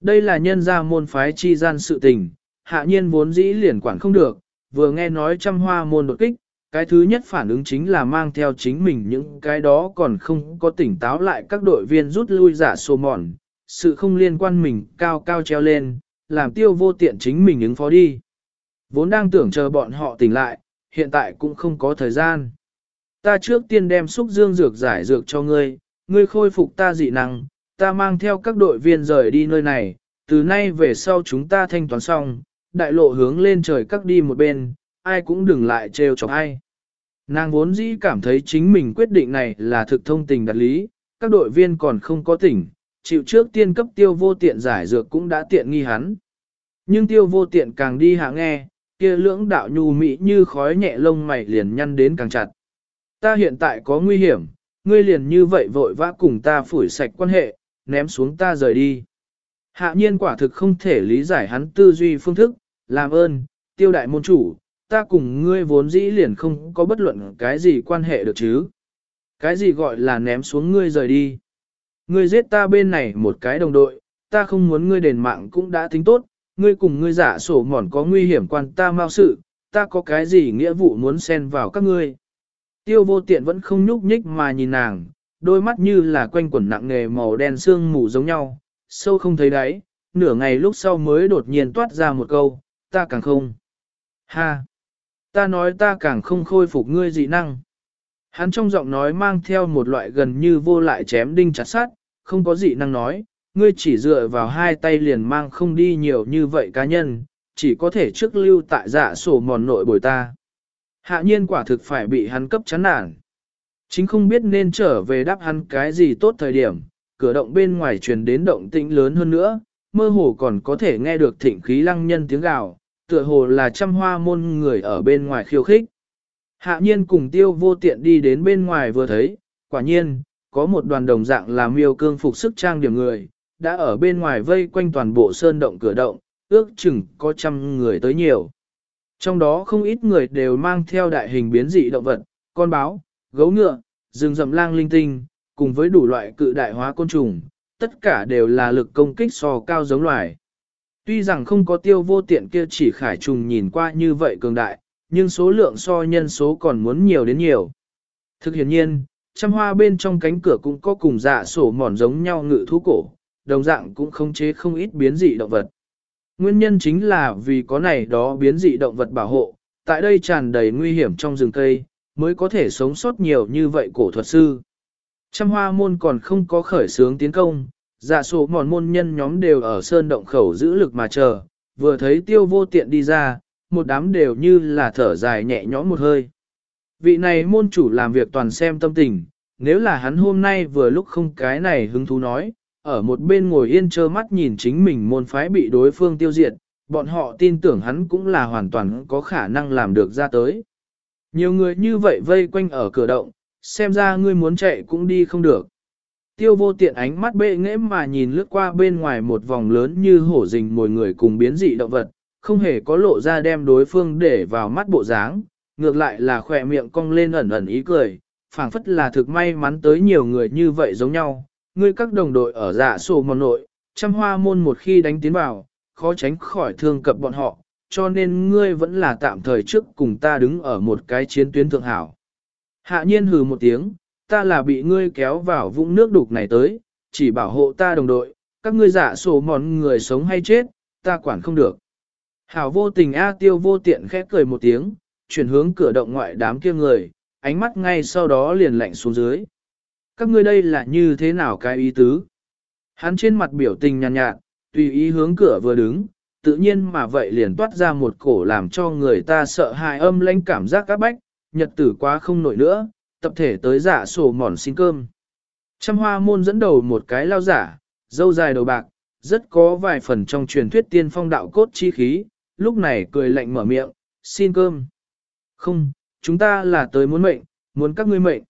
Đây là nhân gia môn phái chi gian sự tình, hạ nhiên vốn dĩ liền quản không được, vừa nghe nói trăm hoa môn đột kích, cái thứ nhất phản ứng chính là mang theo chính mình những cái đó còn không có tỉnh táo lại các đội viên rút lui giả sô mòn, sự không liên quan mình cao cao treo lên, làm tiêu vô tiện chính mình ứng phó đi. Vốn đang tưởng chờ bọn họ tỉnh lại, hiện tại cũng không có thời gian. Ta trước tiên đem xúc dương dược giải dược cho ngươi, ngươi khôi phục ta dị năng, ta mang theo các đội viên rời đi nơi này, từ nay về sau chúng ta thanh toán xong, đại lộ hướng lên trời các đi một bên, ai cũng đừng lại trêu chọc ai. Nàng vốn dĩ cảm thấy chính mình quyết định này là thực thông tình đặt lý, các đội viên còn không có tỉnh, chịu trước tiên cấp tiêu vô tiện giải dược cũng đã tiện nghi hắn. Nhưng tiêu vô tiện càng đi hạ nghe, kia lưỡng đạo nhu mỹ như khói nhẹ lông mày liền nhăn đến càng chặt. Ta hiện tại có nguy hiểm, ngươi liền như vậy vội vã cùng ta phủi sạch quan hệ, ném xuống ta rời đi. Hạ nhiên quả thực không thể lý giải hắn tư duy phương thức, làm ơn, tiêu đại môn chủ, ta cùng ngươi vốn dĩ liền không có bất luận cái gì quan hệ được chứ. Cái gì gọi là ném xuống ngươi rời đi. Ngươi giết ta bên này một cái đồng đội, ta không muốn ngươi đền mạng cũng đã tính tốt, ngươi cùng ngươi giả sổ mòn có nguy hiểm quan ta mau sự, ta có cái gì nghĩa vụ muốn xen vào các ngươi. Tiêu vô tiện vẫn không nhúc nhích mà nhìn nàng, đôi mắt như là quanh quẩn nặng nghề màu đen sương mù giống nhau, sâu không thấy đáy, nửa ngày lúc sau mới đột nhiên toát ra một câu, ta càng không. Ha! Ta nói ta càng không khôi phục ngươi dị năng. Hắn trong giọng nói mang theo một loại gần như vô lại chém đinh chặt sát, không có dị năng nói, ngươi chỉ dựa vào hai tay liền mang không đi nhiều như vậy cá nhân, chỉ có thể trước lưu tại dạ sổ mòn nội bồi ta. Hạ nhiên quả thực phải bị hắn cấp chán nản. Chính không biết nên trở về đáp hắn cái gì tốt thời điểm, cửa động bên ngoài truyền đến động tĩnh lớn hơn nữa, mơ hồ còn có thể nghe được thịnh khí lăng nhân tiếng gào, tựa hồ là trăm hoa môn người ở bên ngoài khiêu khích. Hạ nhiên cùng tiêu vô tiện đi đến bên ngoài vừa thấy, quả nhiên, có một đoàn đồng dạng là miêu cương phục sức trang điểm người, đã ở bên ngoài vây quanh toàn bộ sơn động cửa động, ước chừng có trăm người tới nhiều. Trong đó không ít người đều mang theo đại hình biến dị động vật, con báo, gấu ngựa, rừng rậm lang linh tinh, cùng với đủ loại cự đại hóa côn trùng, tất cả đều là lực công kích so cao giống loài. Tuy rằng không có tiêu vô tiện kia chỉ khải trùng nhìn qua như vậy cường đại, nhưng số lượng so nhân số còn muốn nhiều đến nhiều. Thực hiện nhiên, trăm hoa bên trong cánh cửa cũng có cùng dạ sổ mòn giống nhau ngự thú cổ, đồng dạng cũng không chế không ít biến dị động vật. Nguyên nhân chính là vì có này đó biến dị động vật bảo hộ, tại đây tràn đầy nguy hiểm trong rừng cây, mới có thể sống sót nhiều như vậy cổ thuật sư. Trăm hoa môn còn không có khởi sướng tiến công, dạ số mòn môn nhân nhóm đều ở sơn động khẩu giữ lực mà chờ, vừa thấy tiêu vô tiện đi ra, một đám đều như là thở dài nhẹ nhõm một hơi. Vị này môn chủ làm việc toàn xem tâm tình, nếu là hắn hôm nay vừa lúc không cái này hứng thú nói, ở một bên ngồi yên trơ mắt nhìn chính mình môn phái bị đối phương tiêu diệt, bọn họ tin tưởng hắn cũng là hoàn toàn có khả năng làm được ra tới. Nhiều người như vậy vây quanh ở cửa động, xem ra ngươi muốn chạy cũng đi không được. Tiêu vô tiện ánh mắt bệ nghễ mà nhìn lướt qua bên ngoài một vòng lớn như hổ rình mồi người cùng biến dị động vật, không hề có lộ ra đem đối phương để vào mắt bộ dáng, ngược lại là khỏe miệng cong lên ẩn ẩn ý cười, phảng phất là thực may mắn tới nhiều người như vậy giống nhau, ngươi các đồng đội ở dạ sổ mòn nội, trăm hoa môn một khi đánh tiến vào, khó tránh khỏi thương cập bọn họ, cho nên ngươi vẫn là tạm thời trước cùng ta đứng ở một cái chiến tuyến thượng hảo. Hạ nhiên hừ một tiếng, ta là bị ngươi kéo vào vũng nước đục này tới, chỉ bảo hộ ta đồng đội, các ngươi giả sổ mòn người sống hay chết, ta quản không được. Hảo vô tình A tiêu vô tiện khẽ cười một tiếng, chuyển hướng cửa động ngoại đám kia người, ánh mắt ngay sau đó liền lạnh xuống dưới. Các ngươi đây là như thế nào cái ý tứ? Hắn trên mặt biểu tình nhàn nhạt, nhạt, tùy ý hướng cửa vừa đứng, tự nhiên mà vậy liền toát ra một cổ làm cho người ta sợ hãi âm lãnh cảm giác các bách, nhật tử quá không nổi nữa, tập thể tới giả sổ mòn xin cơm. Trăm hoa môn dẫn đầu một cái lao giả, dâu dài đầu bạc, rất có vài phần trong truyền thuyết tiên phong đạo cốt chi khí, lúc này cười lạnh mở miệng, xin cơm. Không, chúng ta là tới muốn mệnh, muốn các ngươi mệnh.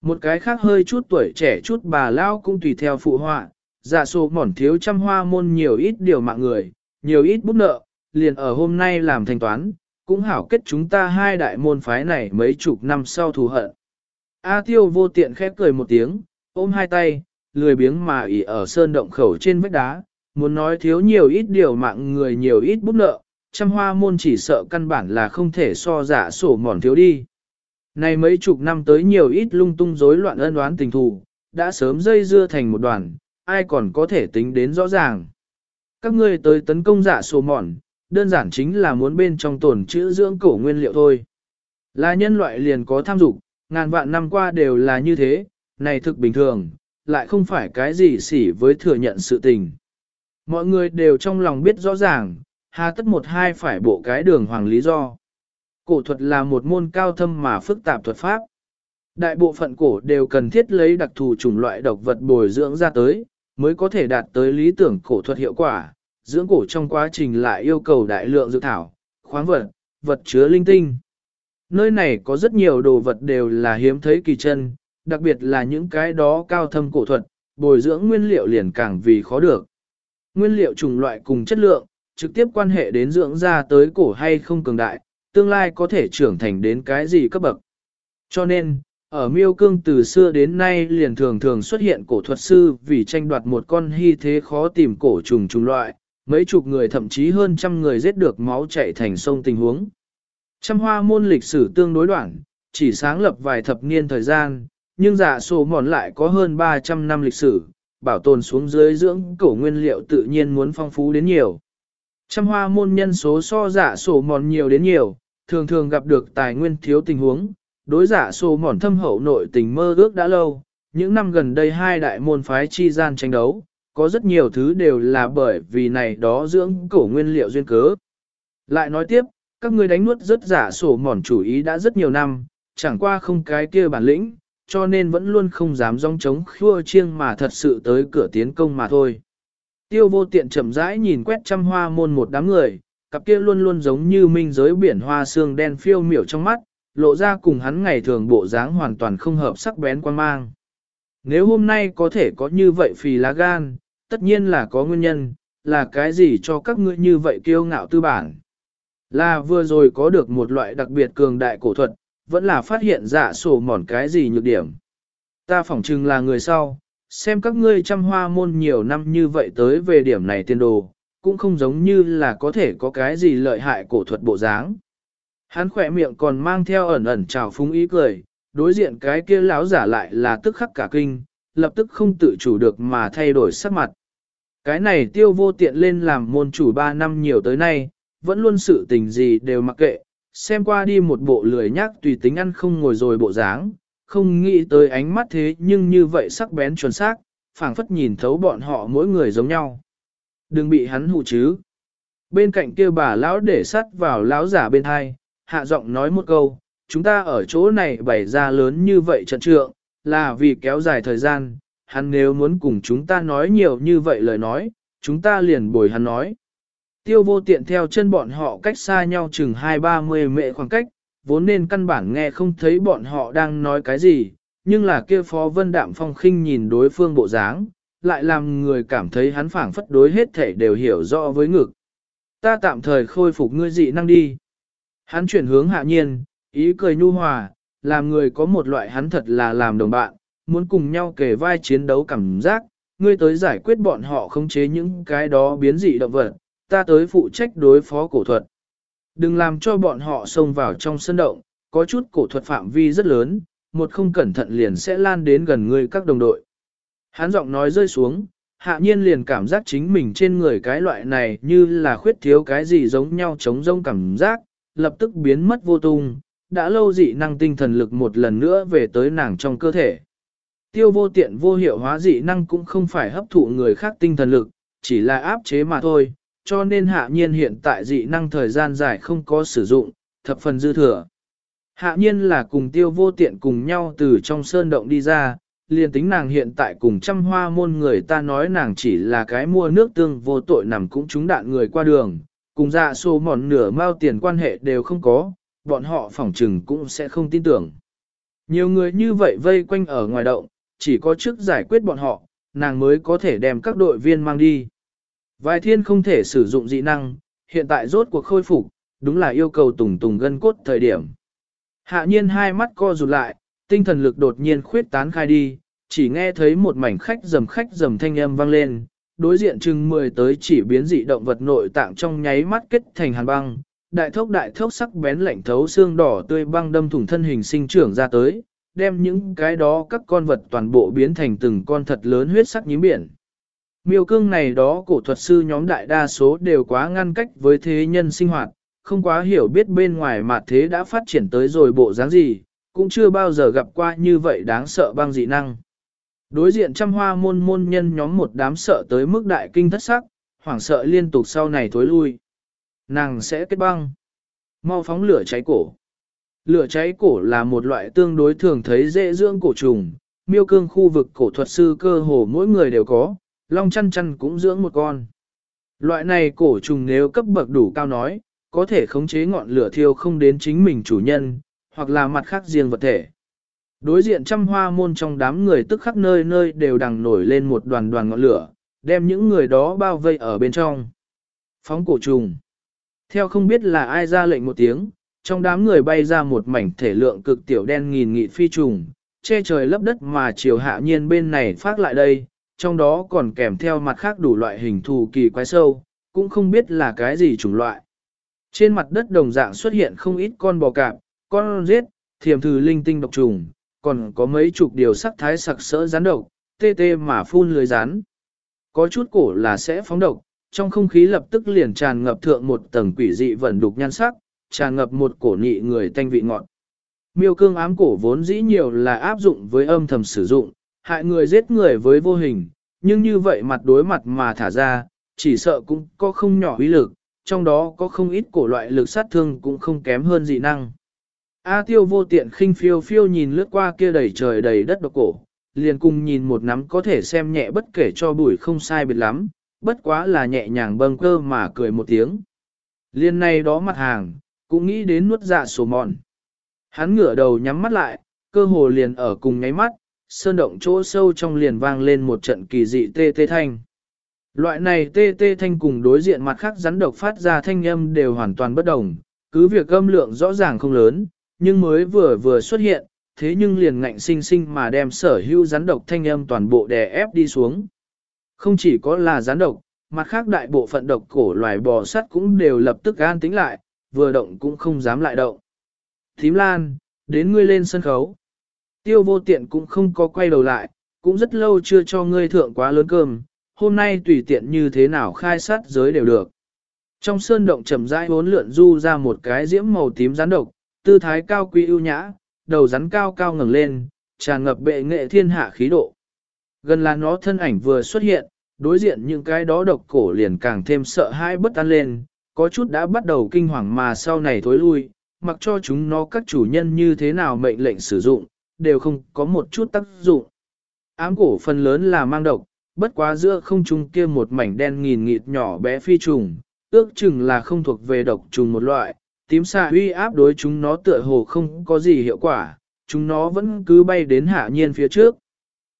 Một cái khác hơi chút tuổi trẻ chút bà lao cũng tùy theo phụ họa, giả sổ mòn thiếu trăm hoa môn nhiều ít điều mạng người, nhiều ít bút nợ, liền ở hôm nay làm thanh toán, cũng hảo kết chúng ta hai đại môn phái này mấy chục năm sau thù hận. A tiêu vô tiện khép cười một tiếng, ôm hai tay, lười biếng mà ỉ ở sơn động khẩu trên vách đá, muốn nói thiếu nhiều ít điều mạng người nhiều ít bút nợ, trăm hoa môn chỉ sợ căn bản là không thể so giả sổ mòn thiếu đi. Này mấy chục năm tới nhiều ít lung tung rối loạn ân oán tình thù, đã sớm dây dưa thành một đoàn, ai còn có thể tính đến rõ ràng. Các ngươi tới tấn công giả sổ mòn, đơn giản chính là muốn bên trong tồn chữ dưỡng cổ nguyên liệu thôi. Là nhân loại liền có tham dục, ngàn vạn năm qua đều là như thế, này thực bình thường, lại không phải cái gì xỉ với thừa nhận sự tình. Mọi người đều trong lòng biết rõ ràng, hà tất một hai phải bộ cái đường hoàng lý do. Cổ thuật là một môn cao thâm mà phức tạp thuật pháp. Đại bộ phận cổ đều cần thiết lấy đặc thù chủng loại độc vật bồi dưỡng ra tới, mới có thể đạt tới lý tưởng cổ thuật hiệu quả. Dưỡng cổ trong quá trình lại yêu cầu đại lượng dược thảo, khoáng vật, vật chứa linh tinh. Nơi này có rất nhiều đồ vật đều là hiếm thấy kỳ chân, đặc biệt là những cái đó cao thâm cổ thuật, bồi dưỡng nguyên liệu liền càng vì khó được. Nguyên liệu chủng loại cùng chất lượng, trực tiếp quan hệ đến dưỡng ra tới cổ hay không cường đại, tương lai có thể trưởng thành đến cái gì cấp bậc. Cho nên, ở miêu cương từ xưa đến nay liền thường thường xuất hiện cổ thuật sư vì tranh đoạt một con hy thế khó tìm cổ trùng trùng loại, mấy chục người thậm chí hơn trăm người giết được máu chảy thành sông tình huống. Trăm hoa môn lịch sử tương đối đoạn, chỉ sáng lập vài thập niên thời gian, nhưng giả sổ mòn lại có hơn 300 năm lịch sử, bảo tồn xuống dưới dưỡng cổ nguyên liệu tự nhiên muốn phong phú đến nhiều. Trăm hoa môn nhân số so giả sổ mòn nhiều đến nhiều, thường thường gặp được tài nguyên thiếu tình huống, đối giả sổ mòn thâm hậu nội tình mơ ước đã lâu, những năm gần đây hai đại môn phái chi gian tranh đấu, có rất nhiều thứ đều là bởi vì này đó dưỡng cổ nguyên liệu duyên cớ. Lại nói tiếp, các ngươi đánh nuốt rất giả sổ mòn chủ ý đã rất nhiều năm, chẳng qua không cái kia bản lĩnh, cho nên vẫn luôn không dám rong trống khua chiêng mà thật sự tới cửa tiến công mà thôi. Tiêu vô tiện chậm rãi nhìn quét trăm hoa môn một đám người, cặp kia luôn luôn giống như minh giới biển hoa xương đen phiêu miểu trong mắt, lộ ra cùng hắn ngày thường bộ dáng hoàn toàn không hợp sắc bén quan mang. Nếu hôm nay có thể có như vậy phì lá gan, tất nhiên là có nguyên nhân, là cái gì cho các ngươi như vậy kiêu ngạo tư bản. Là vừa rồi có được một loại đặc biệt cường đại cổ thuật, vẫn là phát hiện giả sổ mòn cái gì nhược điểm. Ta phỏng chừng là người sau, xem các ngươi chăm hoa môn nhiều năm như vậy tới về điểm này tiên đồ, cũng không giống như là có thể có cái gì lợi hại cổ thuật bộ dáng. Hắn khỏe miệng còn mang theo ẩn ẩn trào phúng ý cười, đối diện cái kia lão giả lại là tức khắc cả kinh, lập tức không tự chủ được mà thay đổi sắc mặt. Cái này tiêu vô tiện lên làm môn chủ 3 năm nhiều tới nay, vẫn luôn sự tình gì đều mặc kệ, xem qua đi một bộ lười nhác tùy tính ăn không ngồi rồi bộ dáng, không nghĩ tới ánh mắt thế nhưng như vậy sắc bén chuẩn xác, phảng phất nhìn thấu bọn họ mỗi người giống nhau. Đừng bị hắn hụ chứ. Bên cạnh kia bà lão để sắt vào lão giả bên hai, hạ giọng nói một câu, chúng ta ở chỗ này bày ra lớn như vậy trận trượng, là vì kéo dài thời gian, hắn nếu muốn cùng chúng ta nói nhiều như vậy lời nói, chúng ta liền bồi hắn nói. Tiêu vô tiện theo chân bọn họ cách xa nhau chừng hai ba mươi mệ khoảng cách, vốn nên căn bản nghe không thấy bọn họ đang nói cái gì, nhưng là kia phó vân đạm phong khinh nhìn đối phương bộ dáng, lại làm người cảm thấy hắn phảng phất đối hết thể đều hiểu rõ với ngực. Ta tạm thời khôi phục ngươi dị năng đi. Hắn chuyển hướng hạ nhiên, ý cười nhu hòa, làm người có một loại hắn thật là làm đồng bạn, muốn cùng nhau kề vai chiến đấu cảm giác, ngươi tới giải quyết bọn họ khống chế những cái đó biến dị động vật, ta tới phụ trách đối phó cổ thuật. Đừng làm cho bọn họ xông vào trong sân động, có chút cổ thuật phạm vi rất lớn, một không cẩn thận liền sẽ lan đến gần ngươi các đồng đội. Hắn giọng nói rơi xuống, hạ nhiên liền cảm giác chính mình trên người cái loại này như là khuyết thiếu cái gì giống nhau chống rông cảm giác, lập tức biến mất vô tung, đã lâu dị năng tinh thần lực một lần nữa về tới nàng trong cơ thể. Tiêu vô tiện vô hiệu hóa dị năng cũng không phải hấp thụ người khác tinh thần lực, chỉ là áp chế mà thôi, cho nên hạ nhiên hiện tại dị năng thời gian dài không có sử dụng, thập phần dư thừa. Hạ nhiên là cùng tiêu vô tiện cùng nhau từ trong sơn động đi ra, liền tính nàng hiện tại cùng trăm hoa môn người ta nói nàng chỉ là cái mua nước tương vô tội nằm cũng trúng đạn người qua đường, cùng dạ xô mòn nửa mao tiền quan hệ đều không có, bọn họ phỏng trừng cũng sẽ không tin tưởng. Nhiều người như vậy vây quanh ở ngoài động, chỉ có trước giải quyết bọn họ, nàng mới có thể đem các đội viên mang đi. Vài thiên không thể sử dụng dị năng, hiện tại rốt cuộc khôi phục, đúng là yêu cầu tùng tùng gân cốt thời điểm. Hạ nhiên hai mắt co rụt lại, tinh thần lực đột nhiên khuyết tán khai đi, chỉ nghe thấy một mảnh khách rầm khách rầm thanh âm vang lên, đối diện chừng 10 tới chỉ biến dị động vật nội tạng trong nháy mắt kết thành hàn băng, đại thốc đại thốc sắc bén lạnh thấu xương đỏ tươi băng đâm thủng thân hình sinh trưởng ra tới, đem những cái đó các con vật toàn bộ biến thành từng con thật lớn huyết sắc nhím biển. Miêu cương này đó cổ thuật sư nhóm đại đa số đều quá ngăn cách với thế nhân sinh hoạt, không quá hiểu biết bên ngoài mà thế đã phát triển tới rồi bộ dáng gì, cũng chưa bao giờ gặp qua như vậy đáng sợ băng dị năng. Đối diện trăm hoa môn môn nhân nhóm một đám sợ tới mức đại kinh thất sắc, hoảng sợ liên tục sau này thối lui. Nàng sẽ kết băng. Mau phóng lửa cháy cổ. Lửa cháy cổ là một loại tương đối thường thấy dễ dưỡng cổ trùng, miêu cương khu vực cổ thuật sư cơ hồ mỗi người đều có, long chăn chăn cũng dưỡng một con. Loại này cổ trùng nếu cấp bậc đủ cao nói, có thể khống chế ngọn lửa thiêu không đến chính mình chủ nhân, hoặc là mặt khác riêng vật thể. Đối diện trăm hoa môn trong đám người tức khắc nơi nơi đều đằng nổi lên một đoàn đoàn ngọn lửa, đem những người đó bao vây ở bên trong. Phóng cổ trùng. Theo không biết là ai ra lệnh một tiếng, trong đám người bay ra một mảnh thể lượng cực tiểu đen nghìn nghị phi trùng, che trời lấp đất mà chiều hạ nhiên bên này phát lại đây, trong đó còn kèm theo mặt khác đủ loại hình thù kỳ quái sâu, cũng không biết là cái gì chủng loại. Trên mặt đất đồng dạng xuất hiện không ít con bò cạp, con giết, thiềm thử linh tinh độc trùng, còn có mấy chục điều sắc thái sặc sỡ rắn độc, tê tê mà phun lưới rắn. Có chút cổ là sẽ phóng độc, trong không khí lập tức liền tràn ngập thượng một tầng quỷ dị vẩn đục nhan sắc, tràn ngập một cổ nhị người tanh vị ngọt. Miêu cương ám cổ vốn dĩ nhiều là áp dụng với âm thầm sử dụng, hại người giết người với vô hình, nhưng như vậy mặt đối mặt mà thả ra, chỉ sợ cũng có không nhỏ uy lực, trong đó có không ít cổ loại lực sát thương cũng không kém hơn dị năng. A tiêu vô tiện khinh phiêu phiêu nhìn lướt qua kia đầy trời đầy đất độc cổ, liền cùng nhìn một nắm có thể xem nhẹ bất kể cho bụi không sai biệt lắm, bất quá là nhẹ nhàng bâng cơ mà cười một tiếng. Liên này đó mặt hàng, cũng nghĩ đến nuốt dạ sổ mòn. Hắn ngửa đầu nhắm mắt lại, cơ hồ liền ở cùng nháy mắt, sơn động chỗ sâu trong liền vang lên một trận kỳ dị tê tê thanh. Loại này tê tê thanh cùng đối diện mặt khác rắn độc phát ra thanh âm đều hoàn toàn bất đồng, cứ việc âm lượng rõ ràng không lớn, nhưng mới vừa vừa xuất hiện, thế nhưng liền ngạnh sinh sinh mà đem sở hữu rắn độc thanh âm toàn bộ đè ép đi xuống. Không chỉ có là rắn độc, mặt khác đại bộ phận độc cổ loài bò sắt cũng đều lập tức an tính lại, vừa động cũng không dám lại động. Thím Lan, đến ngươi lên sân khấu. Tiêu vô tiện cũng không có quay đầu lại, cũng rất lâu chưa cho ngươi thượng quá lớn cơm, hôm nay tùy tiện như thế nào khai sát giới đều được. Trong sơn động chậm rãi bốn lượn du ra một cái diễm màu tím rắn độc, tư thái cao quý ưu nhã, đầu rắn cao cao ngẩng lên, tràn ngập bệ nghệ thiên hạ khí độ. Gần là nó thân ảnh vừa xuất hiện, đối diện những cái đó độc cổ liền càng thêm sợ hãi bất an lên, có chút đã bắt đầu kinh hoàng mà sau này thối lui, mặc cho chúng nó các chủ nhân như thế nào mệnh lệnh sử dụng, đều không có một chút tác dụng. Ám cổ phần lớn là mang độc, bất quá giữa không trung kia một mảnh đen nghìn nghịt nhỏ bé phi trùng, ước chừng là không thuộc về độc trùng một loại, tím xà uy áp đối chúng nó tựa hồ không có gì hiệu quả, chúng nó vẫn cứ bay đến hạ nhiên phía trước.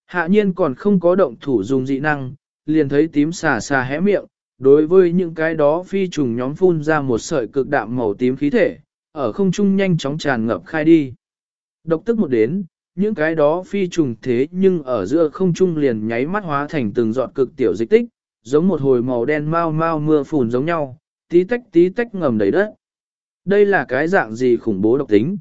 Hạ nhiên còn không có động thủ dùng dị năng, liền thấy tím xà xà hé miệng, đối với những cái đó phi trùng nhóm phun ra một sợi cực đạm màu tím khí thể, ở không trung nhanh chóng tràn ngập khai đi. Độc tức một đến, những cái đó phi trùng thế nhưng ở giữa không trung liền nháy mắt hóa thành từng giọt cực tiểu dịch tích, giống một hồi màu đen mau mau mưa phùn giống nhau, tí tách tí tách ngầm đầy đất. Đây là cái dạng gì khủng bố độc tính.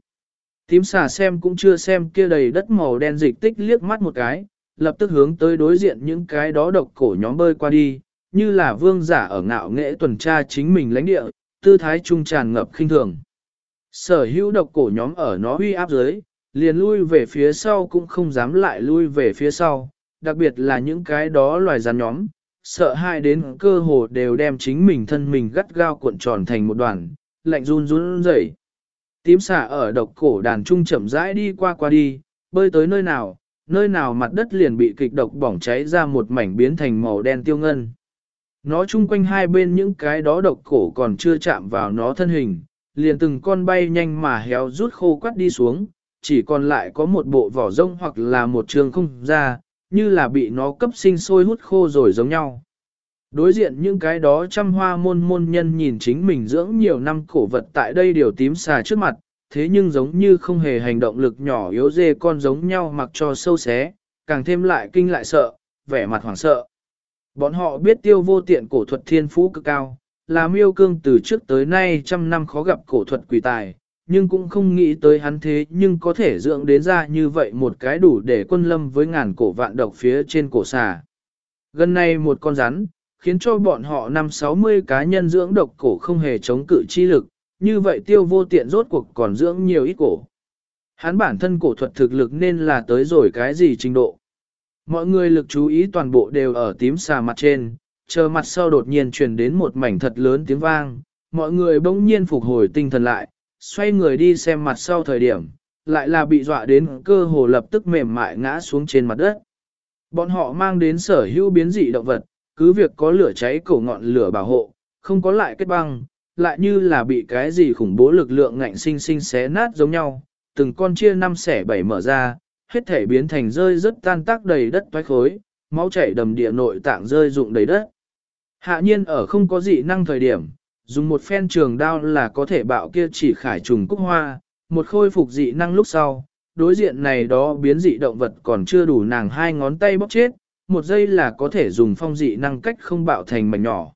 Tím xà xem cũng chưa xem kia đầy đất màu đen dịch tích liếc mắt một cái, lập tức hướng tới đối diện những cái đó độc cổ nhóm bơi qua đi, như là vương giả ở ngạo nghệ tuần tra chính mình lãnh địa, tư thái trung tràn ngập khinh thường. Sở hữu độc cổ nhóm ở nó huy áp dưới, liền lui về phía sau cũng không dám lại lui về phía sau, đặc biệt là những cái đó loài rắn nhóm, sợ hai đến cơ hồ đều đem chính mình thân mình gắt gao cuộn tròn thành một đoàn, lạnh run run rẩy. Tím xà ở độc cổ đàn trung chậm rãi đi qua qua đi, bơi tới nơi nào, nơi nào mặt đất liền bị kịch độc bỏng cháy ra một mảnh biến thành màu đen tiêu ngân. Nó chung quanh hai bên những cái đó độc cổ còn chưa chạm vào nó thân hình, liền từng con bay nhanh mà héo rút khô quắt đi xuống, chỉ còn lại có một bộ vỏ rông hoặc là một trường không ra, như là bị nó cấp sinh sôi hút khô rồi giống nhau. Đối diện những cái đó trăm hoa môn môn nhân nhìn chính mình dưỡng nhiều năm cổ vật tại đây điều tím xà trước mặt, thế nhưng giống như không hề hành động lực nhỏ yếu dê con giống nhau mặc cho sâu xé, càng thêm lại kinh lại sợ, vẻ mặt hoảng sợ. Bọn họ biết tiêu vô tiện cổ thuật thiên phú cực cao, là miêu cương từ trước tới nay trăm năm khó gặp cổ thuật quỷ tài, nhưng cũng không nghĩ tới hắn thế nhưng có thể dưỡng đến ra như vậy một cái đủ để quân lâm với ngàn cổ vạn độc phía trên cổ xà. Gần này một con rắn, khiến cho bọn họ năm 60 cá nhân dưỡng độc cổ không hề chống cự chi lực, như vậy tiêu vô tiện rốt cuộc còn dưỡng nhiều ít cổ. Hắn bản thân cổ thuật thực lực nên là tới rồi cái gì trình độ. Mọi người lực chú ý toàn bộ đều ở tím xà mặt trên, chờ mặt sau đột nhiên truyền đến một mảnh thật lớn tiếng vang, mọi người bỗng nhiên phục hồi tinh thần lại, xoay người đi xem mặt sau thời điểm, lại là bị dọa đến cơ hồ lập tức mềm mại ngã xuống trên mặt đất. Bọn họ mang đến sở hữu biến dị động vật, cứ việc có lửa cháy cổ ngọn lửa bảo hộ, không có lại kết băng, lại như là bị cái gì khủng bố lực lượng ngạnh sinh sinh xé nát giống nhau, từng con chia năm xẻ bảy mở ra, hết thể biến thành rơi rất tan tác đầy đất toái khối, máu chảy đầm địa nội tạng rơi rụng đầy đất. Hạ nhiên ở không có dị năng thời điểm, dùng một phen trường đao là có thể bạo kia chỉ khải trùng cúc hoa, một khôi phục dị năng lúc sau, đối diện này đó biến dị động vật còn chưa đủ nàng hai ngón tay bóc chết, một giây là có thể dùng phong dị năng cách không bạo thành mảnh nhỏ.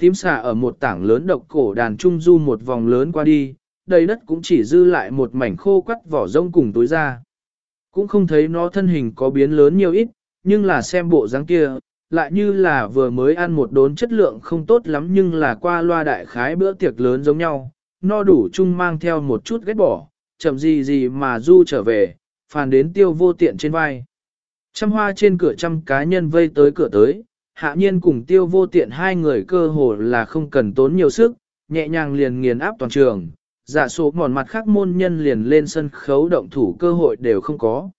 Tím xà ở một tảng lớn độc cổ đàn trung du một vòng lớn qua đi, đầy đất cũng chỉ dư lại một mảnh khô quắt vỏ rông cùng túi ra. Cũng không thấy nó thân hình có biến lớn nhiều ít, nhưng là xem bộ dáng kia, lại như là vừa mới ăn một đốn chất lượng không tốt lắm nhưng là qua loa đại khái bữa tiệc lớn giống nhau, no đủ chung mang theo một chút ghét bỏ, chậm gì gì mà du trở về, phàn đến tiêu vô tiện trên vai. Trăm hoa trên cửa trăm cá nhân vây tới cửa tới, hạ nhiên cùng tiêu vô tiện hai người cơ hồ là không cần tốn nhiều sức, nhẹ nhàng liền nghiền áp toàn trường, giả số mòn mặt khác môn nhân liền lên sân khấu động thủ cơ hội đều không có.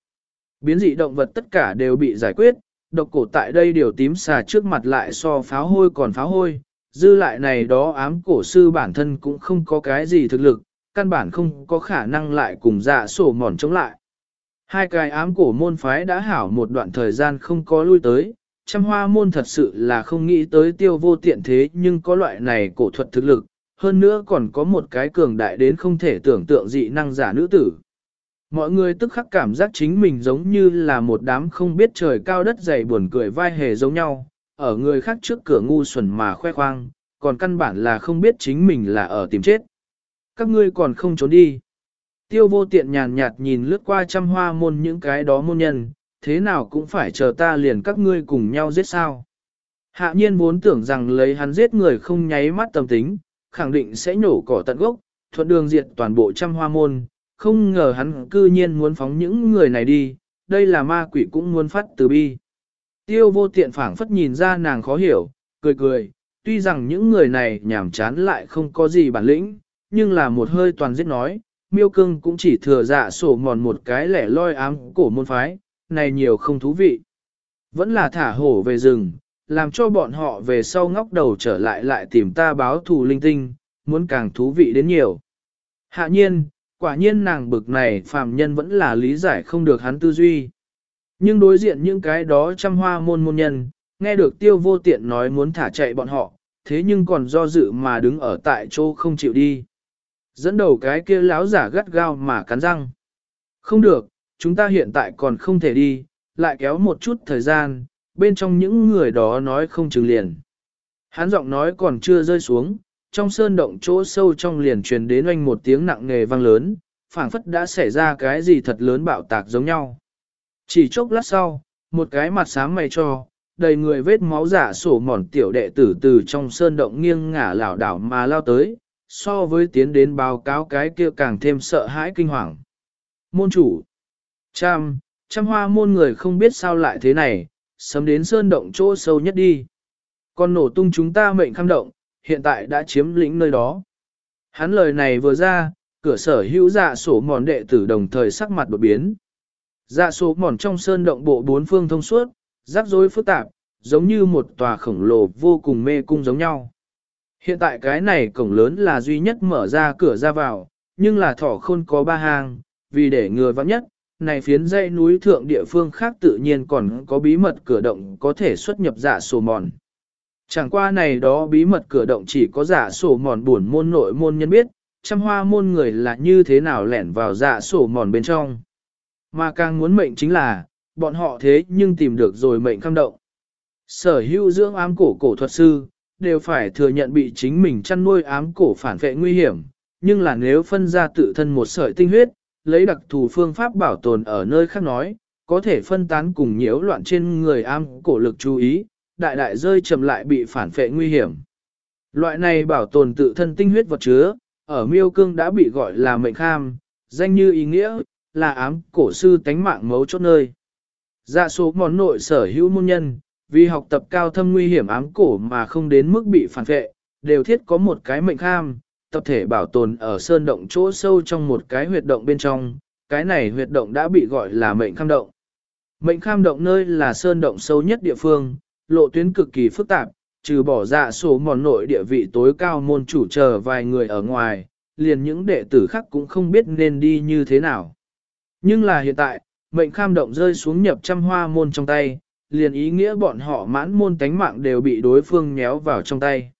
Biến dị động vật tất cả đều bị giải quyết, độc cổ tại đây điều tím xà trước mặt lại so pháo hôi còn pháo hôi, dư lại này đó ám cổ sư bản thân cũng không có cái gì thực lực, căn bản không có khả năng lại cùng dạ sổ mòn chống lại. Hai cái ám cổ môn phái đã hảo một đoạn thời gian không có lui tới, trăm hoa môn thật sự là không nghĩ tới tiêu vô tiện thế nhưng có loại này cổ thuật thực lực, hơn nữa còn có một cái cường đại đến không thể tưởng tượng dị năng giả nữ tử. Mọi người tức khắc cảm giác chính mình giống như là một đám không biết trời cao đất dày buồn cười vai hề giống nhau, ở người khác trước cửa ngu xuẩn mà khoe khoang, còn căn bản là không biết chính mình là ở tìm chết. Các ngươi còn không trốn đi. Tiêu vô tiện nhàn nhạt nhìn lướt qua trăm hoa môn những cái đó môn nhân, thế nào cũng phải chờ ta liền các ngươi cùng nhau giết sao. Hạ nhiên vốn tưởng rằng lấy hắn giết người không nháy mắt tâm tính, khẳng định sẽ nhổ cỏ tận gốc, thuận đường diệt toàn bộ trăm hoa môn, không ngờ hắn cư nhiên muốn phóng những người này đi, đây là ma quỷ cũng muốn phát từ bi. Tiêu vô tiện phảng phất nhìn ra nàng khó hiểu, cười cười, tuy rằng những người này nhảm chán lại không có gì bản lĩnh, nhưng là một hơi toàn giết nói, miêu cưng cũng chỉ thừa dạ sổ mòn một cái lẻ loi ám cổ môn phái, này nhiều không thú vị. Vẫn là thả hổ về rừng, làm cho bọn họ về sau ngóc đầu trở lại lại tìm ta báo thù linh tinh, muốn càng thú vị đến nhiều. Hạ nhiên, quả nhiên nàng bực này phàm nhân vẫn là lý giải không được hắn tư duy. Nhưng đối diện những cái đó trăm hoa môn môn nhân, nghe được tiêu vô tiện nói muốn thả chạy bọn họ, thế nhưng còn do dự mà đứng ở tại chỗ không chịu đi. Dẫn đầu cái kia láo giả gắt gao mà cắn răng. Không được, chúng ta hiện tại còn không thể đi, lại kéo một chút thời gian, bên trong những người đó nói không chừng liền. Hắn giọng nói còn chưa rơi xuống, trong sơn động chỗ sâu trong liền truyền đến oanh một tiếng nặng nề vang lớn, phảng phất đã xảy ra cái gì thật lớn bạo tạc giống nhau. Chỉ chốc lát sau, một cái mặt sáng mày cho, đầy người vết máu giả sổ mỏn tiểu đệ tử từ trong sơn động nghiêng ngả lảo đảo mà lao tới, so với tiến đến báo cáo cái kia càng thêm sợ hãi kinh hoàng. Môn chủ, trăm, trăm hoa môn người không biết sao lại thế này, sớm đến sơn động chỗ sâu nhất đi. Còn nổ tung chúng ta mệnh khăm động, hiện tại đã chiếm lĩnh nơi đó. Hắn lời này vừa ra, cửa sở hữu dạ sổ mòn đệ tử đồng thời sắc mặt đột biến. Dạ sổ mòn trong sơn động bộ bốn phương thông suốt, rắc rối phức tạp, giống như một tòa khổng lồ vô cùng mê cung giống nhau. Hiện tại cái này cổng lớn là duy nhất mở ra cửa ra vào, nhưng là thỏ khôn có ba hàng, vì để ngừa vắng nhất, này phiến dãy núi thượng địa phương khác tự nhiên còn có bí mật cửa động có thể xuất nhập dạ sổ mòn. Chẳng qua này đó bí mật cửa động chỉ có giả sổ mòn buồn môn nội môn nhân biết, trăm hoa môn người là như thế nào lẻn vào dạ sổ mòn bên trong. Mà càng muốn mệnh chính là, bọn họ thế nhưng tìm được rồi mệnh khăm động. Sở hữu dưỡng ám cổ cổ thuật sư, đều phải thừa nhận bị chính mình chăn nuôi ám cổ phản vệ nguy hiểm, nhưng là nếu phân ra tự thân một sợi tinh huyết, lấy đặc thù phương pháp bảo tồn ở nơi khác nói, có thể phân tán cùng nhiễu loạn trên người am cổ lực chú ý, đại đại rơi chậm lại bị phản phệ nguy hiểm. Loại này bảo tồn tự thân tinh huyết vật chứa, ở miêu cương đã bị gọi là mệnh kham, danh như ý nghĩa, là ám cổ sư tánh mạng mấu chốt nơi. Dạ số món nội sở hữu môn nhân, vì học tập cao thâm nguy hiểm ám cổ mà không đến mức bị phản vệ, đều thiết có một cái mệnh kham, tập thể bảo tồn ở sơn động chỗ sâu trong một cái huyệt động bên trong, cái này huyệt động đã bị gọi là mệnh kham động. Mệnh kham động nơi là sơn động sâu nhất địa phương, lộ tuyến cực kỳ phức tạp, trừ bỏ dạ số mòn nội địa vị tối cao môn chủ chờ vài người ở ngoài, liền những đệ tử khác cũng không biết nên đi như thế nào. Nhưng là hiện tại, mệnh kham động rơi xuống nhập trăm hoa môn trong tay, liền ý nghĩa bọn họ mãn môn tánh mạng đều bị đối phương nhéo vào trong tay.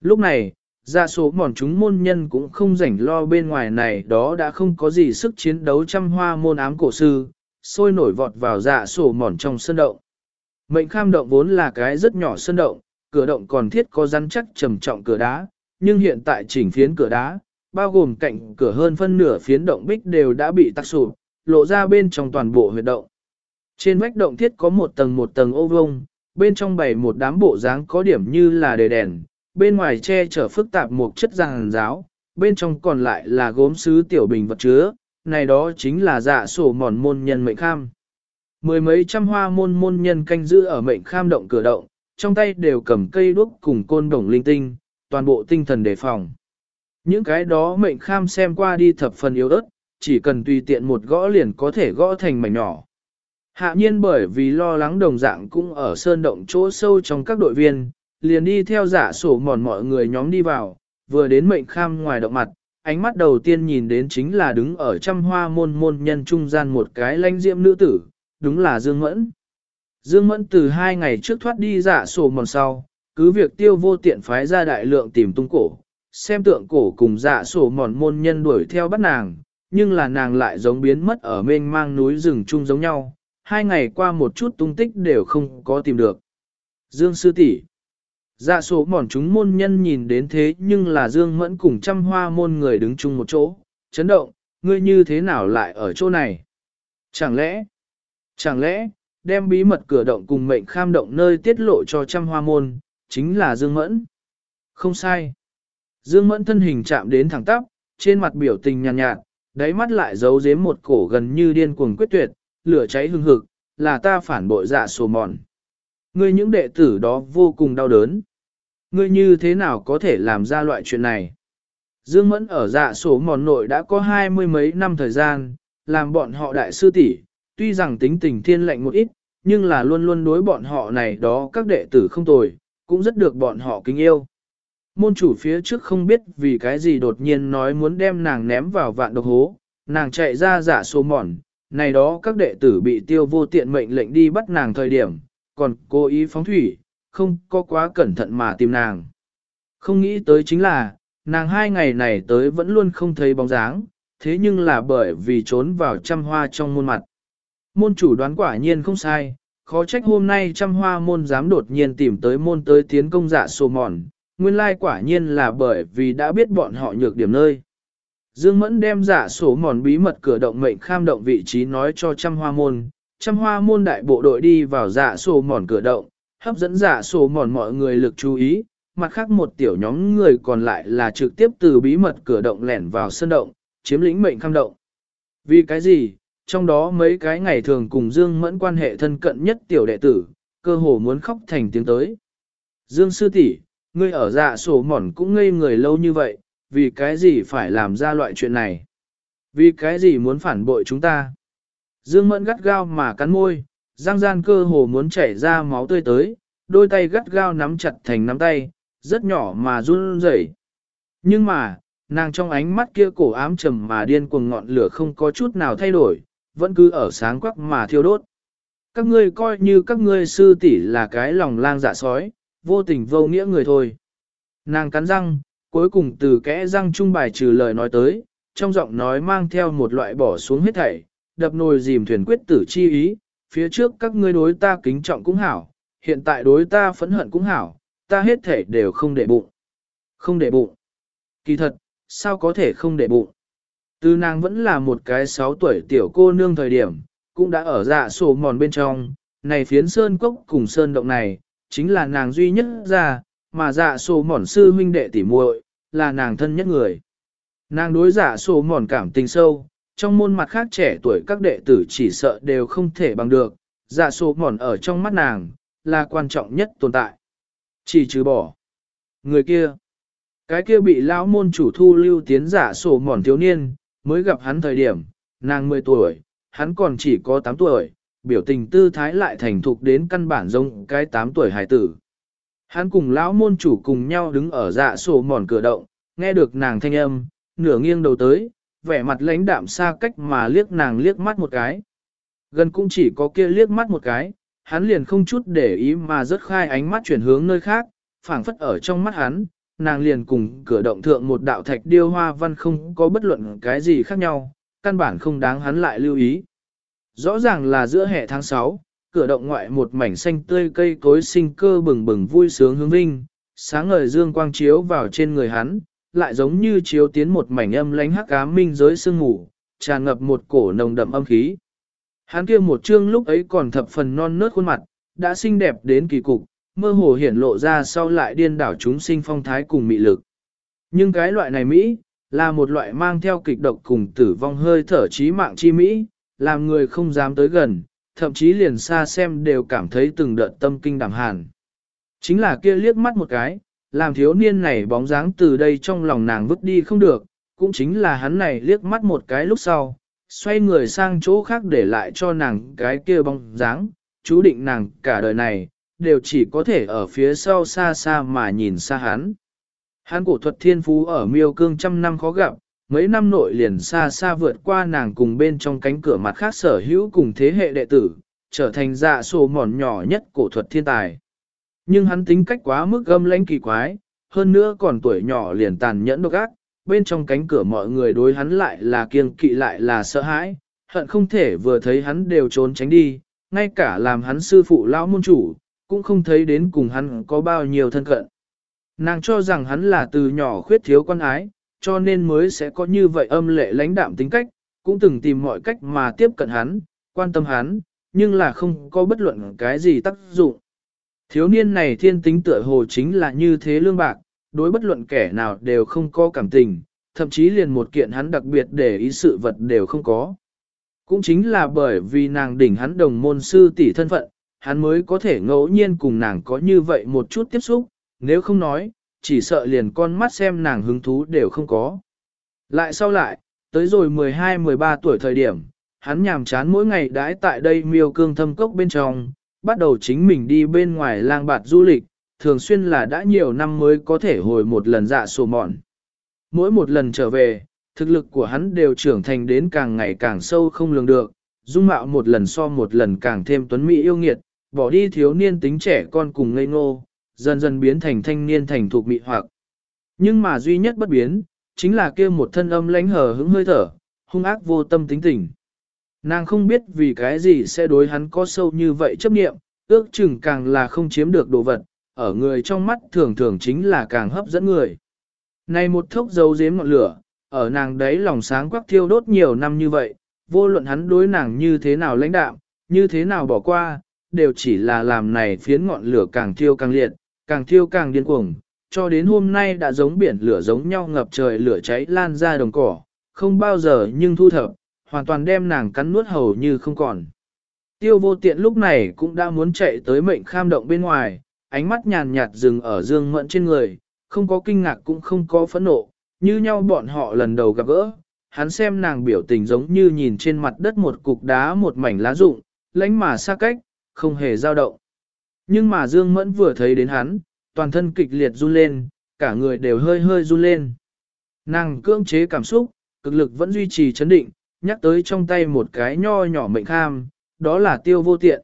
Lúc này, ra số mòn chúng môn nhân cũng không rảnh lo bên ngoài này đó đã không có gì sức chiến đấu trăm hoa môn ám cổ sư, sôi nổi vọt vào dạ sổ mòn trong sân động. Mệnh kham động vốn là cái rất nhỏ sân động, cửa động còn thiết có rắn chắc trầm trọng cửa đá, nhưng hiện tại chỉnh phiến cửa đá, bao gồm cạnh cửa hơn phân nửa phiến động bích đều đã bị tắc sụp, lộ ra bên trong toàn bộ huyệt động. Trên vách động thiết có một tầng một tầng ô vông, bên trong bày một đám bộ dáng có điểm như là đề đèn, bên ngoài che chở phức tạp một chất ràng giáo, bên trong còn lại là gốm sứ tiểu bình vật chứa, này đó chính là dạ sổ mòn môn nhân mệnh kham. Mười mấy trăm hoa môn môn nhân canh giữ ở mệnh kham động cửa động, trong tay đều cầm cây đuốc cùng côn đồng linh tinh, toàn bộ tinh thần đề phòng. Những cái đó mệnh kham xem qua đi thập phần yếu ớt, chỉ cần tùy tiện một gõ liền có thể gõ thành mảnh nhỏ. Hạ nhiên bởi vì lo lắng đồng dạng cũng ở sơn động chỗ sâu trong các đội viên, liền đi theo giả sổ mòn mọi người nhóm đi vào, vừa đến mệnh kham ngoài động mặt, ánh mắt đầu tiên nhìn đến chính là đứng ở trăm hoa môn môn nhân trung gian một cái lanh diệm nữ tử, đúng là Dương Mẫn. Dương Mẫn từ hai ngày trước thoát đi giả sổ mòn sau, cứ việc tiêu vô tiện phái ra đại lượng tìm tung cổ, xem tượng cổ cùng dạ sổ mòn môn nhân đuổi theo bắt nàng, nhưng là nàng lại giống biến mất ở mênh mang núi rừng chung giống nhau, hai ngày qua một chút tung tích đều không có tìm được. Dương sư tỷ Dạ số mòn chúng môn nhân nhìn đến thế nhưng là Dương Mẫn cùng trăm hoa môn người đứng chung một chỗ, chấn động, ngươi như thế nào lại ở chỗ này? Chẳng lẽ, chẳng lẽ, đem bí mật cửa động cùng mệnh kham động nơi tiết lộ cho trăm hoa môn, chính là Dương Mẫn? Không sai. Dương Mẫn thân hình chạm đến thẳng tắp, trên mặt biểu tình nhàn nhạt, nhạt, đáy mắt lại giấu giếm một cổ gần như điên cuồng quyết tuyệt, lửa cháy hừng hực, là ta phản bội dạ sổ mòn. Ngươi những đệ tử đó vô cùng đau đớn. Ngươi như thế nào có thể làm ra loại chuyện này? Dương Mẫn ở dạ sổ mòn nội đã có hai mươi mấy năm thời gian, làm bọn họ đại sư tỷ, tuy rằng tính tình thiên lệnh một ít, nhưng là luôn luôn đối bọn họ này đó các đệ tử không tồi, cũng rất được bọn họ kính yêu. Môn chủ phía trước không biết vì cái gì đột nhiên nói muốn đem nàng ném vào vạn độc hố, nàng chạy ra dạ giả số mòn, này đó các đệ tử bị tiêu vô tiện mệnh lệnh đi bắt nàng thời điểm, còn cố ý phóng thủy, không có quá cẩn thận mà tìm nàng. Không nghĩ tới chính là, nàng hai ngày này tới vẫn luôn không thấy bóng dáng, thế nhưng là bởi vì trốn vào trăm hoa trong môn mặt. Môn chủ đoán quả nhiên không sai, khó trách hôm nay trăm hoa môn dám đột nhiên tìm tới môn tới tiến công dạ sổ mòn, nguyên lai quả nhiên là bởi vì đã biết bọn họ nhược điểm nơi. Dương Mẫn đem giả sổ mòn bí mật cửa động mệnh kham động vị trí nói cho trăm hoa môn, trăm hoa môn đại bộ đội đi vào giả sổ mòn cửa động, hấp dẫn giả sổ mòn mọi người lực chú ý, mặt khác một tiểu nhóm người còn lại là trực tiếp từ bí mật cửa động lẻn vào sân động, chiếm lĩnh mệnh khăm động. Vì cái gì? Trong đó mấy cái ngày thường cùng Dương Mẫn quan hệ thân cận nhất tiểu đệ tử, cơ hồ muốn khóc thành tiếng tới. Dương sư tỷ, ngươi ở dạ sổ mòn cũng ngây người lâu như vậy, vì cái gì phải làm ra loại chuyện này? Vì cái gì muốn phản bội chúng ta? Dương Mẫn gắt gao mà cắn môi, Giang gian cơ hồ muốn chảy ra máu tươi tới, đôi tay gắt gao nắm chặt thành nắm tay, rất nhỏ mà run rẩy. Nhưng mà, nàng trong ánh mắt kia cổ ám trầm mà điên cuồng ngọn lửa không có chút nào thay đổi, vẫn cứ ở sáng quắc mà thiêu đốt. Các ngươi coi như các ngươi sư tỷ là cái lòng lang dạ sói, vô tình vô nghĩa người thôi. Nàng cắn răng, cuối cùng từ kẽ răng trung bài trừ lời nói tới, trong giọng nói mang theo một loại bỏ xuống hết thảy, đập nồi dìm thuyền quyết tử chi ý, phía trước các ngươi đối ta kính trọng cũng hảo, hiện tại đối ta phẫn hận cũng hảo, ta hết thể đều không để bụng. Không để bụng. Kỳ thật, sao có thể không để bụng? Từ nàng vẫn là một cái 6 tuổi tiểu cô nương thời điểm, cũng đã ở dạ sổ mòn bên trong, này phiến sơn cốc cùng sơn động này, chính là nàng duy nhất ra, mà dạ sổ mòn sư huynh đệ tỉ muội là nàng thân nhất người. Nàng đối dạ sổ mòn cảm tình sâu, trong môn mặt khác trẻ tuổi các đệ tử chỉ sợ đều không thể bằng được, dạ sổ mòn ở trong mắt nàng, là quan trọng nhất tồn tại. Chỉ trừ bỏ. Người kia, cái kia bị lão môn chủ thu lưu tiến dạ giả sổ mòn thiếu niên, mới gặp hắn thời điểm, nàng 10 tuổi, hắn còn chỉ có 8 tuổi, biểu tình tư thái lại thành thục đến căn bản giống cái 8 tuổi hải tử. Hắn cùng lão môn chủ cùng nhau đứng ở dạ sổ mòn cửa động, nghe được nàng thanh âm, nửa nghiêng đầu tới, vẻ mặt lãnh đạm xa cách mà liếc nàng liếc mắt một cái. Gần cũng chỉ có kia liếc mắt một cái, hắn liền không chút để ý mà rớt khai ánh mắt chuyển hướng nơi khác, phảng phất ở trong mắt hắn, nàng liền cùng cửa động thượng một đạo thạch điêu hoa văn không có bất luận cái gì khác nhau, căn bản không đáng hắn lại lưu ý. Rõ ràng là giữa hè tháng 6, cửa động ngoại một mảnh xanh tươi cây cối sinh cơ bừng bừng vui sướng hướng vinh, sáng ngời dương quang chiếu vào trên người hắn, lại giống như chiếu tiến một mảnh âm lánh hắc ám minh giới sương ngủ, tràn ngập một cổ nồng đậm âm khí. Hắn kia một chương lúc ấy còn thập phần non nớt khuôn mặt, đã xinh đẹp đến kỳ cục, mơ hồ hiển lộ ra sau lại điên đảo chúng sinh phong thái cùng mị lực. Nhưng cái loại này Mỹ, là một loại mang theo kịch độc cùng tử vong hơi thở trí mạng chi Mỹ, làm người không dám tới gần, thậm chí liền xa xem đều cảm thấy từng đợt tâm kinh đảm hàn. Chính là kia liếc mắt một cái, làm thiếu niên này bóng dáng từ đây trong lòng nàng vứt đi không được, cũng chính là hắn này liếc mắt một cái lúc sau, xoay người sang chỗ khác để lại cho nàng cái kia bóng dáng, chú định nàng cả đời này, đều chỉ có thể ở phía sau xa xa mà nhìn xa hắn. Hắn cổ thuật thiên phú ở miêu cương trăm năm khó gặp, mấy năm nội liền xa xa vượt qua nàng cùng bên trong cánh cửa mặt khác sở hữu cùng thế hệ đệ tử, trở thành dạ sổ mòn nhỏ nhất cổ thuật thiên tài. Nhưng hắn tính cách quá mức gâm lãnh kỳ quái, hơn nữa còn tuổi nhỏ liền tàn nhẫn độc ác, bên trong cánh cửa mọi người đối hắn lại là kiêng kỵ lại là sợ hãi, hận không thể vừa thấy hắn đều trốn tránh đi, ngay cả làm hắn sư phụ lão môn chủ, cũng không thấy đến cùng hắn có bao nhiêu thân cận. Nàng cho rằng hắn là từ nhỏ khuyết thiếu quan ái, cho nên mới sẽ có như vậy âm lệ lãnh đạm tính cách, cũng từng tìm mọi cách mà tiếp cận hắn, quan tâm hắn, nhưng là không có bất luận cái gì tác dụng. Thiếu niên này thiên tính tựa hồ chính là như thế lương bạc, đối bất luận kẻ nào đều không có cảm tình, thậm chí liền một kiện hắn đặc biệt để ý sự vật đều không có. Cũng chính là bởi vì nàng đỉnh hắn đồng môn sư tỷ thân phận, hắn mới có thể ngẫu nhiên cùng nàng có như vậy một chút tiếp xúc, nếu không nói, chỉ sợ liền con mắt xem nàng hứng thú đều không có. Lại sau lại, tới rồi 12-13 tuổi thời điểm, hắn nhàm chán mỗi ngày đãi tại đây miêu cương thâm cốc bên trong, bắt đầu chính mình đi bên ngoài lang bạt du lịch, thường xuyên là đã nhiều năm mới có thể hồi một lần dạ sổ mọn. Mỗi một lần trở về, thực lực của hắn đều trưởng thành đến càng ngày càng sâu không lường được, dung mạo một lần so một lần càng thêm tuấn mỹ yêu nghiệt, bỏ đi thiếu niên tính trẻ con cùng ngây ngô, dần dần biến thành thanh niên thành thục mị hoặc. Nhưng mà duy nhất bất biến, chính là kia một thân âm lãnh hờ hững hơi thở, hung ác vô tâm tính tình. Nàng không biết vì cái gì sẽ đối hắn có sâu như vậy chấp niệm, ước chừng càng là không chiếm được đồ vật, ở người trong mắt thường thường chính là càng hấp dẫn người. Này một thốc dấu dếm ngọn lửa, ở nàng đấy lòng sáng quắc thiêu đốt nhiều năm như vậy, vô luận hắn đối nàng như thế nào lãnh đạm, như thế nào bỏ qua, đều chỉ là làm này phiến ngọn lửa càng thiêu càng liệt, càng thiêu càng điên cuồng, cho đến hôm nay đã giống biển lửa giống nhau ngập trời lửa cháy lan ra đồng cỏ, không bao giờ nhưng thu thập, hoàn toàn đem nàng cắn nuốt hầu như không còn. Tiêu vô tiện lúc này cũng đã muốn chạy tới mệnh kham động bên ngoài, ánh mắt nhàn nhạt dừng ở dương mẫn trên người, không có kinh ngạc cũng không có phẫn nộ, như nhau bọn họ lần đầu gặp gỡ. Hắn xem nàng biểu tình giống như nhìn trên mặt đất một cục đá một mảnh lá rụng, lánh mà xa cách, không hề dao động. Nhưng mà Dương Mẫn vừa thấy đến hắn, toàn thân kịch liệt run lên, cả người đều hơi hơi run lên. Nàng cưỡng chế cảm xúc, cực lực vẫn duy trì chấn định, nhắc tới trong tay một cái nho nhỏ mệnh kham, đó là tiêu vô tiện.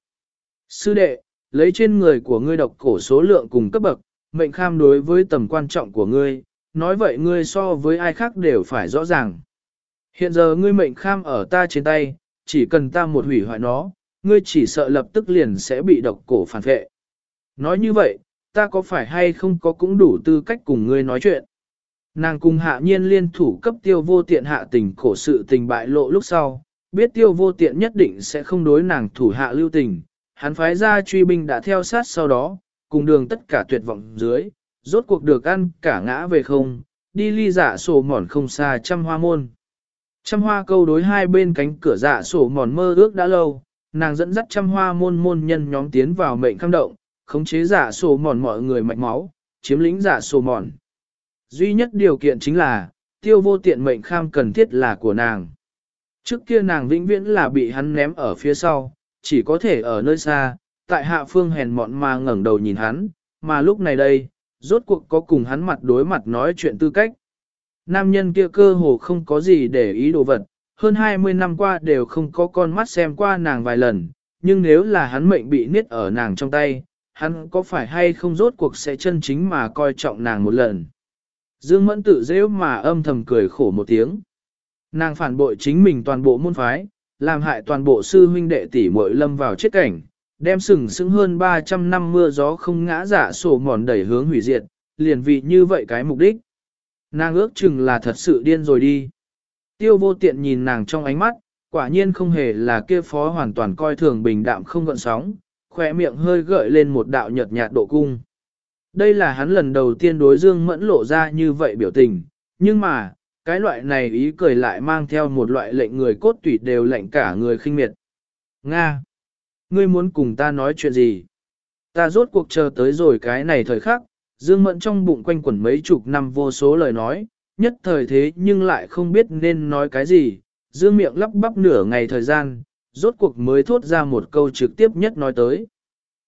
Sư đệ, lấy trên người của ngươi độc cổ số lượng cùng cấp bậc, mệnh kham đối với tầm quan trọng của ngươi, nói vậy ngươi so với ai khác đều phải rõ ràng. Hiện giờ ngươi mệnh kham ở ta trên tay, chỉ cần ta một hủy hoại nó, ngươi chỉ sợ lập tức liền sẽ bị độc cổ phản vệ. Nói như vậy, ta có phải hay không có cũng đủ tư cách cùng ngươi nói chuyện. Nàng cùng hạ nhiên liên thủ cấp tiêu vô tiện hạ tình khổ sự tình bại lộ lúc sau, biết tiêu vô tiện nhất định sẽ không đối nàng thủ hạ lưu tình. Hắn phái ra truy binh đã theo sát sau đó, cùng đường tất cả tuyệt vọng dưới, rốt cuộc được ăn cả ngã về không, đi ly giả sổ mòn không xa trăm hoa môn. Trăm hoa câu đối hai bên cánh cửa giả sổ mòn mơ ước đã lâu, nàng dẫn dắt trăm hoa môn môn nhân nhóm tiến vào mệnh khăm động, khống chế giả sổ mòn mọi người mạch máu, chiếm lĩnh giả sổ mòn. Duy nhất điều kiện chính là, tiêu vô tiện mệnh kham cần thiết là của nàng. Trước kia nàng vĩnh viễn là bị hắn ném ở phía sau, chỉ có thể ở nơi xa, tại hạ phương hèn mọn mà ngẩng đầu nhìn hắn, mà lúc này đây, rốt cuộc có cùng hắn mặt đối mặt nói chuyện tư cách. Nam nhân kia cơ hồ không có gì để ý đồ vật, hơn 20 năm qua đều không có con mắt xem qua nàng vài lần, nhưng nếu là hắn mệnh bị niết ở nàng trong tay, hắn có phải hay không rốt cuộc sẽ chân chính mà coi trọng nàng một lần. Dương Mẫn tự dễ mà âm thầm cười khổ một tiếng. Nàng phản bội chính mình toàn bộ môn phái, làm hại toàn bộ sư huynh đệ tỷ muội lâm vào chết cảnh, đem sừng sững hơn 300 năm mưa gió không ngã giả sổ mòn đẩy hướng hủy diệt, liền vị như vậy cái mục đích. Nàng ước chừng là thật sự điên rồi đi. Tiêu vô tiện nhìn nàng trong ánh mắt, quả nhiên không hề là kia phó hoàn toàn coi thường bình đạm không gợn sóng, khỏe miệng hơi gợi lên một đạo nhợt nhạt độ cung. Đây là hắn lần đầu tiên đối Dương Mẫn lộ ra như vậy biểu tình, nhưng mà, cái loại này ý cười lại mang theo một loại lệnh người cốt tủy đều lệnh cả người khinh miệt. Nga! Ngươi muốn cùng ta nói chuyện gì? Ta rốt cuộc chờ tới rồi cái này thời khắc, Dương Mẫn trong bụng quanh quẩn mấy chục năm vô số lời nói, nhất thời thế nhưng lại không biết nên nói cái gì, Dương miệng lắp bắp nửa ngày thời gian, rốt cuộc mới thốt ra một câu trực tiếp nhất nói tới.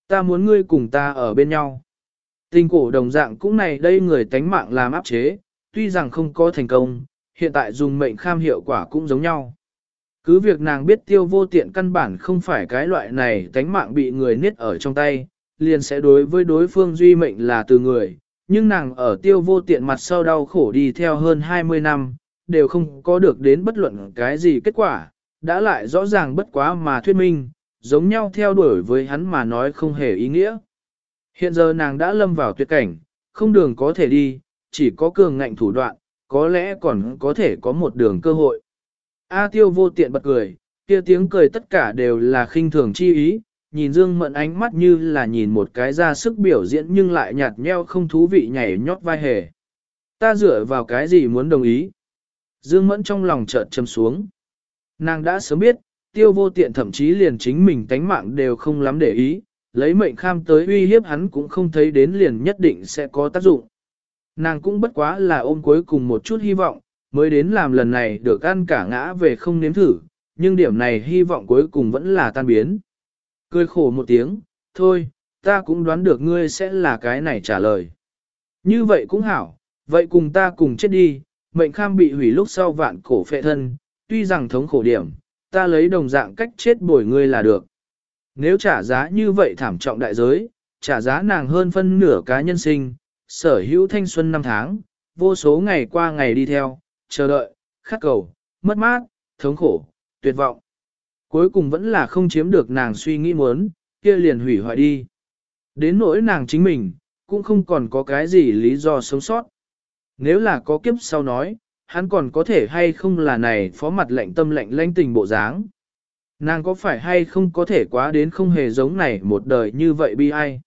Ta muốn ngươi cùng ta ở bên nhau. Tình cổ đồng dạng cũng này đây người tánh mạng làm áp chế, tuy rằng không có thành công, hiện tại dùng mệnh kham hiệu quả cũng giống nhau. Cứ việc nàng biết tiêu vô tiện căn bản không phải cái loại này tánh mạng bị người niết ở trong tay, liền sẽ đối với đối phương duy mệnh là từ người, nhưng nàng ở tiêu vô tiện mặt sau đau khổ đi theo hơn 20 năm, đều không có được đến bất luận cái gì kết quả, đã lại rõ ràng bất quá mà thuyết minh, giống nhau theo đuổi với hắn mà nói không hề ý nghĩa. Hiện giờ nàng đã lâm vào tuyệt cảnh, không đường có thể đi, chỉ có cường ngạnh thủ đoạn, có lẽ còn có thể có một đường cơ hội. A tiêu vô tiện bật cười, kia tiếng cười tất cả đều là khinh thường chi ý, nhìn Dương Mận ánh mắt như là nhìn một cái ra sức biểu diễn nhưng lại nhạt nheo không thú vị nhảy nhót vai hề. Ta dựa vào cái gì muốn đồng ý? Dương Mẫn trong lòng chợt châm xuống. Nàng đã sớm biết, tiêu vô tiện thậm chí liền chính mình tánh mạng đều không lắm để ý, lấy mệnh kham tới uy hiếp hắn cũng không thấy đến liền nhất định sẽ có tác dụng. Nàng cũng bất quá là ôm cuối cùng một chút hy vọng, mới đến làm lần này được ăn cả ngã về không nếm thử, nhưng điểm này hy vọng cuối cùng vẫn là tan biến. Cười khổ một tiếng, thôi, ta cũng đoán được ngươi sẽ là cái này trả lời. Như vậy cũng hảo, vậy cùng ta cùng chết đi, mệnh kham bị hủy lúc sau vạn cổ phệ thân, tuy rằng thống khổ điểm, ta lấy đồng dạng cách chết bồi ngươi là được. Nếu trả giá như vậy thảm trọng đại giới, trả giá nàng hơn phân nửa cá nhân sinh, sở hữu thanh xuân năm tháng, vô số ngày qua ngày đi theo, chờ đợi, khát cầu, mất mát, thống khổ, tuyệt vọng. Cuối cùng vẫn là không chiếm được nàng suy nghĩ muốn, kia liền hủy hoại đi. Đến nỗi nàng chính mình, cũng không còn có cái gì lý do sống sót. Nếu là có kiếp sau nói, hắn còn có thể hay không là này phó mặt lệnh tâm lệnh lãnh tình bộ dáng. Nàng có phải hay không có thể quá đến không hề giống này một đời như vậy bi ai.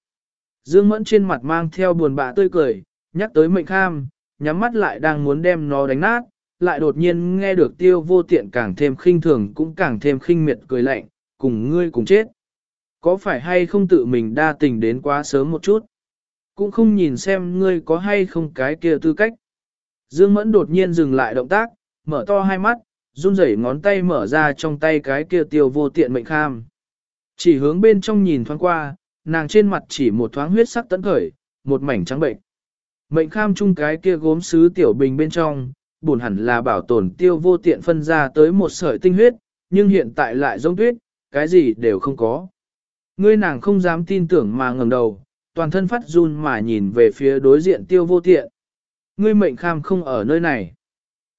Dương Mẫn trên mặt mang theo buồn bã tươi cười, nhắc tới mệnh kham, nhắm mắt lại đang muốn đem nó đánh nát, lại đột nhiên nghe được tiêu vô tiện càng thêm khinh thường cũng càng thêm khinh miệt cười lạnh, cùng ngươi cùng chết. Có phải hay không tự mình đa tình đến quá sớm một chút? Cũng không nhìn xem ngươi có hay không cái kia tư cách. Dương Mẫn đột nhiên dừng lại động tác, mở to hai mắt, run rẩy ngón tay mở ra trong tay cái kia tiêu vô tiện mệnh kham. Chỉ hướng bên trong nhìn thoáng qua, nàng trên mặt chỉ một thoáng huyết sắc tấn khởi, một mảnh trắng bệnh. Mệnh kham chung cái kia gốm sứ tiểu bình bên trong, buồn hẳn là bảo tồn tiêu vô tiện phân ra tới một sợi tinh huyết, nhưng hiện tại lại giống tuyết, cái gì đều không có. Ngươi nàng không dám tin tưởng mà ngẩng đầu, toàn thân phát run mà nhìn về phía đối diện tiêu vô tiện. Ngươi mệnh kham không ở nơi này.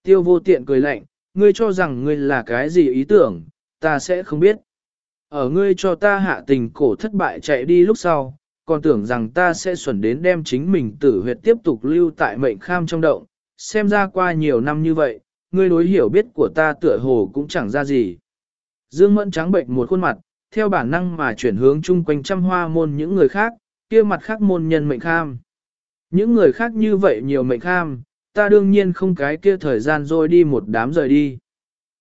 Tiêu vô tiện cười lạnh, ngươi cho rằng ngươi là cái gì ý tưởng, ta sẽ không biết. Ở ngươi cho ta hạ tình cổ thất bại chạy đi lúc sau, còn tưởng rằng ta sẽ xuẩn đến đem chính mình tử huyệt tiếp tục lưu tại mệnh kham trong động, xem ra qua nhiều năm như vậy, ngươi đối hiểu biết của ta tựa hồ cũng chẳng ra gì. Dương Mẫn trắng bệnh một khuôn mặt, theo bản năng mà chuyển hướng chung quanh trăm hoa môn những người khác, kia mặt khác môn nhân mệnh kham. Những người khác như vậy nhiều mệnh kham, ta đương nhiên không cái kia thời gian rồi đi một đám rời đi.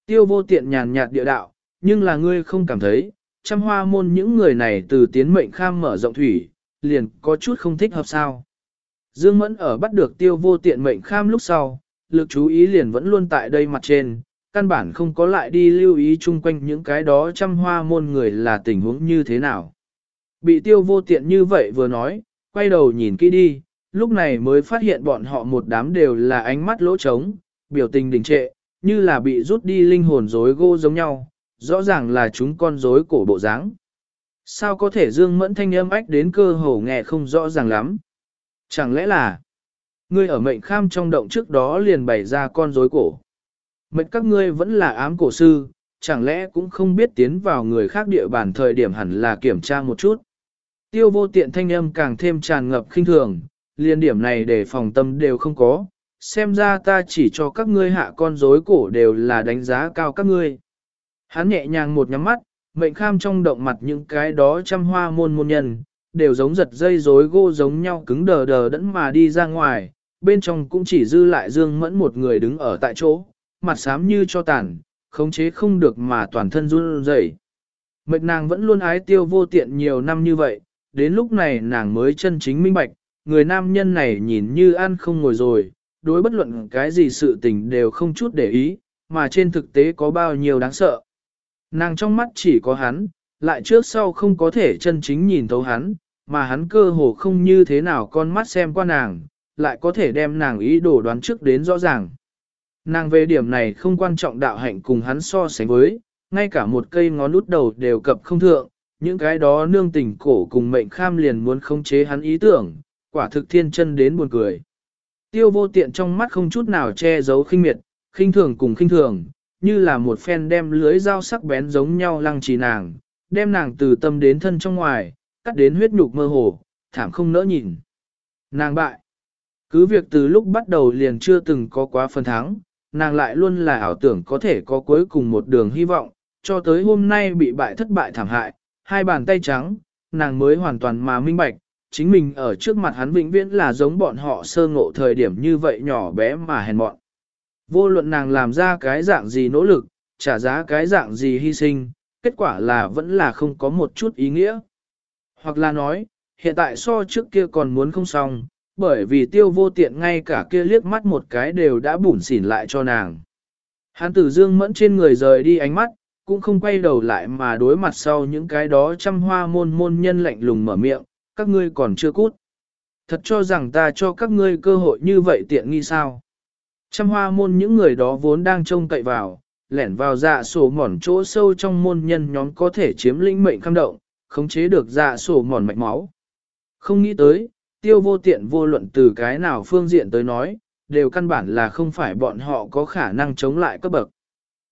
Tiêu vô tiện nhàn nhạt địa đạo, nhưng là ngươi không cảm thấy, trăm hoa môn những người này từ tiến mệnh kham mở rộng thủy, liền có chút không thích hợp sao. Dương Mẫn ở bắt được tiêu vô tiện mệnh kham lúc sau, lực chú ý liền vẫn luôn tại đây mặt trên, căn bản không có lại đi lưu ý chung quanh những cái đó trăm hoa môn người là tình huống như thế nào. Bị tiêu vô tiện như vậy vừa nói, quay đầu nhìn kỹ đi, lúc này mới phát hiện bọn họ một đám đều là ánh mắt lỗ trống, biểu tình đình trệ, như là bị rút đi linh hồn rối gô giống nhau, rõ ràng là chúng con rối cổ bộ dáng. Sao có thể dương mẫn thanh âm ách đến cơ hồ nghe không rõ ràng lắm? Chẳng lẽ là, ngươi ở mệnh kham trong động trước đó liền bày ra con rối cổ. Mệnh các ngươi vẫn là ám cổ sư, chẳng lẽ cũng không biết tiến vào người khác địa bàn thời điểm hẳn là kiểm tra một chút. Tiêu vô tiện thanh âm càng thêm tràn ngập khinh thường, liên điểm này để phòng tâm đều không có, xem ra ta chỉ cho các ngươi hạ con rối cổ đều là đánh giá cao các ngươi. Hắn nhẹ nhàng một nhắm mắt, mệnh kham trong động mặt những cái đó trăm hoa môn môn nhân, đều giống giật dây rối gô giống nhau cứng đờ đờ đẫn mà đi ra ngoài, bên trong cũng chỉ dư lại dương mẫn một người đứng ở tại chỗ, mặt xám như cho tàn, khống chế không được mà toàn thân run rẩy. Mệnh nàng vẫn luôn ái tiêu vô tiện nhiều năm như vậy, đến lúc này nàng mới chân chính minh bạch, người nam nhân này nhìn như ăn không ngồi rồi, đối bất luận cái gì sự tình đều không chút để ý, mà trên thực tế có bao nhiêu đáng sợ. Nàng trong mắt chỉ có hắn, lại trước sau không có thể chân chính nhìn thấu hắn, mà hắn cơ hồ không như thế nào con mắt xem qua nàng, lại có thể đem nàng ý đồ đoán trước đến rõ ràng. Nàng về điểm này không quan trọng đạo hạnh cùng hắn so sánh với, ngay cả một cây ngón út đầu đều cập không thượng, những cái đó nương tình cổ cùng mệnh kham liền muốn khống chế hắn ý tưởng, quả thực thiên chân đến buồn cười. Tiêu vô tiện trong mắt không chút nào che giấu khinh miệt, khinh thường cùng khinh thường, như là một phen đem lưới dao sắc bén giống nhau lăng trì nàng, đem nàng từ tâm đến thân trong ngoài, cắt đến huyết nhục mơ hồ, thảm không nỡ nhìn. Nàng bại. Cứ việc từ lúc bắt đầu liền chưa từng có quá phần thắng, nàng lại luôn là ảo tưởng có thể có cuối cùng một đường hy vọng, cho tới hôm nay bị bại thất bại thảm hại, hai bàn tay trắng, nàng mới hoàn toàn mà minh bạch, chính mình ở trước mặt hắn vĩnh viễn là giống bọn họ sơ ngộ thời điểm như vậy nhỏ bé mà hèn mọn. Vô luận nàng làm ra cái dạng gì nỗ lực, trả giá cái dạng gì hy sinh, kết quả là vẫn là không có một chút ý nghĩa. Hoặc là nói, hiện tại so trước kia còn muốn không xong, bởi vì tiêu vô tiện ngay cả kia liếc mắt một cái đều đã bủn xỉn lại cho nàng. Hắn tử dương mẫn trên người rời đi ánh mắt, cũng không quay đầu lại mà đối mặt sau những cái đó trăm hoa môn môn nhân lạnh lùng mở miệng, các ngươi còn chưa cút. Thật cho rằng ta cho các ngươi cơ hội như vậy tiện nghi sao. Trăm hoa môn những người đó vốn đang trông cậy vào, lẻn vào dạ sổ mỏn chỗ sâu trong môn nhân nhóm có thể chiếm lĩnh mệnh khăm động, khống chế được dạ sổ mỏn mạch máu. Không nghĩ tới, tiêu vô tiện vô luận từ cái nào phương diện tới nói, đều căn bản là không phải bọn họ có khả năng chống lại cấp bậc.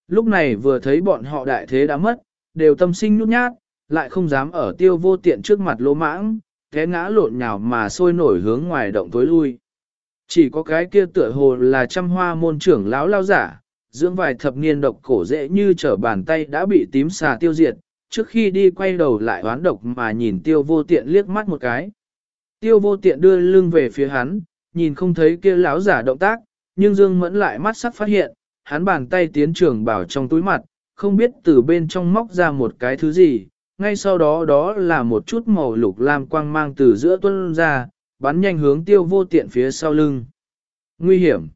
Lúc này vừa thấy bọn họ đại thế đã mất, đều tâm sinh nhút nhát, lại không dám ở tiêu vô tiện trước mặt lỗ mãng, Thế ngã lộn nhào mà sôi nổi hướng ngoài động tối lui. Chỉ có cái kia tựa hồ là trăm hoa môn trưởng lão lao giả, dưỡng vài thập niên độc cổ dễ như trở bàn tay đã bị tím xà tiêu diệt, trước khi đi quay đầu lại oán độc mà nhìn tiêu vô tiện liếc mắt một cái. Tiêu vô tiện đưa lưng về phía hắn, nhìn không thấy kia lão giả động tác, nhưng Dương Mẫn lại mắt sắc phát hiện, hắn bàn tay tiến trường bảo trong túi mặt, không biết từ bên trong móc ra một cái thứ gì, ngay sau đó đó là một chút màu lục lam quang mang từ giữa tuân ra, bắn nhanh hướng tiêu vô tiện phía sau lưng. Nguy hiểm.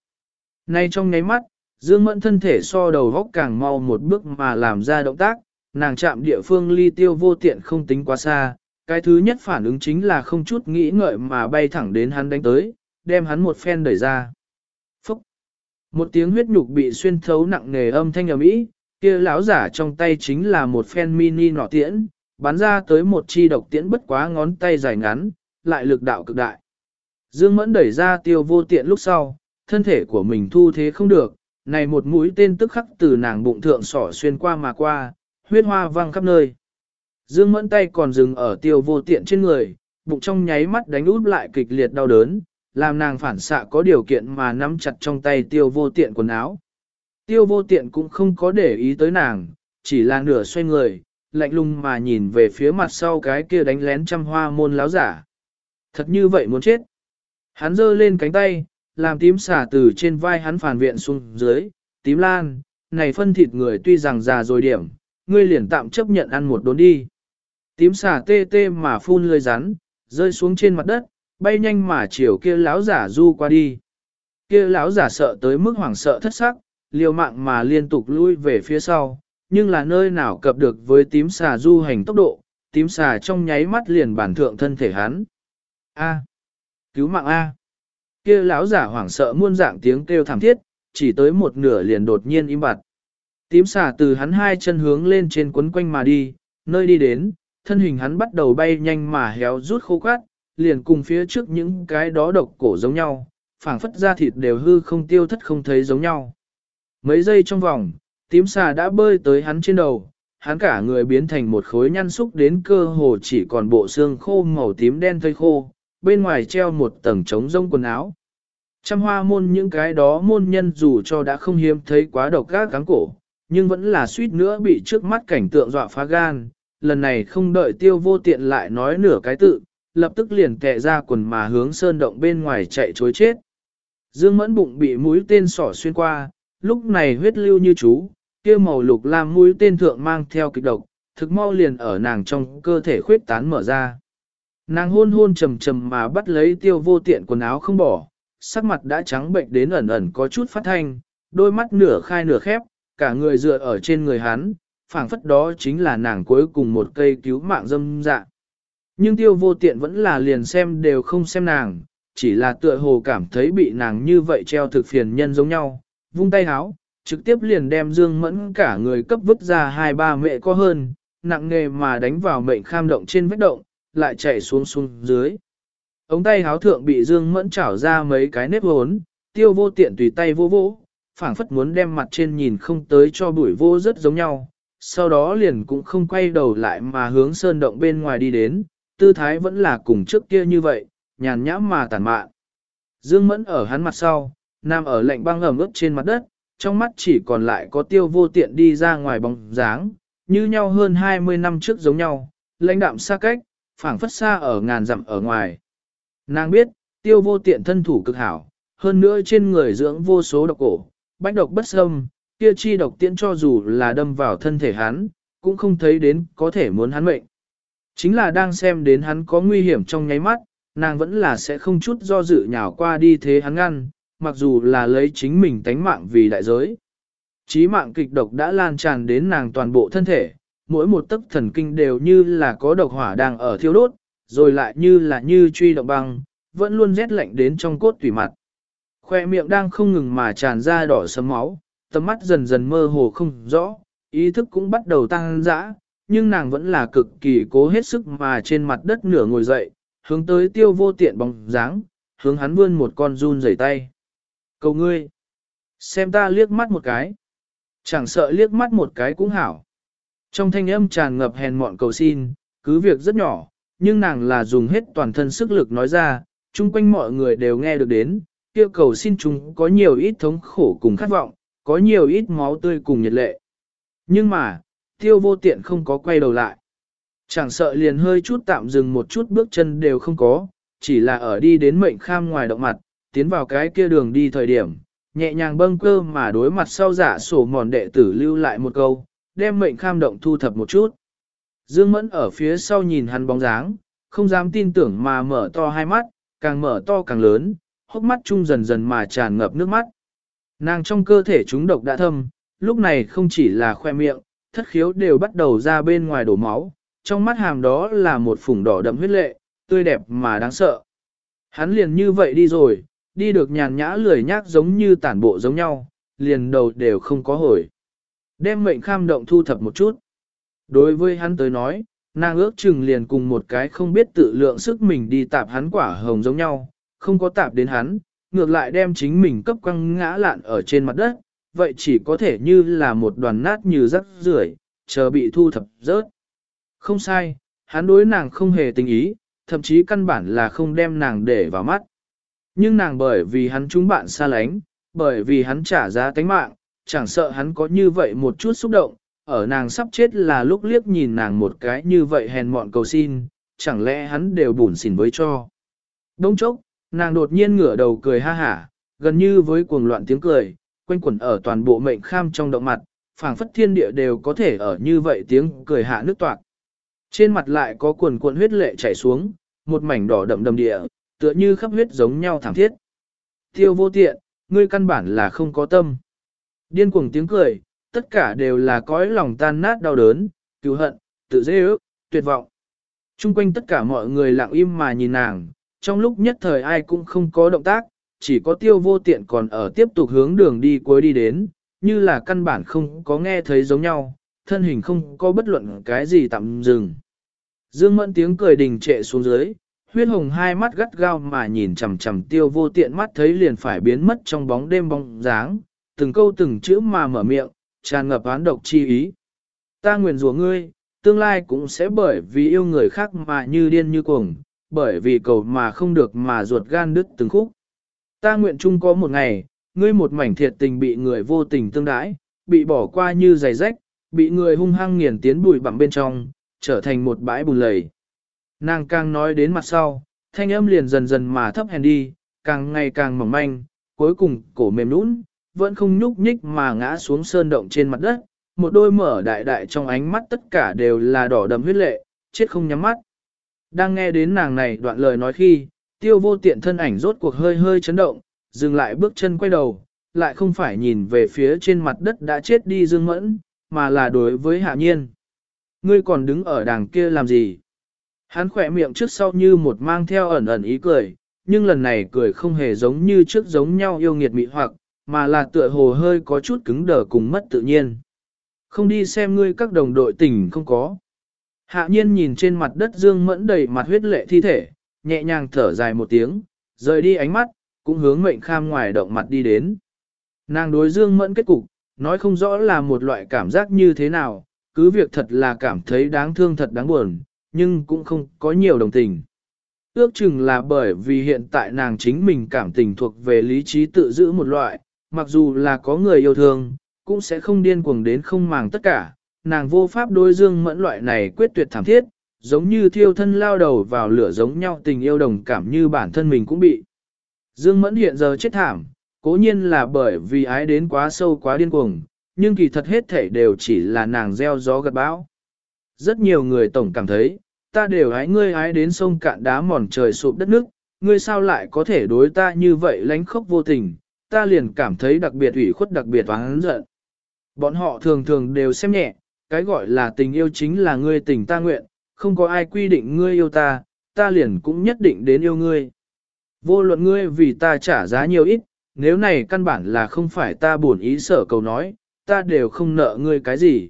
Nay trong nháy mắt, Dương Mẫn thân thể so đầu góc càng mau một bước mà làm ra động tác, nàng chạm địa phương ly tiêu vô tiện không tính quá xa, cái thứ nhất phản ứng chính là không chút nghĩ ngợi mà bay thẳng đến hắn đánh tới, đem hắn một phen đẩy ra. Phúc! Một tiếng huyết nhục bị xuyên thấu nặng nề âm thanh ầm ĩ, kia lão giả trong tay chính là một phen mini nỏ tiễn, bắn ra tới một chi độc tiễn bất quá ngón tay dài ngắn, lại lực đạo cực đại. Dương Mẫn đẩy ra tiêu vô tiện lúc sau, thân thể của mình thu thế không được, này một mũi tên tức khắc từ nàng bụng thượng sỏ xuyên qua mà qua, huyết hoa văng khắp nơi. Dương Mẫn tay còn dừng ở tiêu vô tiện trên người, bụng trong nháy mắt đánh út lại kịch liệt đau đớn, làm nàng phản xạ có điều kiện mà nắm chặt trong tay tiêu vô tiện quần áo. Tiêu vô tiện cũng không có để ý tới nàng, chỉ là nửa xoay người, lạnh lùng mà nhìn về phía mặt sau cái kia đánh lén trăm hoa môn láo giả. Thật như vậy muốn chết. Hắn giơ lên cánh tay, làm tím xả từ trên vai hắn phản viện xuống dưới, tím lan, này phân thịt người tuy rằng già rồi điểm, ngươi liền tạm chấp nhận ăn một đốn đi. Tím xả tê tê mà phun lơi rắn, rơi xuống trên mặt đất, bay nhanh mà chiều kia láo giả du qua đi. Kia láo giả sợ tới mức hoảng sợ thất sắc, liều mạng mà liên tục lui về phía sau, nhưng là nơi nào cập được với tím xà du hành tốc độ, tím xà trong nháy mắt liền bản thượng thân thể hắn. A. Cứu mạng A. Kia lão giả hoảng sợ muôn dạng tiếng kêu thảm thiết, chỉ tới một nửa liền đột nhiên im bặt. Tím xà từ hắn hai chân hướng lên trên quấn quanh mà đi, nơi đi đến, thân hình hắn bắt đầu bay nhanh mà héo rút khô quát, liền cùng phía trước những cái đó độc cổ giống nhau, phảng phất ra thịt đều hư không tiêu thất không thấy giống nhau. Mấy giây trong vòng, tím xà đã bơi tới hắn trên đầu, hắn cả người biến thành một khối nhăn xúc đến cơ hồ chỉ còn bộ xương khô màu tím đen thây khô, bên ngoài treo một tầng trống rông quần áo. Trăm hoa môn những cái đó môn nhân dù cho đã không hiếm thấy quá độc gác cáng cổ, nhưng vẫn là suýt nữa bị trước mắt cảnh tượng dọa phá gan, lần này không đợi tiêu vô tiện lại nói nửa cái tự, lập tức liền kẹ ra quần mà hướng sơn động bên ngoài chạy chối chết. Dương mẫn bụng bị mũi tên sỏ xuyên qua, lúc này huyết lưu như chú, kia màu lục lam mũi tên thượng mang theo kịch độc, thực mau liền ở nàng trong cơ thể khuyết tán mở ra. Nàng hôn hôn trầm trầm mà bắt lấy tiêu vô tiện quần áo không bỏ, sắc mặt đã trắng bệnh đến ẩn ẩn có chút phát thanh, đôi mắt nửa khai nửa khép, cả người dựa ở trên người hắn, phảng phất đó chính là nàng cuối cùng một cây cứu mạng dâm dạ. Nhưng tiêu vô tiện vẫn là liền xem đều không xem nàng, chỉ là tựa hồ cảm thấy bị nàng như vậy treo thực phiền nhân giống nhau, vung tay háo, trực tiếp liền đem dương mẫn cả người cấp vứt ra hai ba mẹ có hơn, nặng nghề mà đánh vào mệnh kham động trên vết động, lại chạy xuống xuống dưới. Ống tay háo thượng bị dương mẫn chảo ra mấy cái nếp hốn, tiêu vô tiện tùy tay vô vô, phảng phất muốn đem mặt trên nhìn không tới cho bụi vô rất giống nhau, sau đó liền cũng không quay đầu lại mà hướng sơn động bên ngoài đi đến, tư thái vẫn là cùng trước kia như vậy, nhàn nhãm mà tàn mạn. Dương mẫn ở hắn mặt sau, nằm ở lạnh băng ẩm ướt trên mặt đất, trong mắt chỉ còn lại có tiêu vô tiện đi ra ngoài bóng dáng, như nhau hơn 20 năm trước giống nhau, lãnh đạm xa cách, phảng phất xa ở ngàn dặm ở ngoài. Nàng biết, tiêu vô tiện thân thủ cực hảo, hơn nữa trên người dưỡng vô số độc cổ, bách độc bất xâm, kia chi độc tiễn cho dù là đâm vào thân thể hắn, cũng không thấy đến có thể muốn hắn mệnh. Chính là đang xem đến hắn có nguy hiểm trong nháy mắt, nàng vẫn là sẽ không chút do dự nhào qua đi thế hắn ngăn, mặc dù là lấy chính mình tánh mạng vì đại giới. Chí mạng kịch độc đã lan tràn đến nàng toàn bộ thân thể, mỗi một tấc thần kinh đều như là có độc hỏa đang ở thiêu đốt, rồi lại như là như truy động băng, vẫn luôn rét lạnh đến trong cốt tủy mặt. Khoe miệng đang không ngừng mà tràn ra đỏ sấm máu, tầm mắt dần dần mơ hồ không rõ, ý thức cũng bắt đầu tăng dã, nhưng nàng vẫn là cực kỳ cố hết sức mà trên mặt đất nửa ngồi dậy, hướng tới tiêu vô tiện bóng dáng, hướng hắn vươn một con run rẩy tay. Cầu ngươi, xem ta liếc mắt một cái. Chẳng sợ liếc mắt một cái cũng hảo. Trong thanh âm tràn ngập hèn mọn cầu xin, cứ việc rất nhỏ, nhưng nàng là dùng hết toàn thân sức lực nói ra, chung quanh mọi người đều nghe được đến, kêu cầu xin chúng có nhiều ít thống khổ cùng khát vọng, có nhiều ít máu tươi cùng nhiệt lệ. Nhưng mà, tiêu vô tiện không có quay đầu lại. Chẳng sợ liền hơi chút tạm dừng một chút bước chân đều không có, chỉ là ở đi đến mệnh kham ngoài động mặt, tiến vào cái kia đường đi thời điểm, nhẹ nhàng bâng cơ mà đối mặt sau giả sổ mòn đệ tử lưu lại một câu, đem mệnh kham động thu thập một chút. Dương Mẫn ở phía sau nhìn hắn bóng dáng, không dám tin tưởng mà mở to hai mắt, càng mở to càng lớn, hốc mắt chung dần dần mà tràn ngập nước mắt. Nàng trong cơ thể chúng độc đã thâm, lúc này không chỉ là khoe miệng, thất khiếu đều bắt đầu ra bên ngoài đổ máu, trong mắt hàm đó là một phủng đỏ đậm huyết lệ, tươi đẹp mà đáng sợ. Hắn liền như vậy đi rồi, đi được nhàn nhã lười nhác giống như tản bộ giống nhau, liền đầu đều không có hồi. Đem mệnh kham động thu thập một chút. Đối với hắn tới nói, nàng ước chừng liền cùng một cái không biết tự lượng sức mình đi tạp hắn quả hồng giống nhau, không có tạp đến hắn, ngược lại đem chính mình cấp quăng ngã lạn ở trên mặt đất, vậy chỉ có thể như là một đoàn nát như rắc rưởi, chờ bị thu thập rớt. Không sai, hắn đối nàng không hề tình ý, thậm chí căn bản là không đem nàng để vào mắt. Nhưng nàng bởi vì hắn chúng bạn xa lánh, bởi vì hắn trả giá tánh mạng, chẳng sợ hắn có như vậy một chút xúc động, ở nàng sắp chết là lúc liếc nhìn nàng một cái như vậy hèn mọn cầu xin, chẳng lẽ hắn đều bùn xỉn với cho. Đông chốc, nàng đột nhiên ngửa đầu cười ha hả, gần như với cuồng loạn tiếng cười, quanh quẩn ở toàn bộ mệnh kham trong động mặt, phảng phất thiên địa đều có thể ở như vậy tiếng cười hạ nước toạc. Trên mặt lại có cuồn cuộn huyết lệ chảy xuống, một mảnh đỏ đậm đầm địa, tựa như khắp huyết giống nhau thảm thiết. Tiêu vô tiện, ngươi căn bản là không có tâm. Điên cuồng tiếng cười, tất cả đều là cõi lòng tan nát đau đớn, cứu hận, tự dễ ước, tuyệt vọng. Trung quanh tất cả mọi người lặng im mà nhìn nàng, trong lúc nhất thời ai cũng không có động tác, chỉ có tiêu vô tiện còn ở tiếp tục hướng đường đi cuối đi đến, như là căn bản không có nghe thấy giống nhau, thân hình không có bất luận cái gì tạm dừng. Dương mẫn tiếng cười đình trệ xuống dưới, huyết hồng hai mắt gắt gao mà nhìn chằm chằm tiêu vô tiện mắt thấy liền phải biến mất trong bóng đêm bóng dáng, từng câu từng chữ mà mở miệng, tràn ngập án độc chi ý. Ta nguyện rủa ngươi, tương lai cũng sẽ bởi vì yêu người khác mà như điên như cuồng, bởi vì cầu mà không được mà ruột gan đứt từng khúc. Ta nguyện chung có một ngày, ngươi một mảnh thiệt tình bị người vô tình tương đãi, bị bỏ qua như giày rách, bị người hung hăng nghiền tiến bụi bặm bên trong, trở thành một bãi bùn lầy. Nàng càng nói đến mặt sau, thanh âm liền dần dần mà thấp hèn đi, càng ngày càng mỏng manh, cuối cùng cổ mềm nũng, vẫn không nhúc nhích mà ngã xuống sơn động trên mặt đất, một đôi mở đại đại trong ánh mắt tất cả đều là đỏ đầm huyết lệ, chết không nhắm mắt. Đang nghe đến nàng này đoạn lời nói khi, tiêu vô tiện thân ảnh rốt cuộc hơi hơi chấn động, dừng lại bước chân quay đầu, lại không phải nhìn về phía trên mặt đất đã chết đi dương mẫn, mà là đối với hạ nhiên. Ngươi còn đứng ở đằng kia làm gì? Hắn khỏe miệng trước sau như một mang theo ẩn ẩn ý cười, nhưng lần này cười không hề giống như trước giống nhau yêu nghiệt mị hoặc, mà là tựa hồ hơi có chút cứng đờ cùng mất tự nhiên. Không đi xem ngươi các đồng đội tình không có. Hạ nhiên nhìn trên mặt đất dương mẫn đầy mặt huyết lệ thi thể, nhẹ nhàng thở dài một tiếng, rời đi ánh mắt, cũng hướng mệnh kham ngoài động mặt đi đến. Nàng đối dương mẫn kết cục, nói không rõ là một loại cảm giác như thế nào, cứ việc thật là cảm thấy đáng thương thật đáng buồn, nhưng cũng không có nhiều đồng tình. Ước chừng là bởi vì hiện tại nàng chính mình cảm tình thuộc về lý trí tự giữ một loại, mặc dù là có người yêu thương, cũng sẽ không điên cuồng đến không màng tất cả, nàng vô pháp đối dương mẫn loại này quyết tuyệt thảm thiết, giống như thiêu thân lao đầu vào lửa giống nhau tình yêu đồng cảm như bản thân mình cũng bị. Dương mẫn hiện giờ chết thảm, cố nhiên là bởi vì ái đến quá sâu quá điên cuồng, nhưng kỳ thật hết thể đều chỉ là nàng gieo gió gặt bão. Rất nhiều người tổng cảm thấy, ta đều ái ngươi ái đến sông cạn đá mòn trời sụp đất nước, ngươi sao lại có thể đối ta như vậy lánh khốc vô tình, ta liền cảm thấy đặc biệt ủy khuất đặc biệt oán giận. Bọn họ thường thường đều xem nhẹ, cái gọi là tình yêu chính là ngươi tình ta nguyện, không có ai quy định ngươi yêu ta, ta liền cũng nhất định đến yêu ngươi. Vô luận ngươi vì ta trả giá nhiều ít, nếu này căn bản là không phải ta buồn ý sở cầu nói, ta đều không nợ ngươi cái gì.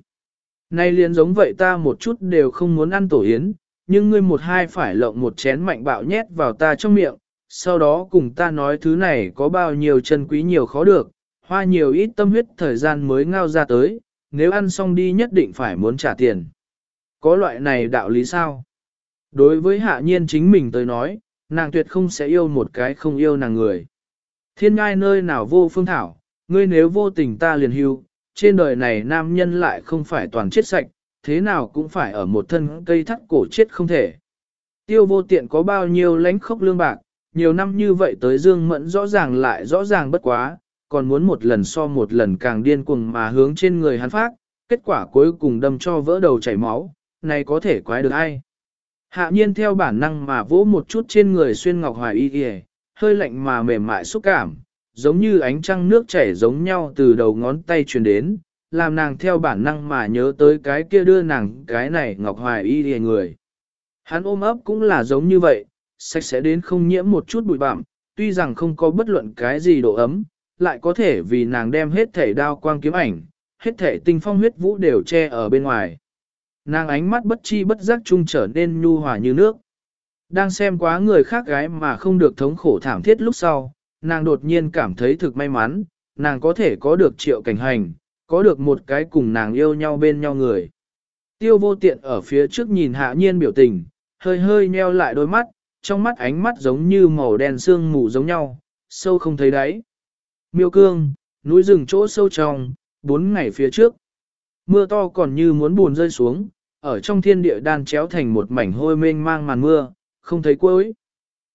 Nay liền giống vậy ta một chút đều không muốn ăn tổ yến, nhưng ngươi một hai phải lộng một chén mạnh bạo nhét vào ta trong miệng, sau đó cùng ta nói thứ này có bao nhiêu chân quý nhiều khó được, hoa nhiều ít tâm huyết thời gian mới ngao ra tới, nếu ăn xong đi nhất định phải muốn trả tiền. Có loại này đạo lý sao? Đối với hạ nhiên chính mình tới nói, nàng tuyệt không sẽ yêu một cái không yêu nàng người. Thiên ngai nơi nào vô phương thảo, ngươi nếu vô tình ta liền hưu, trên đời này nam nhân lại không phải toàn chết sạch, thế nào cũng phải ở một thân cây thắt cổ chết không thể. Tiêu vô tiện có bao nhiêu lánh khốc lương bạc, nhiều năm như vậy tới Dương Mẫn rõ ràng lại rõ ràng bất quá, còn muốn một lần so một lần càng điên cuồng mà hướng trên người hắn phát, kết quả cuối cùng đâm cho vỡ đầu chảy máu, này có thể quái được ai. Hạ nhiên theo bản năng mà vỗ một chút trên người xuyên ngọc hoài y kìa, hơi lạnh mà mềm mại xúc cảm, giống như ánh trăng nước chảy giống nhau từ đầu ngón tay truyền đến, làm nàng theo bản năng mà nhớ tới cái kia đưa nàng cái này ngọc hoài y kìa người. Hắn ôm ấp cũng là giống như vậy, sạch sẽ đến không nhiễm một chút bụi bặm, tuy rằng không có bất luận cái gì độ ấm, lại có thể vì nàng đem hết thể đao quang kiếm ảnh, hết thể tinh phong huyết vũ đều che ở bên ngoài. Nàng ánh mắt bất chi bất giác trung trở nên nhu hòa như nước. Đang xem quá người khác gái mà không được thống khổ thảm thiết lúc sau, nàng đột nhiên cảm thấy thực may mắn, nàng có thể có được triệu cảnh hành, có được một cái cùng nàng yêu nhau bên nhau người. Tiêu vô tiện ở phía trước nhìn hạ nhiên biểu tình, hơi hơi nheo lại đôi mắt, trong mắt ánh mắt giống như màu đen sương mù giống nhau, sâu không thấy đáy. Miêu cương, núi rừng chỗ sâu trong, bốn ngày phía trước. Mưa to còn như muốn buồn rơi xuống, ở trong thiên địa đan chéo thành một mảnh hôi mênh mang màn mưa, không thấy cuối.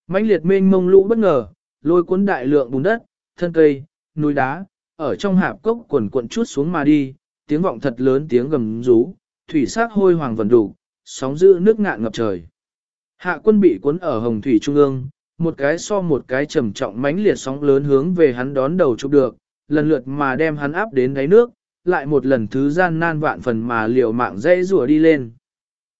mãnh liệt mênh mông lũ bất ngờ, lôi cuốn đại lượng bùn đất, thân cây, núi đá, ở trong hạp cốc quần cuộn chút xuống mà đi, tiếng vọng thật lớn tiếng gầm rú, thủy sắc hôi hoàng vần đủ, sóng dữ nước ngạn ngập trời. Hạ quân bị cuốn ở hồng thủy trung ương, một cái so một cái trầm trọng mãnh liệt sóng lớn hướng về hắn đón đầu chụp được, lần lượt mà đem hắn áp đến đáy nước, lại một lần thứ gian nan vạn phần mà liều mạng dây rùa đi lên.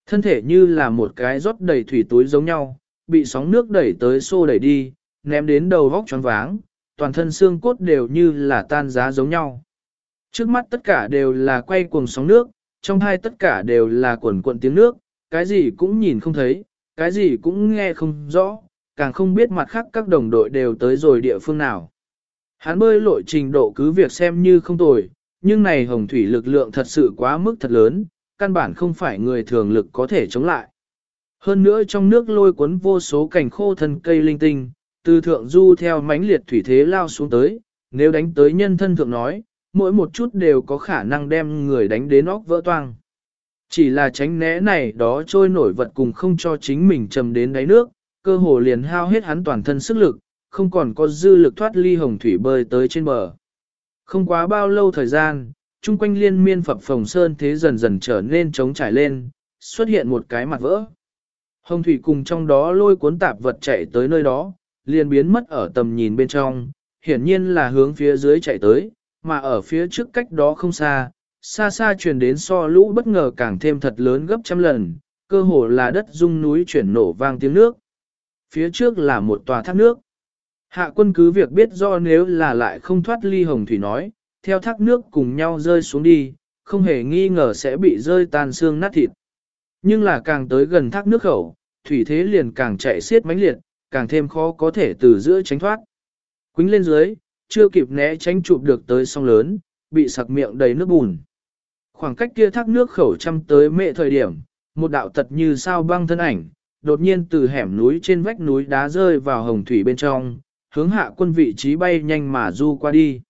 Thân thể như là một cái rót đầy thủy túi giống nhau, bị sóng nước đẩy tới xô đẩy đi, ném đến đầu vóc tròn váng, toàn thân xương cốt đều như là tan giá giống nhau. Trước mắt tất cả đều là quay cuồng sóng nước, trong hai tất cả đều là quần cuộn tiếng nước, cái gì cũng nhìn không thấy, cái gì cũng nghe không rõ, càng không biết mặt khác các đồng đội đều tới rồi địa phương nào. Hắn bơi lội trình độ cứ việc xem như không tồi, nhưng này hồng thủy lực lượng thật sự quá mức thật lớn, căn bản không phải người thường lực có thể chống lại. Hơn nữa trong nước lôi cuốn vô số cảnh khô thân cây linh tinh, từ thượng du theo mãnh liệt thủy thế lao xuống tới, nếu đánh tới nhân thân thượng nói, mỗi một chút đều có khả năng đem người đánh đến óc vỡ toang. Chỉ là tránh né này đó trôi nổi vật cùng không cho chính mình trầm đến đáy nước, cơ hồ liền hao hết hắn toàn thân sức lực, không còn có dư lực thoát ly hồng thủy bơi tới trên bờ. Không quá bao lâu thời gian, chung quanh liên miên phập phồng sơn thế dần dần trở nên trống trải lên, xuất hiện một cái mặt vỡ. Hồng thủy cùng trong đó lôi cuốn tạp vật chạy tới nơi đó, liền biến mất ở tầm nhìn bên trong, hiển nhiên là hướng phía dưới chạy tới, mà ở phía trước cách đó không xa, xa xa truyền đến so lũ bất ngờ càng thêm thật lớn gấp trăm lần, cơ hồ là đất rung núi chuyển nổ vang tiếng nước. Phía trước là một tòa thác nước. Hạ quân cứ việc biết do nếu là lại không thoát ly hồng thủy nói, theo thác nước cùng nhau rơi xuống đi, không hề nghi ngờ sẽ bị rơi tan xương nát thịt. Nhưng là càng tới gần thác nước khẩu, thủy thế liền càng chạy xiết mãnh liệt, càng thêm khó có thể từ giữa tránh thoát. Quýnh lên dưới, chưa kịp né tránh chụp được tới sông lớn, bị sặc miệng đầy nước bùn. Khoảng cách kia thác nước khẩu trăm tới mệ thời điểm, một đạo tật như sao băng thân ảnh, đột nhiên từ hẻm núi trên vách núi đá rơi vào hồng thủy bên trong, hướng hạ quân vị trí bay nhanh mà du qua đi.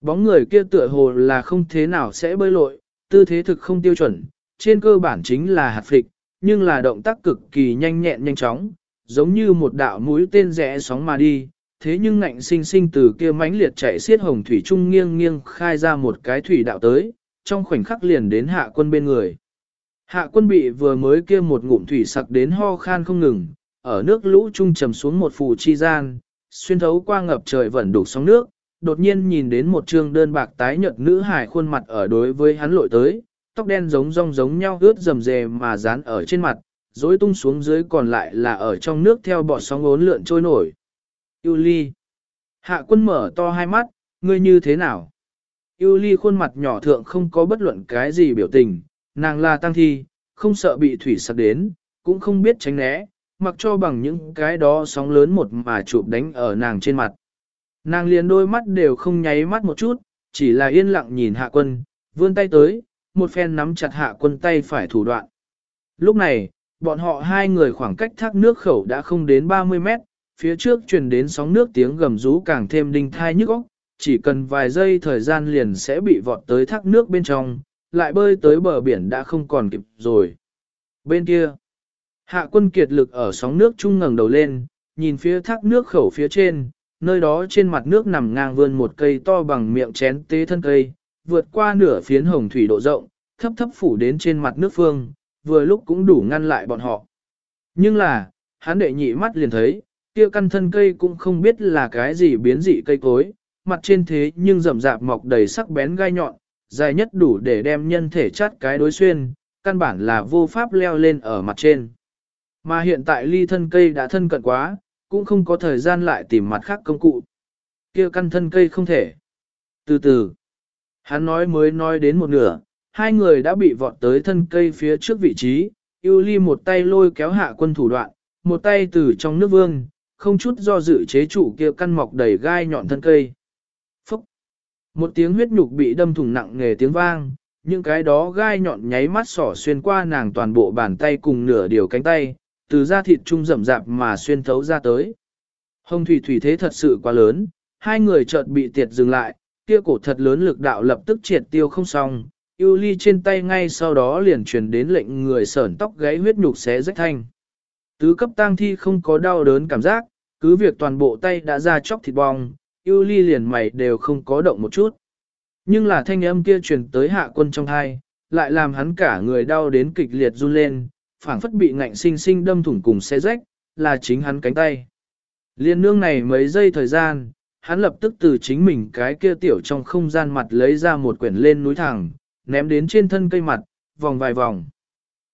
Bóng người kia tựa hồ là không thế nào sẽ bơi lội, tư thế thực không tiêu chuẩn, trên cơ bản chính là hạt phịch, nhưng là động tác cực kỳ nhanh nhẹn nhanh chóng, giống như một đạo mũi tên rẽ sóng mà đi, thế nhưng ngạnh sinh sinh từ kia mãnh liệt chạy xiết hồng thủy trung nghiêng nghiêng khai ra một cái thủy đạo tới, trong khoảnh khắc liền đến hạ quân bên người. Hạ quân bị vừa mới kia một ngụm thủy sặc đến ho khan không ngừng, ở nước lũ trung trầm xuống một phù chi gian, xuyên thấu qua ngập trời vẫn đủ sóng nước, đột nhiên nhìn đến một trương đơn bạc tái nhợt nữ hải khuôn mặt ở đối với hắn lội tới, tóc đen giống rong giống nhau ướt rầm rề mà dán ở trên mặt, rối tung xuống dưới còn lại là ở trong nước theo bọt sóng ốn lượn trôi nổi. Yêu ly. Hạ quân mở to hai mắt, ngươi như thế nào? Yêu ly khuôn mặt nhỏ thượng không có bất luận cái gì biểu tình, nàng là tăng thi, không sợ bị thủy sặc đến, cũng không biết tránh né, mặc cho bằng những cái đó sóng lớn một mà chụp đánh ở nàng trên mặt. Nàng liền đôi mắt đều không nháy mắt một chút, chỉ là yên lặng nhìn hạ quân, vươn tay tới, một phen nắm chặt hạ quân tay phải thủ đoạn. Lúc này, bọn họ hai người khoảng cách thác nước khẩu đã không đến 30 mét, phía trước truyền đến sóng nước tiếng gầm rú càng thêm đinh thai nhức óc, chỉ cần vài giây thời gian liền sẽ bị vọt tới thác nước bên trong, lại bơi tới bờ biển đã không còn kịp rồi. Bên kia, hạ quân kiệt lực ở sóng nước trung ngẩng đầu lên, nhìn phía thác nước khẩu phía trên, nơi đó trên mặt nước nằm ngang vươn một cây to bằng miệng chén tế thân cây, vượt qua nửa phiến hồng thủy độ rộng, thấp thấp phủ đến trên mặt nước phương, vừa lúc cũng đủ ngăn lại bọn họ. Nhưng là, hắn đệ nhị mắt liền thấy, kia căn thân cây cũng không biết là cái gì biến dị cây cối, mặt trên thế nhưng rậm rạp mọc đầy sắc bén gai nhọn, dài nhất đủ để đem nhân thể chát cái đối xuyên, căn bản là vô pháp leo lên ở mặt trên. Mà hiện tại ly thân cây đã thân cận quá, cũng không có thời gian lại tìm mặt khác công cụ. kia căn thân cây không thể. Từ từ, hắn nói mới nói đến một nửa, hai người đã bị vọt tới thân cây phía trước vị trí, yêu ly một tay lôi kéo hạ quân thủ đoạn, một tay từ trong nước vương, không chút do dự chế chủ kia căn mọc đầy gai nhọn thân cây. Phúc! Một tiếng huyết nhục bị đâm thủng nặng nghề tiếng vang, những cái đó gai nhọn nháy mắt sỏ xuyên qua nàng toàn bộ bàn tay cùng nửa điều cánh tay, từ da thịt trung rậm rạp mà xuyên thấu ra tới. Hồng thủy thủy thế thật sự quá lớn, hai người chợt bị tiệt dừng lại, kia cổ thật lớn lực đạo lập tức triệt tiêu không xong, yêu ly trên tay ngay sau đó liền truyền đến lệnh người sởn tóc gáy huyết nhục xé rách thanh. Tứ cấp tang thi không có đau đớn cảm giác, cứ việc toàn bộ tay đã ra chóc thịt bong, yêu ly liền mày đều không có động một chút. Nhưng là thanh âm kia truyền tới hạ quân trong hai, lại làm hắn cả người đau đến kịch liệt run lên, phảng phất bị ngạnh sinh sinh đâm thủng cùng xe rách, là chính hắn cánh tay. Liên nương này mấy giây thời gian, hắn lập tức từ chính mình cái kia tiểu trong không gian mặt lấy ra một quyển lên núi thẳng, ném đến trên thân cây mặt, vòng vài vòng.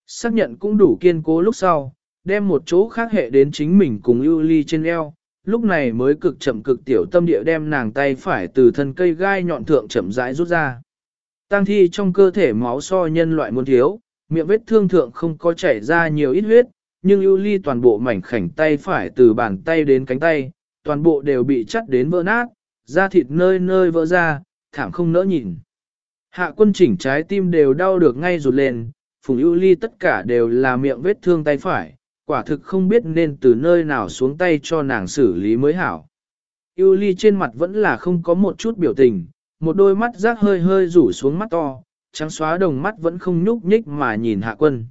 Xác nhận cũng đủ kiên cố lúc sau, đem một chỗ khác hệ đến chính mình cùng ưu ly trên eo, lúc này mới cực chậm cực tiểu tâm địa đem nàng tay phải từ thân cây gai nhọn thượng chậm rãi rút ra. Tăng thi trong cơ thể máu so nhân loại muốn thiếu, miệng vết thương thượng không có chảy ra nhiều ít huyết, nhưng ưu ly toàn bộ mảnh khảnh tay phải từ bàn tay đến cánh tay, toàn bộ đều bị chắt đến vỡ nát, da thịt nơi nơi vỡ ra, thảm không nỡ nhìn. Hạ quân chỉnh trái tim đều đau được ngay rụt lên, phùng ưu ly tất cả đều là miệng vết thương tay phải, quả thực không biết nên từ nơi nào xuống tay cho nàng xử lý mới hảo. Ưu ly trên mặt vẫn là không có một chút biểu tình, một đôi mắt rác hơi hơi rủ xuống mắt to, trắng xóa đồng mắt vẫn không nhúc nhích mà nhìn hạ quân.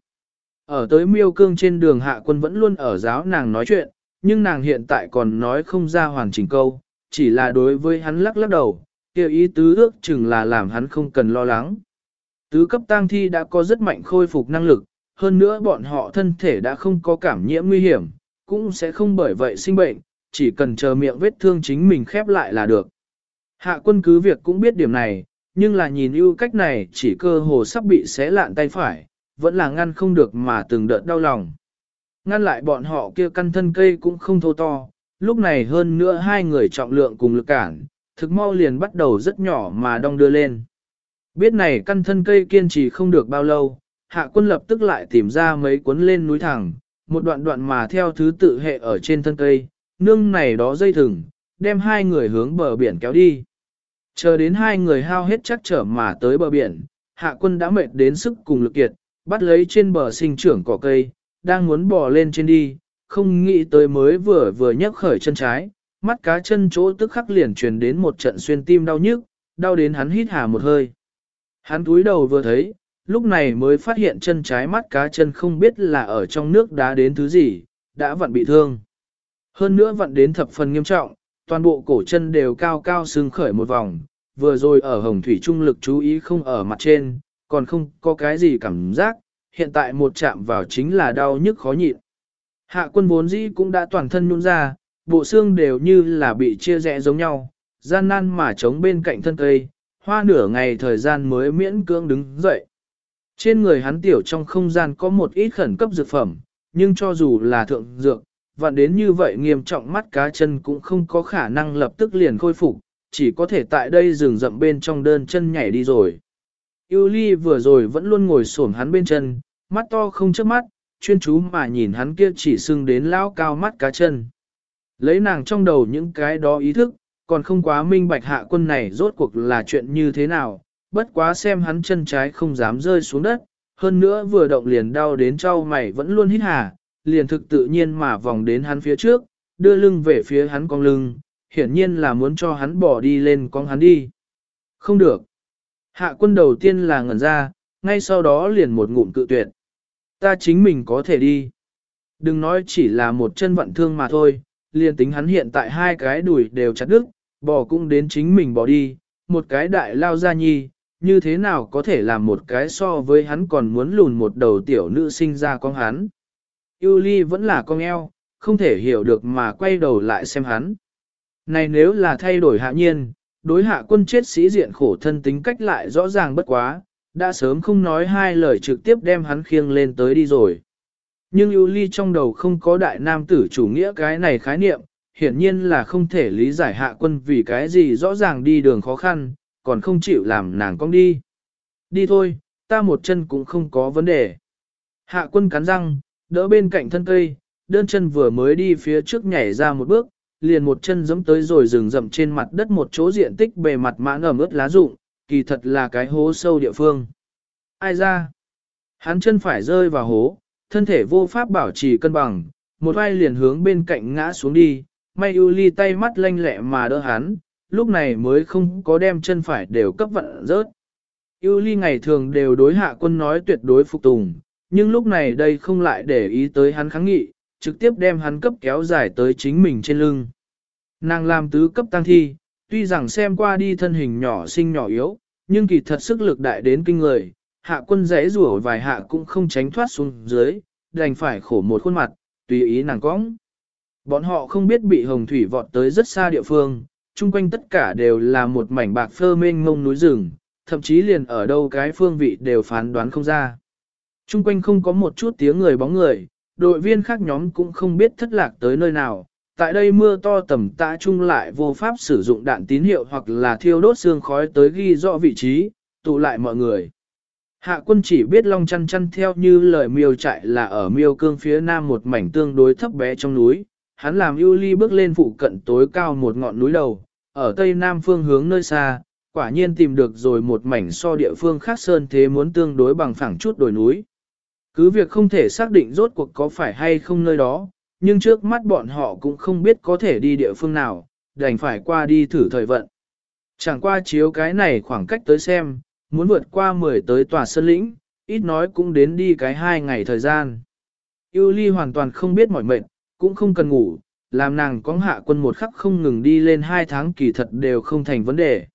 Ở tới miêu cương trên đường hạ quân vẫn luôn ở giáo nàng nói chuyện, nhưng nàng hiện tại còn nói không ra hoàn chỉnh câu, chỉ là đối với hắn lắc lắc đầu, kia ý tứ ước chừng là làm hắn không cần lo lắng. Tứ cấp tang thi đã có rất mạnh khôi phục năng lực, hơn nữa bọn họ thân thể đã không có cảm nhiễm nguy hiểm, cũng sẽ không bởi vậy sinh bệnh, chỉ cần chờ miệng vết thương chính mình khép lại là được. Hạ quân cứ việc cũng biết điểm này, nhưng là nhìn ưu cách này chỉ cơ hồ sắp bị xé lạn tay phải, vẫn là ngăn không được mà từng đợt đau lòng. Ngăn lại bọn họ kia căn thân cây cũng không thô to, lúc này hơn nữa hai người trọng lượng cùng lực cản, thực mau liền bắt đầu rất nhỏ mà đong đưa lên. Biết này căn thân cây kiên trì không được bao lâu, hạ quân lập tức lại tìm ra mấy cuốn lên núi thẳng, một đoạn đoạn mà theo thứ tự hệ ở trên thân cây, nương này đó dây thừng, đem hai người hướng bờ biển kéo đi. Chờ đến hai người hao hết chắc trở mà tới bờ biển, hạ quân đã mệt đến sức cùng lực kiệt, bắt lấy trên bờ sinh trưởng cỏ cây, đang muốn bò lên trên đi, không nghĩ tới mới vừa vừa nhấc khởi chân trái, mắt cá chân chỗ tức khắc liền truyền đến một trận xuyên tim đau nhức, đau đến hắn hít hà một hơi. Hắn túi đầu vừa thấy, lúc này mới phát hiện chân trái mắt cá chân không biết là ở trong nước đá đến thứ gì, đã vặn bị thương. Hơn nữa vặn đến thập phần nghiêm trọng, toàn bộ cổ chân đều cao cao sưng khởi một vòng, vừa rồi ở hồng thủy trung lực chú ý không ở mặt trên, còn không có cái gì cảm giác, hiện tại một chạm vào chính là đau nhức khó nhịn. Hạ quân vốn dĩ cũng đã toàn thân nhún ra, bộ xương đều như là bị chia rẽ giống nhau, gian nan mà chống bên cạnh thân cây, hoa nửa ngày thời gian mới miễn cưỡng đứng dậy. Trên người hắn tiểu trong không gian có một ít khẩn cấp dược phẩm, nhưng cho dù là thượng dược, và đến như vậy nghiêm trọng mắt cá chân cũng không có khả năng lập tức liền khôi phục, chỉ có thể tại đây dừng rậm bên trong đơn chân nhảy đi rồi. Yuli vừa rồi vẫn luôn ngồi xổm hắn bên chân, mắt to không chớp mắt, chuyên chú mà nhìn hắn kia chỉ sưng đến lão cao mắt cá chân. Lấy nàng trong đầu những cái đó ý thức, còn không quá minh bạch hạ quân này rốt cuộc là chuyện như thế nào, bất quá xem hắn chân trái không dám rơi xuống đất, hơn nữa vừa động liền đau đến trao mày vẫn luôn hít hà, liền thực tự nhiên mà vòng đến hắn phía trước, đưa lưng về phía hắn cong lưng, hiển nhiên là muốn cho hắn bỏ đi lên con hắn đi. Không được. Hạ quân đầu tiên là ngẩn ra, ngay sau đó liền một ngụm cự tuyệt. Ta chính mình có thể đi. Đừng nói chỉ là một chân vận thương mà thôi, liền tính hắn hiện tại hai cái đùi đều chặt đứt, bò cũng đến chính mình bỏ đi, một cái đại lao ra nhi, như thế nào có thể làm một cái so với hắn còn muốn lùn một đầu tiểu nữ sinh ra con hắn. Yuli ly vẫn là con eo, không thể hiểu được mà quay đầu lại xem hắn. Này nếu là thay đổi hạ nhiên, đối hạ quân chết sĩ diện khổ thân tính cách lại rõ ràng bất quá, đã sớm không nói hai lời trực tiếp đem hắn khiêng lên tới đi rồi. Nhưng ưu ly trong đầu không có đại nam tử chủ nghĩa cái này khái niệm, hiển nhiên là không thể lý giải hạ quân vì cái gì rõ ràng đi đường khó khăn, còn không chịu làm nàng cong đi. Đi thôi, ta một chân cũng không có vấn đề. Hạ quân cắn răng, đỡ bên cạnh thân cây, đơn chân vừa mới đi phía trước nhảy ra một bước, liền một chân giẫm tới rồi rừng rậm trên mặt đất một chỗ diện tích bề mặt mãn ẩm ướt lá rụng, kỳ thật là cái hố sâu địa phương. Ai ra? Hắn chân phải rơi vào hố, thân thể vô pháp bảo trì cân bằng, một vai liền hướng bên cạnh ngã xuống đi, may ưu ly tay mắt lanh lẹ mà đỡ hắn, lúc này mới không có đem chân phải đều cấp vận rớt. Yêu ly ngày thường đều đối hạ quân nói tuyệt đối phục tùng, nhưng lúc này đây không lại để ý tới hắn kháng nghị, trực tiếp đem hắn cấp kéo dài tới chính mình trên lưng. Nàng làm tứ cấp tăng thi, tuy rằng xem qua đi thân hình nhỏ xinh nhỏ yếu, nhưng kỳ thật sức lực đại đến kinh người, hạ quân rẽ rủa vài hạ cũng không tránh thoát xuống dưới, đành phải khổ một khuôn mặt, tùy ý nàng cõng. Bọn họ không biết bị hồng thủy vọt tới rất xa địa phương, chung quanh tất cả đều là một mảnh bạc phơ mênh ngông núi rừng, thậm chí liền ở đâu cái phương vị đều phán đoán không ra. Chung quanh không có một chút tiếng người bóng người, đội viên khác nhóm cũng không biết thất lạc tới nơi nào. Tại đây mưa to tầm tạ chung lại vô pháp sử dụng đạn tín hiệu hoặc là thiêu đốt xương khói tới ghi rõ vị trí, tụ lại mọi người. Hạ quân chỉ biết long chăn chăn theo như lời miêu trại là ở miêu cương phía nam một mảnh tương đối thấp bé trong núi. Hắn làm ưu ly bước lên phụ cận tối cao một ngọn núi đầu, ở tây nam phương hướng nơi xa, quả nhiên tìm được rồi một mảnh so địa phương khác sơn thế muốn tương đối bằng phẳng chút đồi núi. Cứ việc không thể xác định rốt cuộc có phải hay không nơi đó, nhưng trước mắt bọn họ cũng không biết có thể đi địa phương nào, đành phải qua đi thử thời vận. Chẳng qua chiếu cái này khoảng cách tới xem, muốn vượt qua 10 tới tòa sơn lĩnh, ít nói cũng đến đi cái hai ngày thời gian. Yêu ly hoàn toàn không biết mỏi mệt, cũng không cần ngủ, làm nàng có hạ quân một khắc không ngừng đi lên hai tháng kỳ thật đều không thành vấn đề.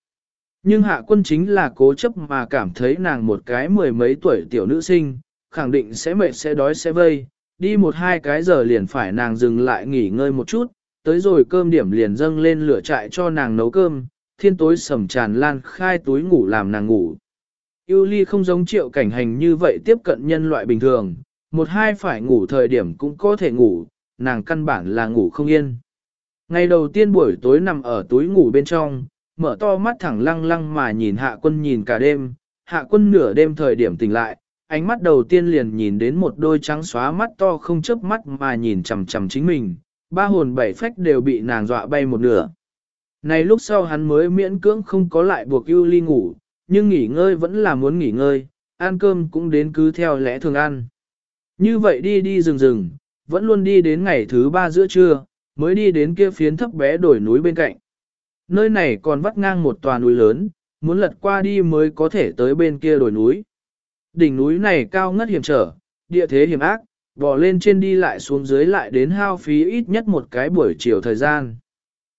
Nhưng hạ quân chính là cố chấp mà cảm thấy nàng một cái mười mấy tuổi tiểu nữ sinh, khẳng định sẽ mệt sẽ đói sẽ vây, đi một hai cái giờ liền phải nàng dừng lại nghỉ ngơi một chút, tới rồi cơm điểm liền dâng lên lửa trại cho nàng nấu cơm, thiên tối sầm tràn lan khai túi ngủ làm nàng ngủ. Yêu ly không giống triệu cảnh hành như vậy tiếp cận nhân loại bình thường, một hai phải ngủ thời điểm cũng có thể ngủ, nàng căn bản là ngủ không yên. Ngày đầu tiên buổi tối nằm ở túi ngủ bên trong, mở to mắt thẳng lăng lăng mà nhìn hạ quân nhìn cả đêm, hạ quân nửa đêm thời điểm tỉnh lại, ánh mắt đầu tiên liền nhìn đến một đôi trắng xóa mắt to không chớp mắt mà nhìn chằm chằm chính mình, ba hồn bảy phách đều bị nàng dọa bay một nửa. Này lúc sau hắn mới miễn cưỡng không có lại buộc Yuli ly ngủ, nhưng nghỉ ngơi vẫn là muốn nghỉ ngơi, ăn cơm cũng đến cứ theo lẽ thường ăn. Như vậy đi đi rừng rừng, vẫn luôn đi đến ngày thứ ba giữa trưa, mới đi đến kia phiến thấp bé đổi núi bên cạnh. Nơi này còn vắt ngang một tòa núi lớn, muốn lật qua đi mới có thể tới bên kia đồi núi. Đỉnh núi này cao ngất hiểm trở, địa thế hiểm ác, bò lên trên đi lại xuống dưới lại đến hao phí ít nhất một cái buổi chiều thời gian.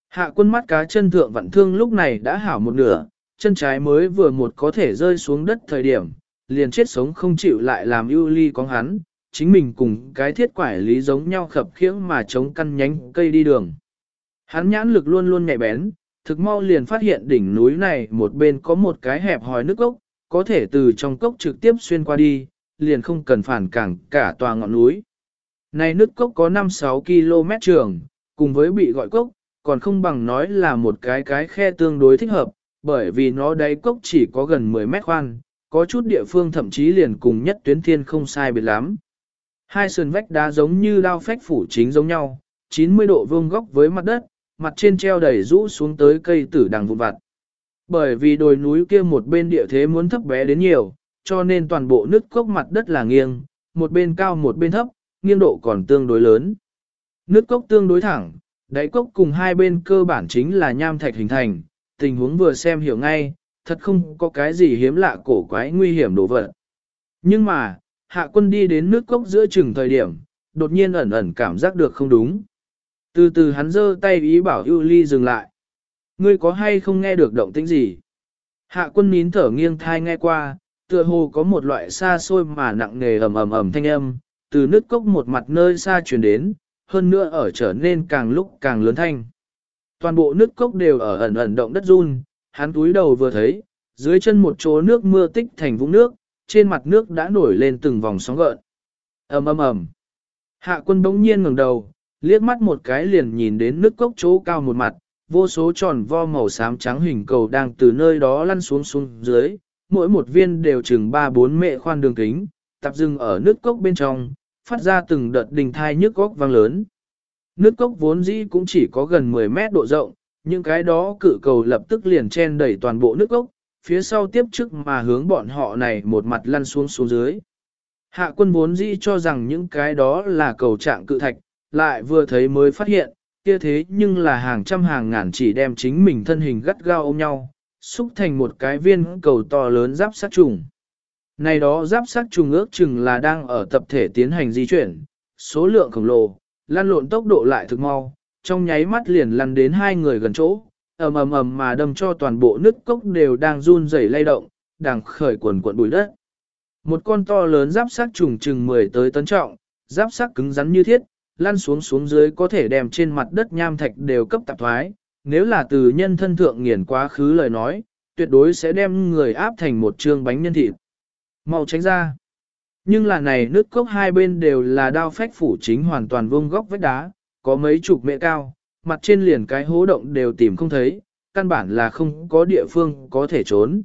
Hạ quân mắt cá chân thượng vạn thương lúc này đã hảo một nửa, chân trái mới vừa một có thể rơi xuống đất thời điểm, liền chết sống không chịu lại làm ưu ly có hắn, chính mình cùng cái thiết quải lý giống nhau khập khiễng mà chống căn nhánh cây đi đường. Hắn nhãn lực luôn luôn nhạy bén, thực mau liền phát hiện đỉnh núi này một bên có một cái hẹp hòi nước ốc, có thể từ trong cốc trực tiếp xuyên qua đi, liền không cần phản cảng cả tòa ngọn núi. Này nước cốc có 5-6 km trường, cùng với bị gọi cốc, còn không bằng nói là một cái cái khe tương đối thích hợp, bởi vì nó đáy cốc chỉ có gần 10 mét khoan, có chút địa phương thậm chí liền cùng nhất tuyến thiên không sai biệt lắm. Hai sườn vách đá giống như đao phách phủ chính giống nhau, 90 độ vuông góc với mặt đất, mặt trên treo đầy rũ xuống tới cây tử đằng vụn vặt. Bởi vì đồi núi kia một bên địa thế muốn thấp bé đến nhiều, cho nên toàn bộ nước cốc mặt đất là nghiêng, một bên cao một bên thấp, nghiêng độ còn tương đối lớn. Nước cốc tương đối thẳng, đáy cốc cùng hai bên cơ bản chính là nham thạch hình thành, tình huống vừa xem hiểu ngay, thật không có cái gì hiếm lạ cổ quái nguy hiểm đổ vật. Nhưng mà, hạ quân đi đến nước cốc giữa chừng thời điểm, đột nhiên ẩn ẩn cảm giác được không đúng. Từ từ hắn giơ tay ý bảo ưu ly dừng lại. Ngươi có hay không nghe được động tĩnh gì? Hạ quân nín thở nghiêng thai nghe qua, tựa hồ có một loại xa xôi mà nặng nề ầm ầm ầm thanh âm, từ nước cốc một mặt nơi xa truyền đến, hơn nữa ở trở nên càng lúc càng lớn thanh. Toàn bộ nước cốc đều ở ẩn ẩn động đất run, hắn túi đầu vừa thấy, dưới chân một chỗ nước mưa tích thành vũng nước, trên mặt nước đã nổi lên từng vòng sóng gợn. ầm ầm ầm. Hạ quân bỗng nhiên ngẩng đầu, liếc mắt một cái liền nhìn đến nước cốc chỗ cao một mặt, vô số tròn vo màu xám trắng hình cầu đang từ nơi đó lăn xuống xuống dưới, mỗi một viên đều chừng 3-4 mệ khoan đường kính, tập dừng ở nước cốc bên trong, phát ra từng đợt đình thai nhức góc vang lớn. Nước cốc vốn dĩ cũng chỉ có gần 10 mét độ rộng, những cái đó cự cầu lập tức liền chen đẩy toàn bộ nước cốc, phía sau tiếp trước mà hướng bọn họ này một mặt lăn xuống xuống dưới. Hạ quân vốn dĩ cho rằng những cái đó là cầu trạng cự thạch, lại vừa thấy mới phát hiện, kia thế nhưng là hàng trăm hàng ngàn chỉ đem chính mình thân hình gắt gao ôm nhau, xúc thành một cái viên cầu to lớn giáp sát trùng. Này đó giáp sát trùng ước chừng là đang ở tập thể tiến hành di chuyển, số lượng khổng lồ, lăn lộn tốc độ lại thực mau, trong nháy mắt liền lăn đến hai người gần chỗ, ầm ầm ầm mà đâm cho toàn bộ nứt cốc đều đang run rẩy lay động, đang khởi quần cuộn bụi đất. Một con to lớn giáp sát trùng chừng 10 tới tấn trọng, giáp sát cứng rắn như thiết, lăn xuống xuống dưới có thể đem trên mặt đất nham thạch đều cấp tạp thoái, nếu là từ nhân thân thượng nghiền quá khứ lời nói, tuyệt đối sẽ đem người áp thành một trương bánh nhân thịt. Mau tránh ra. Nhưng là này nước cốc hai bên đều là đao phách phủ chính hoàn toàn vuông góc vách đá, có mấy chục mệ cao, mặt trên liền cái hố động đều tìm không thấy, căn bản là không có địa phương có thể trốn.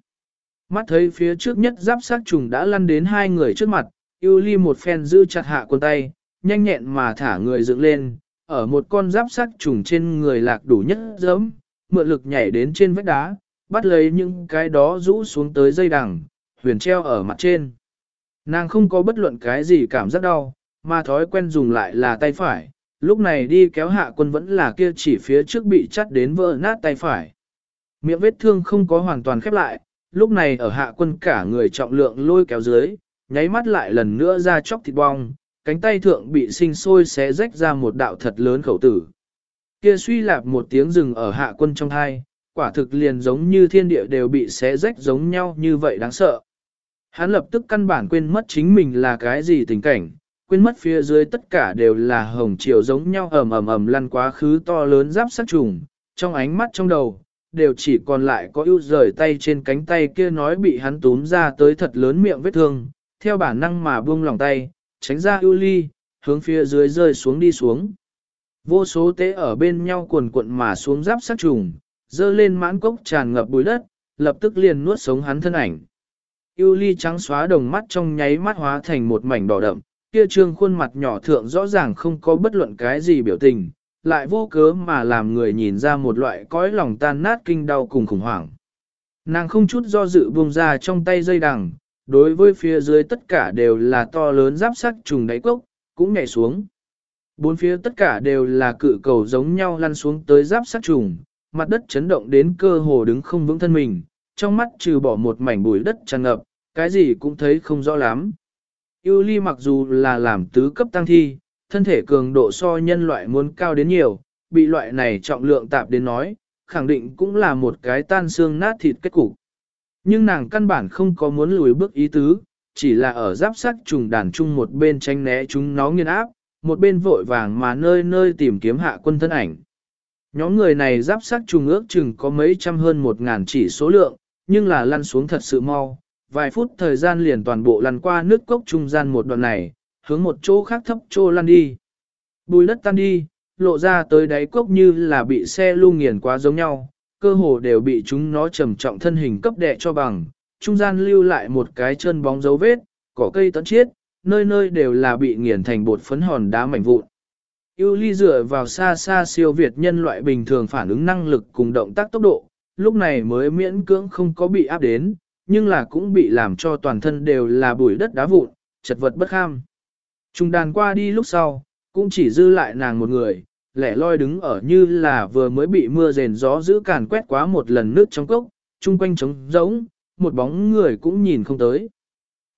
Mắt thấy phía trước nhất giáp sát trùng đã lăn đến hai người trước mặt, yêu ly một phen giữ chặt hạ quân tay, nhanh nhẹn mà thả người dựng lên, ở một con giáp sát trùng trên người lạc đủ nhất giấm, mượn lực nhảy đến trên vách đá, bắt lấy những cái đó rũ xuống tới dây đằng, huyền treo ở mặt trên. Nàng không có bất luận cái gì cảm giác đau, mà thói quen dùng lại là tay phải, lúc này đi kéo hạ quân vẫn là kia chỉ phía trước bị chắt đến vỡ nát tay phải. Miệng vết thương không có hoàn toàn khép lại, lúc này ở hạ quân cả người trọng lượng lôi kéo dưới, nháy mắt lại lần nữa ra chóc thịt bong, cánh tay thượng bị sinh sôi xé rách ra một đạo thật lớn khẩu tử. Kia suy lạp một tiếng rừng ở hạ quân trong hai, quả thực liền giống như thiên địa đều bị xé rách giống nhau như vậy đáng sợ. Hắn lập tức căn bản quên mất chính mình là cái gì tình cảnh, quên mất phía dưới tất cả đều là hồng chiều giống nhau ầm ầm ầm lăn quá khứ to lớn giáp sát trùng, trong ánh mắt trong đầu, đều chỉ còn lại có ưu rời tay trên cánh tay kia nói bị hắn túm ra tới thật lớn miệng vết thương, theo bản năng mà buông lòng tay, tránh ra ưu ly, hướng phía dưới rơi xuống đi xuống. Vô số tế ở bên nhau cuồn cuộn mà xuống giáp sát trùng, dơ lên mãn cốc tràn ngập bụi đất, lập tức liền nuốt sống hắn thân ảnh. Yêu ly trắng xóa đồng mắt trong nháy mắt hóa thành một mảnh đỏ đậm, kia trương khuôn mặt nhỏ thượng rõ ràng không có bất luận cái gì biểu tình, lại vô cớ mà làm người nhìn ra một loại cõi lòng tan nát kinh đau cùng khủng hoảng. Nàng không chút do dự buông ra trong tay dây đằng, đối với phía dưới tất cả đều là to lớn giáp sắc trùng đáy cốc, cũng nhảy xuống. Bốn phía tất cả đều là cự cầu giống nhau lăn xuống tới giáp sắc trùng, mặt đất chấn động đến cơ hồ đứng không vững thân mình, trong mắt trừ bỏ một mảnh bụi đất tràn ngập, cái gì cũng thấy không rõ lắm. Yêu ly mặc dù là làm tứ cấp tăng thi, thân thể cường độ so nhân loại muốn cao đến nhiều, bị loại này trọng lượng tạp đến nói, khẳng định cũng là một cái tan xương nát thịt kết cục. Nhưng nàng căn bản không có muốn lùi bước ý tứ, chỉ là ở giáp sắt trùng đàn chung một bên tranh né chúng nó nghiên áp, một bên vội vàng mà nơi nơi tìm kiếm hạ quân thân ảnh. Nhóm người này giáp sắt trùng ước chừng có mấy trăm hơn một ngàn chỉ số lượng, nhưng là lăn xuống thật sự mau, vài phút thời gian liền toàn bộ lăn qua nước cốc trung gian một đoạn này, hướng một chỗ khác thấp chỗ lăn đi. Bùi đất tan đi, lộ ra tới đáy cốc như là bị xe lưu nghiền quá giống nhau, cơ hồ đều bị chúng nó trầm trọng thân hình cấp đè cho bằng, trung gian lưu lại một cái chân bóng dấu vết, cỏ cây tấn chiết, nơi nơi đều là bị nghiền thành bột phấn hòn đá mảnh vụn. Yêu ly dựa vào xa xa siêu việt nhân loại bình thường phản ứng năng lực cùng động tác tốc độ, lúc này mới miễn cưỡng không có bị áp đến, nhưng là cũng bị làm cho toàn thân đều là bụi đất đá vụn, chật vật bất kham. Trung đàn qua đi lúc sau, cũng chỉ dư lại nàng một người, lẻ loi đứng ở như là vừa mới bị mưa rền gió giữ càn quét quá một lần nước trong cốc, chung quanh trống rỗng, một bóng người cũng nhìn không tới.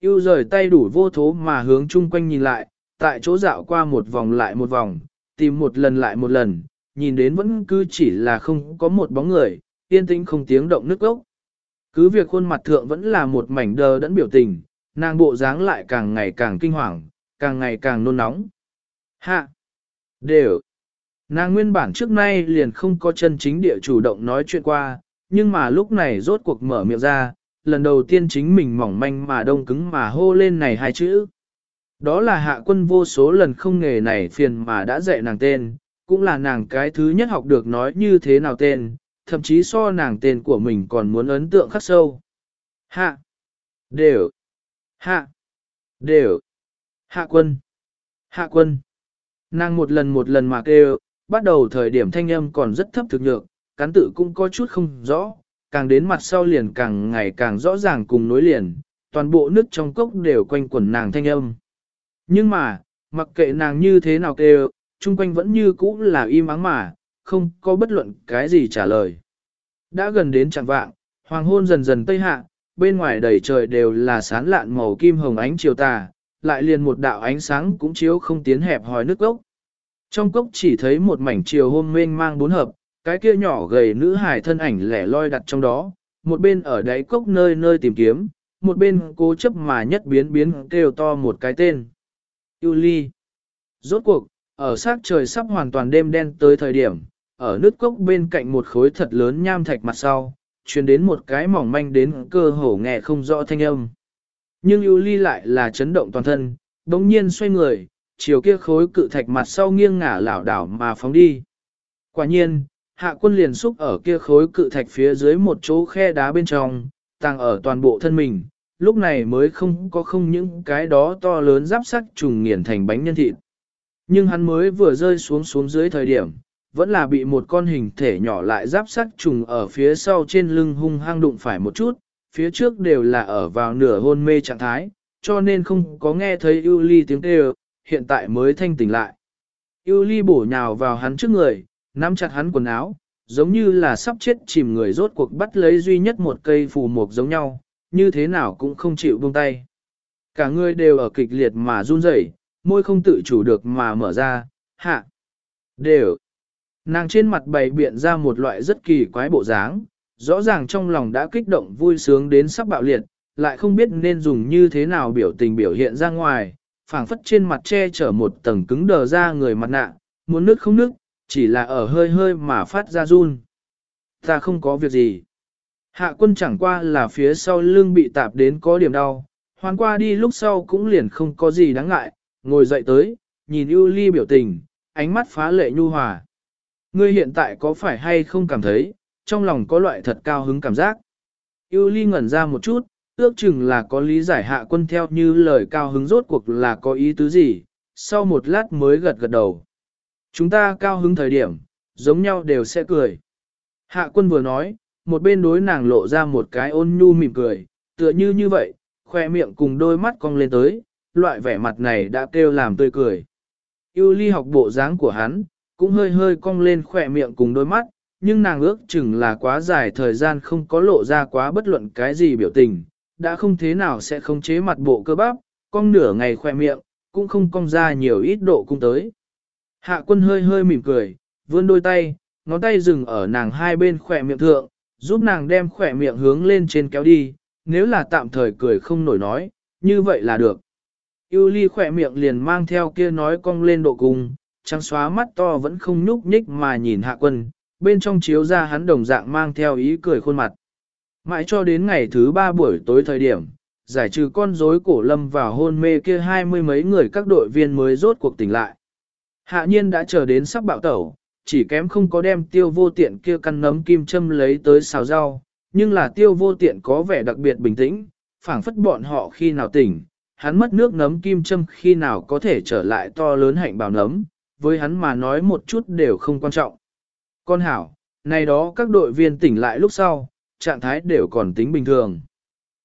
Yêu rời tay đủ vô thố mà hướng chung quanh nhìn lại, tại chỗ dạo qua một vòng lại một vòng, tìm một lần lại một lần, nhìn đến vẫn cứ chỉ là không có một bóng người, yên tĩnh không tiếng động nước ốc. Cứ việc khuôn mặt thượng vẫn là một mảnh đờ đẫn biểu tình, nàng bộ dáng lại càng ngày càng kinh hoàng, càng ngày càng nôn nóng. Hạ! Đều! Nàng nguyên bản trước nay liền không có chân chính địa chủ động nói chuyện qua, nhưng mà lúc này rốt cuộc mở miệng ra, lần đầu tiên chính mình mỏng manh mà đông cứng mà hô lên này hai chữ. Đó là hạ quân vô số lần không nghề này phiền mà đã dạy nàng tên, cũng là nàng cái thứ nhất học được nói như thế nào tên, thậm chí so nàng tên của mình còn muốn ấn tượng khắc sâu. Hạ. Đều. Hạ. Đều. Hạ quân. Hạ quân. Nàng một lần một lần mà kêu, bắt đầu thời điểm thanh âm còn rất thấp thực nhược, cán tự cũng có chút không rõ, càng đến mặt sau liền càng ngày càng rõ ràng cùng nối liền, toàn bộ nước trong cốc đều quanh quẩn nàng thanh âm. Nhưng mà, mặc kệ nàng như thế nào kêu, chung quanh vẫn như cũ là im ắng mà, không có bất luận cái gì trả lời. Đã gần đến chẳng vạng, hoàng hôn dần dần tây hạ, bên ngoài đầy trời đều là sán lạn màu kim hồng ánh chiều tà, lại liền một đạo ánh sáng cũng chiếu không tiến hẹp hòi nước cốc. Trong cốc chỉ thấy một mảnh chiều hôm mênh mang bốn hợp, cái kia nhỏ gầy nữ hài thân ảnh lẻ loi đặt trong đó, một bên ở đáy cốc nơi nơi tìm kiếm, một bên cố chấp mà nhất biến biến kêu to một cái tên. yuli. Rốt cuộc, ở sát trời sắp hoàn toàn đêm đen tới thời điểm, ở nước cốc bên cạnh một khối thật lớn nham thạch mặt sau, truyền đến một cái mỏng manh đến cơ hồ nghe không rõ thanh âm. Nhưng yêu ly lại là chấn động toàn thân, đống nhiên xoay người, chiều kia khối cự thạch mặt sau nghiêng ngả lảo đảo mà phóng đi. Quả nhiên, hạ quân liền xúc ở kia khối cự thạch phía dưới một chỗ khe đá bên trong, tăng ở toàn bộ thân mình, lúc này mới không có không những cái đó to lớn giáp sắt trùng nghiền thành bánh nhân thịt. Nhưng hắn mới vừa rơi xuống xuống dưới thời điểm, vẫn là bị một con hình thể nhỏ lại giáp sắt trùng ở phía sau trên lưng hung hăng đụng phải một chút, phía trước đều là ở vào nửa hôn mê trạng thái, cho nên không có nghe thấy ưu ly tiếng kêu, hiện tại mới thanh tỉnh lại. ưu ly bổ nhào vào hắn trước người, nắm chặt hắn quần áo, giống như là sắp chết chìm người rốt cuộc bắt lấy duy nhất một cây phù mục giống nhau, như thế nào cũng không chịu buông tay. Cả người đều ở kịch liệt mà run rẩy, môi không tự chủ được mà mở ra, hạ, đều. Nàng trên mặt bày biện ra một loại rất kỳ quái bộ dáng, rõ ràng trong lòng đã kích động vui sướng đến sắp bạo liệt, lại không biết nên dùng như thế nào biểu tình biểu hiện ra ngoài, phảng phất trên mặt che chở một tầng cứng đờ ra người mặt nạ, muốn nước không nước, chỉ là ở hơi hơi mà phát ra run. Ta không có việc gì. Hạ quân chẳng qua là phía sau lưng bị tạp đến có điểm đau, hoàn qua đi lúc sau cũng liền không có gì đáng ngại, ngồi dậy tới, nhìn ưu ly biểu tình, ánh mắt phá lệ nhu hòa. Ngươi hiện tại có phải hay không cảm thấy, trong lòng có loại thật cao hứng cảm giác. Yêu ly ngẩn ra một chút, ước chừng là có lý giải hạ quân theo như lời cao hứng rốt cuộc là có ý tứ gì, sau một lát mới gật gật đầu. Chúng ta cao hứng thời điểm, giống nhau đều sẽ cười. Hạ quân vừa nói, một bên đối nàng lộ ra một cái ôn nhu mỉm cười, tựa như như vậy, khoe miệng cùng đôi mắt cong lên tới, loại vẻ mặt này đã kêu làm tươi cười. Yêu ly học bộ dáng của hắn, cũng hơi hơi cong lên khoe miệng cùng đôi mắt, nhưng nàng ước chừng là quá dài thời gian không có lộ ra quá bất luận cái gì biểu tình, đã không thế nào sẽ không chế mặt bộ cơ bắp, cong nửa ngày khoe miệng, cũng không cong ra nhiều ít độ cung tới. Hạ quân hơi hơi mỉm cười, vươn đôi tay, ngón tay dừng ở nàng hai bên khỏe miệng thượng, giúp nàng đem khỏe miệng hướng lên trên kéo đi, nếu là tạm thời cười không nổi nói, như vậy là được. Yêu ly khỏe miệng liền mang theo kia nói cong lên độ cung, trắng xóa mắt to vẫn không nhúc nhích mà nhìn hạ quân, bên trong chiếu ra hắn đồng dạng mang theo ý cười khuôn mặt. Mãi cho đến ngày thứ ba buổi tối thời điểm, giải trừ con rối cổ lâm vào hôn mê kia hai mươi mấy người các đội viên mới rốt cuộc tỉnh lại. Hạ nhiên đã chờ đến sắp bạo tẩu, chỉ kém không có đem tiêu vô tiện kia căn nấm kim châm lấy tới xào rau, nhưng là tiêu vô tiện có vẻ đặc biệt bình tĩnh, phảng phất bọn họ khi nào tỉnh, hắn mất nước nấm kim châm khi nào có thể trở lại to lớn hạnh bảo nấm, với hắn mà nói một chút đều không quan trọng. Con hảo, này đó các đội viên tỉnh lại lúc sau, trạng thái đều còn tính bình thường.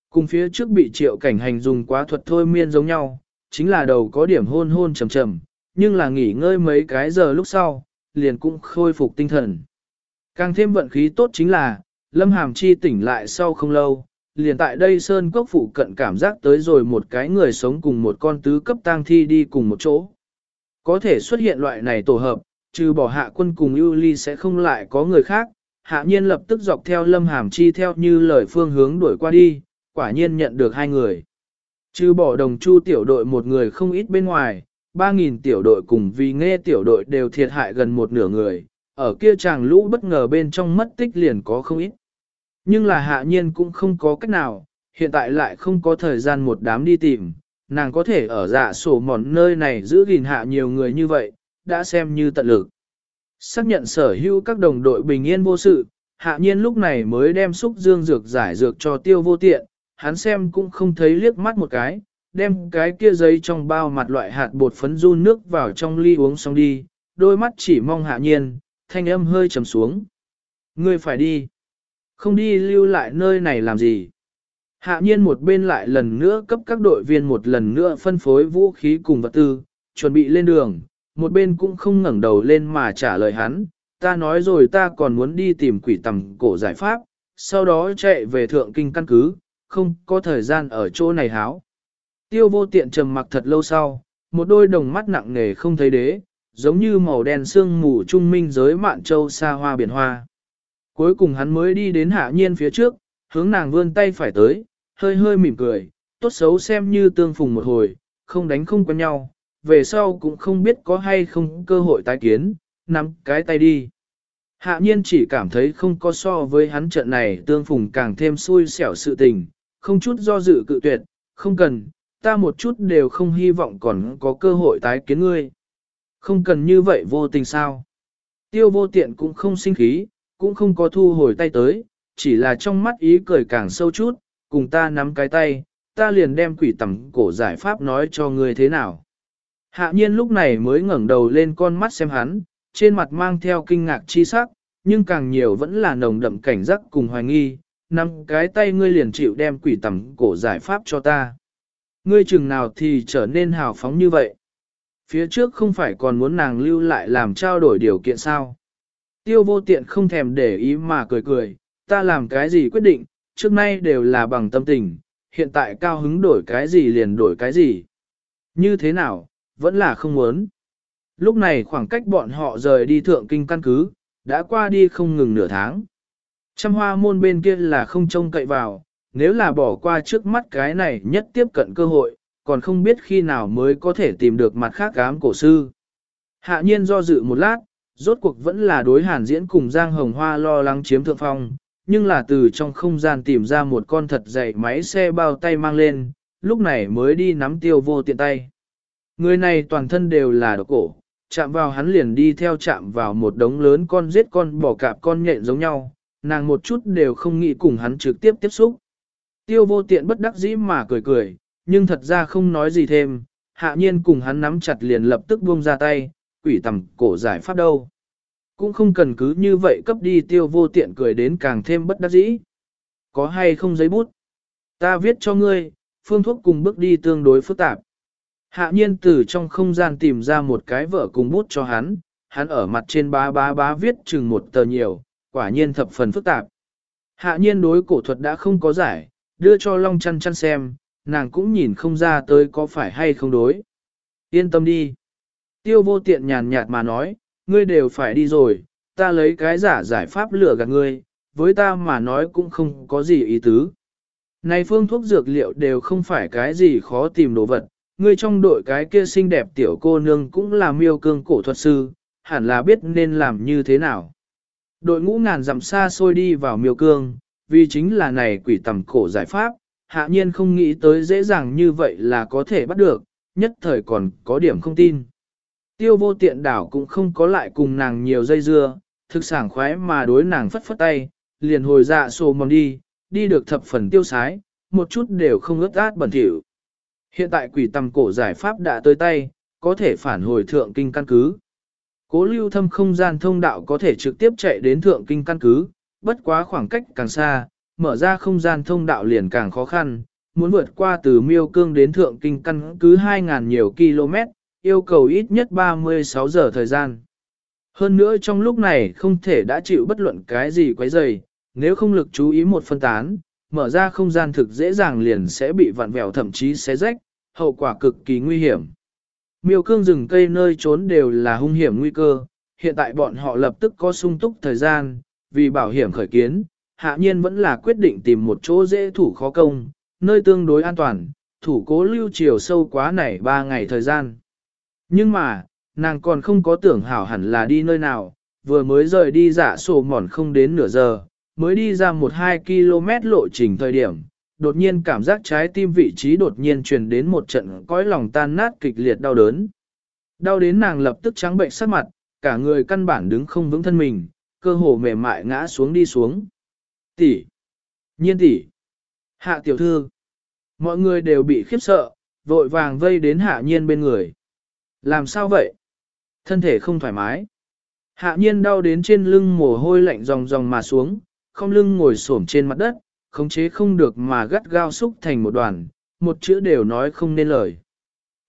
Cùng phía trước bị triệu cảnh hành dùng quá thuật thôi miên giống nhau, chính là đầu có điểm hôn hôn trầm trầm, nhưng là nghỉ ngơi mấy cái giờ lúc sau, liền cũng khôi phục tinh thần. Càng thêm vận khí tốt chính là, Lâm Hàm Chi tỉnh lại sau không lâu, liền tại đây Sơn Cốc phụ cận cảm giác tới rồi một cái người sống cùng một con tứ cấp tang thi đi cùng một chỗ. Có thể xuất hiện loại này tổ hợp, trừ bỏ hạ quân cùng ưu ly sẽ không lại có người khác, hạ nhiên lập tức dọc theo lâm hàm chi theo như lời phương hướng đuổi qua đi, quả nhiên nhận được hai người. Trừ bỏ đồng chu tiểu đội một người không ít bên ngoài, 3.000 tiểu đội cùng vì nghe tiểu đội đều thiệt hại gần một nửa người, ở kia chàng lũ bất ngờ bên trong mất tích liền có không ít. Nhưng là hạ nhiên cũng không có cách nào, hiện tại lại không có thời gian một đám đi tìm, nàng có thể ở dạ sổ mòn nơi này giữ gìn hạ nhiều người như vậy, đã xem như tận lực. Xác nhận sở hữu các đồng đội bình yên vô sự, hạ nhiên lúc này mới đem xúc dương dược giải dược cho tiêu vô tiện, hắn xem cũng không thấy liếc mắt một cái, đem cái kia giấy trong bao mặt loại hạt bột phấn run nước vào trong ly uống xong đi, đôi mắt chỉ mong hạ nhiên, thanh âm hơi trầm xuống. Ngươi phải đi. Không đi lưu lại nơi này làm gì. Hạ nhiên một bên lại lần nữa cấp các đội viên một lần nữa phân phối vũ khí cùng vật tư, chuẩn bị lên đường, một bên cũng không ngẩng đầu lên mà trả lời hắn, ta nói rồi ta còn muốn đi tìm quỷ tầm cổ giải pháp, sau đó chạy về thượng kinh căn cứ, không có thời gian ở chỗ này háo. Tiêu vô tiện trầm mặc thật lâu sau, một đôi đồng mắt nặng nề không thấy đế, giống như màu đen sương mù trung minh giới mạn châu xa hoa biển hoa. Cuối cùng hắn mới đi đến hạ nhiên phía trước, hướng nàng vươn tay phải tới, hơi hơi mỉm cười, tốt xấu xem như tương phùng một hồi, không đánh không quen nhau, về sau cũng không biết có hay không cơ hội tái kiến, nắm cái tay đi. Hạ nhiên chỉ cảm thấy không có so với hắn trận này tương phùng càng thêm xui xẻo sự tình, không chút do dự cự tuyệt, không cần, ta một chút đều không hy vọng còn có cơ hội tái kiến ngươi. Không cần như vậy vô tình sao. Tiêu vô tiện cũng không sinh khí, cũng không có thu hồi tay tới, chỉ là trong mắt ý cười càng sâu chút, cùng ta nắm cái tay, ta liền đem quỷ tầm cổ giải pháp nói cho ngươi thế nào. Hạ nhiên lúc này mới ngẩng đầu lên con mắt xem hắn, trên mặt mang theo kinh ngạc chi sắc, nhưng càng nhiều vẫn là nồng đậm cảnh giác cùng hoài nghi, nắm cái tay ngươi liền chịu đem quỷ tầm cổ giải pháp cho ta. Ngươi chừng nào thì trở nên hào phóng như vậy. Phía trước không phải còn muốn nàng lưu lại làm trao đổi điều kiện sao. Tiêu vô tiện không thèm để ý mà cười cười, ta làm cái gì quyết định, trước nay đều là bằng tâm tình, hiện tại cao hứng đổi cái gì liền đổi cái gì. Như thế nào, vẫn là không muốn. Lúc này khoảng cách bọn họ rời đi thượng kinh căn cứ, đã qua đi không ngừng nửa tháng. Trăm hoa môn bên kia là không trông cậy vào, nếu là bỏ qua trước mắt cái này nhất tiếp cận cơ hội, còn không biết khi nào mới có thể tìm được mặt khác cám cổ sư. Hạ nhiên do dự một lát, rốt cuộc vẫn là đối hàn diễn cùng Giang Hồng Hoa lo lắng chiếm thượng phong, nhưng là từ trong không gian tìm ra một con thật dày máy xe bao tay mang lên, lúc này mới đi nắm tiêu vô tiện tay. Người này toàn thân đều là độc cổ, chạm vào hắn liền đi theo chạm vào một đống lớn con giết con bỏ cạp con nhện giống nhau, nàng một chút đều không nghĩ cùng hắn trực tiếp tiếp xúc. Tiêu vô tiện bất đắc dĩ mà cười cười, nhưng thật ra không nói gì thêm, hạ nhiên cùng hắn nắm chặt liền lập tức buông ra tay, quỷ tầm cổ giải pháp đâu. Cũng không cần cứ như vậy cấp đi tiêu vô tiện cười đến càng thêm bất đắc dĩ. Có hay không giấy bút? Ta viết cho ngươi, phương thuốc cùng bước đi tương đối phức tạp. Hạ nhiên từ trong không gian tìm ra một cái vợ cùng bút cho hắn, hắn ở mặt trên bá bá bá viết chừng một tờ nhiều, quả nhiên thập phần phức tạp. Hạ nhiên đối cổ thuật đã không có giải, đưa cho Long chăn chăn xem, nàng cũng nhìn không ra tới có phải hay không đối. Yên tâm đi. Tiêu vô tiện nhàn nhạt mà nói, ngươi đều phải đi rồi, ta lấy cái giả giải pháp lừa gạt ngươi, với ta mà nói cũng không có gì ý tứ. Này phương thuốc dược liệu đều không phải cái gì khó tìm đồ vật, ngươi trong đội cái kia xinh đẹp tiểu cô nương cũng là miêu cương cổ thuật sư, hẳn là biết nên làm như thế nào. Đội ngũ ngàn dặm xa xôi đi vào miêu cương, vì chính là này quỷ tầm cổ giải pháp, hạ nhiên không nghĩ tới dễ dàng như vậy là có thể bắt được, nhất thời còn có điểm không tin. Tiêu vô tiện đảo cũng không có lại cùng nàng nhiều dây dưa, thực sảng khoái mà đối nàng phất phất tay, liền hồi dạ sổ mòn đi, đi được thập phần tiêu sái, một chút đều không ướt át bẩn thỉu. Hiện tại quỷ tầm cổ giải pháp đã tới tay, có thể phản hồi thượng kinh căn cứ. Cố lưu thâm không gian thông đạo có thể trực tiếp chạy đến thượng kinh căn cứ, bất quá khoảng cách càng xa, mở ra không gian thông đạo liền càng khó khăn, muốn vượt qua từ miêu cương đến thượng kinh căn cứ 2.000 nhiều km, yêu cầu ít nhất 36 giờ thời gian. Hơn nữa trong lúc này không thể đã chịu bất luận cái gì quấy rầy, nếu không lực chú ý một phân tán, mở ra không gian thực dễ dàng liền sẽ bị vặn vẹo thậm chí xé rách, hậu quả cực kỳ nguy hiểm. Miêu cương rừng cây nơi trốn đều là hung hiểm nguy cơ, hiện tại bọn họ lập tức có sung túc thời gian, vì bảo hiểm khởi kiến, hạ nhiên vẫn là quyết định tìm một chỗ dễ thủ khó công, nơi tương đối an toàn, thủ cố lưu chiều sâu quá này 3 ngày thời gian. Nhưng mà, nàng còn không có tưởng hảo hẳn là đi nơi nào, vừa mới rời đi giả sổ mòn không đến nửa giờ, mới đi ra một hai km lộ trình thời điểm, đột nhiên cảm giác trái tim vị trí đột nhiên truyền đến một trận cõi lòng tan nát kịch liệt đau đớn. Đau đến nàng lập tức trắng bệnh sắc mặt, cả người căn bản đứng không vững thân mình, cơ hồ mềm mại ngã xuống đi xuống. Tỷ, nhiên tỷ, hạ tiểu thư, mọi người đều bị khiếp sợ, vội vàng vây đến hạ nhiên bên người. Làm sao vậy? Thân thể không thoải mái. Hạ nhiên đau đến trên lưng mồ hôi lạnh ròng ròng mà xuống, không lưng ngồi xổm trên mặt đất, khống chế không được mà gắt gao xúc thành một đoàn, một chữ đều nói không nên lời.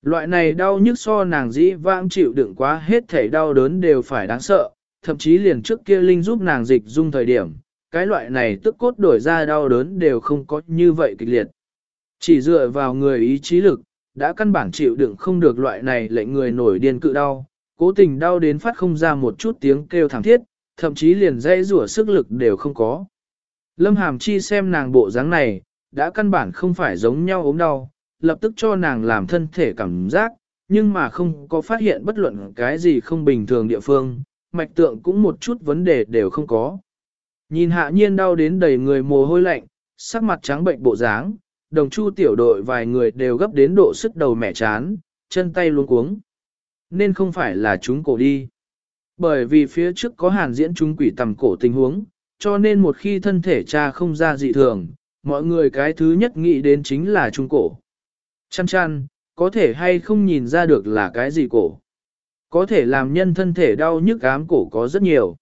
Loại này đau nhức so nàng dĩ vãng chịu đựng quá hết thể đau đớn đều phải đáng sợ, thậm chí liền trước kia Linh giúp nàng dịch dung thời điểm, cái loại này tức cốt đổi ra đau đớn đều không có như vậy kịch liệt. Chỉ dựa vào người ý chí lực, đã căn bản chịu đựng không được loại này lệnh người nổi điên cự đau, cố tình đau đến phát không ra một chút tiếng kêu thảm thiết, thậm chí liền dây rủa sức lực đều không có. Lâm Hàm Chi xem nàng bộ dáng này, đã căn bản không phải giống nhau ốm đau, lập tức cho nàng làm thân thể cảm giác, nhưng mà không có phát hiện bất luận cái gì không bình thường địa phương, mạch tượng cũng một chút vấn đề đều không có. Nhìn hạ nhiên đau đến đầy người mồ hôi lạnh, sắc mặt trắng bệnh bộ dáng, đồng chu tiểu đội vài người đều gấp đến độ sức đầu mẻ chán, chân tay luống cuống. Nên không phải là chúng cổ đi. Bởi vì phía trước có hàn diễn chúng quỷ tầm cổ tình huống, cho nên một khi thân thể cha không ra dị thường, mọi người cái thứ nhất nghĩ đến chính là trung cổ. Chăn chăn, có thể hay không nhìn ra được là cái gì cổ. Có thể làm nhân thân thể đau nhức ám cổ có rất nhiều.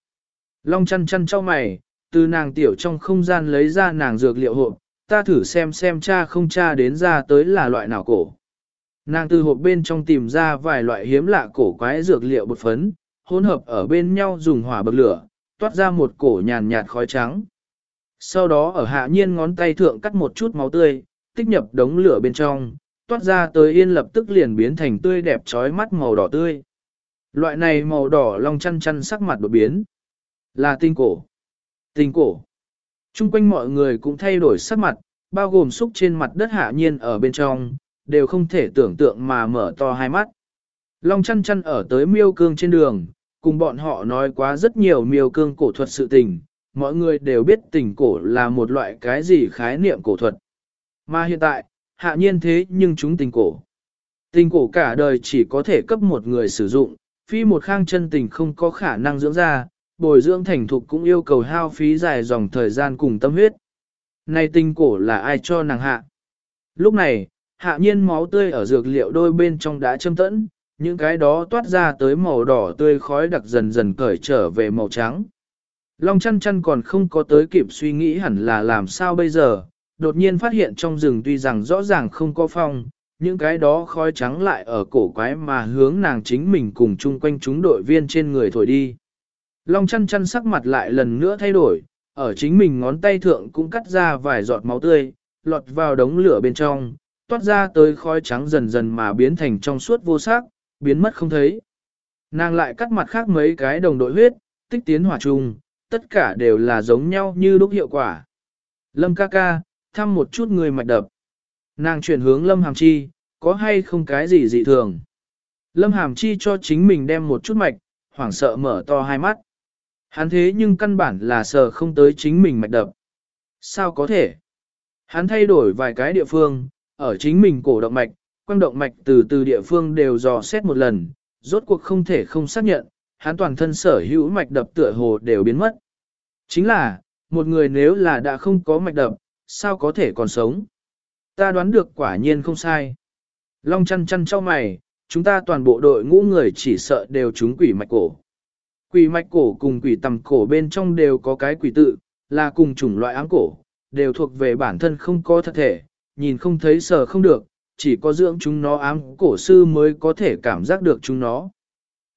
Long chăn chăn cho mày, từ nàng tiểu trong không gian lấy ra nàng dược liệu hộp, ta thử xem xem cha không cha đến ra tới là loại nào cổ. Nàng từ hộp bên trong tìm ra vài loại hiếm lạ cổ quái dược liệu bột phấn, hỗn hợp ở bên nhau dùng hỏa bậc lửa, toát ra một cổ nhàn nhạt khói trắng. Sau đó ở hạ nhiên ngón tay thượng cắt một chút máu tươi, tích nhập đống lửa bên trong, toát ra tới yên lập tức liền biến thành tươi đẹp trói mắt màu đỏ tươi. Loại này màu đỏ long chăn chăn sắc mặt đột biến. Là tinh cổ. Tinh cổ. Trung quanh mọi người cũng thay đổi sắc mặt, bao gồm xúc trên mặt đất hạ nhiên ở bên trong, đều không thể tưởng tượng mà mở to hai mắt. Long chăn chăn ở tới miêu cương trên đường, cùng bọn họ nói quá rất nhiều miêu cương cổ thuật sự tình, mọi người đều biết tình cổ là một loại cái gì khái niệm cổ thuật. Mà hiện tại, hạ nhiên thế nhưng chúng tình cổ. Tình cổ cả đời chỉ có thể cấp một người sử dụng, phi một khang chân tình không có khả năng dưỡng ra, bồi dưỡng thành thục cũng yêu cầu hao phí dài dòng thời gian cùng tâm huyết. Này tình cổ là ai cho nàng hạ? Lúc này, hạ nhiên máu tươi ở dược liệu đôi bên trong đã châm tẫn, những cái đó toát ra tới màu đỏ tươi khói đặc dần dần cởi trở về màu trắng. Long chăn chăn còn không có tới kịp suy nghĩ hẳn là làm sao bây giờ, đột nhiên phát hiện trong rừng tuy rằng rõ ràng không có phong, những cái đó khói trắng lại ở cổ quái mà hướng nàng chính mình cùng chung quanh chúng đội viên trên người thổi đi. Long chăn chăn sắc mặt lại lần nữa thay đổi, ở chính mình ngón tay thượng cũng cắt ra vài giọt máu tươi, lọt vào đống lửa bên trong, toát ra tới khói trắng dần dần mà biến thành trong suốt vô sắc, biến mất không thấy. Nàng lại cắt mặt khác mấy cái đồng đội huyết, tích tiến hỏa trùng, tất cả đều là giống nhau như lúc hiệu quả. Lâm ca ca, thăm một chút người mạch đập. Nàng chuyển hướng Lâm Hàm Chi, có hay không cái gì dị thường. Lâm Hàm Chi cho chính mình đem một chút mạch, hoảng sợ mở to hai mắt. Hắn thế nhưng căn bản là sợ không tới chính mình mạch đập. Sao có thể? Hắn thay đổi vài cái địa phương, ở chính mình cổ động mạch, quang động mạch từ từ địa phương đều dò xét một lần, rốt cuộc không thể không xác nhận, hắn toàn thân sở hữu mạch đập tựa hồ đều biến mất. Chính là, một người nếu là đã không có mạch đập, sao có thể còn sống? Ta đoán được quả nhiên không sai. Long chăn chăn cho mày, chúng ta toàn bộ đội ngũ người chỉ sợ đều trúng quỷ mạch cổ. Quỷ mạch cổ cùng quỷ tầm cổ bên trong đều có cái quỷ tự, là cùng chủng loại áng cổ, đều thuộc về bản thân không có thật thể, nhìn không thấy sờ không được, chỉ có dưỡng chúng nó ám cổ sư mới có thể cảm giác được chúng nó.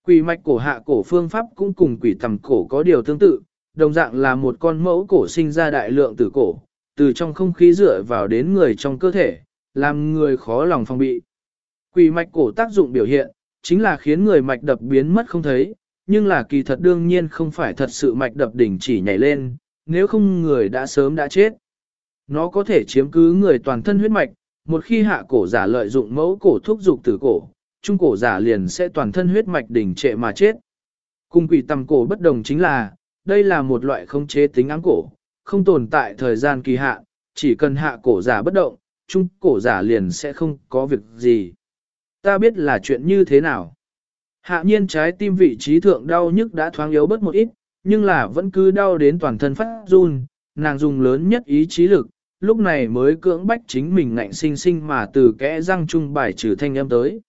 Quỷ mạch cổ hạ cổ phương pháp cũng cùng quỷ tầm cổ có điều tương tự, đồng dạng là một con mẫu cổ sinh ra đại lượng tử cổ, từ trong không khí dựa vào đến người trong cơ thể, làm người khó lòng phòng bị. Quỷ mạch cổ tác dụng biểu hiện, chính là khiến người mạch đập biến mất không thấy, nhưng là kỳ thật đương nhiên không phải thật sự mạch đập đỉnh chỉ nhảy lên, nếu không người đã sớm đã chết. Nó có thể chiếm cứ người toàn thân huyết mạch, một khi hạ cổ giả lợi dụng mẫu cổ thúc dục tử cổ, trung cổ giả liền sẽ toàn thân huyết mạch đỉnh trệ mà chết. Cùng quỷ tầm cổ bất đồng chính là, đây là một loại không chế tính áng cổ, không tồn tại thời gian kỳ hạ chỉ cần hạ cổ giả bất động, trung cổ giả liền sẽ không có việc gì. Ta biết là chuyện như thế nào. Hạ nhiên trái tim vị trí thượng đau nhức đã thoáng yếu bớt một ít, nhưng là vẫn cứ đau đến toàn thân phát run, nàng dùng lớn nhất ý chí lực, lúc này mới cưỡng bách chính mình ngạnh sinh sinh mà từ kẽ răng trung bài trừ thanh âm tới.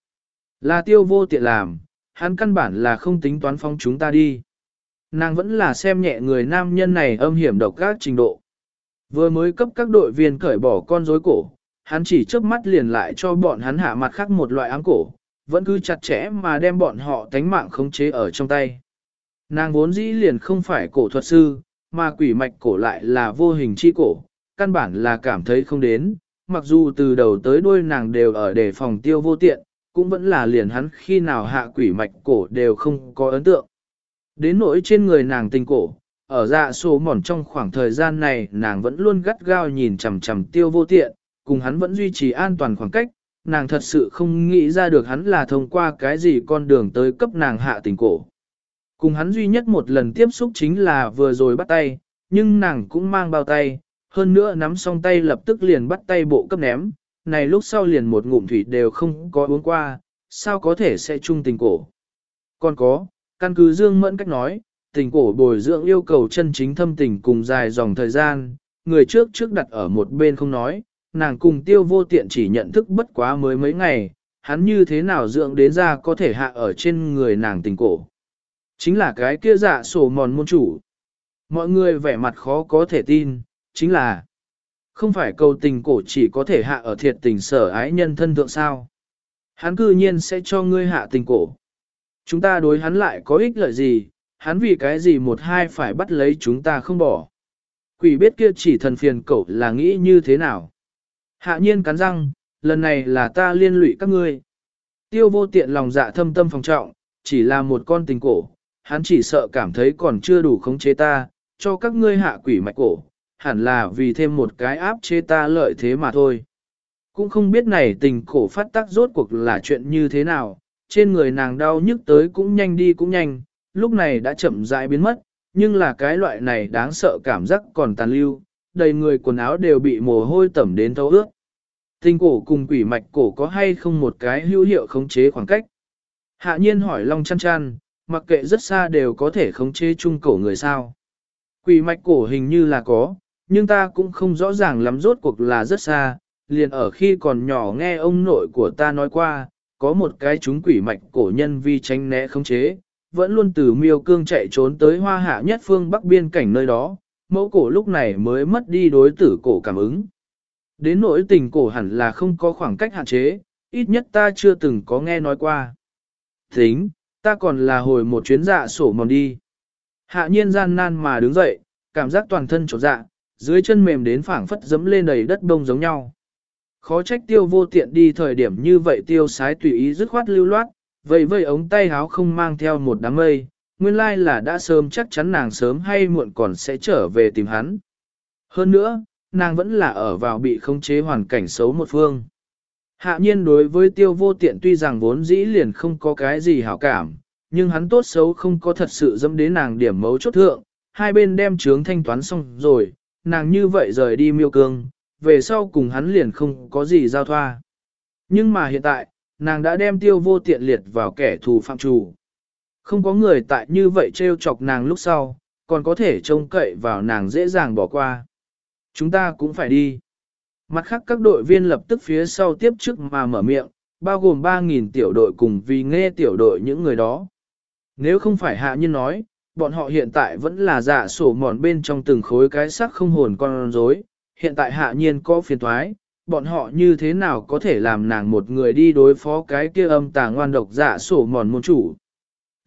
Là tiêu vô tiện làm, hắn căn bản là không tính toán phong chúng ta đi. Nàng vẫn là xem nhẹ người nam nhân này âm hiểm độc các trình độ. Vừa mới cấp các đội viên cởi bỏ con rối cổ, hắn chỉ trước mắt liền lại cho bọn hắn hạ mặt khác một loại áng cổ, vẫn cứ chặt chẽ mà đem bọn họ tánh mạng khống chế ở trong tay. Nàng vốn dĩ liền không phải cổ thuật sư, mà quỷ mạch cổ lại là vô hình chi cổ, căn bản là cảm thấy không đến, mặc dù từ đầu tới đuôi nàng đều ở đề phòng tiêu vô tiện, cũng vẫn là liền hắn khi nào hạ quỷ mạch cổ đều không có ấn tượng. Đến nỗi trên người nàng tình cổ, ở dạ số mòn trong khoảng thời gian này nàng vẫn luôn gắt gao nhìn chằm chằm tiêu vô tiện, cùng hắn vẫn duy trì an toàn khoảng cách, nàng thật sự không nghĩ ra được hắn là thông qua cái gì con đường tới cấp nàng hạ tình cổ. Cùng hắn duy nhất một lần tiếp xúc chính là vừa rồi bắt tay, nhưng nàng cũng mang bao tay, hơn nữa nắm xong tay lập tức liền bắt tay bộ cấp ném, này lúc sau liền một ngụm thủy đều không có uống qua, sao có thể sẽ chung tình cổ. Còn có, căn cứ Dương Mẫn cách nói, tình cổ bồi dưỡng yêu cầu chân chính thâm tình cùng dài dòng thời gian, người trước trước đặt ở một bên không nói, nàng cùng tiêu vô tiện chỉ nhận thức bất quá mới mấy ngày, hắn như thế nào dưỡng đến ra có thể hạ ở trên người nàng tình cổ. Chính là cái kia dạ sổ mòn môn chủ. Mọi người vẻ mặt khó có thể tin, chính là không phải cầu tình cổ chỉ có thể hạ ở thiệt tình sở ái nhân thân thượng sao. Hắn cư nhiên sẽ cho ngươi hạ tình cổ. Chúng ta đối hắn lại có ích lợi gì, hắn vì cái gì một hai phải bắt lấy chúng ta không bỏ. Quỷ biết kia chỉ thần phiền cậu là nghĩ như thế nào. Hạ nhiên cắn răng, lần này là ta liên lụy các ngươi. Tiêu vô tiện lòng dạ thâm tâm phòng trọng, chỉ là một con tình cổ, hắn chỉ sợ cảm thấy còn chưa đủ khống chế ta, cho các ngươi hạ quỷ mạch cổ, hẳn là vì thêm một cái áp chế ta lợi thế mà thôi. Cũng không biết này tình cổ phát tác rốt cuộc là chuyện như thế nào, trên người nàng đau nhức tới cũng nhanh đi cũng nhanh, lúc này đã chậm rãi biến mất, nhưng là cái loại này đáng sợ cảm giác còn tàn lưu, đầy người quần áo đều bị mồ hôi tẩm đến thấu ướt. Tinh cổ cùng quỷ mạch cổ có hay không một cái hữu hiệu khống chế khoảng cách? Hạ nhiên hỏi Long chăn chăn, mặc kệ rất xa đều có thể khống chế chung cổ người sao. Quỷ mạch cổ hình như là có, nhưng ta cũng không rõ ràng lắm rốt cuộc là rất xa, liền ở khi còn nhỏ nghe ông nội của ta nói qua, có một cái chúng quỷ mạch cổ nhân vi tránh né khống chế, vẫn luôn từ miêu cương chạy trốn tới hoa hạ nhất phương bắc biên cảnh nơi đó, mẫu cổ lúc này mới mất đi đối tử cổ cảm ứng. Đến nỗi tình cổ hẳn là không có khoảng cách hạn chế, ít nhất ta chưa từng có nghe nói qua. Tính, ta còn là hồi một chuyến dạ sổ mòn đi. Hạ nhiên gian nan mà đứng dậy, cảm giác toàn thân trột dạ, dưới chân mềm đến phảng phất dấm lên đầy đất bông giống nhau. Khó trách tiêu vô tiện đi thời điểm như vậy tiêu sái tùy ý dứt khoát lưu loát, vậy vây ống tay háo không mang theo một đám mây, nguyên lai là đã sớm chắc chắn nàng sớm hay muộn còn sẽ trở về tìm hắn. Hơn nữa, nàng vẫn là ở vào bị khống chế hoàn cảnh xấu một phương. Hạ nhiên đối với tiêu vô tiện tuy rằng vốn dĩ liền không có cái gì hảo cảm, nhưng hắn tốt xấu không có thật sự dâm đến nàng điểm mấu chốt thượng, hai bên đem trướng thanh toán xong rồi, nàng như vậy rời đi miêu cương, về sau cùng hắn liền không có gì giao thoa. Nhưng mà hiện tại, nàng đã đem tiêu vô tiện liệt vào kẻ thù phạm trù. Không có người tại như vậy trêu chọc nàng lúc sau, còn có thể trông cậy vào nàng dễ dàng bỏ qua. Chúng ta cũng phải đi. Mặt khác các đội viên lập tức phía sau tiếp trước mà mở miệng, bao gồm 3.000 tiểu đội cùng vì nghe tiểu đội những người đó. Nếu không phải hạ nhân nói, bọn họ hiện tại vẫn là giả sổ mòn bên trong từng khối cái sắc không hồn con rối. hiện tại hạ nhiên có phiền thoái, bọn họ như thế nào có thể làm nàng một người đi đối phó cái kia âm tà ngoan độc giả sổ mòn môn chủ.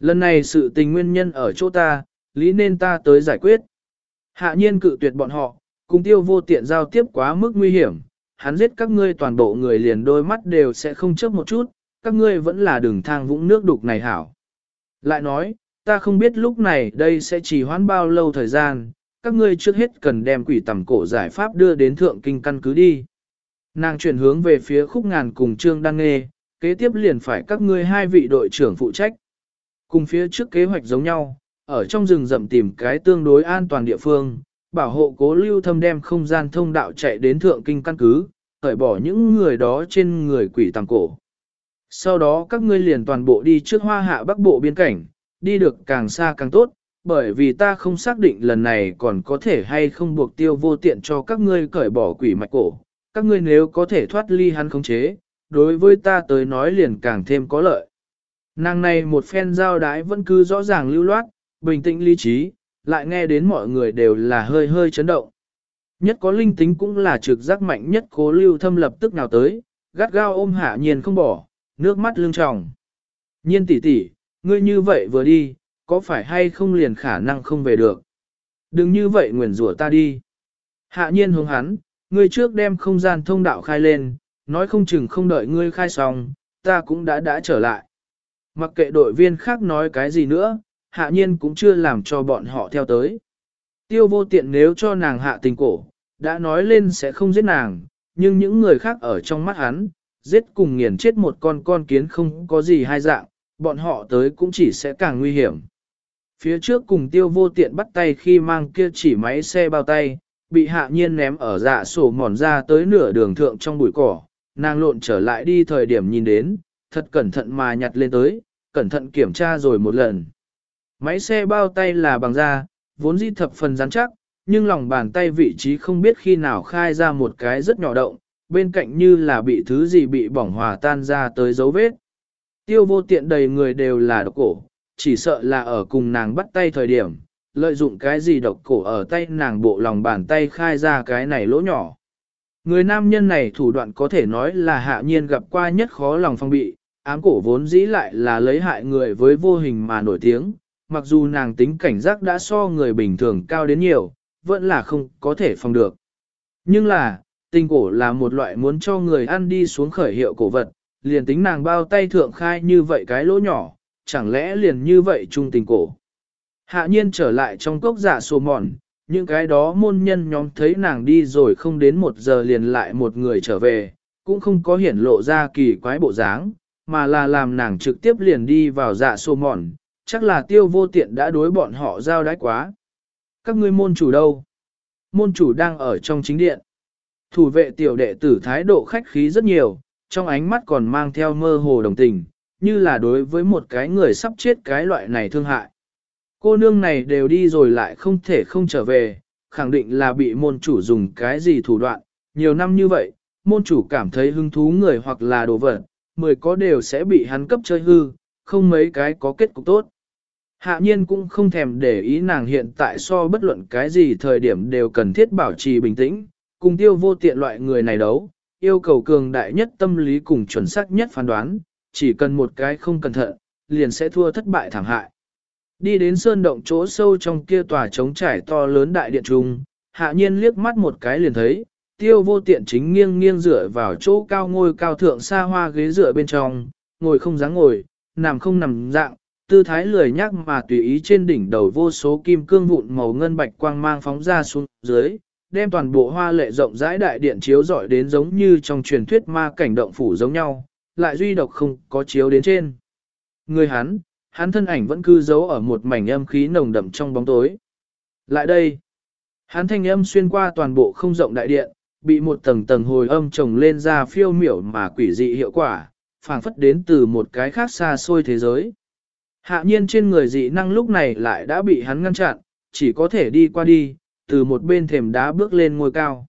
Lần này sự tình nguyên nhân ở chỗ ta, lý nên ta tới giải quyết. Hạ nhiên cự tuyệt bọn họ, cùng tiêu vô tiện giao tiếp quá mức nguy hiểm, hắn giết các ngươi toàn bộ người liền đôi mắt đều sẽ không chớp một chút, các ngươi vẫn là đường thang vũng nước đục này hảo. Lại nói, ta không biết lúc này đây sẽ chỉ hoãn bao lâu thời gian, các ngươi trước hết cần đem quỷ tầm cổ giải pháp đưa đến thượng kinh căn cứ đi. Nàng chuyển hướng về phía khúc ngàn cùng trương đăng nghê, kế tiếp liền phải các ngươi hai vị đội trưởng phụ trách. Cùng phía trước kế hoạch giống nhau, ở trong rừng rậm tìm cái tương đối an toàn địa phương, bảo hộ cố lưu thâm đem không gian thông đạo chạy đến thượng kinh căn cứ, khởi bỏ những người đó trên người quỷ tàng cổ. Sau đó các ngươi liền toàn bộ đi trước hoa hạ bắc bộ biên cảnh, đi được càng xa càng tốt, bởi vì ta không xác định lần này còn có thể hay không buộc tiêu vô tiện cho các ngươi cởi bỏ quỷ mạch cổ. Các ngươi nếu có thể thoát ly hắn khống chế, đối với ta tới nói liền càng thêm có lợi. Nàng này một phen giao đái vẫn cứ rõ ràng lưu loát, bình tĩnh lý trí, lại nghe đến mọi người đều là hơi hơi chấn động. Nhất có linh tính cũng là trực giác mạnh nhất cố lưu thâm lập tức nào tới, gắt gao ôm hạ nhiên không bỏ, nước mắt lưng tròng. Nhiên tỷ tỷ, ngươi như vậy vừa đi, có phải hay không liền khả năng không về được? Đừng như vậy nguyền rủa ta đi. Hạ nhiên hướng hắn, ngươi trước đem không gian thông đạo khai lên, nói không chừng không đợi ngươi khai xong, ta cũng đã đã trở lại. Mặc kệ đội viên khác nói cái gì nữa, hạ nhiên cũng chưa làm cho bọn họ theo tới. Tiêu vô tiện nếu cho nàng hạ tình cổ, đã nói lên sẽ không giết nàng, nhưng những người khác ở trong mắt hắn, giết cùng nghiền chết một con con kiến không có gì hai dạng, bọn họ tới cũng chỉ sẽ càng nguy hiểm. Phía trước cùng tiêu vô tiện bắt tay khi mang kia chỉ máy xe bao tay, bị hạ nhiên ném ở dạ sổ mòn ra tới nửa đường thượng trong bụi cỏ, nàng lộn trở lại đi thời điểm nhìn đến, thật cẩn thận mà nhặt lên tới, cẩn thận kiểm tra rồi một lần. Máy xe bao tay là bằng da, vốn dĩ thập phần rắn chắc, nhưng lòng bàn tay vị trí không biết khi nào khai ra một cái rất nhỏ động, bên cạnh như là bị thứ gì bị bỏng hòa tan ra tới dấu vết. Tiêu vô tiện đầy người đều là độc cổ, chỉ sợ là ở cùng nàng bắt tay thời điểm, lợi dụng cái gì độc cổ ở tay nàng bộ lòng bàn tay khai ra cái này lỗ nhỏ. Người nam nhân này thủ đoạn có thể nói là hạ nhiên gặp qua nhất khó lòng phong bị, ám cổ vốn dĩ lại là lấy hại người với vô hình mà nổi tiếng, mặc dù nàng tính cảnh giác đã so người bình thường cao đến nhiều, vẫn là không có thể phòng được. Nhưng là, tình cổ là một loại muốn cho người ăn đi xuống khởi hiệu cổ vật, liền tính nàng bao tay thượng khai như vậy cái lỗ nhỏ, chẳng lẽ liền như vậy trung tình cổ. Hạ nhiên trở lại trong cốc giả sổ mòn, những cái đó môn nhân nhóm thấy nàng đi rồi không đến một giờ liền lại một người trở về, cũng không có hiển lộ ra kỳ quái bộ dáng, mà là làm nàng trực tiếp liền đi vào dạ sổ mòn, chắc là tiêu vô tiện đã đối bọn họ giao đái quá. Các ngươi môn chủ đâu? Môn chủ đang ở trong chính điện. Thủ vệ tiểu đệ tử thái độ khách khí rất nhiều, trong ánh mắt còn mang theo mơ hồ đồng tình, như là đối với một cái người sắp chết cái loại này thương hại. Cô nương này đều đi rồi lại không thể không trở về, khẳng định là bị môn chủ dùng cái gì thủ đoạn. Nhiều năm như vậy, môn chủ cảm thấy hứng thú người hoặc là đồ vật, mười có đều sẽ bị hắn cấp chơi hư, không mấy cái có kết cục tốt. Hạ nhiên cũng không thèm để ý nàng hiện tại so bất luận cái gì thời điểm đều cần thiết bảo trì bình tĩnh, cùng tiêu vô tiện loại người này đấu, yêu cầu cường đại nhất tâm lý cùng chuẩn xác nhất phán đoán, chỉ cần một cái không cẩn thận, liền sẽ thua thất bại thảm hại. Đi đến sơn động chỗ sâu trong kia tòa trống trải to lớn đại điện trung, hạ nhiên liếc mắt một cái liền thấy, tiêu vô tiện chính nghiêng nghiêng dựa vào chỗ cao ngôi cao thượng xa hoa ghế dựa bên trong, ngồi không dáng ngồi, nằm không nằm dạng, tư thái lười nhắc mà tùy ý trên đỉnh đầu vô số kim cương vụn màu ngân bạch quang mang phóng ra xuống dưới, đem toàn bộ hoa lệ rộng rãi đại điện chiếu rọi đến giống như trong truyền thuyết ma cảnh động phủ giống nhau, lại duy độc không có chiếu đến trên. Người hắn, hắn thân ảnh vẫn cư giấu ở một mảnh âm khí nồng đậm trong bóng tối. Lại đây, hắn thanh âm xuyên qua toàn bộ không rộng đại điện, bị một tầng tầng hồi âm trồng lên ra phiêu miểu mà quỷ dị hiệu quả, phảng phất đến từ một cái khác xa xôi thế giới. Hạ nhiên trên người dị năng lúc này lại đã bị hắn ngăn chặn, chỉ có thể đi qua đi, từ một bên thềm đá bước lên ngôi cao.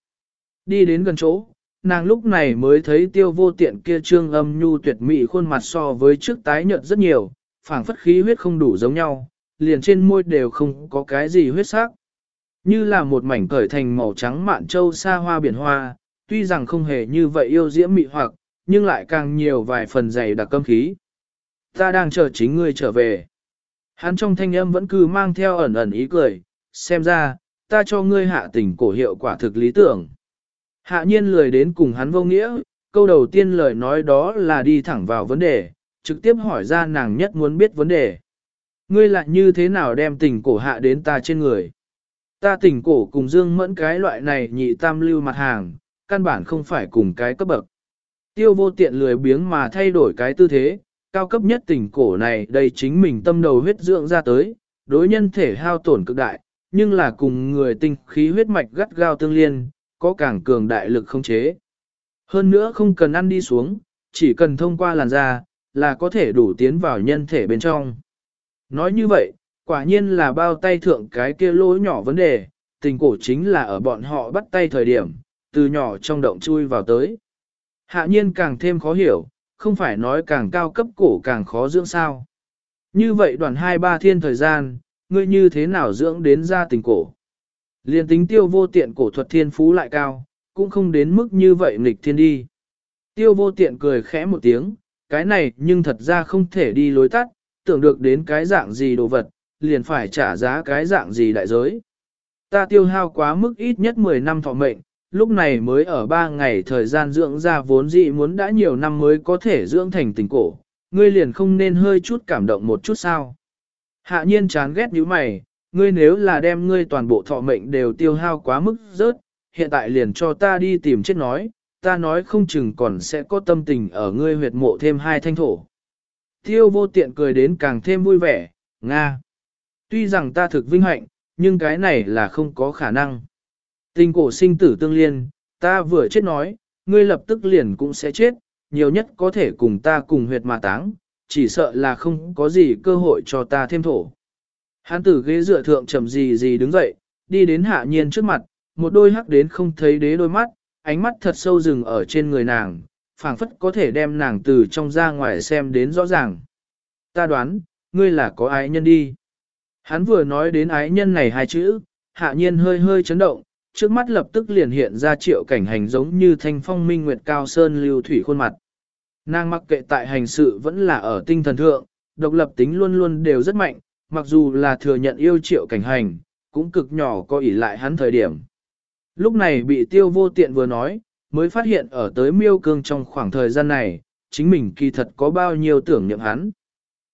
Đi đến gần chỗ, nàng lúc này mới thấy tiêu vô tiện kia trương âm nhu tuyệt mỹ khuôn mặt so với trước tái nhợt rất nhiều, phảng phất khí huyết không đủ giống nhau, liền trên môi đều không có cái gì huyết sắc. Như là một mảnh cởi thành màu trắng mạn châu xa hoa biển hoa, tuy rằng không hề như vậy yêu diễm mị hoặc, nhưng lại càng nhiều vài phần dày đặc cơm khí. Ta đang chờ chính ngươi trở về. Hắn trong thanh âm vẫn cứ mang theo ẩn ẩn ý cười, xem ra, ta cho ngươi hạ tình cổ hiệu quả thực lý tưởng. Hạ nhiên lười đến cùng hắn vô nghĩa, câu đầu tiên lời nói đó là đi thẳng vào vấn đề, trực tiếp hỏi ra nàng nhất muốn biết vấn đề. Ngươi lại như thế nào đem tình cổ hạ đến ta trên người? Ta tình cổ cùng dương mẫn cái loại này nhị tam lưu mặt hàng, căn bản không phải cùng cái cấp bậc. Tiêu vô tiện lười biếng mà thay đổi cái tư thế, cao cấp nhất tình cổ này đây chính mình tâm đầu huyết dưỡng ra tới, đối nhân thể hao tổn cực đại, nhưng là cùng người tinh khí huyết mạch gắt gao tương liên, có càng cường đại lực không chế. Hơn nữa không cần ăn đi xuống, chỉ cần thông qua làn da, là có thể đủ tiến vào nhân thể bên trong. Nói như vậy, quả nhiên là bao tay thượng cái kia lỗ nhỏ vấn đề, tình cổ chính là ở bọn họ bắt tay thời điểm, từ nhỏ trong động chui vào tới. Hạ nhiên càng thêm khó hiểu, không phải nói càng cao cấp cổ càng khó dưỡng sao. Như vậy đoàn hai ba thiên thời gian, ngươi như thế nào dưỡng đến ra tình cổ. Liên tính tiêu vô tiện cổ thuật thiên phú lại cao, cũng không đến mức như vậy nghịch thiên đi. Tiêu vô tiện cười khẽ một tiếng, cái này nhưng thật ra không thể đi lối tắt, tưởng được đến cái dạng gì đồ vật, liền phải trả giá cái dạng gì đại giới. Ta tiêu hao quá mức ít nhất 10 năm thọ mệnh, lúc này mới ở 3 ngày thời gian dưỡng ra vốn dị muốn đã nhiều năm mới có thể dưỡng thành tình cổ, ngươi liền không nên hơi chút cảm động một chút sao. Hạ nhiên chán ghét như mày, ngươi nếu là đem ngươi toàn bộ thọ mệnh đều tiêu hao quá mức rớt, hiện tại liền cho ta đi tìm chết nói, ta nói không chừng còn sẽ có tâm tình ở ngươi huyệt mộ thêm hai thanh thổ. Tiêu vô tiện cười đến càng thêm vui vẻ, Nga. Tuy rằng ta thực vinh hạnh, nhưng cái này là không có khả năng. Tình cổ sinh tử tương liên, ta vừa chết nói, ngươi lập tức liền cũng sẽ chết, nhiều nhất có thể cùng ta cùng huyệt mà táng, chỉ sợ là không có gì cơ hội cho ta thêm thổ. Hán tử ghế dựa thượng trầm gì gì đứng dậy, đi đến hạ nhiên trước mặt, một đôi hắc đến không thấy đế đôi mắt, ánh mắt thật sâu rừng ở trên người nàng, phảng phất có thể đem nàng từ trong ra ngoài xem đến rõ ràng. Ta đoán, ngươi là có ái nhân đi. Hắn vừa nói đến ái nhân này hai chữ, hạ nhiên hơi hơi chấn động, trước mắt lập tức liền hiện ra triệu cảnh hành giống như thanh phong minh nguyệt cao sơn lưu thủy khuôn mặt. Nàng mặc kệ tại hành sự vẫn là ở tinh thần thượng, độc lập tính luôn luôn đều rất mạnh, mặc dù là thừa nhận yêu triệu cảnh hành, cũng cực nhỏ có ỷ lại hắn thời điểm. Lúc này bị tiêu vô tiện vừa nói, mới phát hiện ở tới miêu cương trong khoảng thời gian này, chính mình kỳ thật có bao nhiêu tưởng niệm hắn.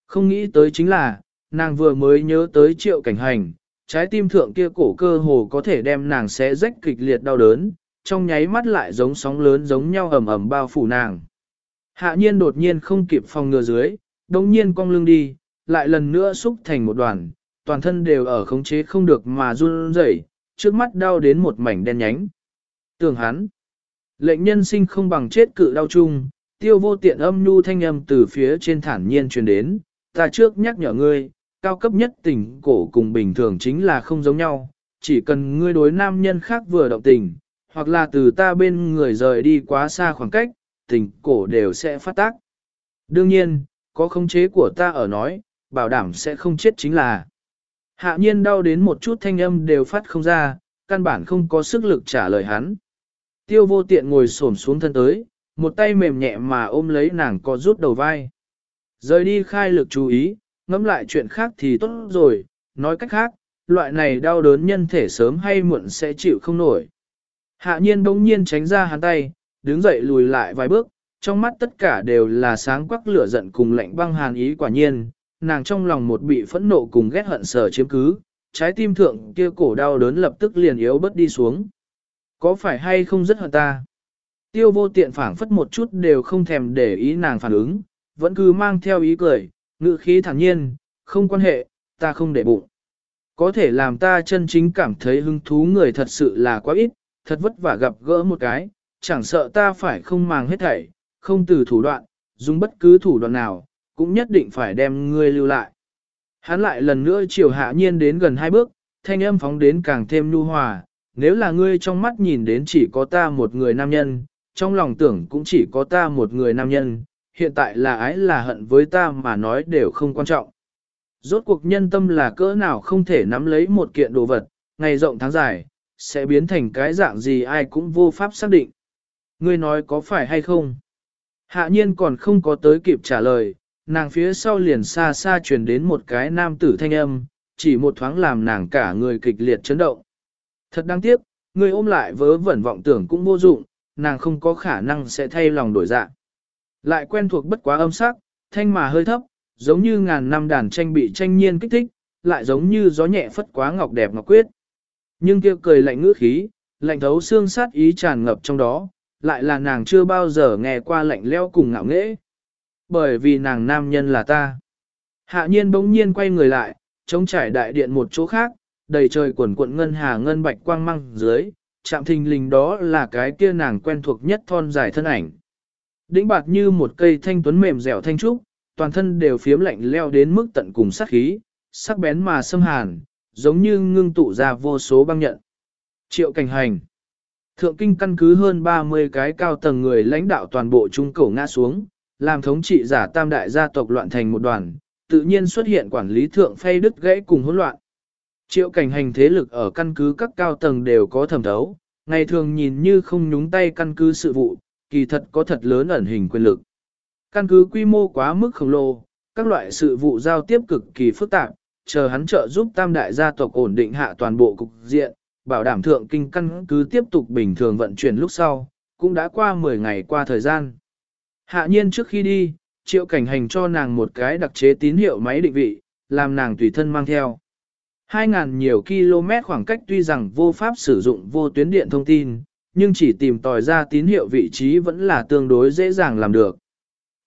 Không nghĩ tới chính là, nàng vừa mới nhớ tới triệu cảnh hành, trái tim thượng kia cổ cơ hồ có thể đem nàng xé rách kịch liệt đau đớn, trong nháy mắt lại giống sóng lớn giống nhau ầm ầm bao phủ nàng. Hạ nhiên đột nhiên không kịp phòng ngừa dưới, đồng nhiên cong lưng đi, lại lần nữa xúc thành một đoàn, toàn thân đều ở khống chế không được mà run rẩy, trước mắt đau đến một mảnh đen nhánh. Tưởng hắn, lệnh nhân sinh không bằng chết cự đau chung, tiêu vô tiện âm nhu thanh âm từ phía trên thản nhiên truyền đến, ta trước nhắc nhở ngươi, cao cấp nhất tình cổ cùng bình thường chính là không giống nhau, chỉ cần ngươi đối nam nhân khác vừa động tình, hoặc là từ ta bên người rời đi quá xa khoảng cách, tình cổ đều sẽ phát tác. Đương nhiên, có khống chế của ta ở nói, bảo đảm sẽ không chết chính là. Hạ nhiên đau đến một chút thanh âm đều phát không ra, căn bản không có sức lực trả lời hắn. Tiêu vô tiện ngồi xổm xuống thân tới, một tay mềm nhẹ mà ôm lấy nàng co rút đầu vai. Rời đi khai lực chú ý, ngẫm lại chuyện khác thì tốt rồi, nói cách khác, loại này đau đớn nhân thể sớm hay muộn sẽ chịu không nổi. Hạ nhiên bỗng nhiên tránh ra hắn tay, đứng dậy lùi lại vài bước, trong mắt tất cả đều là sáng quắc lửa giận cùng lạnh băng hàn ý quả nhiên, nàng trong lòng một bị phẫn nộ cùng ghét hận sở chiếm cứ, trái tim thượng kia cổ đau đớn lập tức liền yếu bớt đi xuống. Có phải hay không rất hận ta? Tiêu vô tiện phảng phất một chút đều không thèm để ý nàng phản ứng, vẫn cứ mang theo ý cười, ngữ khí thản nhiên, không quan hệ, ta không để bụng. Có thể làm ta chân chính cảm thấy hứng thú người thật sự là quá ít, thật vất vả gặp gỡ một cái, chẳng sợ ta phải không màng hết thảy, không từ thủ đoạn, dùng bất cứ thủ đoạn nào, cũng nhất định phải đem ngươi lưu lại. Hắn lại lần nữa chiều hạ nhiên đến gần hai bước, thanh âm phóng đến càng thêm nhu hòa, nếu là ngươi trong mắt nhìn đến chỉ có ta một người nam nhân, trong lòng tưởng cũng chỉ có ta một người nam nhân, hiện tại là ái là hận với ta mà nói đều không quan trọng. Rốt cuộc nhân tâm là cỡ nào không thể nắm lấy một kiện đồ vật, ngày rộng tháng dài, sẽ biến thành cái dạng gì ai cũng vô pháp xác định. Ngươi nói có phải hay không? Hạ nhiên còn không có tới kịp trả lời, nàng phía sau liền xa xa truyền đến một cái nam tử thanh âm, chỉ một thoáng làm nàng cả người kịch liệt chấn động. Thật đáng tiếc, người ôm lại vớ vẩn vọng tưởng cũng vô dụng, nàng không có khả năng sẽ thay lòng đổi dạng. Lại quen thuộc bất quá âm sắc, thanh mà hơi thấp, giống như ngàn năm đàn tranh bị tranh nhiên kích thích, lại giống như gió nhẹ phất quá ngọc đẹp ngọc quyết. Nhưng kia cười lạnh ngữ khí, lạnh thấu xương sát ý tràn ngập trong đó, lại là nàng chưa bao giờ nghe qua lạnh leo cùng ngạo nghễ. Bởi vì nàng nam nhân là ta. Hạ nhiên bỗng nhiên quay người lại, chống trải đại điện một chỗ khác, đầy trời quần cuộn ngân hà ngân bạch quang măng dưới, chạm thình lình đó là cái kia nàng quen thuộc nhất thon dài thân ảnh. Đĩnh bạt như một cây thanh tuấn mềm dẻo thanh trúc, toàn thân đều phiếm lạnh leo đến mức tận cùng sát khí, sắc bén mà xâm hàn, giống như ngưng tụ ra vô số băng nhận. Triệu cảnh hành. Thượng kinh căn cứ hơn 30 cái cao tầng người lãnh đạo toàn bộ trung cổ ngã xuống, làm thống trị giả tam đại gia tộc loạn thành một đoàn, tự nhiên xuất hiện quản lý thượng phay đứt gãy cùng hỗn loạn. Triệu cảnh hành thế lực ở căn cứ các cao tầng đều có thẩm thấu, ngày thường nhìn như không nhúng tay căn cứ sự vụ, kỳ thật có thật lớn ẩn hình quyền lực. Căn cứ quy mô quá mức khổng lồ, các loại sự vụ giao tiếp cực kỳ phức tạp, chờ hắn trợ giúp tam đại gia tộc ổn định hạ toàn bộ cục diện, bảo đảm thượng kinh căn cứ tiếp tục bình thường vận chuyển lúc sau, cũng đã qua 10 ngày qua thời gian. Hạ nhiên trước khi đi, triệu cảnh hành cho nàng một cái đặc chế tín hiệu máy định vị, làm nàng tùy thân mang theo. 2.000 nhiều km khoảng cách tuy rằng vô pháp sử dụng vô tuyến điện thông tin, nhưng chỉ tìm tòi ra tín hiệu vị trí vẫn là tương đối dễ dàng làm được.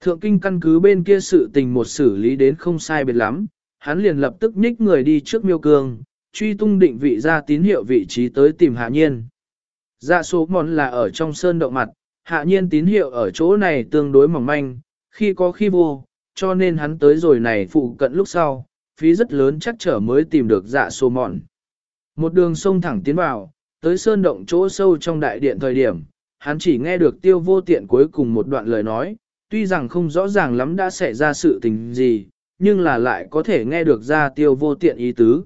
Thượng kinh căn cứ bên kia sự tình một xử lý đến không sai biệt lắm, hắn liền lập tức nhích người đi trước miêu cương, truy tung định vị ra tín hiệu vị trí tới tìm hạ nhiên. Dạ số mòn là ở trong sơn động mặt, hạ nhiên tín hiệu ở chỗ này tương đối mỏng manh, khi có khi vô, cho nên hắn tới rồi này phụ cận lúc sau, phí rất lớn chắc trở mới tìm được dạ số mòn. Một đường sông thẳng tiến vào, tới sơn động chỗ sâu trong đại điện thời điểm, hắn chỉ nghe được tiêu vô tiện cuối cùng một đoạn lời nói, tuy rằng không rõ ràng lắm đã xảy ra sự tình gì, nhưng là lại có thể nghe được ra tiêu vô tiện ý tứ.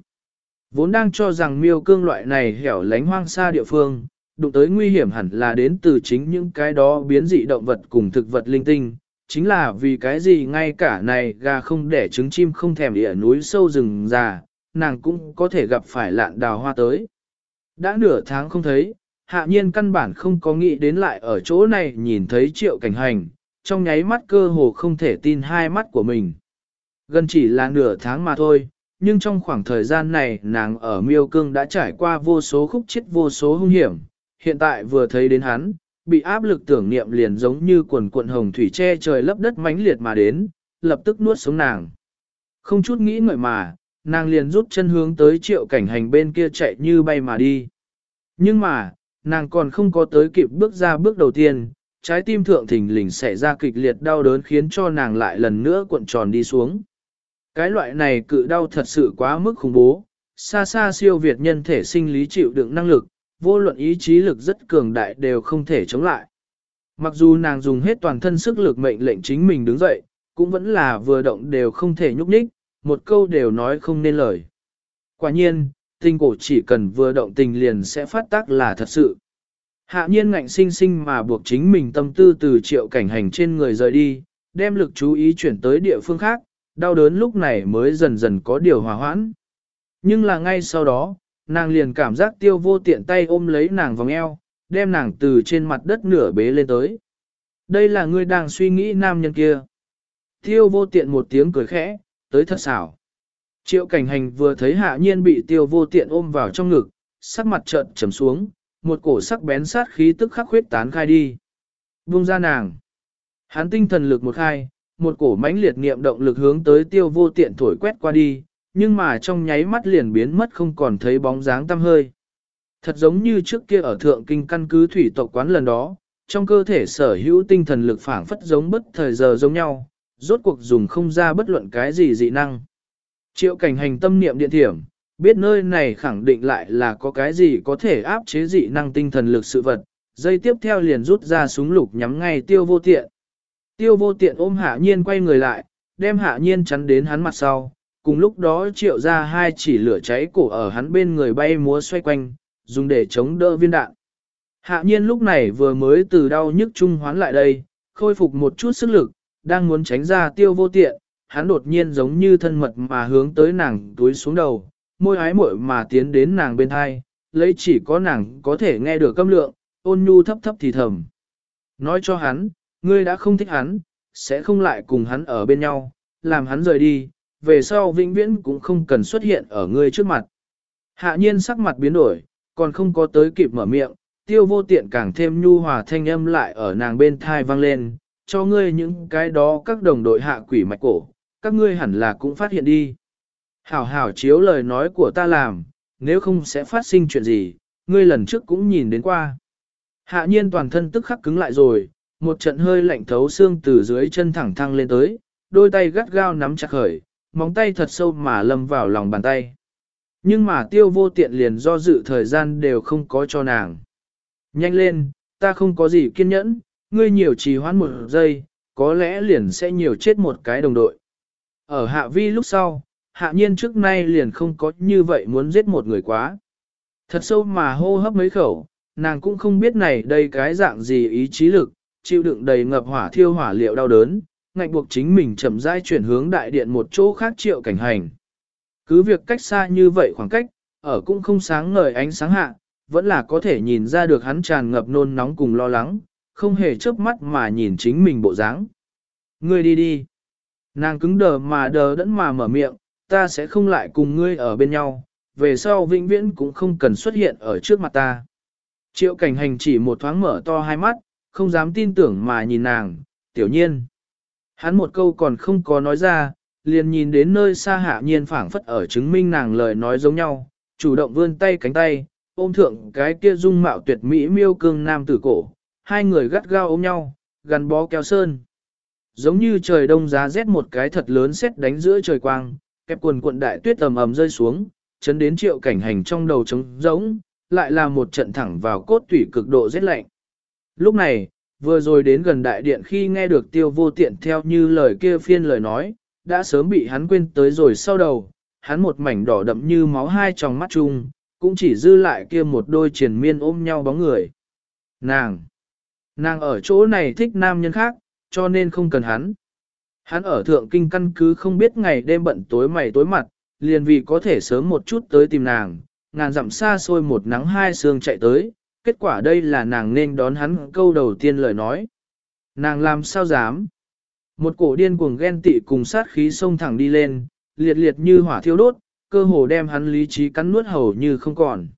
Vốn đang cho rằng miêu cương loại này hẻo lánh hoang xa địa phương, đụng tới nguy hiểm hẳn là đến từ chính những cái đó biến dị động vật cùng thực vật linh tinh, chính là vì cái gì ngay cả này gà không đẻ trứng chim không thèm địa núi sâu rừng già, nàng cũng có thể gặp phải lạn đào hoa tới. Đã nửa tháng không thấy, hạ nhiên căn bản không có nghĩ đến lại ở chỗ này nhìn thấy triệu cảnh hành, trong nháy mắt cơ hồ không thể tin hai mắt của mình. Gần chỉ là nửa tháng mà thôi, nhưng trong khoảng thời gian này nàng ở miêu cương đã trải qua vô số khúc chết vô số hung hiểm, hiện tại vừa thấy đến hắn, bị áp lực tưởng niệm liền giống như quần cuộn hồng thủy che trời lấp đất mãnh liệt mà đến, lập tức nuốt sống nàng. Không chút nghĩ ngợi mà, nàng liền rút chân hướng tới triệu cảnh hành bên kia chạy như bay mà đi. Nhưng mà, nàng còn không có tới kịp bước ra bước đầu tiên, trái tim thượng thình lình xảy ra kịch liệt đau đớn khiến cho nàng lại lần nữa cuộn tròn đi xuống. Cái loại này cự đau thật sự quá mức khủng bố, xa xa siêu việt nhân thể sinh lý chịu đựng năng lực, vô luận ý chí lực rất cường đại đều không thể chống lại. Mặc dù nàng dùng hết toàn thân sức lực mệnh lệnh chính mình đứng dậy, cũng vẫn là vừa động đều không thể nhúc nhích, một câu đều nói không nên lời. Quả nhiên, tình cổ chỉ cần vừa động tình liền sẽ phát tác là thật sự. Hạ nhiên ngạnh sinh sinh mà buộc chính mình tâm tư từ triệu cảnh hành trên người rời đi, đem lực chú ý chuyển tới địa phương khác, đau đớn lúc này mới dần dần có điều hòa hoãn. Nhưng là ngay sau đó, nàng liền cảm giác tiêu vô tiện tay ôm lấy nàng vòng eo, đem nàng từ trên mặt đất nửa bế lên tới. Đây là người đang suy nghĩ nam nhân kia. Tiêu vô tiện một tiếng cười khẽ, tới thật xảo. Triệu cảnh hành vừa thấy hạ nhiên bị tiêu vô tiện ôm vào trong ngực, sắc mặt trợn trầm xuống, một cổ sắc bén sát khí tức khắc khuyết tán khai đi. Buông ra nàng. Hắn tinh thần lực một khai, một cổ mãnh liệt niệm động lực hướng tới tiêu vô tiện thổi quét qua đi, nhưng mà trong nháy mắt liền biến mất không còn thấy bóng dáng tăm hơi. Thật giống như trước kia ở thượng kinh căn cứ thủy tộc quán lần đó, trong cơ thể sở hữu tinh thần lực phảng phất giống bất thời giờ giống nhau, rốt cuộc dùng không ra bất luận cái gì dị năng. Triệu cảnh hành tâm niệm điện thiểm, biết nơi này khẳng định lại là có cái gì có thể áp chế dị năng tinh thần lực sự vật, dây tiếp theo liền rút ra súng lục nhắm ngay tiêu vô tiện. Tiêu vô tiện ôm hạ nhiên quay người lại, đem hạ nhiên chắn đến hắn mặt sau, cùng lúc đó triệu ra hai chỉ lửa cháy cổ ở hắn bên người bay múa xoay quanh, dùng để chống đỡ viên đạn. Hạ nhiên lúc này vừa mới từ đau nhức trung hoán lại đây, khôi phục một chút sức lực, đang muốn tránh ra tiêu vô tiện, hắn đột nhiên giống như thân mật mà hướng tới nàng túi xuống đầu, môi ái muội mà tiến đến nàng bên thai, lấy chỉ có nàng có thể nghe được câm lượng, ôn nhu thấp thấp thì thầm. Nói cho hắn, ngươi đã không thích hắn, sẽ không lại cùng hắn ở bên nhau, làm hắn rời đi, về sau vĩnh viễn cũng không cần xuất hiện ở ngươi trước mặt. Hạ nhiên sắc mặt biến đổi, còn không có tới kịp mở miệng, tiêu vô tiện càng thêm nhu hòa thanh âm lại ở nàng bên thai vang lên, cho ngươi những cái đó các đồng đội hạ quỷ mạch cổ, các ngươi hẳn là cũng phát hiện đi. Hảo hảo chiếu lời nói của ta làm, nếu không sẽ phát sinh chuyện gì, ngươi lần trước cũng nhìn đến qua. Hạ nhiên toàn thân tức khắc cứng lại rồi, một trận hơi lạnh thấu xương từ dưới chân thẳng thăng lên tới, đôi tay gắt gao nắm chặt khởi, móng tay thật sâu mà lâm vào lòng bàn tay. Nhưng mà tiêu vô tiện liền do dự thời gian đều không có cho nàng. Nhanh lên, ta không có gì kiên nhẫn, ngươi nhiều trì hoãn một giây, có lẽ liền sẽ nhiều chết một cái đồng đội. Ở hạ vi lúc sau, hạ nhiên trước nay liền không có như vậy muốn giết một người quá. Thật sâu mà hô hấp mấy khẩu, nàng cũng không biết này đây cái dạng gì ý chí lực, chịu đựng đầy ngập hỏa thiêu hỏa liệu đau đớn, ngạnh buộc chính mình chậm rãi chuyển hướng đại điện một chỗ khác triệu cảnh hành. Cứ việc cách xa như vậy khoảng cách, ở cũng không sáng ngời ánh sáng hạ, vẫn là có thể nhìn ra được hắn tràn ngập nôn nóng cùng lo lắng, không hề chớp mắt mà nhìn chính mình bộ dáng. Ngươi đi đi. Nàng cứng đờ mà đờ đẫn mà mở miệng, ta sẽ không lại cùng ngươi ở bên nhau, về sau vĩnh viễn cũng không cần xuất hiện ở trước mặt ta. Triệu cảnh hành chỉ một thoáng mở to hai mắt, không dám tin tưởng mà nhìn nàng, tiểu nhiên. Hắn một câu còn không có nói ra, liền nhìn đến nơi xa hạ nhiên phảng phất ở chứng minh nàng lời nói giống nhau, chủ động vươn tay cánh tay, ôm thượng cái kia dung mạo tuyệt mỹ miêu cương nam tử cổ, hai người gắt gao ôm nhau, gắn bó keo sơn. Giống như trời đông giá rét một cái thật lớn xét đánh giữa trời quang, kẹp quần cuộn đại tuyết ầm ầm rơi xuống, chấn đến triệu cảnh hành trong đầu trống rỗng, lại là một trận thẳng vào cốt tủy cực độ rét lạnh. Lúc này, vừa rồi đến gần đại điện khi nghe được tiêu vô tiện theo như lời kia phiên lời nói, đã sớm bị hắn quên tới rồi sau đầu, hắn một mảnh đỏ đậm như máu hai tròng mắt chung, cũng chỉ dư lại kia một đôi triền miên ôm nhau bóng người. Nàng! Nàng ở chỗ này thích nam nhân khác, cho nên không cần hắn. Hắn ở thượng kinh căn cứ không biết ngày đêm bận tối mày tối mặt, liền vì có thể sớm một chút tới tìm nàng, ngàn dặm xa xôi một nắng hai sương chạy tới, kết quả đây là nàng nên đón hắn câu đầu tiên lời nói. Nàng làm sao dám? Một cổ điên cuồng ghen tị cùng sát khí xông thẳng đi lên, liệt liệt như hỏa thiêu đốt, cơ hồ đem hắn lý trí cắn nuốt hầu như không còn.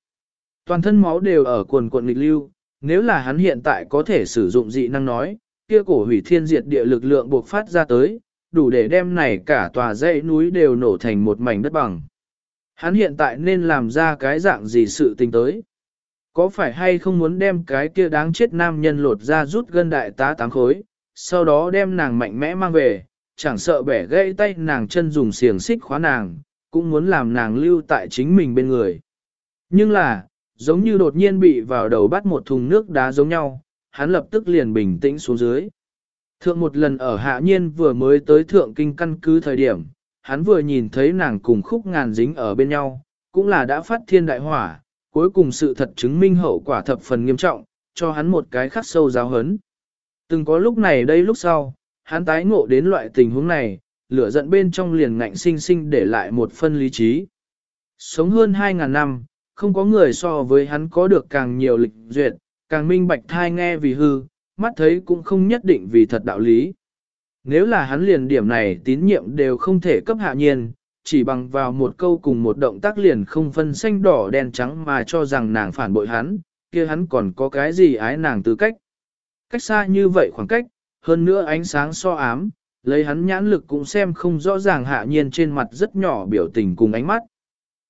Toàn thân máu đều ở cuồn cuộn nghịch lưu, nếu là hắn hiện tại có thể sử dụng dị năng nói, kia cổ hủy thiên diệt địa lực lượng buộc phát ra tới, đủ để đem này cả tòa dãy núi đều nổ thành một mảnh đất bằng. Hắn hiện tại nên làm ra cái dạng gì sự tình tới? Có phải hay không muốn đem cái kia đáng chết nam nhân lột ra rút gân đại tá tám khối, sau đó đem nàng mạnh mẽ mang về, chẳng sợ bẻ gãy tay nàng chân dùng xiềng xích khóa nàng, cũng muốn làm nàng lưu tại chính mình bên người. Nhưng là, giống như đột nhiên bị vào đầu bắt một thùng nước đá giống nhau, hắn lập tức liền bình tĩnh xuống dưới. Thượng một lần ở hạ nhiên vừa mới tới thượng kinh căn cứ thời điểm, hắn vừa nhìn thấy nàng cùng khúc ngàn dính ở bên nhau, cũng là đã phát thiên đại hỏa, cuối cùng sự thật chứng minh hậu quả thập phần nghiêm trọng, cho hắn một cái khắc sâu giáo hấn. Từng có lúc này đây lúc sau, hắn tái ngộ đến loại tình huống này, lửa giận bên trong liền ngạnh sinh sinh để lại một phân lý trí. Sống hơn 2.000 năm, không có người so với hắn có được càng nhiều lịch duyệt, càng minh bạch thai nghe vì hư, mắt thấy cũng không nhất định vì thật đạo lý. Nếu là hắn liền điểm này tín nhiệm đều không thể cấp hạ nhiên, chỉ bằng vào một câu cùng một động tác liền không phân xanh đỏ đen trắng mà cho rằng nàng phản bội hắn, kia hắn còn có cái gì ái nàng tư cách. Cách xa như vậy khoảng cách, hơn nữa ánh sáng so ám, lấy hắn nhãn lực cũng xem không rõ ràng hạ nhiên trên mặt rất nhỏ biểu tình cùng ánh mắt.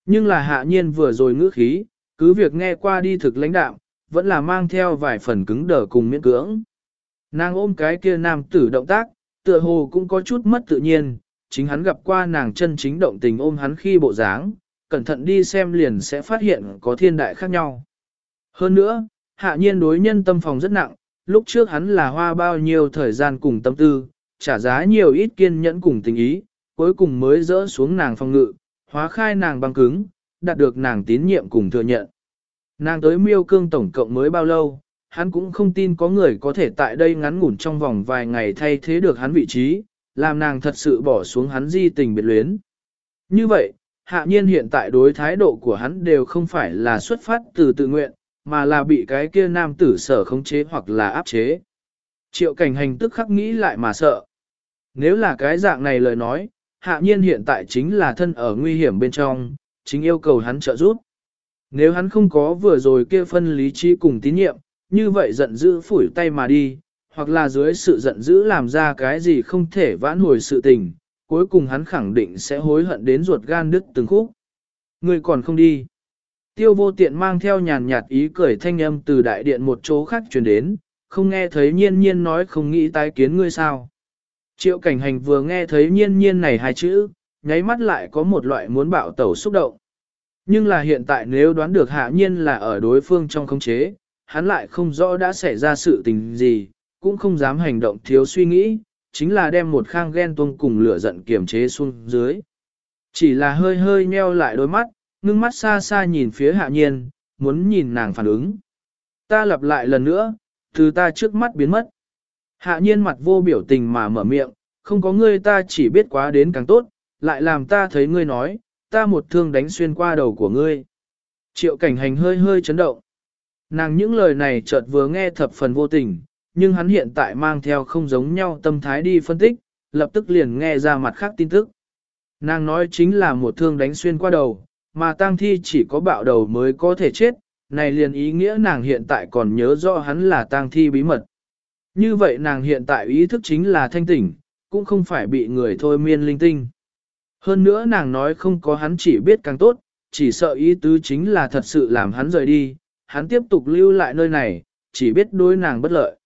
Nhưng là hạ nhiên vừa rồi ngữ khí, cứ việc nghe qua đi thực lãnh đạo, vẫn là mang theo vài phần cứng đờ cùng miễn cưỡng. Nàng ôm cái kia nam tử động tác, tựa hồ cũng có chút mất tự nhiên, chính hắn gặp qua nàng chân chính động tình ôm hắn khi bộ dáng, cẩn thận đi xem liền sẽ phát hiện có thiên đại khác nhau. Hơn nữa, hạ nhiên đối nhân tâm phòng rất nặng, lúc trước hắn là hoa bao nhiêu thời gian cùng tâm tư, trả giá nhiều ít kiên nhẫn cùng tình ý, cuối cùng mới dỡ xuống nàng phòng ngự, hóa khai nàng băng cứng, đạt được nàng tín nhiệm cùng thừa nhận. Nàng tới miêu cương tổng cộng mới bao lâu, hắn cũng không tin có người có thể tại đây ngắn ngủn trong vòng vài ngày thay thế được hắn vị trí, làm nàng thật sự bỏ xuống hắn di tình biệt luyến. Như vậy, hạ nhiên hiện tại đối thái độ của hắn đều không phải là xuất phát từ tự nguyện, mà là bị cái kia nam tử sở khống chế hoặc là áp chế. Triệu cảnh hành tức khắc nghĩ lại mà sợ. Nếu là cái dạng này lời nói, hạ nhiên hiện tại chính là thân ở nguy hiểm bên trong, chính yêu cầu hắn trợ giúp. Nếu hắn không có vừa rồi kia phân lý trí cùng tín nhiệm, như vậy giận dữ phủi tay mà đi, hoặc là dưới sự giận dữ làm ra cái gì không thể vãn hồi sự tình, cuối cùng hắn khẳng định sẽ hối hận đến ruột gan đứt từng khúc. Người còn không đi. Tiêu vô tiện mang theo nhàn nhạt ý cười thanh âm từ đại điện một chỗ khác truyền đến, không nghe thấy nhiên nhiên nói không nghĩ tái kiến ngươi sao. Triệu cảnh hành vừa nghe thấy nhiên nhiên này hai chữ, nháy mắt lại có một loại muốn bạo tẩu xúc động. Nhưng là hiện tại nếu đoán được hạ nhiên là ở đối phương trong khống chế, hắn lại không rõ đã xảy ra sự tình gì, cũng không dám hành động thiếu suy nghĩ, chính là đem một khang ghen tuông cùng lửa giận kiềm chế xuống dưới. Chỉ là hơi hơi nheo lại đôi mắt, ngưng mắt xa xa nhìn phía hạ nhiên, muốn nhìn nàng phản ứng. Ta lặp lại lần nữa, từ ta trước mắt biến mất. Hạ nhiên mặt vô biểu tình mà mở miệng, không có ngươi ta chỉ biết quá đến càng tốt, lại làm ta thấy ngươi nói, ta một thương đánh xuyên qua đầu của ngươi. Triệu cảnh hành hơi hơi chấn động. Nàng những lời này chợt vừa nghe thập phần vô tình, nhưng hắn hiện tại mang theo không giống nhau tâm thái đi phân tích, lập tức liền nghe ra mặt khác tin tức. Nàng nói chính là một thương đánh xuyên qua đầu, mà tang thi chỉ có bạo đầu mới có thể chết, này liền ý nghĩa nàng hiện tại còn nhớ rõ hắn là tang thi bí mật. Như vậy nàng hiện tại ý thức chính là thanh tỉnh, cũng không phải bị người thôi miên linh tinh. Hơn nữa nàng nói không có hắn chỉ biết càng tốt, chỉ sợ ý tứ chính là thật sự làm hắn rời đi, hắn tiếp tục lưu lại nơi này, chỉ biết đối nàng bất lợi.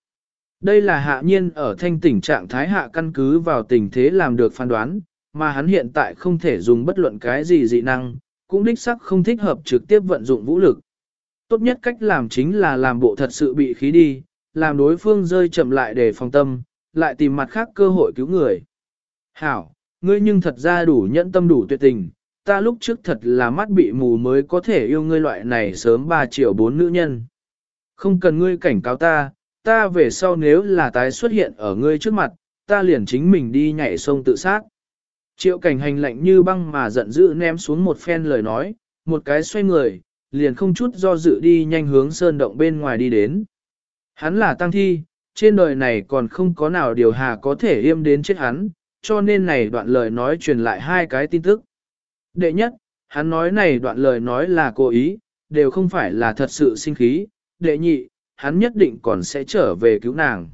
Đây là hạ nhiên ở thanh tỉnh trạng thái hạ căn cứ vào tình thế làm được phán đoán, mà hắn hiện tại không thể dùng bất luận cái gì dị năng, cũng đích sắc không thích hợp trực tiếp vận dụng vũ lực. Tốt nhất cách làm chính là làm bộ thật sự bị khí đi, làm đối phương rơi chậm lại để phòng tâm, lại tìm mặt khác cơ hội cứu người. Hảo, ngươi nhưng thật ra đủ nhẫn tâm đủ tuyệt tình, ta lúc trước thật là mắt bị mù mới có thể yêu ngươi loại này sớm 3 triệu 4 nữ nhân. Không cần ngươi cảnh cáo ta, ta về sau nếu là tái xuất hiện ở ngươi trước mặt, ta liền chính mình đi nhảy sông tự sát. Triệu cảnh hành lạnh như băng mà giận dữ ném xuống một phen lời nói, một cái xoay người, liền không chút do dự đi nhanh hướng sơn động bên ngoài đi đến. Hắn là tăng thi, trên đời này còn không có nào điều hà có thể yêm đến chết hắn, cho nên này đoạn lời nói truyền lại hai cái tin tức. Đệ nhất, hắn nói này đoạn lời nói là cố ý, đều không phải là thật sự sinh khí. Đệ nhị, hắn nhất định còn sẽ trở về cứu nàng.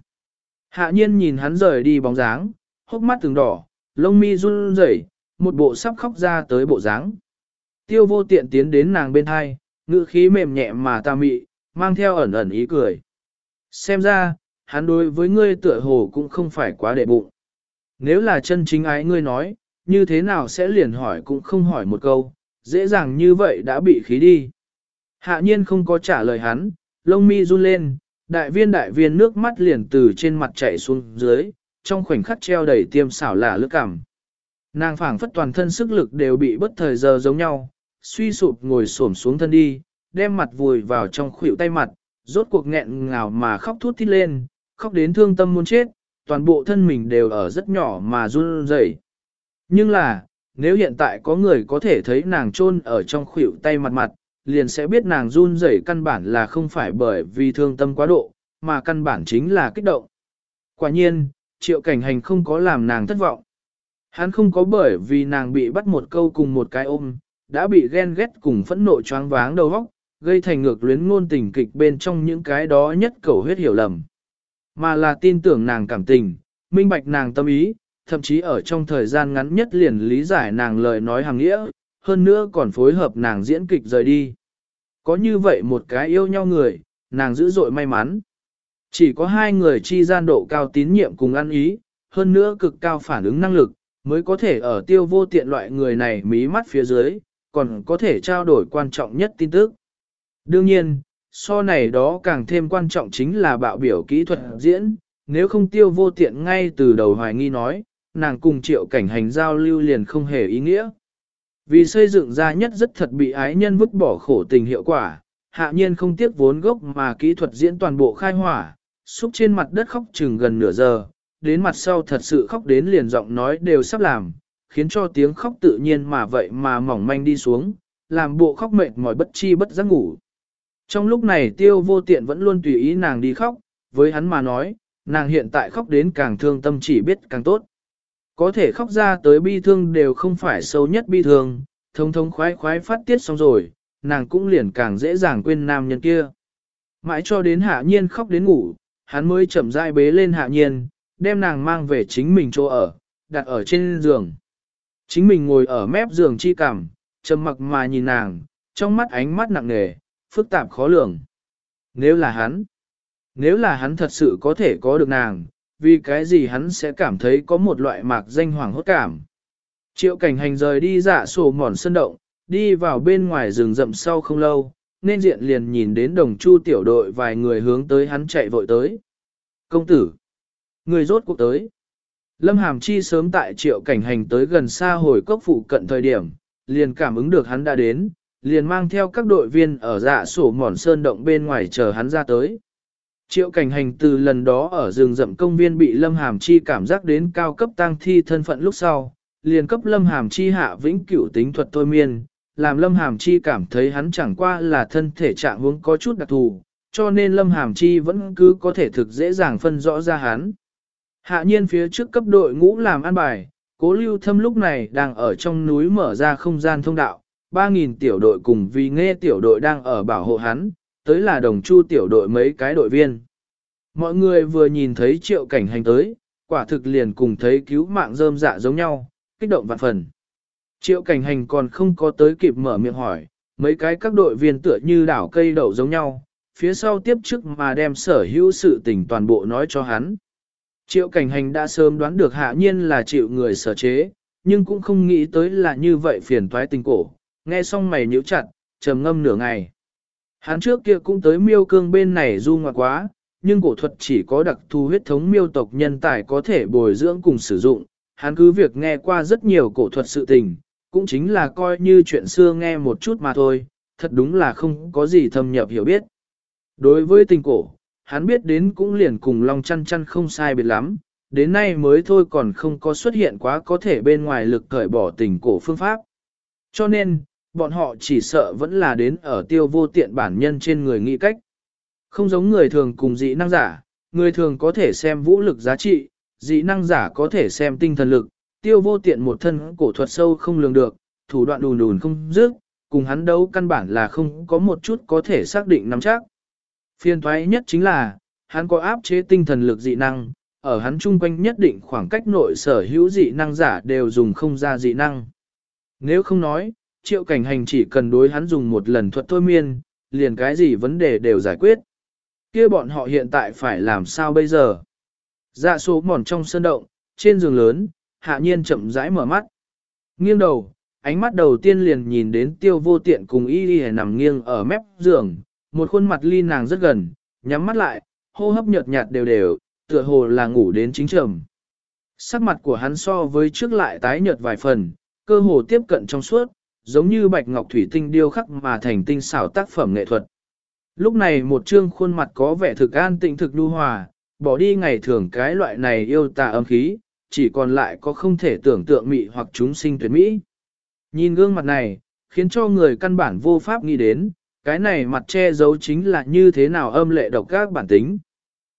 Hạ nhiên nhìn hắn rời đi bóng dáng, hốc mắt từng đỏ, lông mi run rẩy, một bộ sắp khóc ra tới bộ dáng. Tiêu vô tiện tiến đến nàng bên hai, ngữ khí mềm nhẹ mà ta mị, mang theo ẩn ẩn ý cười. Xem ra, hắn đối với ngươi tựa hồ cũng không phải quá đệ bụng. Nếu là chân chính ái ngươi nói, như thế nào sẽ liền hỏi cũng không hỏi một câu, dễ dàng như vậy đã bị khí đi. Hạ nhiên không có trả lời hắn, lông mi run lên, đại viên đại viên nước mắt liền từ trên mặt chảy xuống dưới, trong khoảnh khắc treo đầy tiêm xảo là lướt cảm. Nàng phảng phất toàn thân sức lực đều bị bất thời giờ giống nhau, suy sụp ngồi xổm xuống thân đi, đem mặt vùi vào trong khuỷu tay mặt, rốt cuộc nghẹn ngào mà khóc thút thít lên, khóc đến thương tâm muốn chết, toàn bộ thân mình đều ở rất nhỏ mà run rẩy. Nhưng là, nếu hiện tại có người có thể thấy nàng chôn ở trong khuỷu tay mặt mặt, liền sẽ biết nàng run rẩy căn bản là không phải bởi vì thương tâm quá độ, mà căn bản chính là kích động. Quả nhiên, triệu cảnh hành không có làm nàng thất vọng. Hắn không có bởi vì nàng bị bắt một câu cùng một cái ôm, đã bị ghen ghét cùng phẫn nộ choáng váng đầu óc, gây thành ngược luyến ngôn tình kịch bên trong những cái đó nhất cầu huyết hiểu lầm. Mà là tin tưởng nàng cảm tình, minh bạch nàng tâm ý, thậm chí ở trong thời gian ngắn nhất liền lý giải nàng lời nói hàng nghĩa, hơn nữa còn phối hợp nàng diễn kịch rời đi. Có như vậy một cái yêu nhau người, nàng dữ dội may mắn. Chỉ có hai người chi gian độ cao tín nhiệm cùng ăn ý, hơn nữa cực cao phản ứng năng lực, mới có thể ở tiêu vô tiện loại người này mí mắt phía dưới, còn có thể trao đổi quan trọng nhất tin tức. Đương nhiên, so này đó càng thêm quan trọng chính là bạo biểu kỹ thuật diễn, nếu không tiêu vô tiện ngay từ đầu hoài nghi nói, nàng cùng triệu cảnh hành giao lưu liền không hề ý nghĩa. Vì xây dựng ra nhất rất thật bị ái nhân vứt bỏ khổ tình hiệu quả, hạ nhiên không tiếc vốn gốc mà kỹ thuật diễn toàn bộ khai hỏa, xúc trên mặt đất khóc chừng gần nửa giờ, đến mặt sau thật sự khóc đến liền giọng nói đều sắp làm, khiến cho tiếng khóc tự nhiên mà vậy mà mỏng manh đi xuống, làm bộ khóc mệt mỏi bất chi bất giác ngủ. Trong lúc này tiêu vô tiện vẫn luôn tùy ý nàng đi khóc, với hắn mà nói, nàng hiện tại khóc đến càng thương tâm chỉ biết càng tốt. Có thể khóc ra tới bi thương đều không phải sâu nhất bi thương, thông thông khoái khoái phát tiết xong rồi, nàng cũng liền càng dễ dàng quên nam nhân kia. Mãi cho đến hạ nhiên khóc đến ngủ, hắn mới chậm rãi bế lên hạ nhiên, đem nàng mang về chính mình chỗ ở, đặt ở trên giường. Chính mình ngồi ở mép giường chi cảm, trầm mặc mà nhìn nàng, trong mắt ánh mắt nặng nề, phức tạp khó lường. Nếu là hắn, nếu là hắn thật sự có thể có được nàng, vì cái gì hắn sẽ cảm thấy có một loại mạc danh hoàng hốt cảm. Triệu cảnh hành rời đi dạ sổ mòn sân động, đi vào bên ngoài rừng rậm sau không lâu, nên diện liền nhìn đến đồng chu tiểu đội vài người hướng tới hắn chạy vội tới. Công tử! Người rốt cuộc tới. Lâm Hàm Chi sớm tại triệu cảnh hành tới gần xa hồi cốc phụ cận thời điểm, liền cảm ứng được hắn đã đến, liền mang theo các đội viên ở dạ sổ mòn sơn động bên ngoài chờ hắn ra tới. Triệu cảnh hành từ lần đó ở rừng rậm công viên bị Lâm Hàm Chi cảm giác đến cao cấp tăng thi thân phận lúc sau, liền cấp Lâm Hàm Chi hạ vĩnh cửu tính thuật thôi miên, làm Lâm Hàm Chi cảm thấy hắn chẳng qua là thân thể trạng huống có chút đặc thù, cho nên Lâm Hàm Chi vẫn cứ có thể thực dễ dàng phân rõ ra hắn. Hạ nhiên phía trước cấp đội ngũ làm an bài, cố lưu thâm lúc này đang ở trong núi mở ra không gian thông đạo, 3.000 tiểu đội cùng vì nghe tiểu đội đang ở bảo hộ hắn, tới là đồng chu tiểu đội mấy cái đội viên. Mọi người vừa nhìn thấy triệu cảnh hành tới, quả thực liền cùng thấy cứu mạng rơm dạ giống nhau, kích động vạn phần. Triệu cảnh hành còn không có tới kịp mở miệng hỏi, mấy cái các đội viên tựa như đảo cây đậu giống nhau, phía sau tiếp trước mà đem sở hữu sự tình toàn bộ nói cho hắn. Triệu cảnh hành đã sớm đoán được hạ nhiên là chịu người sở chế, nhưng cũng không nghĩ tới là như vậy phiền toái tình cổ, nghe xong mày nhíu chặt, trầm ngâm nửa ngày. Hắn trước kia cũng tới miêu cương bên này du ngoạn quá, nhưng cổ thuật chỉ có đặc thù huyết thống miêu tộc nhân tài có thể bồi dưỡng cùng sử dụng. Hắn cứ việc nghe qua rất nhiều cổ thuật sự tình, cũng chính là coi như chuyện xưa nghe một chút mà thôi, thật đúng là không có gì thâm nhập hiểu biết. Đối với tình cổ, hắn biết đến cũng liền cùng lòng chăn chăn không sai biệt lắm, đến nay mới thôi còn không có xuất hiện quá có thể bên ngoài lực cởi bỏ tình cổ phương pháp. Cho nên, bọn họ chỉ sợ vẫn là đến ở tiêu vô tiện bản nhân trên người nghĩ cách. Không giống người thường cùng dị năng giả, người thường có thể xem vũ lực giá trị, dị năng giả có thể xem tinh thần lực, tiêu vô tiện một thân cổ thuật sâu không lường được, thủ đoạn đùn đùn không dứt, cùng hắn đấu căn bản là không có một chút có thể xác định nắm chắc. Phiên thoái nhất chính là, hắn có áp chế tinh thần lực dị năng, ở hắn chung quanh nhất định khoảng cách nội sở hữu dị năng giả đều dùng không ra dị năng. Nếu không nói, triệu cảnh hành chỉ cần đối hắn dùng một lần thuật thôi miên, liền cái gì vấn đề đều giải quyết. kia bọn họ hiện tại phải làm sao bây giờ? Dạ số mòn trong sân động, trên giường lớn, hạ nhiên chậm rãi mở mắt. Nghiêng đầu, ánh mắt đầu tiên liền nhìn đến tiêu vô tiện cùng y y nằm nghiêng ở mép giường, một khuôn mặt ly nàng rất gần, nhắm mắt lại, hô hấp nhợt nhạt đều đều, tựa hồ là ngủ đến chính trầm. Sắc mặt của hắn so với trước lại tái nhợt vài phần, cơ hồ tiếp cận trong suốt, giống như bạch ngọc thủy tinh điêu khắc mà thành tinh xảo tác phẩm nghệ thuật. Lúc này một trương khuôn mặt có vẻ thực an tịnh thực nhu hòa, bỏ đi ngày thường cái loại này yêu tà âm khí, chỉ còn lại có không thể tưởng tượng mị hoặc chúng sinh tuyệt mỹ. Nhìn gương mặt này, khiến cho người căn bản vô pháp nghĩ đến, cái này mặt che giấu chính là như thế nào âm lệ độc các bản tính.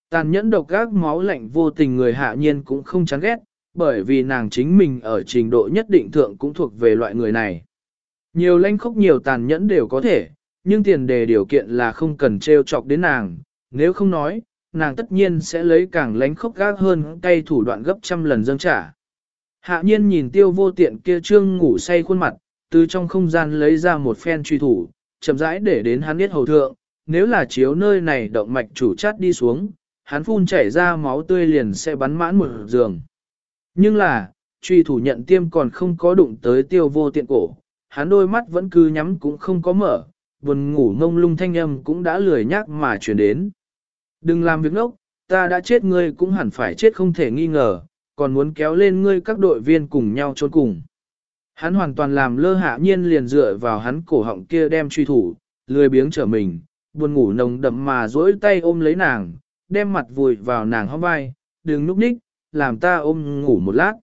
Tàn nhẫn độc các máu lạnh vô tình người hạ nhiên cũng không chán ghét, bởi vì nàng chính mình ở trình độ nhất định thượng cũng thuộc về loại người này. Nhiều lãnh khốc nhiều tàn nhẫn đều có thể, nhưng tiền đề điều kiện là không cần trêu chọc đến nàng, nếu không nói, nàng tất nhiên sẽ lấy càng lãnh khốc gác hơn tay thủ đoạn gấp trăm lần dâng trả. Hạ nhiên nhìn tiêu vô tiện kia trương ngủ say khuôn mặt, từ trong không gian lấy ra một phen truy thủ, chậm rãi để đến hắn biết hầu thượng, nếu là chiếu nơi này động mạch chủ chát đi xuống, hắn phun chảy ra máu tươi liền sẽ bắn mãn một giường. Nhưng là, truy thủ nhận tiêm còn không có đụng tới tiêu vô tiện cổ, hắn đôi mắt vẫn cứ nhắm cũng không có mở, buồn ngủ ngông lung thanh âm cũng đã lười nhác mà chuyển đến. Đừng làm việc ngốc, ta đã chết ngươi cũng hẳn phải chết không thể nghi ngờ, còn muốn kéo lên ngươi các đội viên cùng nhau trốn cùng. Hắn hoàn toàn làm lơ hạ nhiên liền dựa vào hắn cổ họng kia đem truy thủ, lười biếng trở mình, buồn ngủ nồng đậm mà duỗi tay ôm lấy nàng, đem mặt vùi vào nàng hông vai, đừng núp ních, làm ta ôm ngủ một lát.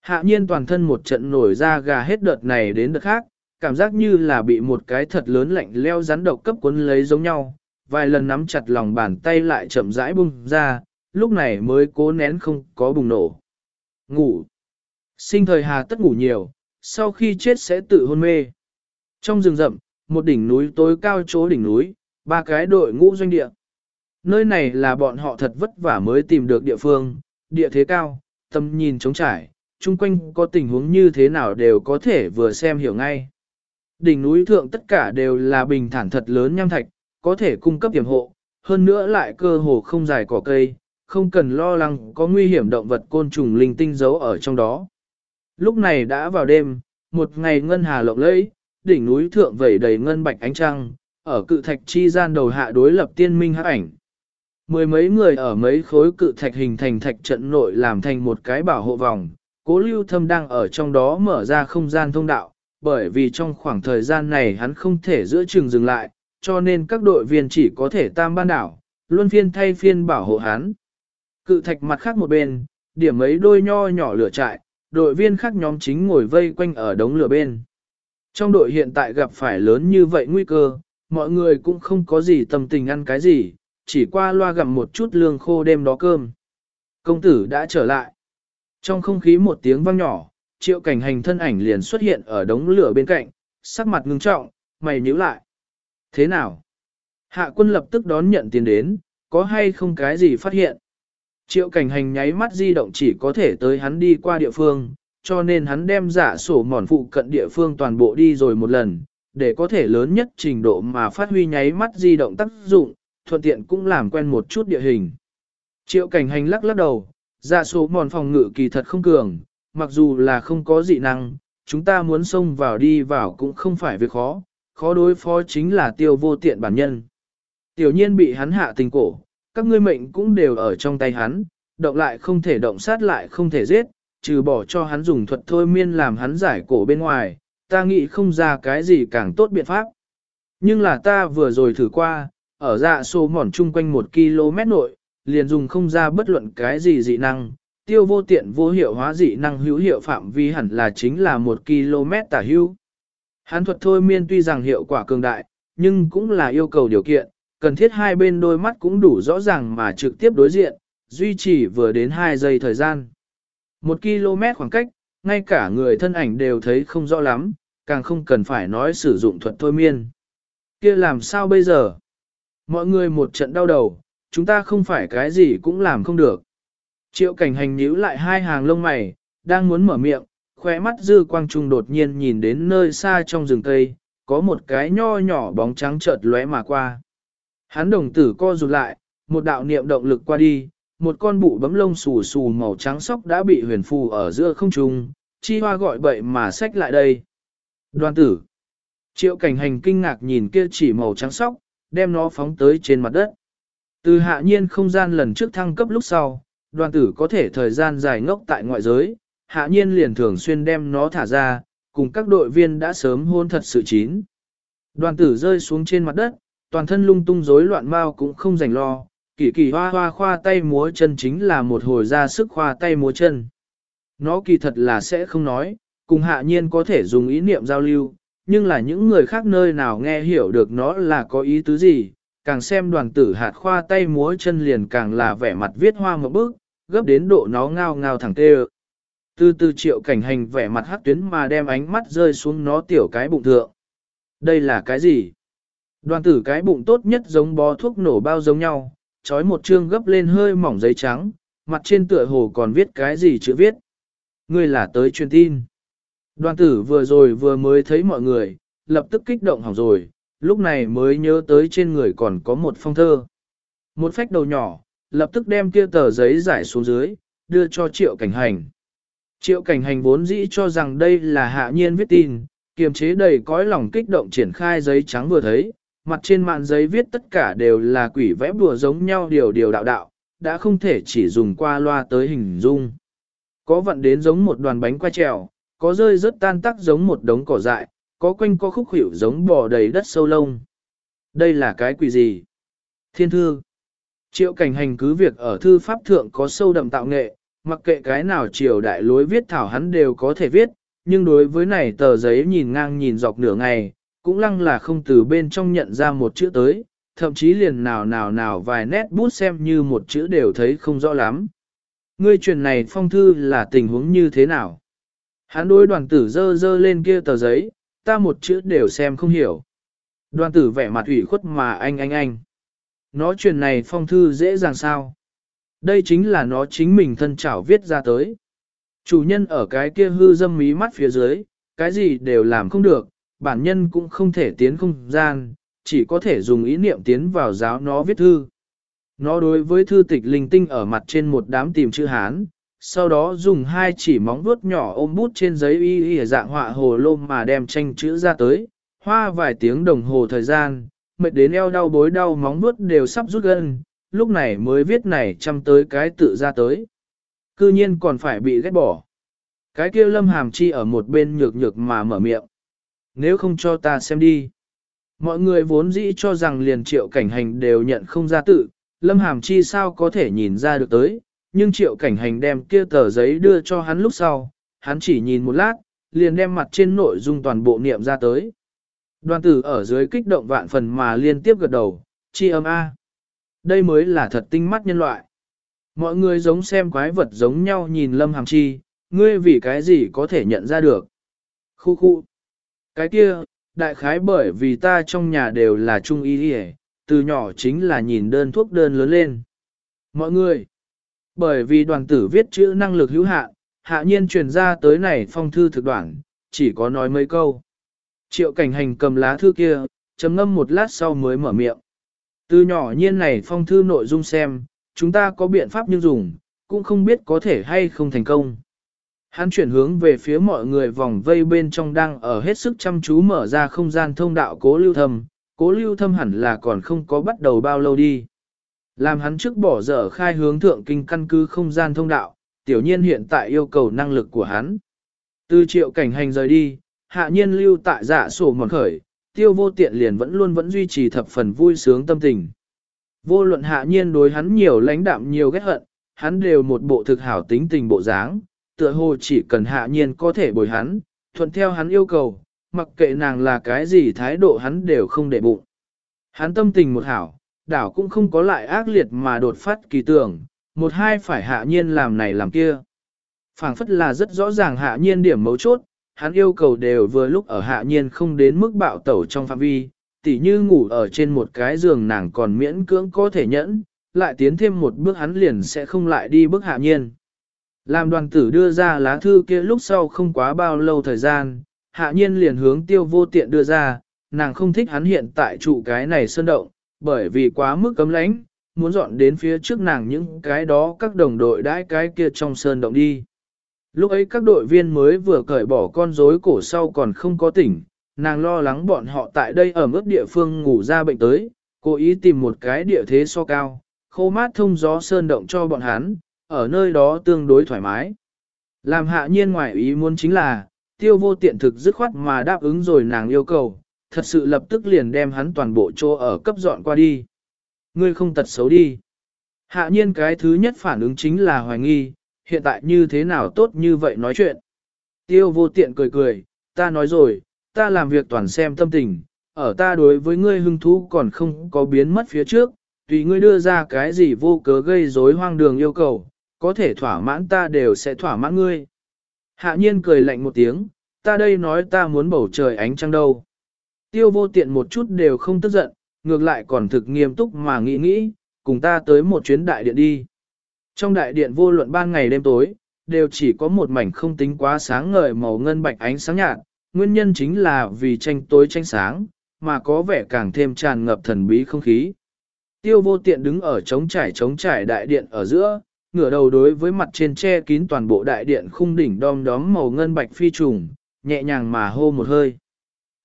Hạ nhiên toàn thân một trận nổi ra gà hết đợt này đến đợt khác, cảm giác như là bị một cái thật lớn lạnh leo rắn độc cấp cuốn lấy giống nhau, vài lần nắm chặt lòng bàn tay lại chậm rãi bung ra, lúc này mới cố nén không có bùng nổ. Ngủ. Sinh thời hà tất ngủ nhiều, sau khi chết sẽ tự hôn mê. Trong rừng rậm, một đỉnh núi tối cao chỗ đỉnh núi, ba cái đội ngũ doanh địa. Nơi này là bọn họ thật vất vả mới tìm được địa phương, địa thế cao, tầm nhìn trống trải, chung quanh có tình huống như thế nào đều có thể vừa xem hiểu ngay. Đỉnh núi thượng tất cả đều là bình thản thật lớn nham thạch, có thể cung cấp tiềm hộ, hơn nữa lại cơ hồ không dài cỏ cây, không cần lo lắng có nguy hiểm động vật côn trùng linh tinh giấu ở trong đó. Lúc này đã vào đêm, một ngày ngân hà lộng lẫy, đỉnh núi thượng vẩy đầy ngân bạch ánh trăng, ở cự thạch chi gian đầu hạ đối lập tiên minh hắc ảnh. Mười mấy người ở mấy khối cự thạch hình thành thạch trận nội làm thành một cái bảo hộ vòng, cố lưu thâm đang ở trong đó mở ra không gian thông đạo, bởi vì trong khoảng thời gian này hắn không thể giữa chừng dừng lại, cho nên các đội viên chỉ có thể tam ban đảo, luân phiên thay phiên bảo hộ hắn. Cự thạch mặt khác một bên, điểm ấy đôi nho nhỏ lửa trại, đội viên khác nhóm chính ngồi vây quanh ở đống lửa bên. Trong đội hiện tại gặp phải lớn như vậy nguy cơ, mọi người cũng không có gì tâm tình ăn cái gì, chỉ qua loa gặm một chút lương khô đêm đó cơm. Công tử đã trở lại. Trong không khí một tiếng vang nhỏ, triệu cảnh hành thân ảnh liền xuất hiện ở đống lửa bên cạnh, sắc mặt ngưng trọng, mày nhíu lại. Thế nào? Hạ quân lập tức đón nhận tiền đến, có hay không cái gì phát hiện? Triệu cảnh hành nháy mắt di động chỉ có thể tới hắn đi qua địa phương, cho nên hắn đem giả sổ mòn phụ cận địa phương toàn bộ đi rồi một lần, để có thể lớn nhất trình độ mà phát huy nháy mắt di động tác dụng, thuận tiện cũng làm quen một chút địa hình. Triệu cảnh hành lắc lắc đầu, Dạ số mòn phòng ngự kỳ thật không cường, mặc dù là không có dị năng, chúng ta muốn xông vào đi vào cũng không phải việc khó, khó đối phó chính là tiêu vô tiện bản nhân. Tiểu nhiên bị hắn hạ tình cổ, các ngươi mệnh cũng đều ở trong tay hắn, động lại không thể động sát lại không thể giết, trừ bỏ cho hắn dùng thuật thôi miên làm hắn giải cổ bên ngoài, ta nghĩ không ra cái gì càng tốt biện pháp. Nhưng là ta vừa rồi thử qua, ở dạ số mòn chung quanh một km nội, liền dùng không ra bất luận cái gì dị năng, tiêu vô tiện vô hiệu hóa dị năng hữu hiệu phạm vi hẳn là chính là một km tả hữu. hán thuật thôi miên tuy rằng hiệu quả cường đại, nhưng cũng là yêu cầu điều kiện, cần thiết hai bên đôi mắt cũng đủ rõ ràng mà trực tiếp đối diện, duy trì vừa đến 2 giây thời gian. Một km khoảng cách, ngay cả người thân ảnh đều thấy không rõ lắm, càng không cần phải nói sử dụng thuật thôi miên. kia làm sao bây giờ? Mọi người một trận đau đầu, chúng ta không phải cái gì cũng làm không được. Triệu cảnh hành nhíu lại hai hàng lông mày, đang muốn mở miệng, khóe mắt dư quang trung đột nhiên nhìn đến nơi xa trong rừng cây, có một cái nho nhỏ bóng trắng chợt lóe mà qua. Hắn đồng tử co rụt lại, một đạo niệm động lực qua đi, một con bụ bấm lông xù xù màu trắng sóc đã bị huyền phù ở giữa không trung, chi hoa gọi bậy mà xách lại đây. Đoàn tử. Triệu cảnh hành kinh ngạc nhìn kia chỉ màu trắng sóc, đem nó phóng tới trên mặt đất. Từ hạ nhiên không gian lần trước thăng cấp lúc sau, đoàn tử có thể thời gian dài ngốc tại ngoại giới, hạ nhiên liền thường xuyên đem nó thả ra, cùng các đội viên đã sớm hôn thật sự chín. Đoàn tử rơi xuống trên mặt đất, toàn thân lung tung rối loạn mau cũng không rảnh lo, kỳ kỳ hoa hoa khoa tay múa chân chính là một hồi ra sức khoa tay múa chân. Nó kỳ thật là sẽ không nói, cùng hạ nhiên có thể dùng ý niệm giao lưu, nhưng là những người khác nơi nào nghe hiểu được nó là có ý tứ gì, càng xem đoàn tử hạt khoa tay múa chân liền càng là vẻ mặt viết hoa một bước, gấp đến độ nó ngao ngao thẳng tê Từ từ triệu cảnh hành vẻ mặt hát tuyến mà đem ánh mắt rơi xuống nó tiểu cái bụng thượng. Đây là cái gì? Đoàn tử cái bụng tốt nhất giống bó thuốc nổ bao giống nhau, trói một chương gấp lên hơi mỏng giấy trắng, mặt trên tựa hồ còn viết cái gì chữ viết. Ngươi là tới truyền tin. Đoàn tử vừa rồi vừa mới thấy mọi người, lập tức kích động hỏng rồi, lúc này mới nhớ tới trên người còn có một phong thơ. Một phách đầu nhỏ, lập tức đem kia tờ giấy giải xuống dưới, đưa cho triệu cảnh hành. Triệu cảnh hành vốn dĩ cho rằng đây là hạ nhiên viết tin, kiềm chế đầy cõi lòng kích động triển khai giấy trắng vừa thấy, mặt trên mạn giấy viết tất cả đều là quỷ vẽ bùa giống nhau điều điều đạo đạo, đã không thể chỉ dùng qua loa tới hình dung. Có vận đến giống một đoàn bánh qua trèo, có rơi rất tan tắc giống một đống cỏ dại, có quanh có khúc hiệu giống bò đầy đất sâu lông. Đây là cái quỷ gì? Thiên thư. Triệu cảnh hành cứ việc ở thư pháp thượng có sâu đậm tạo nghệ, mặc kệ cái nào triều đại lối viết thảo hắn đều có thể viết, nhưng đối với này tờ giấy nhìn ngang nhìn dọc nửa ngày, cũng lăng là không từ bên trong nhận ra một chữ tới, thậm chí liền nào nào nào vài nét bút xem như một chữ đều thấy không rõ lắm. Ngươi truyền này phong thư là tình huống như thế nào? Hắn đối đoàn tử dơ dơ lên kia tờ giấy, ta một chữ đều xem không hiểu. Đoàn tử vẻ mặt ủy khuất mà anh anh anh. Nó truyền này phong thư dễ dàng sao? Đây chính là nó chính mình thân chảo viết ra tới. Chủ nhân ở cái kia hư dâm mí mắt phía dưới, cái gì đều làm không được, bản nhân cũng không thể tiến không gian, chỉ có thể dùng ý niệm tiến vào giáo nó viết thư. Nó đối với thư tịch linh tinh ở mặt trên một đám tìm chữ Hán, sau đó dùng hai chỉ móng vuốt nhỏ ôm bút trên giấy y y dạng họa hồ lô mà đem tranh chữ ra tới, hoa vài tiếng đồng hồ thời gian, mệt đến eo đau bối đau móng vuốt đều sắp rút gân, lúc này mới viết này chăm tới cái tự ra tới. Cư nhiên còn phải bị ghét bỏ. Cái kia lâm hàm chi ở một bên nhược nhược mà mở miệng. Nếu không cho ta xem đi. Mọi người vốn dĩ cho rằng liền triệu cảnh hành đều nhận không ra tự, lâm hàm chi sao có thể nhìn ra được tới, nhưng triệu cảnh hành đem kia tờ giấy đưa cho hắn lúc sau, hắn chỉ nhìn một lát, liền đem mặt trên nội dung toàn bộ niệm ra tới. Đoàn tử ở dưới kích động vạn phần mà liên tiếp gật đầu, chi âm A. Đây mới là thật tinh mắt nhân loại. Mọi người giống xem quái vật giống nhau nhìn lâm hàm chi, ngươi vì cái gì có thể nhận ra được. Khu khu. Cái kia, đại khái bởi vì ta trong nhà đều là trung y đi từ nhỏ chính là nhìn đơn thuốc đơn lớn lên. Mọi người, bởi vì đoàn tử viết chữ năng lực hữu hạn, hạ nhiên truyền ra tới này phong thư thực đoạn, chỉ có nói mấy câu. Triệu cảnh hành cầm lá thư kia, chấm ngâm một lát sau mới mở miệng. Từ nhỏ nhiên này phong thư nội dung xem, chúng ta có biện pháp nhưng dùng, cũng không biết có thể hay không thành công. Hắn chuyển hướng về phía mọi người vòng vây bên trong đang ở hết sức chăm chú mở ra không gian thông đạo cố lưu thâm, cố lưu thâm hẳn là còn không có bắt đầu bao lâu đi. Làm hắn trước bỏ dở khai hướng thượng kinh căn cứ không gian thông đạo, tiểu nhiên hiện tại yêu cầu năng lực của hắn. Từ triệu cảnh hành rời đi, hạ nhiên lưu tại dạ sổ mòn khởi, tiêu vô tiện liền vẫn luôn vẫn duy trì thập phần vui sướng tâm tình. Vô luận hạ nhiên đối hắn nhiều lãnh đạm nhiều ghét hận, hắn đều một bộ thực hảo tính tình bộ dáng, tựa hồ chỉ cần hạ nhiên có thể bồi hắn, thuận theo hắn yêu cầu, mặc kệ nàng là cái gì thái độ hắn đều không để bụng. Hắn tâm tình một hảo, đảo cũng không có lại ác liệt mà đột phát kỳ tưởng, một hai phải hạ nhiên làm này làm kia. phảng phất là rất rõ ràng hạ nhiên điểm mấu chốt, hắn yêu cầu đều vừa lúc ở hạ nhiên không đến mức bạo tẩu trong phạm vi, tỉ như ngủ ở trên một cái giường nàng còn miễn cưỡng có thể nhẫn, lại tiến thêm một bước hắn liền sẽ không lại đi bước hạ nhiên. Làm đoàn tử đưa ra lá thư kia lúc sau không quá bao lâu thời gian, hạ nhiên liền hướng tiêu vô tiện đưa ra, nàng không thích hắn hiện tại trụ cái này sơn động, bởi vì quá mức cấm lãnh, muốn dọn đến phía trước nàng những cái đó các đồng đội đãi cái kia trong sơn động đi. Lúc ấy các đội viên mới vừa cởi bỏ con rối cổ sau còn không có tỉnh, nàng lo lắng bọn họ tại đây ở mức địa phương ngủ ra bệnh tới, cố ý tìm một cái địa thế so cao, khô mát thông gió sơn động cho bọn hắn, ở nơi đó tương đối thoải mái. Làm hạ nhiên ngoài ý muốn chính là, tiêu vô tiện thực dứt khoát mà đáp ứng rồi nàng yêu cầu, thật sự lập tức liền đem hắn toàn bộ chỗ ở cấp dọn qua đi. Ngươi không tật xấu đi. Hạ nhiên cái thứ nhất phản ứng chính là hoài nghi, hiện tại như thế nào tốt như vậy nói chuyện. Tiêu vô tiện cười cười, ta nói rồi, ta làm việc toàn xem tâm tình, ở ta đối với ngươi hưng thú còn không có biến mất phía trước, tùy ngươi đưa ra cái gì vô cớ gây rối hoang đường yêu cầu, có thể thỏa mãn ta đều sẽ thỏa mãn ngươi. Hạ nhiên cười lạnh một tiếng, ta đây nói ta muốn bầu trời ánh trăng đâu. Tiêu vô tiện một chút đều không tức giận, ngược lại còn thực nghiêm túc mà nghĩ nghĩ, cùng ta tới một chuyến đại điện đi. Trong đại điện vô luận ban ngày đêm tối, đều chỉ có một mảnh không tính quá sáng ngời màu ngân bạch ánh sáng nhạt, nguyên nhân chính là vì tranh tối tranh sáng, mà có vẻ càng thêm tràn ngập thần bí không khí. Tiêu vô tiện đứng ở trống trải trống trải đại điện ở giữa, ngửa đầu đối với mặt trên che kín toàn bộ đại điện khung đỉnh đom đóm màu ngân bạch phi trùng, nhẹ nhàng mà hô một hơi.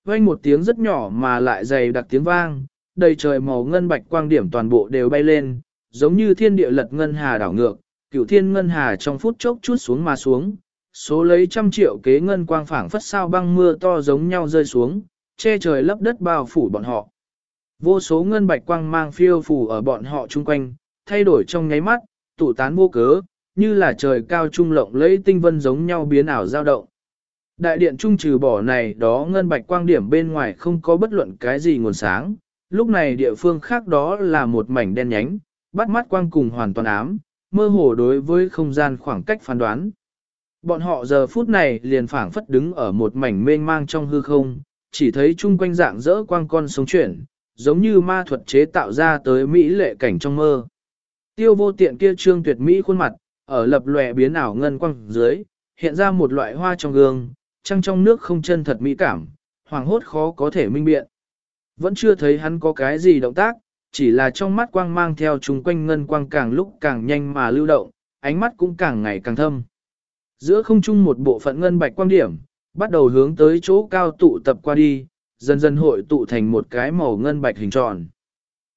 Vang một tiếng rất nhỏ mà lại dày đặc tiếng vang, đầy trời màu ngân bạch quang điểm toàn bộ đều bay lên, giống như thiên địa lật ngân hà đảo ngược, cửu thiên ngân hà trong phút chốc chút xuống mà xuống, số lấy trăm triệu kế ngân quang phảng phất sao băng mưa to giống nhau rơi xuống, che trời lấp đất bao phủ bọn họ. Vô số ngân bạch quang mang phiêu phủ ở bọn họ chung quanh, thay đổi trong nháy mắt, tụ tán vô cớ, như là trời cao trung lộng lấy tinh vân giống nhau biến ảo dao động. Đại điện trung trừ bỏ này đó ngân bạch quang điểm bên ngoài không có bất luận cái gì nguồn sáng, lúc này địa phương khác đó là một mảnh đen nhánh, bắt mắt quang cùng hoàn toàn ám, mơ hồ đối với không gian khoảng cách phán đoán. Bọn họ giờ phút này liền phảng phất đứng ở một mảnh mênh mang trong hư không, chỉ thấy chung quanh dạng dỡ quang con sống chuyển, giống như ma thuật chế tạo ra tới mỹ lệ cảnh trong mơ. Tiêu vô tiện kia trương tuyệt mỹ khuôn mặt, ở lập lòe biến ảo ngân quang dưới, hiện ra một loại hoa trong gương, trăng trong nước không chân thật mỹ cảm, hoàng hốt khó có thể minh biện. Vẫn chưa thấy hắn có cái gì động tác, chỉ là trong mắt quang mang theo chung quanh ngân quang càng lúc càng nhanh mà lưu động, ánh mắt cũng càng ngày càng thâm. Giữa không trung một bộ phận ngân bạch quang điểm, bắt đầu hướng tới chỗ cao tụ tập qua đi, dần dần hội tụ thành một cái màu ngân bạch hình tròn.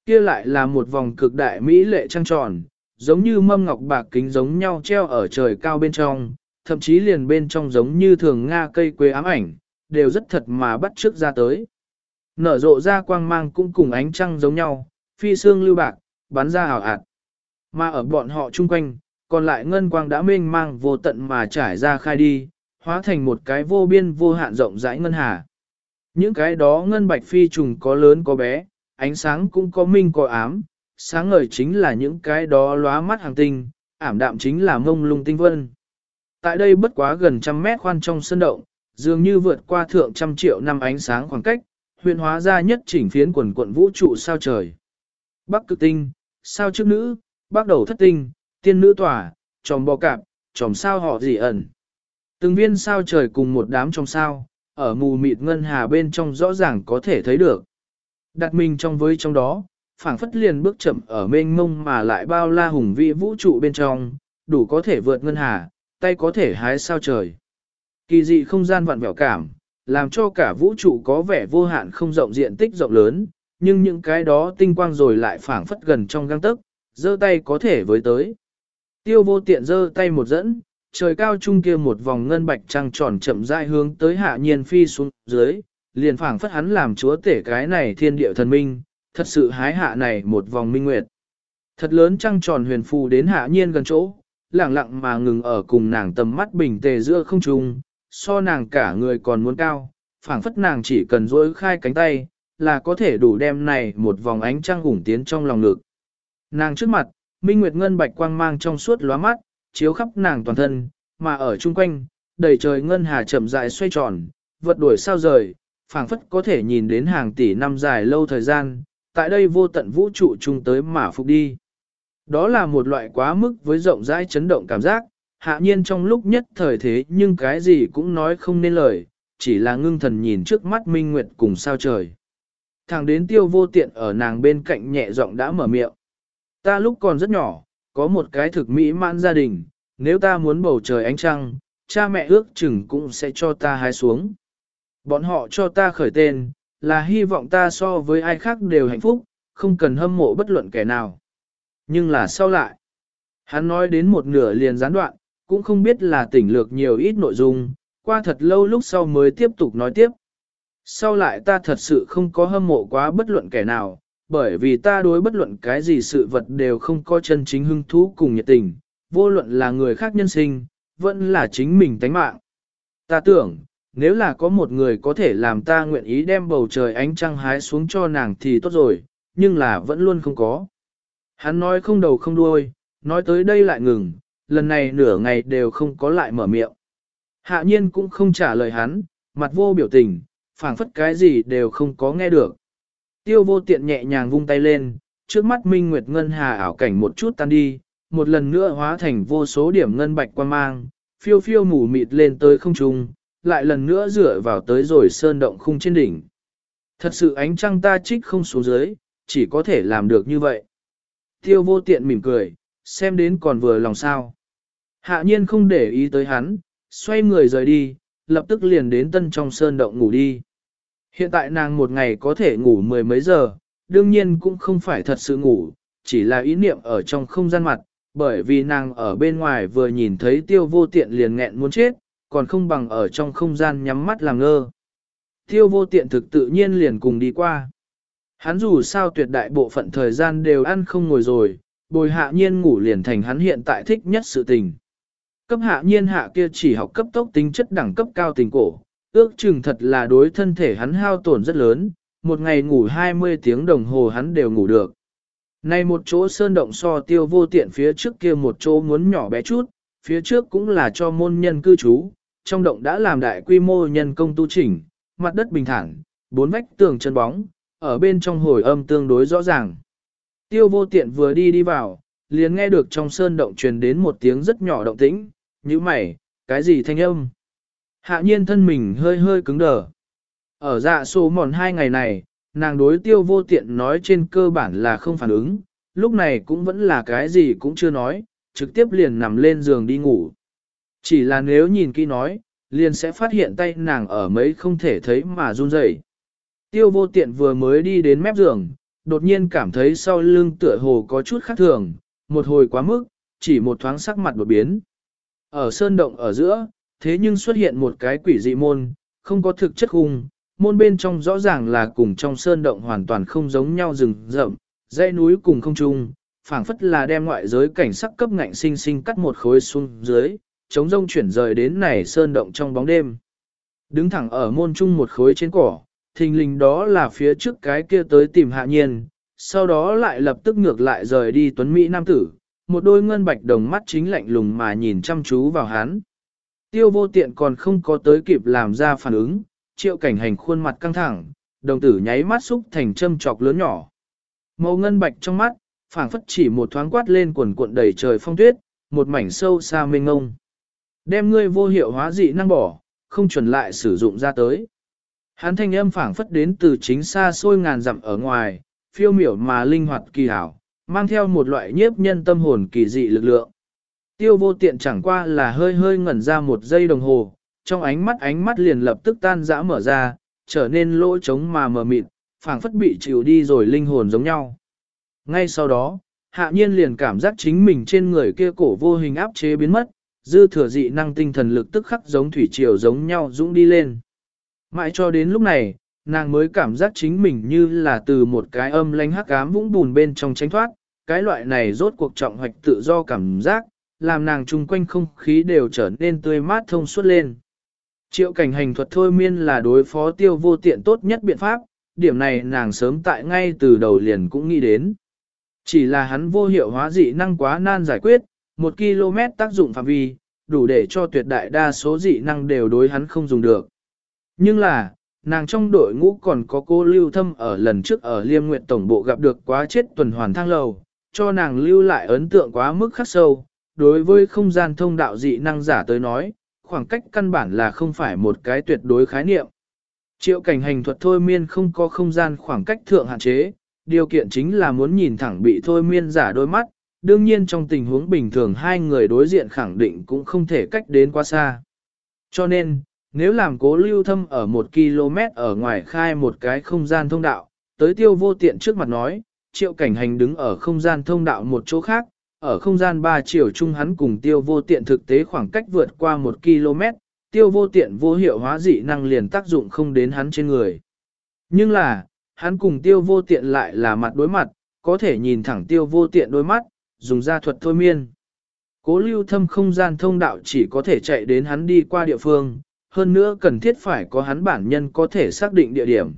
kia lại là một vòng cực đại mỹ lệ trăng tròn, giống như mâm ngọc bạc kính giống nhau treo ở trời cao bên trong, thậm chí liền bên trong giống như thường Nga cây quế ám ảnh, đều rất thật mà bắt trước ra tới. Nở rộ ra quang mang cũng cùng ánh trăng giống nhau, phi xương lưu bạc, bắn ra hào ạt. Mà ở bọn họ chung quanh, còn lại ngân quang đã mênh mang vô tận mà trải ra khai đi, hóa thành một cái vô biên vô hạn rộng rãi ngân hà. Những cái đó ngân bạch phi trùng có lớn có bé, ánh sáng cũng có minh có ám, sáng ngời chính là những cái đó lóa mắt hàng tinh, ảm đạm chính là mông lung tinh vân. Tại đây bất quá gần trăm mét khoan trong sân động, dường như vượt qua thượng trăm triệu năm ánh sáng khoảng cách, huyện hóa ra nhất chỉnh phiến quần quận vũ trụ sao trời. Bắc cực tinh, sao trước nữ, bắc đầu thất tinh, tiên nữ tỏa, tròm bò cạp, tròm sao họ gì ẩn. Từng viên sao trời cùng một đám trong sao, ở mù mịt ngân hà bên trong rõ ràng có thể thấy được. Đặt mình trong với trong đó, phảng phất liền bước chậm ở mênh mông mà lại bao la hùng vĩ vũ trụ bên trong, đủ có thể vượt ngân hà, tay có thể hái sao trời. Kỳ dị không gian vặn vẹo cảm, làm cho cả vũ trụ có vẻ vô hạn không rộng diện tích rộng lớn, nhưng những cái đó tinh quang rồi lại phảng phất gần trong găng tấc, giơ tay có thể với tới. Tiêu vô tiện giơ tay một dẫn, trời cao trung kia một vòng ngân bạch trăng tròn chậm rãi hướng tới hạ nhiên phi xuống dưới, liền phảng phất hắn làm chúa tể cái này thiên địa thần minh, thật sự hái hạ này một vòng minh nguyệt. Thật lớn trăng tròn huyền phù đến hạ nhiên gần chỗ, lặng lặng mà ngừng ở cùng nàng tầm mắt bình tề giữa không trung, so nàng cả người còn muốn cao, phảng phất nàng chỉ cần dối khai cánh tay, là có thể đủ đem này một vòng ánh trăng ủng tiến trong lòng ngực. Nàng trước mặt, minh nguyệt ngân bạch quang mang trong suốt lóa mắt, chiếu khắp nàng toàn thân, mà ở chung quanh, đầy trời ngân hà chậm rãi xoay tròn, vật đuổi sao rời, phảng phất có thể nhìn đến hàng tỷ năm dài lâu thời gian, tại đây vô tận vũ trụ chung tới mà phục đi. Đó là một loại quá mức với rộng rãi chấn động cảm giác, hạ nhiên trong lúc nhất thời thế nhưng cái gì cũng nói không nên lời, chỉ là ngưng thần nhìn trước mắt minh nguyệt cùng sao trời. thằng đến tiêu vô tiện ở nàng bên cạnh nhẹ giọng đã mở miệng. Ta lúc còn rất nhỏ, có một cái thực mỹ mãn gia đình, nếu ta muốn bầu trời ánh trăng, cha mẹ ước chừng cũng sẽ cho ta hái xuống. Bọn họ cho ta khởi tên, là hy vọng ta so với ai khác đều hạnh phúc, không cần hâm mộ bất luận kẻ nào. Nhưng là sau lại, hắn nói đến một nửa liền gián đoạn, cũng không biết là tỉnh lược nhiều ít nội dung, qua thật lâu lúc sau mới tiếp tục nói tiếp. Sau lại ta thật sự không có hâm mộ quá bất luận kẻ nào, bởi vì ta đối bất luận cái gì sự vật đều không có chân chính hưng thú cùng nhiệt tình, vô luận là người khác nhân sinh, vẫn là chính mình tánh mạng. Ta tưởng, nếu là có một người có thể làm ta nguyện ý đem bầu trời ánh trăng hái xuống cho nàng thì tốt rồi, nhưng là vẫn luôn không có. Hắn nói không đầu không đuôi, nói tới đây lại ngừng, lần này nửa ngày đều không có lại mở miệng. Hạ nhiên cũng không trả lời hắn, mặt vô biểu tình, phảng phất cái gì đều không có nghe được. Tiêu vô tiện nhẹ nhàng vung tay lên, trước mắt Minh Nguyệt Ngân Hà ảo cảnh một chút tan đi, một lần nữa hóa thành vô số điểm ngân bạch quan mang, phiêu phiêu mù mịt lên tới không trung, lại lần nữa dựa vào tới rồi sơn động khung trên đỉnh. Thật sự ánh trăng ta trích không xuống dưới, chỉ có thể làm được như vậy. Tiêu vô tiện mỉm cười, xem đến còn vừa lòng sao. Hạ nhiên không để ý tới hắn, xoay người rời đi, lập tức liền đến tân trong sơn động ngủ đi. Hiện tại nàng một ngày có thể ngủ mười mấy giờ, đương nhiên cũng không phải thật sự ngủ, chỉ là ý niệm ở trong không gian mặt, bởi vì nàng ở bên ngoài vừa nhìn thấy tiêu vô tiện liền nghẹn muốn chết, còn không bằng ở trong không gian nhắm mắt làm ngơ. Tiêu vô tiện thực tự nhiên liền cùng đi qua. Hắn dù sao tuyệt đại bộ phận thời gian đều ăn không ngồi rồi, bồi hạ nhiên ngủ liền thành hắn hiện tại thích nhất sự tình. Cấp hạ nhiên hạ kia chỉ học cấp tốc tính chất đẳng cấp cao tình cổ, ước chừng thật là đối thân thể hắn hao tổn rất lớn, một ngày ngủ 20 tiếng đồng hồ hắn đều ngủ được. Này một chỗ sơn động so tiêu vô tiện phía trước kia một chỗ muốn nhỏ bé chút, phía trước cũng là cho môn nhân cư trú, trong động đã làm đại quy mô nhân công tu chỉnh, mặt đất bình thản, bốn vách tường chân bóng, ở bên trong hồi âm tương đối rõ ràng. Tiêu vô tiện vừa đi đi vào, liền nghe được trong sơn động truyền đến một tiếng rất nhỏ động tĩnh, như mày, cái gì thanh âm? Hạ nhiên thân mình hơi hơi cứng đờ. Ở dạ số mòn hai ngày này, nàng đối tiêu vô tiện nói trên cơ bản là không phản ứng, lúc này cũng vẫn là cái gì cũng chưa nói, trực tiếp liền nằm lên giường đi ngủ. Chỉ là nếu nhìn kỹ nói, liền sẽ phát hiện tay nàng ở mấy không thể thấy mà run rẩy. Tiêu vô tiện vừa mới đi đến mép giường, đột nhiên cảm thấy sau lưng tựa hồ có chút khác thường, một hồi quá mức, chỉ một thoáng sắc mặt đột biến. Ở sơn động ở giữa, thế nhưng xuất hiện một cái quỷ dị môn, không có thực chất hung, môn bên trong rõ ràng là cùng trong sơn động hoàn toàn không giống nhau rừng rậm, dãy núi cùng không chung, phảng phất là đem ngoại giới cảnh sắc cấp ngạnh sinh sinh cắt một khối xuống dưới, chống rông chuyển rời đến này sơn động trong bóng đêm. Đứng thẳng ở môn trung một khối trên cỏ, thình lình đó là phía trước cái kia tới tìm hạ nhiên, sau đó lại lập tức ngược lại rời đi tuấn Mỹ Nam Tử, một đôi ngân bạch đồng mắt chính lạnh lùng mà nhìn chăm chú vào hắn. Tiêu vô tiện còn không có tới kịp làm ra phản ứng, triệu cảnh hành khuôn mặt căng thẳng, đồng tử nháy mắt xúc thành châm trọc lớn nhỏ. Màu ngân bạch trong mắt, phảng phất chỉ một thoáng quát lên quần cuộn đầy trời phong tuyết, một mảnh sâu xa mênh ngông. Đem ngươi vô hiệu hóa dị năng bỏ, không chuẩn lại sử dụng ra tới. Hắn thanh âm phảng phất đến từ chính xa xôi ngàn dặm ở ngoài, phiêu miểu mà linh hoạt kỳ hảo, mang theo một loại nhiếp nhân tâm hồn kỳ dị lực lượng. Tiêu vô tiện chẳng qua là hơi hơi ngẩn ra một giây đồng hồ, trong ánh mắt ánh mắt liền lập tức tan dã mở ra, trở nên lỗ trống mà mờ mịt, phảng phất bị chịu đi rồi linh hồn giống nhau. Ngay sau đó, hạ nhiên liền cảm giác chính mình trên người kia cổ vô hình áp chế biến mất, dư thừa dị năng tinh thần lực tức khắc giống thủy triều giống nhau dũng đi lên. Mãi cho đến lúc này, nàng mới cảm giác chính mình như là từ một cái âm lánh hắc ám vũng bùn bên trong tránh thoát, cái loại này rốt cuộc trọng hoạch tự do cảm giác, làm nàng chung quanh không khí đều trở nên tươi mát thông suốt lên. Triệu cảnh hành thuật thôi miên là đối phó tiêu vô tiện tốt nhất biện pháp, điểm này nàng sớm tại ngay từ đầu liền cũng nghĩ đến. Chỉ là hắn vô hiệu hóa dị năng quá nan giải quyết, một km tác dụng phạm vi, đủ để cho tuyệt đại đa số dị năng đều đối hắn không dùng được. Nhưng là, nàng trong đội ngũ còn có cô lưu thâm ở lần trước ở liêm nguyện tổng bộ gặp được quá chết tuần hoàn thang lầu, cho nàng lưu lại ấn tượng quá mức khắc sâu. Đối với không gian thông đạo dị năng giả tới nói, khoảng cách căn bản là không phải một cái tuyệt đối khái niệm. Triệu cảnh hành thuật thôi miên không có không gian khoảng cách thượng hạn chế, điều kiện chính là muốn nhìn thẳng bị thôi miên giả đôi mắt, đương nhiên trong tình huống bình thường hai người đối diện khẳng định cũng không thể cách đến quá xa. Cho nên, nếu làm cố lưu thâm ở một km ở ngoài khai một cái không gian thông đạo, tới tiêu vô tiện trước mặt nói, triệu cảnh hành đứng ở không gian thông đạo một chỗ khác, ở không gian ba chiều chung hắn cùng tiêu vô tiện thực tế khoảng cách vượt qua một km, tiêu vô tiện vô hiệu hóa dị năng liền tác dụng không đến hắn trên người. Nhưng là, hắn cùng tiêu vô tiện lại là mặt đối mặt, có thể nhìn thẳng tiêu vô tiện đôi mắt, dùng ra thuật thôi miên. Cố lưu thâm không gian thông đạo chỉ có thể chạy đến hắn đi qua địa phương, hơn nữa cần thiết phải có hắn bản nhân có thể xác định địa điểm.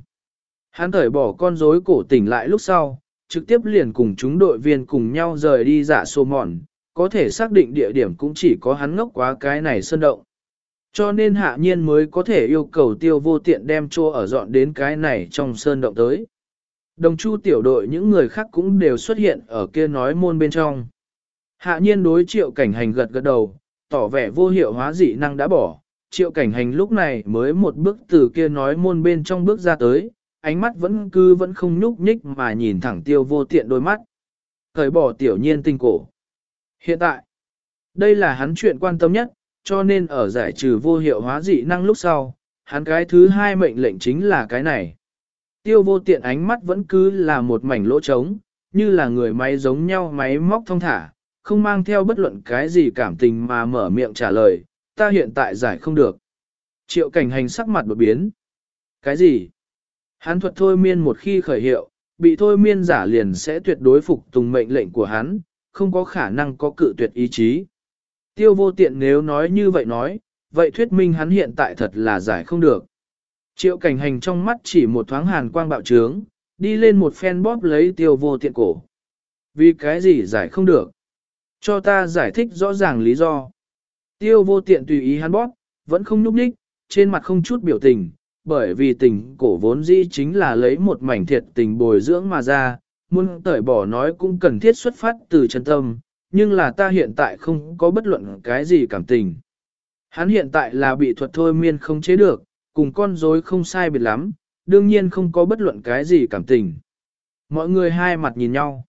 Hắn thởi bỏ con rối cổ tỉnh lại lúc sau, trực tiếp liền cùng chúng đội viên cùng nhau rời đi giả sô mòn, có thể xác định địa điểm cũng chỉ có hắn ngốc quá cái này sơn động. Cho nên hạ nhiên mới có thể yêu cầu tiêu vô tiện đem chô ở dọn đến cái này trong sơn động tới. Đồng chu tiểu đội những người khác cũng đều xuất hiện ở kia nói môn bên trong. Hạ nhiên đối triệu cảnh hành gật gật đầu, tỏ vẻ vô hiệu hóa dị năng đã bỏ. Triệu cảnh hành lúc này mới một bước từ kia nói môn bên trong bước ra tới, ánh mắt vẫn cứ vẫn không nhúc nhích mà nhìn thẳng tiêu vô tiện đôi mắt. Thời bỏ tiểu nhiên tinh cổ. Hiện tại, đây là hắn chuyện quan tâm nhất, cho nên ở giải trừ vô hiệu hóa dị năng lúc sau, hắn cái thứ hai mệnh lệnh chính là cái này. Tiêu vô tiện ánh mắt vẫn cứ là một mảnh lỗ trống, như là người máy giống nhau máy móc thông thả, không mang theo bất luận cái gì cảm tình mà mở miệng trả lời, ta hiện tại giải không được. Triệu cảnh hành sắc mặt đột biến. Cái gì? Hắn thuật thôi miên một khi khởi hiệu, bị thôi miên giả liền sẽ tuyệt đối phục tùng mệnh lệnh của hắn, không có khả năng có cự tuyệt ý chí. Tiêu vô tiện nếu nói như vậy nói, vậy thuyết minh hắn hiện tại thật là giải không được. Triệu cảnh hành trong mắt chỉ một thoáng hàn quang bạo trướng, đi lên một phen bóp lấy tiêu vô tiện cổ. Vì cái gì giải không được? Cho ta giải thích rõ ràng lý do. Tiêu vô tiện tùy ý hắn bóp, vẫn không nhúc nhích, trên mặt không chút biểu tình, bởi vì tình cổ vốn dĩ chính là lấy một mảnh thiệt tình bồi dưỡng mà ra, muốn tởi bỏ nói cũng cần thiết xuất phát từ chân tâm, nhưng là ta hiện tại không có bất luận cái gì cảm tình. Hắn hiện tại là bị thuật thôi miên không chế được, cùng con rối không sai biệt lắm, đương nhiên không có bất luận cái gì cảm tình. Mọi người hai mặt nhìn nhau.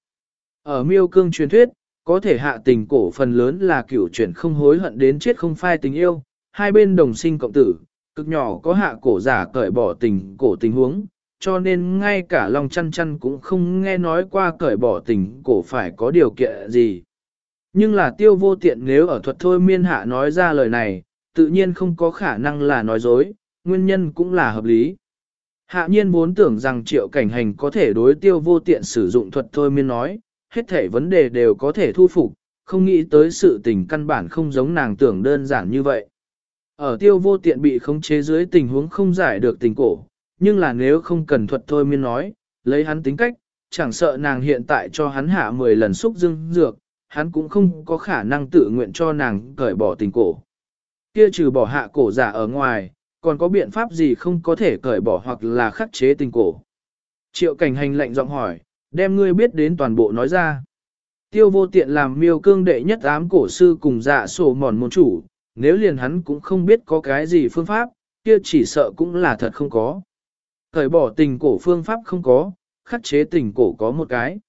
Ở miêu cương truyền thuyết, có thể hạ tình cổ phần lớn là kiểu chuyển không hối hận đến chết không phai tình yêu, hai bên đồng sinh cộng tử, cực nhỏ có hạ cổ giả cởi bỏ tình cổ tình huống, cho nên ngay cả lòng chăn chăn cũng không nghe nói qua cởi bỏ tình cổ phải có điều kiện gì. Nhưng là tiêu vô tiện nếu ở thuật thôi miên hạ nói ra lời này, tự nhiên không có khả năng là nói dối, nguyên nhân cũng là hợp lý. Hạ nhiên muốn tưởng rằng triệu cảnh hành có thể đối tiêu vô tiện sử dụng thuật thôi miên nói, hết thể vấn đề đều có thể thu phục, không nghĩ tới sự tình căn bản không giống nàng tưởng đơn giản như vậy. Ở tiêu vô tiện bị khống chế dưới tình huống không giải được tình cổ, nhưng là nếu không cần thuật thôi miên nói, lấy hắn tính cách, chẳng sợ nàng hiện tại cho hắn hạ 10 lần xúc dưng dược, hắn cũng không có khả năng tự nguyện cho nàng cởi bỏ tình cổ. Kia trừ bỏ hạ cổ giả ở ngoài, còn có biện pháp gì không có thể cởi bỏ hoặc là khắc chế tình cổ. Triệu cảnh hành lệnh giọng hỏi, đem ngươi biết đến toàn bộ nói ra. Tiêu vô tiện làm miêu cương đệ nhất ám cổ sư cùng dạ sổ mòn môn chủ, nếu liền hắn cũng không biết có cái gì phương pháp, kia chỉ sợ cũng là thật không có. Thời bỏ tình cổ phương pháp không có, khắc chế tình cổ có một cái.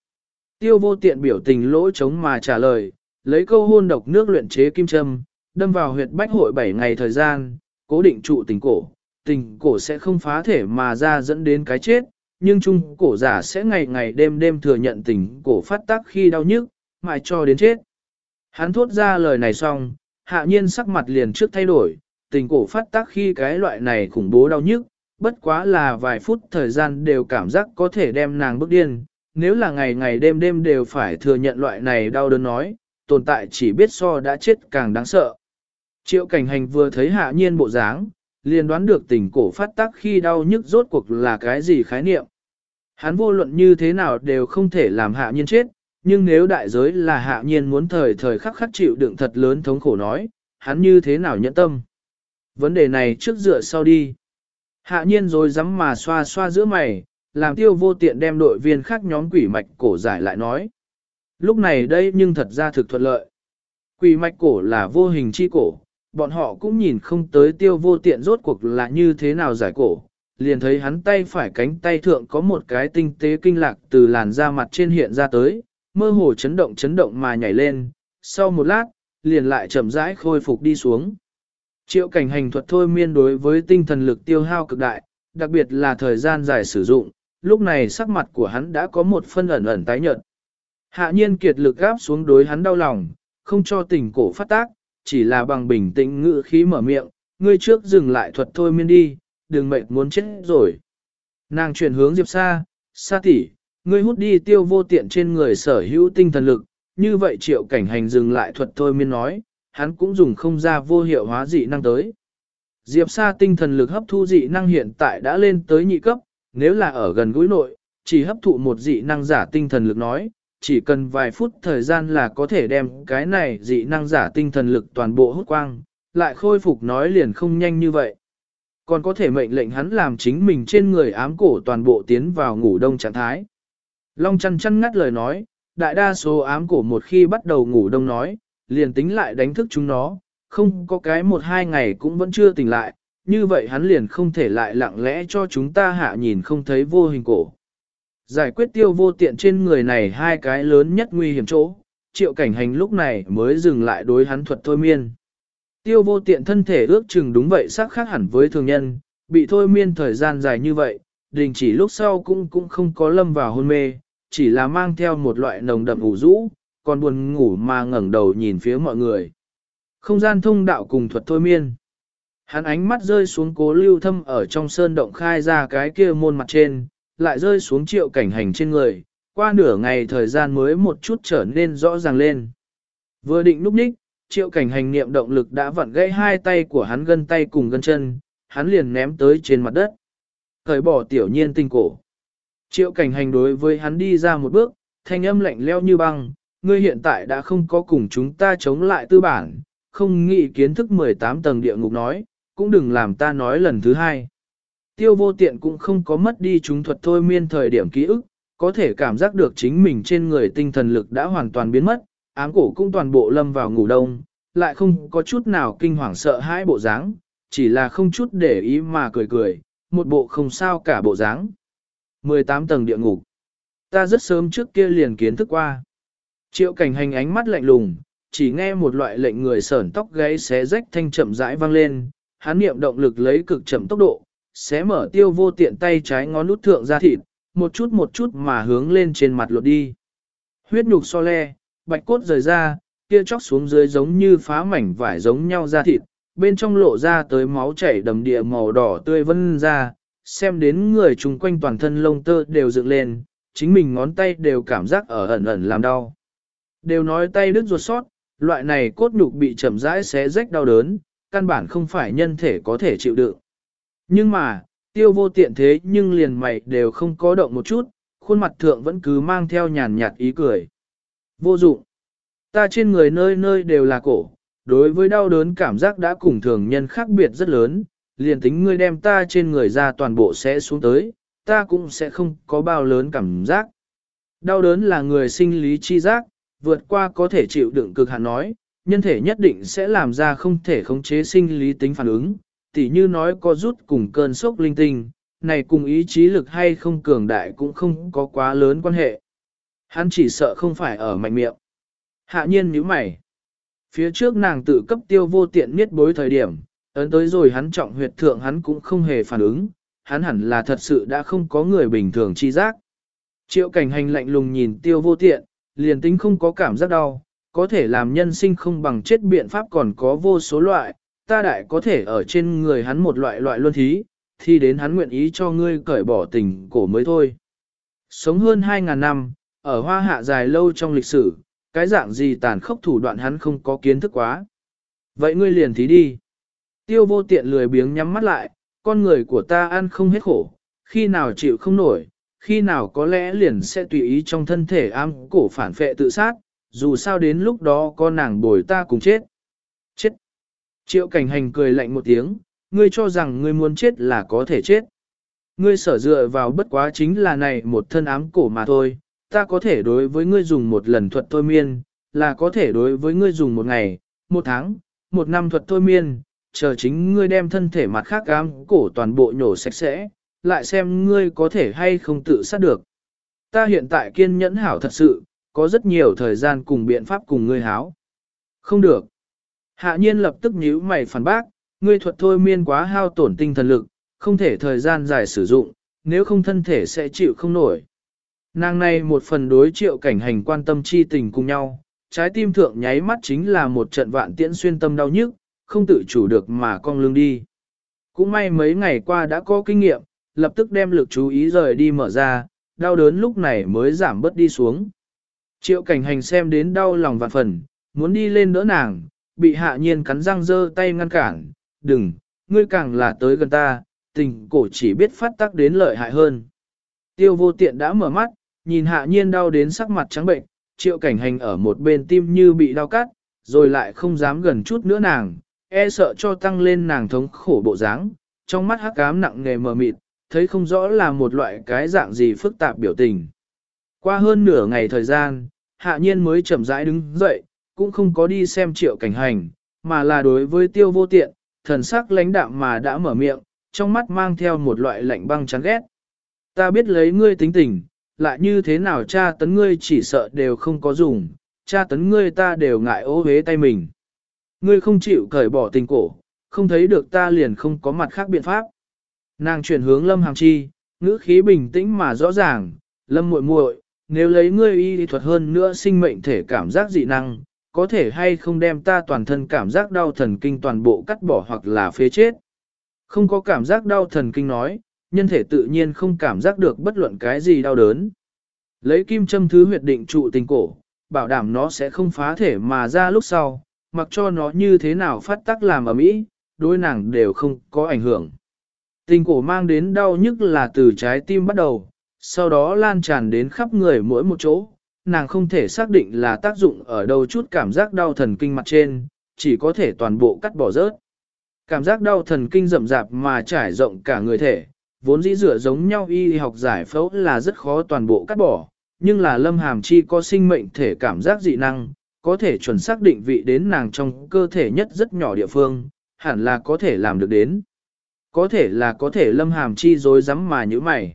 Tiêu vô tiện biểu tình lỗ chống mà trả lời, lấy câu hôn độc nước luyện chế kim châm, đâm vào huyệt bách hội 7 ngày thời gian, cố định trụ tình cổ. Tình cổ sẽ không phá thể mà ra dẫn đến cái chết, nhưng trung cổ giả sẽ ngày ngày đêm đêm thừa nhận tình cổ phát tác khi đau nhức, mãi cho đến chết. Hắn thốt ra lời này xong, hạ nhiên sắc mặt liền trước thay đổi, tình cổ phát tác khi cái loại này khủng bố đau nhức, bất quá là vài phút thời gian đều cảm giác có thể đem nàng bước điên, nếu là ngày ngày đêm đêm đều phải thừa nhận loại này đau đớn nói, tồn tại chỉ biết so đã chết càng đáng sợ. Triệu cảnh hành vừa thấy hạ nhiên bộ dáng, liền đoán được tình cổ phát tác khi đau nhức rốt cuộc là cái gì khái niệm. Hắn vô luận như thế nào đều không thể làm hạ nhiên chết, nhưng nếu đại giới là hạ nhiên muốn thời thời khắc khắc chịu đựng thật lớn thống khổ nói, hắn như thế nào nhẫn tâm. Vấn đề này trước dựa sau đi. Hạ nhiên rồi dám mà xoa xoa giữa mày, làm tiêu vô tiện đem đội viên khác nhóm quỷ mạch cổ giải lại nói. Lúc này đây nhưng thật ra thực thuận lợi. Quỷ mạch cổ là vô hình chi cổ, bọn họ cũng nhìn không tới tiêu vô tiện rốt cuộc là như thế nào giải cổ. Liền thấy hắn tay phải cánh tay thượng có một cái tinh tế kinh lạc từ làn da mặt trên hiện ra tới, mơ hồ chấn động chấn động mà nhảy lên, sau một lát, liền lại chậm rãi khôi phục đi xuống. Triệu cảnh hành thuật thôi miên đối với tinh thần lực tiêu hao cực đại, đặc biệt là thời gian dài sử dụng, lúc này sắc mặt của hắn đã có một phân ẩn ẩn tái nhợt. Hạ nhiên kiệt lực gáp xuống đối hắn đau lòng, không cho tình cổ phát tác, chỉ là bằng bình tĩnh ngự khí mở miệng, ngươi trước dừng lại thuật thôi miên đi, đừng mệt muốn chết rồi. Nàng chuyển hướng Diệp Sa, Sa tỷ, ngươi hút đi tiêu vô tiện trên người sở hữu tinh thần lực, như vậy triệu cảnh hành dừng lại thuật thôi miên nói, hắn cũng dùng không ra vô hiệu hóa dị năng tới. Diệp Sa tinh thần lực hấp thu dị năng hiện tại đã lên tới nhị cấp, nếu là ở gần gũi nội, chỉ hấp thụ một dị năng giả tinh thần lực nói, chỉ cần vài phút thời gian là có thể đem cái này dị năng giả tinh thần lực toàn bộ hút quang, lại khôi phục nói liền không nhanh như vậy. Còn có thể mệnh lệnh hắn làm chính mình trên người ám cổ toàn bộ tiến vào ngủ đông trạng thái. Long chăn chăn ngắt lời nói, đại đa số ám cổ một khi bắt đầu ngủ đông nói, liền tính lại đánh thức chúng nó, không có cái một hai ngày cũng vẫn chưa tỉnh lại, như vậy hắn liền không thể lại lặng lẽ cho chúng ta hạ nhìn không thấy vô hình cổ. Giải quyết tiêu vô tiện trên người này hai cái lớn nhất nguy hiểm chỗ, triệu cảnh hành lúc này mới dừng lại đối hắn thuật thôi miên. Tiêu vô tiện thân thể ước chừng đúng vậy sắc khác hẳn với thường nhân, bị thôi miên thời gian dài như vậy, đình chỉ lúc sau cũng cũng không có lâm vào hôn mê, chỉ là mang theo một loại nồng đậm ủ rũ, còn buồn ngủ mà ngẩng đầu nhìn phía mọi người. Không gian thông đạo cùng thuật thôi miên. Hắn ánh mắt rơi xuống cố lưu thâm ở trong sơn động khai ra cái kia môn mặt trên, lại rơi xuống triệu cảnh hành trên người, qua nửa ngày thời gian mới một chút trở nên rõ ràng lên. Vừa định núp ních, triệu cảnh hành niệm động lực đã vặn gãy hai tay của hắn gân tay cùng gân chân, hắn liền ném tới trên mặt đất. Thời bỏ tiểu nhiên tinh cổ. Triệu cảnh hành đối với hắn đi ra một bước, thanh âm lạnh leo như băng, ngươi hiện tại đã không có cùng chúng ta chống lại tư bản, không nghĩ kiến thức 18 tầng địa ngục nói, cũng đừng làm ta nói lần thứ hai. Tiêu vô tiện cũng không có mất đi chúng thuật thôi miên thời điểm ký ức, có thể cảm giác được chính mình trên người tinh thần lực đã hoàn toàn biến mất, ám cổ cũng toàn bộ lâm vào ngủ đông, lại không có chút nào kinh hoàng sợ hãi bộ dáng, chỉ là không chút để ý mà cười cười, một bộ không sao cả bộ dáng. 18 tầng địa ngục. Ta rất sớm trước kia liền kiến thức qua. Triệu cảnh hành ánh mắt lạnh lùng, chỉ nghe một loại lệnh người sởn tóc gáy xé rách thanh chậm rãi vang lên, hắn niệm động lực lấy cực chậm tốc độ, xé mở tiêu vô tiện tay trái ngón nút thượng ra thịt, một chút một chút mà hướng lên trên mặt lột đi. Huyết nhục so le, bạch cốt rời ra, kia chóc xuống dưới giống như phá mảnh vải giống nhau ra thịt, bên trong lộ ra tới máu chảy đầm địa màu đỏ tươi vân ra, xem đến người chung quanh toàn thân lông tơ đều dựng lên, chính mình ngón tay đều cảm giác ở ẩn ẩn làm đau. Đều nói tay đứt ruột sót, loại này cốt nhục bị chậm rãi xé rách đau đớn, căn bản không phải nhân thể có thể chịu đựng. Nhưng mà, tiêu vô tiện thế nhưng liền mày đều không có động một chút, khuôn mặt thượng vẫn cứ mang theo nhàn nhạt ý cười. Vô dụng. Ta trên người nơi nơi đều là cổ, đối với đau đớn cảm giác đã cùng thường nhân khác biệt rất lớn, liền tính ngươi đem ta trên người ra toàn bộ sẽ xuống tới, ta cũng sẽ không có bao lớn cảm giác. Đau đớn là người sinh lý chi giác, vượt qua có thể chịu đựng cực hạn nói, nhân thể nhất định sẽ làm ra không thể khống chế sinh lý tính phản ứng, tỉ như nói có rút cùng cơn sốc linh tinh, này cùng ý chí lực hay không cường đại cũng không có quá lớn quan hệ. Hắn chỉ sợ không phải ở mạnh miệng. Hạ nhiên nhíu mày. Phía trước nàng tự cấp tiêu vô tiện miết bối thời điểm, ấn tới rồi hắn trọng huyệt thượng hắn cũng không hề phản ứng, hắn hẳn là thật sự đã không có người bình thường chi giác. Triệu cảnh hành lạnh lùng nhìn tiêu vô tiện, liền tính không có cảm giác đau, có thể làm nhân sinh không bằng chết biện pháp còn có vô số loại, ta đại có thể ở trên người hắn một loại loại luân thí, thì đến hắn nguyện ý cho ngươi cởi bỏ tình cổ mới thôi. Sống hơn 2.000 năm, ở hoa hạ dài lâu trong lịch sử, cái dạng gì tàn khốc thủ đoạn hắn không có kiến thức quá. Vậy ngươi liền thí đi. Tiêu vô tiện lười biếng nhắm mắt lại, con người của ta ăn không hết khổ, khi nào chịu không nổi, khi nào có lẽ liền sẽ tùy ý trong thân thể am cổ phản phệ tự sát, dù sao đến lúc đó con nàng bồi ta cùng chết. Chết. Triệu cảnh hành cười lạnh một tiếng, ngươi cho rằng ngươi muốn chết là có thể chết. Ngươi sở dựa vào bất quá chính là này một thân ám cổ mà thôi, ta có thể đối với ngươi dùng một lần thuật thôi miên, là có thể đối với ngươi dùng một ngày, một tháng, một năm thuật thôi miên, chờ chính ngươi đem thân thể mặt khác ám cổ toàn bộ nhổ sạch sẽ, lại xem ngươi có thể hay không tự sát được. Ta hiện tại kiên nhẫn hảo thật sự, có rất nhiều thời gian cùng biện pháp cùng ngươi háo. Không được. Hạ nhiên lập tức nhíu mày phản bác, ngươi thuật thôi miên quá hao tổn tinh thần lực, không thể thời gian dài sử dụng, nếu không thân thể sẽ chịu không nổi. Nàng này một phần đối triệu cảnh hành quan tâm chi tình cùng nhau, trái tim thượng nháy mắt chính là một trận vạn tiễn xuyên tâm đau nhức, không tự chủ được mà cong lưng đi. Cũng may mấy ngày qua đã có kinh nghiệm, lập tức đem lực chú ý rời đi mở ra, đau đớn lúc này mới giảm bớt đi xuống. Triệu cảnh hành xem đến đau lòng vạn phần, muốn đi lên đỡ nàng, bị hạ nhiên cắn răng dơ tay ngăn cản, đừng, ngươi càng là tới gần ta, tình cổ chỉ biết phát tác đến lợi hại hơn. Tiêu vô tiện đã mở mắt, nhìn hạ nhiên đau đến sắc mặt trắng bệnh, triệu cảnh hành ở một bên tim như bị đau cắt, rồi lại không dám gần chút nữa nàng, e sợ cho tăng lên nàng thống khổ bộ dáng, trong mắt hắc ám nặng nề mờ mịt, thấy không rõ là một loại cái dạng gì phức tạp biểu tình. Qua hơn nửa ngày thời gian, hạ nhiên mới chậm rãi đứng dậy, cũng không có đi xem triệu cảnh hành, mà là đối với tiêu vô tiện, thần sắc lãnh đạm mà đã mở miệng, trong mắt mang theo một loại lạnh băng chán ghét. Ta biết lấy ngươi tính tình, lại như thế nào cha tấn ngươi chỉ sợ đều không có dùng, cha tấn ngươi ta đều ngại ô hế tay mình. Ngươi không chịu cởi bỏ tình cổ, không thấy được ta liền không có mặt khác biện pháp. Nàng chuyển hướng lâm hàm chi, ngữ khí bình tĩnh mà rõ ràng, lâm muội muội, nếu lấy ngươi y thuật hơn nữa sinh mệnh thể cảm giác dị năng, có thể hay không đem ta toàn thân cảm giác đau thần kinh toàn bộ cắt bỏ hoặc là phế chết. Không có cảm giác đau thần kinh nói, nhân thể tự nhiên không cảm giác được bất luận cái gì đau đớn. Lấy kim châm thứ huyệt định trụ tình cổ, bảo đảm nó sẽ không phá thể mà ra lúc sau, mặc cho nó như thế nào phát tác làm ở mỹ, đôi nàng đều không có ảnh hưởng. Tình cổ mang đến đau nhức là từ trái tim bắt đầu, sau đó lan tràn đến khắp người mỗi một chỗ, nàng không thể xác định là tác dụng ở đâu chút cảm giác đau thần kinh mặt trên, chỉ có thể toàn bộ cắt bỏ rớt. Cảm giác đau thần kinh rậm rạp mà trải rộng cả người thể, vốn dĩ dựa giống nhau y học giải phẫu là rất khó toàn bộ cắt bỏ, nhưng là lâm hàm chi có sinh mệnh thể cảm giác dị năng, có thể chuẩn xác định vị đến nàng trong cơ thể nhất rất nhỏ địa phương, hẳn là có thể làm được đến. Có thể là có thể lâm hàm chi dối rắm mà như mày.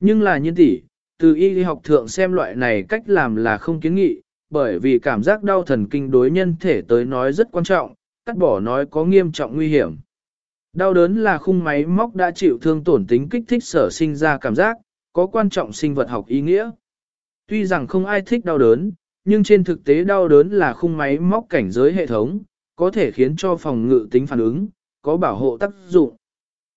Nhưng là nhân tỷ, từ y học thượng xem loại này cách làm là không kiến nghị, bởi vì cảm giác đau thần kinh đối nhân thể tới nói rất quan trọng, cắt bỏ nói có nghiêm trọng nguy hiểm. Đau đớn là khung máy móc đã chịu thương tổn tính kích thích sở sinh ra cảm giác, có quan trọng sinh vật học ý nghĩa. Tuy rằng không ai thích đau đớn, nhưng trên thực tế đau đớn là khung máy móc cảnh giới hệ thống, có thể khiến cho phòng ngự tính phản ứng, có bảo hộ tác dụng.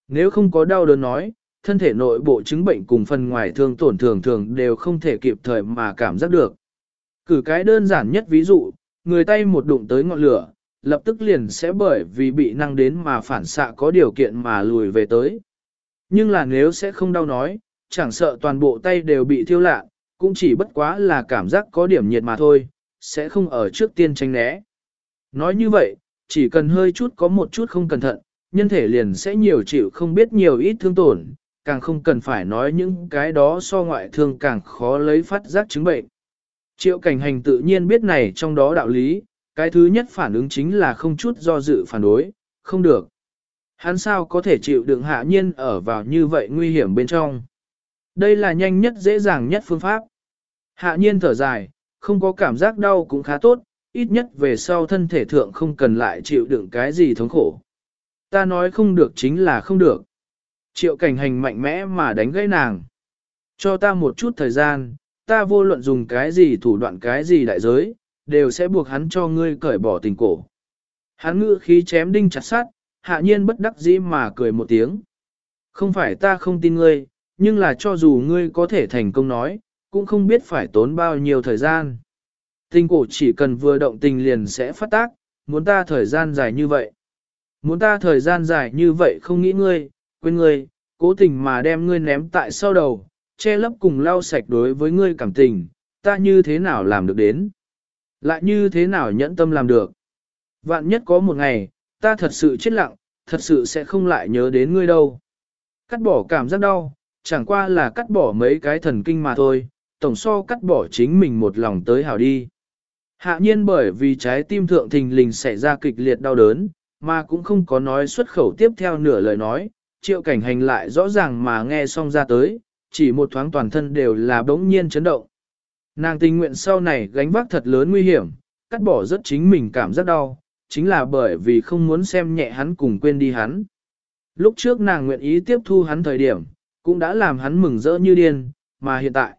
Nếu không có đau đớn nói, thân thể nội bộ chứng bệnh cùng phần ngoài thương tổn thường thường đều không thể kịp thời mà cảm giác được. Cử cái đơn giản nhất ví dụ, người tay một đụng tới ngọn lửa, lập tức liền sẽ bởi vì bị năng đến mà phản xạ có điều kiện mà lùi về tới. Nhưng là nếu sẽ không đau nói, chẳng sợ toàn bộ tay đều bị thiêu lạ, cũng chỉ bất quá là cảm giác có điểm nhiệt mà thôi, sẽ không ở trước tiên tranh né. Nói như vậy, chỉ cần hơi chút có một chút không cẩn thận, nhân thể liền sẽ nhiều chịu không biết nhiều ít thương tổn, càng không cần phải nói những cái đó so ngoại thương càng khó lấy phát giác chứng bệnh. Triệu cảnh hành tự nhiên biết này trong đó đạo lý, cái thứ nhất phản ứng chính là không chút do dự phản đối, không được. Hắn sao có thể chịu đựng hạ nhiên ở vào như vậy nguy hiểm bên trong. Đây là nhanh nhất dễ dàng nhất phương pháp. Hạ nhiên thở dài, không có cảm giác đau cũng khá tốt, ít nhất về sau thân thể thượng không cần lại chịu đựng cái gì thống khổ. Ta nói không được chính là không được. Triệu cảnh hành mạnh mẽ mà đánh gãy nàng. Cho ta một chút thời gian, ta vô luận dùng cái gì thủ đoạn cái gì đại giới, đều sẽ buộc hắn cho ngươi cởi bỏ tình cổ. Hắn ngự khí chém đinh chặt sát, hạ nhiên bất đắc dĩ mà cười một tiếng. Không phải ta không tin ngươi, nhưng là cho dù ngươi có thể thành công nói, cũng không biết phải tốn bao nhiêu thời gian. Tình cổ chỉ cần vừa động tình liền sẽ phát tác, muốn ta thời gian dài như vậy. Muốn ta thời gian dài như vậy không nghĩ ngươi, quên ngươi, cố tình mà đem ngươi ném tại sau đầu, che lấp cùng lau sạch đối với ngươi cảm tình, ta như thế nào làm được đến? Lại như thế nào nhẫn tâm làm được? Vạn nhất có một ngày, ta thật sự chết lặng, thật sự sẽ không lại nhớ đến ngươi đâu. Cắt bỏ cảm giác đau, chẳng qua là cắt bỏ mấy cái thần kinh mà thôi, tổng so cắt bỏ chính mình một lòng tới hảo đi. Hạ nhiên bởi vì trái tim thượng thình lình xảy ra kịch liệt đau đớn, mà cũng không có nói xuất khẩu tiếp theo nửa lời nói, triệu cảnh hành lại rõ ràng mà nghe xong ra tới, chỉ một thoáng toàn thân đều là bỗng nhiên chấn động. Nàng tình nguyện sau này gánh vác thật lớn nguy hiểm, cắt bỏ rất chính mình cảm giác đau, chính là bởi vì không muốn xem nhẹ hắn cùng quên đi hắn. Lúc trước nàng nguyện ý tiếp thu hắn thời điểm, cũng đã làm hắn mừng rỡ như điên, mà hiện tại,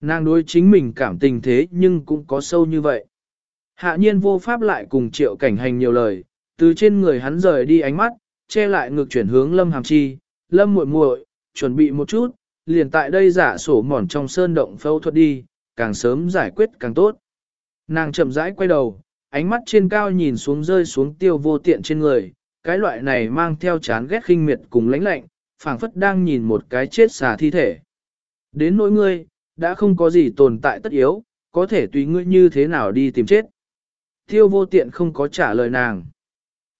nàng đối chính mình cảm tình thế nhưng cũng có sâu như vậy. Hạ nhiên vô pháp lại cùng triệu cảnh hành nhiều lời, từ trên người hắn rời đi ánh mắt, che lại ngược chuyển hướng lâm hàm chi, lâm muội muội chuẩn bị một chút, liền tại đây giả sổ mỏn trong sơn động phẫu thuật đi, càng sớm giải quyết càng tốt. Nàng chậm rãi quay đầu, ánh mắt trên cao nhìn xuống rơi xuống tiêu vô tiện trên người, cái loại này mang theo chán ghét khinh miệt cùng lãnh lạnh, phảng phất đang nhìn một cái chết xà thi thể. Đến nỗi ngươi, đã không có gì tồn tại tất yếu, có thể tùy ngươi như thế nào đi tìm chết. Tiêu vô tiện không có trả lời nàng.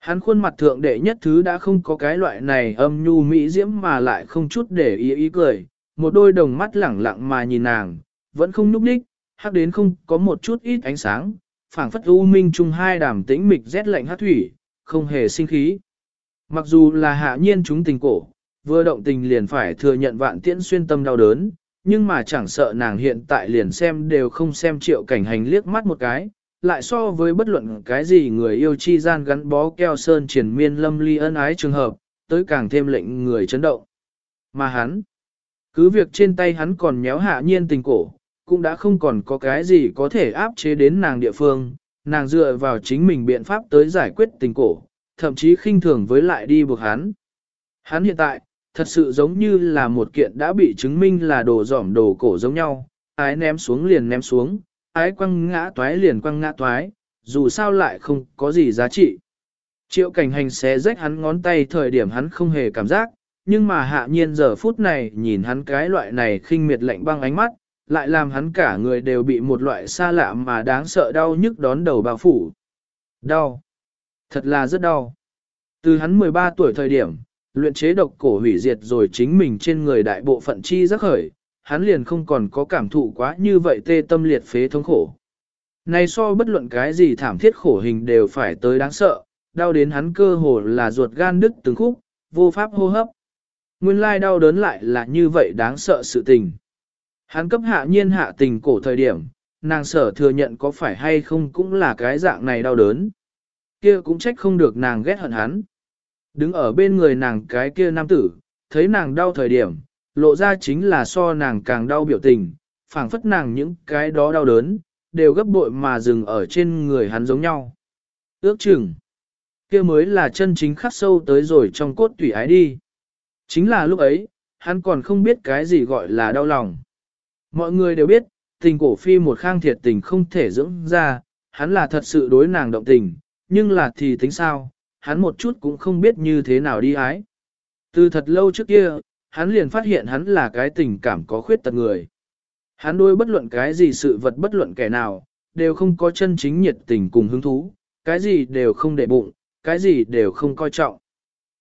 Hắn khuôn mặt thượng đệ nhất thứ đã không có cái loại này âm nhu mỹ diễm mà lại không chút để ý ý cười, một đôi đồng mắt lẳng lặng mà nhìn nàng, vẫn không núp đích, hắc đến không có một chút ít ánh sáng, phảng phất u minh chung hai đàm tĩnh mịch rét lạnh hát thủy, không hề sinh khí. Mặc dù là hạ nhiên chúng tình cổ, vừa động tình liền phải thừa nhận vạn tiễn xuyên tâm đau đớn, nhưng mà chẳng sợ nàng hiện tại liền xem đều không xem triệu cảnh hành liếc mắt một cái, lại so với bất luận cái gì người yêu chi gian gắn bó keo sơn triển miên lâm ly ân ái trường hợp, tới càng thêm lệnh người chấn động. Mà hắn, cứ việc trên tay hắn còn nhéo hạ nhiên tình cổ, cũng đã không còn có cái gì có thể áp chế đến nàng địa phương, nàng dựa vào chính mình biện pháp tới giải quyết tình cổ, thậm chí khinh thường với lại đi buộc hắn. Hắn hiện tại, thật sự giống như là một kiện đã bị chứng minh là đồ giỏm đồ cổ giống nhau, ái ném xuống liền ném xuống, ái quăng ngã toái liền quăng ngã toái, dù sao lại không có gì giá trị. Triệu cảnh hành xé rách hắn ngón tay thời điểm hắn không hề cảm giác, nhưng mà hạ nhiên giờ phút này nhìn hắn cái loại này khinh miệt lạnh băng ánh mắt, lại làm hắn cả người đều bị một loại xa lạ mà đáng sợ đau nhức đón đầu bao phủ. Đau. Thật là rất đau. Từ hắn 13 tuổi thời điểm, luyện chế độc cổ hủy diệt rồi chính mình trên người đại bộ phận chi giác khởi, hắn liền không còn có cảm thụ quá như vậy tê tâm liệt phế thống khổ. Này so bất luận cái gì thảm thiết khổ hình đều phải tới đáng sợ, đau đến hắn cơ hồ là ruột gan đứt từng khúc, vô pháp hô hấp. Nguyên lai đau đớn lại là như vậy đáng sợ sự tình. Hắn cấp hạ nhiên hạ tình cổ thời điểm, nàng sở thừa nhận có phải hay không cũng là cái dạng này đau đớn. kia cũng trách không được nàng ghét hận hắn. Đứng ở bên người nàng cái kia nam tử, thấy nàng đau thời điểm, lộ ra chính là so nàng càng đau biểu tình, phảng phất nàng những cái đó đau đớn, đều gấp bội mà dừng ở trên người hắn giống nhau. Ước chừng, kia mới là chân chính khắc sâu tới rồi trong cốt tủy ái đi. Chính là lúc ấy, hắn còn không biết cái gì gọi là đau lòng. Mọi người đều biết, tình cổ phi một khang thiệt tình không thể dưỡng ra, hắn là thật sự đối nàng động tình, nhưng là thì tính sao, hắn một chút cũng không biết như thế nào đi ái. Từ thật lâu trước kia, hắn liền phát hiện hắn là cái tình cảm có khuyết tật người. Hắn đối bất luận cái gì sự vật bất luận kẻ nào, đều không có chân chính nhiệt tình cùng hứng thú, cái gì đều không để bụng, cái gì đều không coi trọng.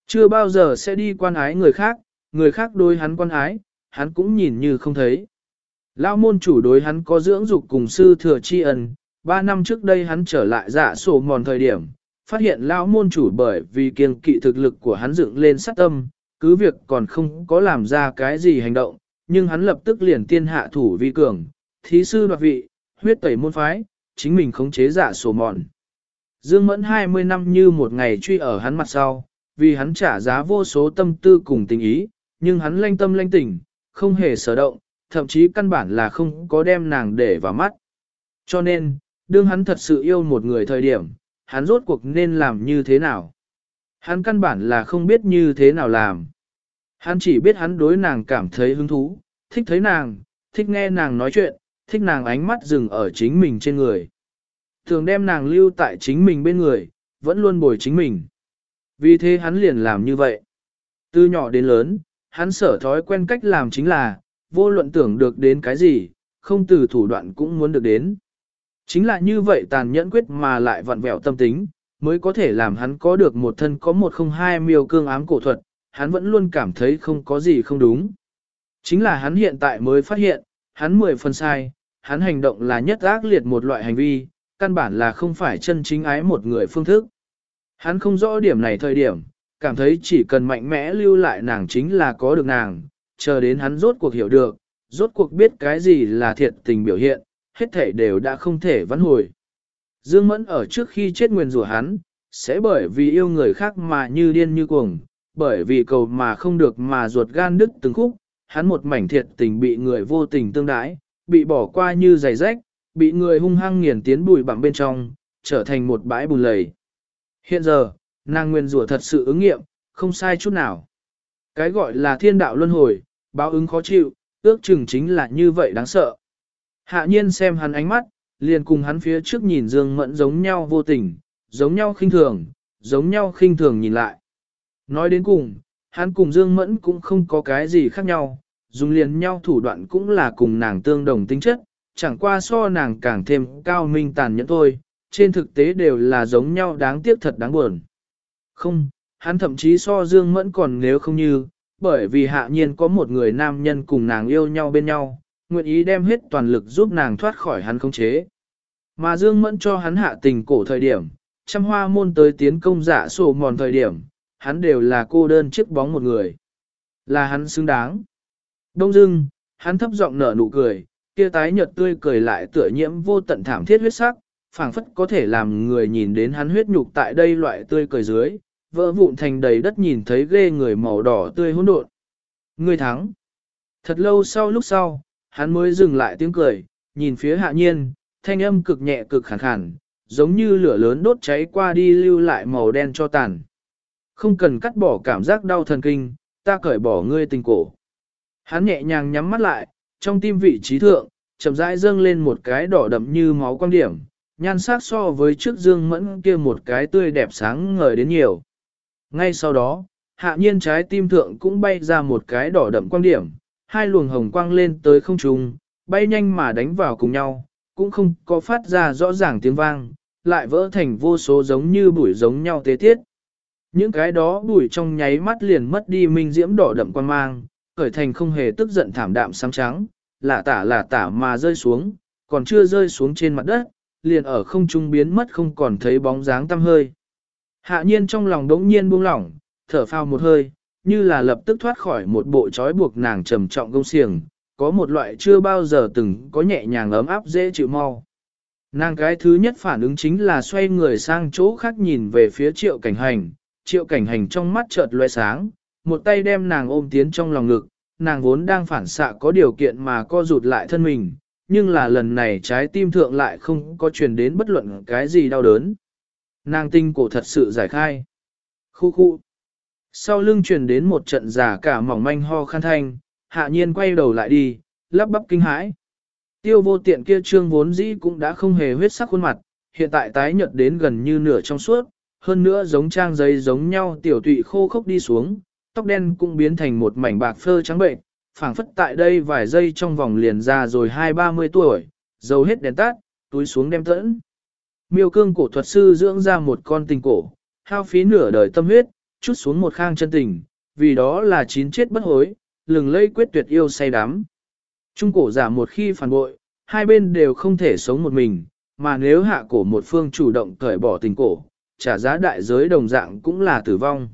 Chưa bao giờ sẽ đi quan ái người khác, người khác đối hắn quan ái, hắn cũng nhìn như không thấy. Lão môn chủ đối hắn có dưỡng dục cùng sư thừa tri ân, ba năm trước đây hắn trở lại giả sổ mòn thời điểm, phát hiện lão môn chủ bởi vì kiêng kỵ thực lực của hắn dựng lên sát tâm, cứ việc còn không có làm ra cái gì hành động, nhưng hắn lập tức liền tiên hạ thủ vi cường, thí sư đoạt vị, huyết tẩy môn phái, chính mình khống chế giả sổ mòn. Dương Mẫn 20 năm như một ngày truy ở hắn mặt sau, vì hắn trả giá vô số tâm tư cùng tình ý, nhưng hắn lanh tâm lanh tỉnh không hề sở động, thậm chí căn bản là không có đem nàng để vào mắt. Cho nên, đương hắn thật sự yêu một người thời điểm, hắn rốt cuộc nên làm như thế nào? Hắn căn bản là không biết như thế nào làm. Hắn chỉ biết hắn đối nàng cảm thấy hứng thú, thích thấy nàng, thích nghe nàng nói chuyện, thích nàng ánh mắt dừng ở chính mình trên người. Thường đem nàng lưu tại chính mình bên người, vẫn luôn bồi chính mình. Vì thế hắn liền làm như vậy. Từ nhỏ đến lớn, hắn sở thói quen cách làm chính là, vô luận tưởng được đến cái gì, không từ thủ đoạn cũng muốn được đến. Chính là như vậy tàn nhẫn quyết mà lại vặn vẹo tâm tính, mới có thể làm hắn có được một thân có một không hai miêu cương ám cổ thuật, hắn vẫn luôn cảm thấy không có gì không đúng. Chính là hắn hiện tại mới phát hiện, hắn mười phần sai, hắn hành động là nhất ác liệt một loại hành vi, căn bản là không phải chân chính ái một người phương thức. Hắn không rõ điểm này thời điểm, cảm thấy chỉ cần mạnh mẽ lưu lại nàng chính là có được nàng, chờ đến hắn rốt cuộc hiểu được, rốt cuộc biết cái gì là thiệt tình biểu hiện, hết thể đều đã không thể vãn hồi. Dương Mẫn ở trước khi chết nguyền rủa hắn, sẽ bởi vì yêu người khác mà như điên như cuồng, bởi vì cầu mà không được mà ruột gan đứt từng khúc, hắn một mảnh thiệt tình bị người vô tình tương đái, bị bỏ qua như giày rách, bị người hung hăng nghiền tiến bùi bặm bên trong, trở thành một bãi bùn lầy. Hiện giờ, nàng nguyên rủa thật sự ứng nghiệm, không sai chút nào. Cái gọi là thiên đạo luân hồi, báo ứng khó chịu, ước chừng chính là như vậy đáng sợ. Hạ nhiên xem hắn ánh mắt, liền cùng hắn phía trước nhìn Dương Mẫn giống nhau vô tình, giống nhau khinh thường, giống nhau khinh thường nhìn lại. Nói đến cùng, hắn cùng Dương Mẫn cũng không có cái gì khác nhau, dùng liền nhau thủ đoạn cũng là cùng nàng tương đồng tính chất, chẳng qua so nàng càng thêm cao minh tàn nhẫn thôi, trên thực tế đều là giống nhau đáng tiếc thật đáng buồn. Không, hắn thậm chí so Dương Mẫn còn nếu không như, bởi vì hạ nhiên có một người nam nhân cùng nàng yêu nhau bên nhau, nguyện ý đem hết toàn lực giúp nàng thoát khỏi hắn không chế. Mà Dương Mẫn cho hắn hạ tình cổ thời điểm, trăm hoa môn tới tiến công giả sổ mòn thời điểm, hắn đều là cô đơn chiếc bóng một người. Là hắn xứng đáng. Đông dưng, hắn thấp giọng nở nụ cười, kia tái nhợt tươi cười lại tựa nhiễm vô tận thảm thiết huyết sắc, phảng phất có thể làm người nhìn đến hắn huyết nhục tại đây loại tươi cười dưới, vỡ vụn thành đầy đất nhìn thấy ghê người màu đỏ tươi hỗn độn. Người thắng. Thật lâu sau lúc sau, hắn mới dừng lại tiếng cười, nhìn phía hạ nhiên, thanh âm cực nhẹ cực khàn khàn, giống như lửa lớn đốt cháy qua đi lưu lại màu đen cho tàn. Không cần cắt bỏ cảm giác đau thần kinh, ta cởi bỏ ngươi tình cổ. Hắn nhẹ nhàng nhắm mắt lại, trong tim vị trí thượng, chậm rãi dâng lên một cái đỏ đậm như máu quang điểm, nhan sắc so với trước dương mẫn kia một cái tươi đẹp sáng ngời đến nhiều. Ngay sau đó, hạ nhiên trái tim thượng cũng bay ra một cái đỏ đậm quang điểm, hai luồng hồng quang lên tới không trung, bay nhanh mà đánh vào cùng nhau, cũng không có phát ra rõ ràng tiếng vang, lại vỡ thành vô số giống như bụi giống nhau tế tiết. Những cái đó bụi trong nháy mắt liền mất đi minh diễm đỏ đậm quan mang, khởi thành không hề tức giận thảm đạm sáng trắng, lả tả lả tả mà rơi xuống, còn chưa rơi xuống trên mặt đất, liền ở không trung biến mất không còn thấy bóng dáng tăm hơi. Hạ nhiên trong lòng đống nhiên buông lỏng, thở phào một hơi, như là lập tức thoát khỏi một bộ trói buộc nàng trầm trọng công xiềng, có một loại chưa bao giờ từng có nhẹ nhàng ấm áp dễ chịu mau. Nàng cái thứ nhất phản ứng chính là xoay người sang chỗ khác nhìn về phía triệu cảnh hành, triệu cảnh hành trong mắt chợt loe sáng, một tay đem nàng ôm tiến trong lòng ngực, nàng vốn đang phản xạ có điều kiện mà co rụt lại thân mình, nhưng là lần này trái tim thượng lại không có truyền đến bất luận cái gì đau đớn. Nàng tinh cổ thật sự giải khai. Khu khu. Sau lưng truyền đến một trận giả cả mỏng manh ho khăn thanh, hạ nhiên quay đầu lại đi, lắp bắp kinh hãi. Tiêu vô tiện kia trương vốn dĩ cũng đã không hề huyết sắc khuôn mặt, hiện tại tái nhợt đến gần như nửa trong suốt, hơn nữa giống trang giấy giống nhau tiểu tụy khô khốc đi xuống, tóc đen cũng biến thành một mảnh bạc phơ trắng bệnh, phảng phất tại đây vài giây trong vòng liền ra rồi hai ba mươi tuổi, dầu hết đèn tắt, túi xuống đem tẫn. Miêu cương cổ thuật sư dưỡng ra một con tình cổ, hao phí nửa đời tâm huyết, chút xuống một khang chân tình, vì đó là chín chết bất hối, lừng lây quyết tuyệt yêu say đắm. Trung cổ giả một khi phản bội, hai bên đều không thể sống một mình, mà nếu hạ cổ một phương chủ động cởi bỏ tình cổ, trả giá đại giới đồng dạng cũng là tử vong.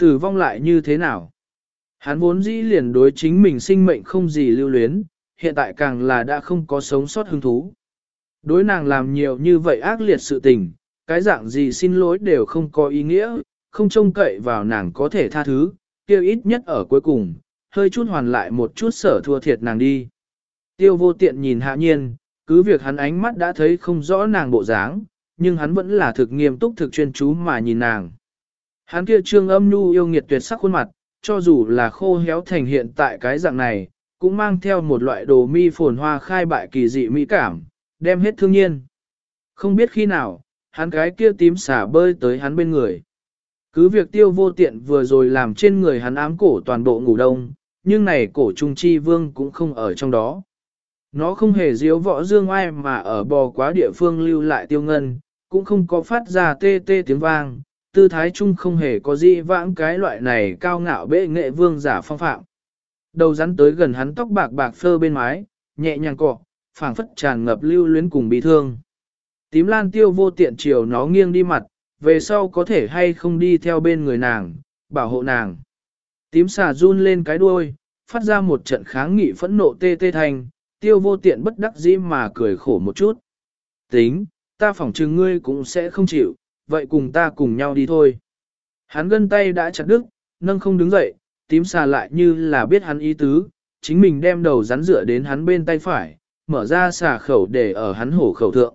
Tử vong lại như thế nào? Hắn vốn dĩ liền đối chính mình sinh mệnh không gì lưu luyến, hiện tại càng là đã không có sống sót hứng thú. Đối nàng làm nhiều như vậy ác liệt sự tình, cái dạng gì xin lỗi đều không có ý nghĩa, không trông cậy vào nàng có thể tha thứ, kêu ít nhất ở cuối cùng, hơi chút hoàn lại một chút sở thua thiệt nàng đi. Tiêu vô tiện nhìn hạ nhiên, cứ việc hắn ánh mắt đã thấy không rõ nàng bộ dáng, nhưng hắn vẫn là thực nghiêm túc thực chuyên chú mà nhìn nàng. Hắn kia trương âm nhu yêu nghiệt tuyệt sắc khuôn mặt, cho dù là khô héo thành hiện tại cái dạng này, cũng mang theo một loại đồ mi phồn hoa khai bại kỳ dị mỹ cảm, đem hết thương nhiên. Không biết khi nào, hắn cái kia tím xả bơi tới hắn bên người. Cứ việc tiêu vô tiện vừa rồi làm trên người hắn ám cổ toàn bộ ngủ đông, nhưng này cổ trung chi vương cũng không ở trong đó. Nó không hề diếu võ dương ai mà ở bò quá địa phương lưu lại tiêu ngân, cũng không có phát ra tê tê tiếng vang, tư thái chung không hề có gì vãng cái loại này cao ngạo bệ nghệ vương giả phong phạm. Đầu rắn tới gần hắn tóc bạc bạc phơ bên mái, nhẹ nhàng cọ, phảng phất tràn ngập lưu luyến cùng bị thương. Tím lan tiêu vô tiện chiều nó nghiêng đi mặt, về sau có thể hay không đi theo bên người nàng, bảo hộ nàng. Tím xà run lên cái đuôi, phát ra một trận kháng nghị phẫn nộ tê tê thành, tiêu vô tiện bất đắc dĩ mà cười khổ một chút. Tính, ta phỏng chừng ngươi cũng sẽ không chịu, vậy cùng ta cùng nhau đi thôi. Hắn gân tay đã chặt đứt, nâng không đứng dậy, tím xà lại như là biết hắn ý tứ, chính mình đem đầu rắn dựa đến hắn bên tay phải, mở ra xà khẩu để ở hắn hổ khẩu thượng.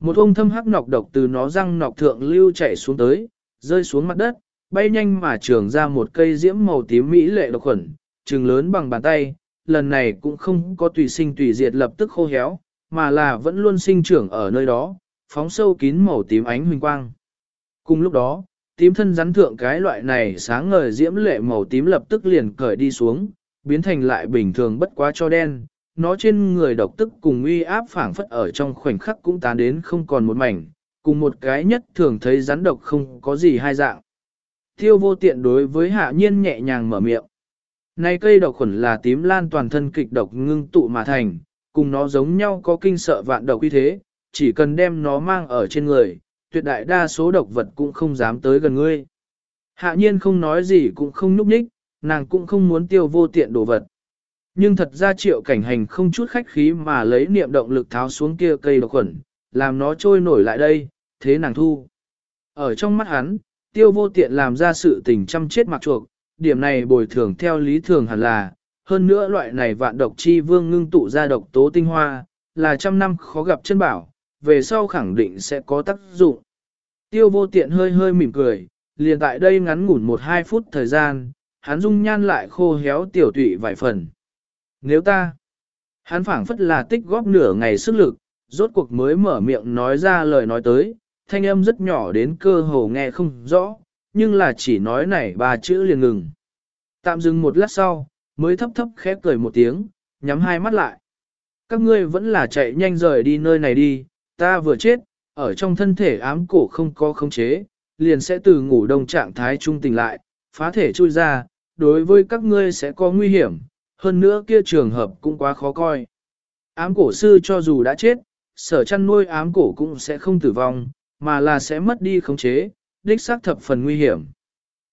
Một ông thâm hắc nọc độc từ nó răng nọc thượng lưu chạy xuống tới, rơi xuống mặt đất, bay nhanh mà trường ra một cây diễm màu tím mỹ lệ độc khuẩn, trừng lớn bằng bàn tay, lần này cũng không có tùy sinh tùy diệt lập tức khô héo, mà là vẫn luôn sinh trưởng ở nơi đó, phóng sâu kín màu tím ánh huỳnh quang. Cùng lúc đó, tím thân rắn thượng cái loại này sáng ngời diễm lệ màu tím lập tức liền cởi đi xuống, biến thành lại bình thường bất quá cho đen. Nó trên người độc tức cùng uy áp phảng phất ở trong khoảnh khắc cũng tán đến không còn một mảnh, cùng một cái nhất thường thấy rắn độc không có gì hai dạng. Thiêu vô tiện đối với hạ nhiên nhẹ nhàng mở miệng. Này cây độc khuẩn là tím lan toàn thân kịch độc ngưng tụ mà thành, cùng nó giống nhau có kinh sợ vạn độc uy thế, chỉ cần đem nó mang ở trên người, tuyệt đại đa số độc vật cũng không dám tới gần ngươi. Hạ nhiên không nói gì cũng không núp nhích, nàng cũng không muốn tiêu vô tiện đồ vật. Nhưng thật ra triệu cảnh hành không chút khách khí mà lấy niệm động lực tháo xuống kia cây độc khuẩn, làm nó trôi nổi lại đây, thế nàng thu. Ở trong mắt hắn, tiêu vô tiện làm ra sự tình chăm chết mặc chuộc, điểm này bồi thường theo lý thường hẳn là, hơn nữa loại này vạn độc chi vương ngưng tụ ra độc tố tinh hoa, là trăm năm khó gặp chân bảo, về sau khẳng định sẽ có tác dụng. Tiêu vô tiện hơi hơi mỉm cười, liền tại đây ngắn ngủn một hai phút thời gian, hắn dung nhan lại khô héo tiểu tụy vài phần. Nếu ta, hắn phảng phất là tích góp nửa ngày sức lực, rốt cuộc mới mở miệng nói ra lời nói tới, thanh âm rất nhỏ đến cơ hồ nghe không rõ, nhưng là chỉ nói này ba chữ liền ngừng. Tạm dừng một lát sau, mới thấp thấp khép cười một tiếng, nhắm hai mắt lại. Các ngươi vẫn là chạy nhanh rời đi nơi này đi, ta vừa chết, ở trong thân thể ám cổ không có khống chế, liền sẽ từ ngủ đông trạng thái trung tỉnh lại, phá thể chui ra, đối với các ngươi sẽ có nguy hiểm, hơn nữa kia trường hợp cũng quá khó coi. Ám cổ sư cho dù đã chết, sở chăn nuôi ám cổ cũng sẽ không tử vong, mà là sẽ mất đi khống chế, đích xác thập phần nguy hiểm.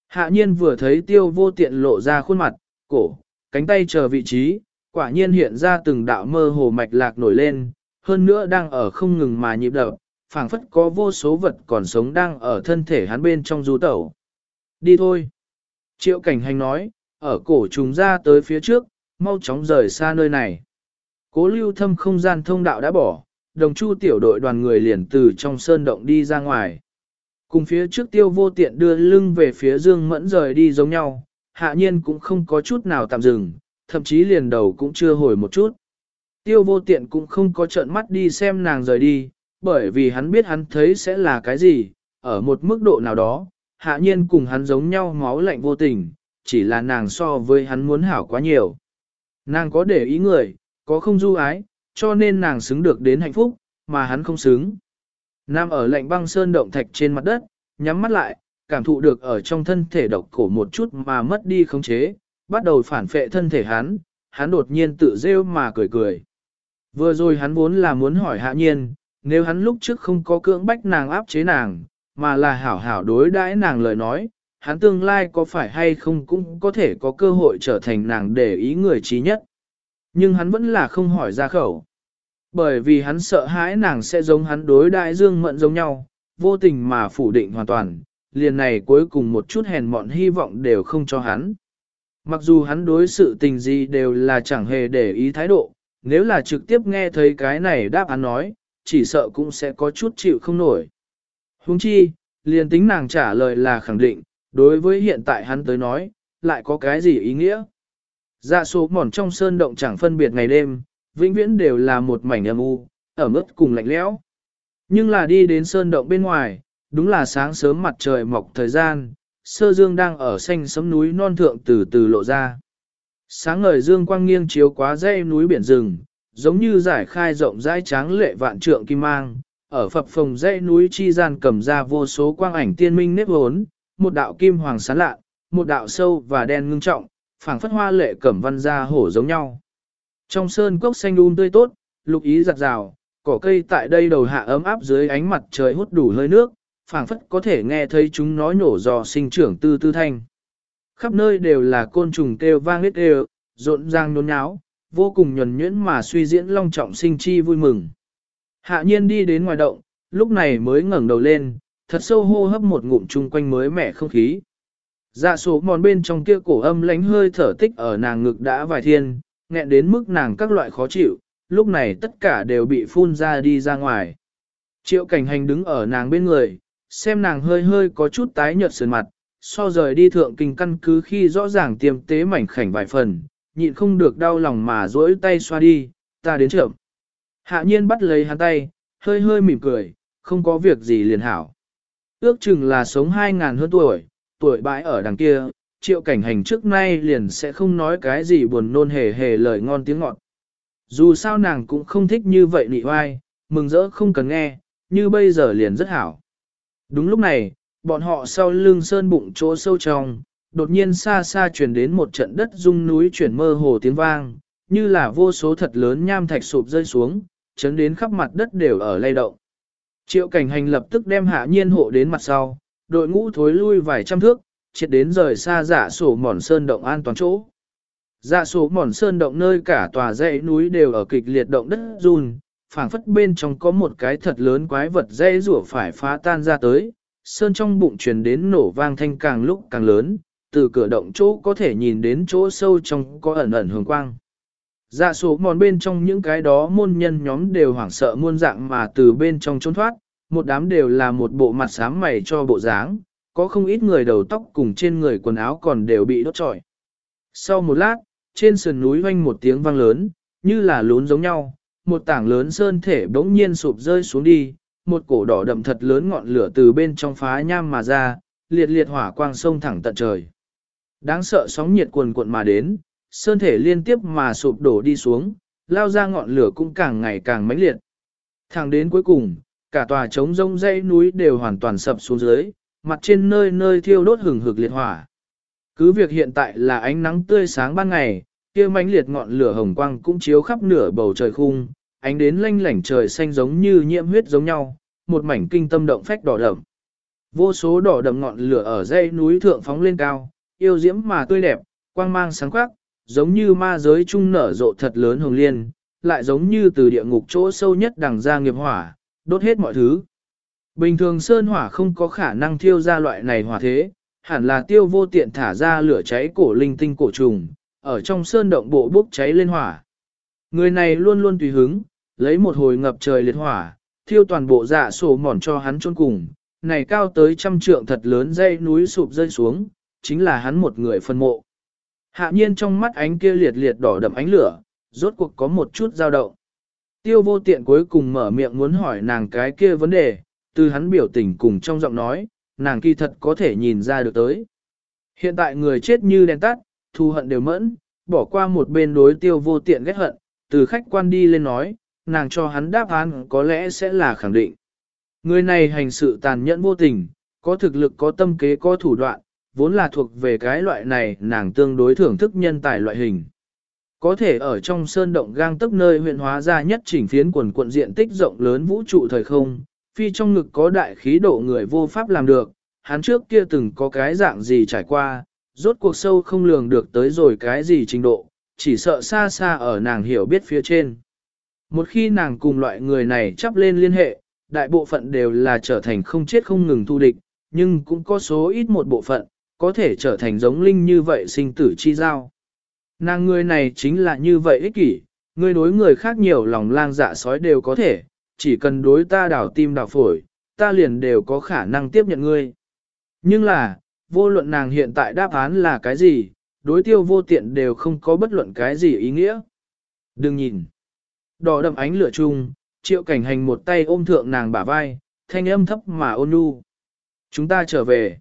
Hạ nhiên vừa thấy tiêu vô tiện lộ ra khuôn mặt, cổ, cánh tay chờ vị trí, quả nhiên hiện ra từng đạo mơ hồ mạch lạc nổi lên, hơn nữa đang ở không ngừng mà nhịp đập, phảng phất có vô số vật còn sống đang ở thân thể hắn bên trong du tẩu. Đi thôi. Triệu cảnh hành nói, ở cổ trùng ra tới phía trước, mau chóng rời xa nơi này. Cố lưu thâm không gian thông đạo đã bỏ, đồng chu tiểu đội đoàn người liền từ trong sơn động đi ra ngoài. Cùng phía trước tiêu vô tiện đưa lưng về phía dương mẫn rời đi giống nhau, hạ nhiên cũng không có chút nào tạm dừng, thậm chí liền đầu cũng chưa hồi một chút. Tiêu vô tiện cũng không có trợn mắt đi xem nàng rời đi, bởi vì hắn biết hắn thấy sẽ là cái gì, ở một mức độ nào đó, hạ nhiên cùng hắn giống nhau máu lạnh vô tình, chỉ là nàng so với hắn muốn hảo quá nhiều. Nàng có để ý người, có không du ái, cho nên nàng xứng được đến hạnh phúc, mà hắn không xứng. Nam ở lạnh băng sơn động thạch trên mặt đất, nhắm mắt lại, cảm thụ được ở trong thân thể độc cổ một chút mà mất đi khống chế, bắt đầu phản phệ thân thể hắn, hắn đột nhiên tự rêu mà cười cười. Vừa rồi hắn vốn là muốn hỏi hạ nhiên, nếu hắn lúc trước không có cưỡng bách nàng áp chế nàng, mà là hảo hảo đối đãi nàng lời nói, hắn tương lai có phải hay không cũng có thể có cơ hội trở thành nàng để ý người trí nhất. Nhưng hắn vẫn là không hỏi ra khẩu. Bởi vì hắn sợ hãi nàng sẽ giống hắn đối đại dương mận giống nhau, vô tình mà phủ định hoàn toàn, liền này cuối cùng một chút hèn mọn hy vọng đều không cho hắn. Mặc dù hắn đối sự tình gì đều là chẳng hề để ý thái độ, nếu là trực tiếp nghe thấy cái này đáp án nói, chỉ sợ cũng sẽ có chút chịu không nổi. Huống chi, liền tính nàng trả lời là khẳng định, đối với hiện tại hắn tới nói, lại có cái gì ý nghĩa? Dạ số mòn trong sơn động chẳng phân biệt ngày đêm, vĩnh viễn đều là một mảnh âm u, ở mức cùng lạnh lẽo. Nhưng là đi đến sơn động bên ngoài, đúng là sáng sớm mặt trời mọc thời gian, sơ dương đang ở xanh sấm núi non thượng từ từ lộ ra. Sáng ngời dương quang nghiêng chiếu quá dãy núi biển rừng, giống như giải khai rộng rãi tráng lệ vạn trượng kim mang, ở phập phồng dãy núi chi gian cầm ra vô số quang ảnh tiên minh nếp hốn, một đạo kim hoàng sáng lạ, một đạo sâu và đen ngưng trọng, phảng phất hoa lệ cẩm văn ra hổ giống nhau. Trong sơn cốc xanh um tươi tốt, lục ý giặt rào, cỏ cây tại đây đầu hạ ấm áp dưới ánh mặt trời hút đủ hơi nước, phảng phất có thể nghe thấy chúng nói nổ dò sinh trưởng tư tư thanh. Khắp nơi đều là côn trùng kêu vang hết đều, rộn ràng nôn nháo, vô cùng nhuần nhuyễn mà suy diễn long trọng sinh chi vui mừng. Hạ nhiên đi đến ngoài động, lúc này mới ngẩng đầu lên, thật sâu hô hấp một ngụm chung quanh mới mẻ không khí. Dạ số mòn bên trong kia cổ âm lánh hơi thở tích ở nàng ngực đã vài thiên, nghẹn đến mức nàng các loại khó chịu, lúc này tất cả đều bị phun ra đi ra ngoài. Triệu cảnh hành đứng ở nàng bên người, xem nàng hơi hơi có chút tái nhợt sườn mặt, so rời đi thượng kinh căn cứ khi rõ ràng tiêm tế mảnh khảnh vài phần, nhịn không được đau lòng mà duỗi tay xoa đi, ta đến trưởng. Hạ nhiên bắt lấy hắn tay, hơi hơi mỉm cười, không có việc gì liền hảo. Ước chừng là sống hai ngàn hơn tuổi, tuổi bãi ở đằng kia, triệu cảnh hành trước nay liền sẽ không nói cái gì buồn nôn hề hề lời ngon tiếng ngọt. Dù sao nàng cũng không thích như vậy nị oai, mừng rỡ không cần nghe, như bây giờ liền rất hảo. Đúng lúc này, bọn họ sau lưng sơn bụng chỗ sâu trong, đột nhiên xa xa truyền đến một trận đất rung núi chuyển mơ hồ tiếng vang, như là vô số thật lớn nham thạch sụp rơi xuống, chấn đến khắp mặt đất đều ở lay động. Triệu cảnh hành lập tức đem hạ nhiên hộ đến mặt sau, đội ngũ thối lui vài trăm thước, triệt đến rời xa giả sổ mòn sơn động an toàn chỗ. Dạ sổ mòn sơn động nơi cả tòa dãy núi đều ở kịch liệt động đất run, phảng phất bên trong có một cái thật lớn quái vật dây rủa phải phá tan ra tới, sơn trong bụng truyền đến nổ vang thanh càng lúc càng lớn, từ cửa động chỗ có thể nhìn đến chỗ sâu trong có ẩn ẩn hường quang. Dạ số mòn bên trong những cái đó môn nhân nhóm đều hoảng sợ muôn dạng mà từ bên trong trốn thoát, một đám đều là một bộ mặt xám mày cho bộ dáng, có không ít người đầu tóc cùng trên người quần áo còn đều bị đốt trọi. Sau một lát, trên sườn núi vang một tiếng vang lớn, như là lún giống nhau, một tảng lớn sơn thể bỗng nhiên sụp rơi xuống đi, một cổ đỏ đậm thật lớn ngọn lửa từ bên trong phá nham mà ra, liệt liệt hỏa quang sông thẳng tận trời. Đáng sợ sóng nhiệt cuồn cuộn mà đến, sơn thể liên tiếp mà sụp đổ đi xuống, lao ra ngọn lửa cũng càng ngày càng mãnh liệt. Thẳng đến cuối cùng, cả tòa trống rông dãy núi đều hoàn toàn sập xuống dưới, mặt trên nơi nơi thiêu đốt hừng hực liệt hỏa. Cứ việc hiện tại là ánh nắng tươi sáng ban ngày, kia mãnh liệt ngọn lửa hồng quang cũng chiếu khắp nửa bầu trời khung, ánh đến lanh lảnh trời xanh giống như nhiễm huyết giống nhau, một mảnh kinh tâm động phách đỏ đậm. Vô số đỏ đậm ngọn lửa ở dãy núi thượng phóng lên cao, yêu diễm mà tươi đẹp, quang mang sáng quắc, giống như ma giới trung nở rộ thật lớn hồng liên, lại giống như từ địa ngục chỗ sâu nhất đằng ra nghiệp hỏa, đốt hết mọi thứ. Bình thường sơn hỏa không có khả năng thiêu ra loại này hỏa thế, hẳn là tiêu vô tiện thả ra lửa cháy cổ linh tinh cổ trùng, ở trong sơn động bộ bốc cháy lên hỏa. Người này luôn luôn tùy hứng, lấy một hồi ngập trời liệt hỏa, thiêu toàn bộ dạ sổ mòn cho hắn chôn cùng, này cao tới trăm trượng thật lớn dây núi sụp rơi xuống, chính là hắn một người phân mộ. Hạ nhiên trong mắt ánh kia liệt liệt đỏ đậm ánh lửa, rốt cuộc có một chút dao động. Tiêu vô tiện cuối cùng mở miệng muốn hỏi nàng cái kia vấn đề, từ hắn biểu tình cùng trong giọng nói, nàng kỳ thật có thể nhìn ra được tới. Hiện tại người chết như đèn tắt, thù hận đều mẫn, bỏ qua một bên đối tiêu vô tiện ghét hận, từ khách quan đi lên nói, nàng cho hắn đáp án có lẽ sẽ là khẳng định. Người này hành sự tàn nhẫn vô tình, có thực lực có tâm kế có thủ đoạn, vốn là thuộc về cái loại này nàng tương đối thưởng thức nhân tài loại hình. Có thể ở trong sơn động gang tấp nơi huyện hóa ra nhất chỉnh phiến quần quận diện tích rộng lớn vũ trụ thời không, phi trong ngực có đại khí độ người vô pháp làm được, hắn trước kia từng có cái dạng gì trải qua, rốt cuộc sâu không lường được tới rồi cái gì trình độ, chỉ sợ xa xa ở nàng hiểu biết phía trên. Một khi nàng cùng loại người này chấp lên liên hệ, đại bộ phận đều là trở thành không chết không ngừng thu địch, nhưng cũng có số ít một bộ phận, có thể trở thành giống linh như vậy sinh tử chi giao. Nàng người này chính là như vậy ích kỷ, người đối người khác nhiều lòng lang dạ sói đều có thể, chỉ cần đối ta đảo tim đảo phổi, ta liền đều có khả năng tiếp nhận ngươi. Nhưng là, vô luận nàng hiện tại đáp án là cái gì, đối tiêu vô tiện đều không có bất luận cái gì ý nghĩa. Đừng nhìn. Đỏ đậm ánh lửa chung, triệu cảnh hành một tay ôm thượng nàng bả vai, thanh âm thấp mà ôn nhu. Chúng ta trở về.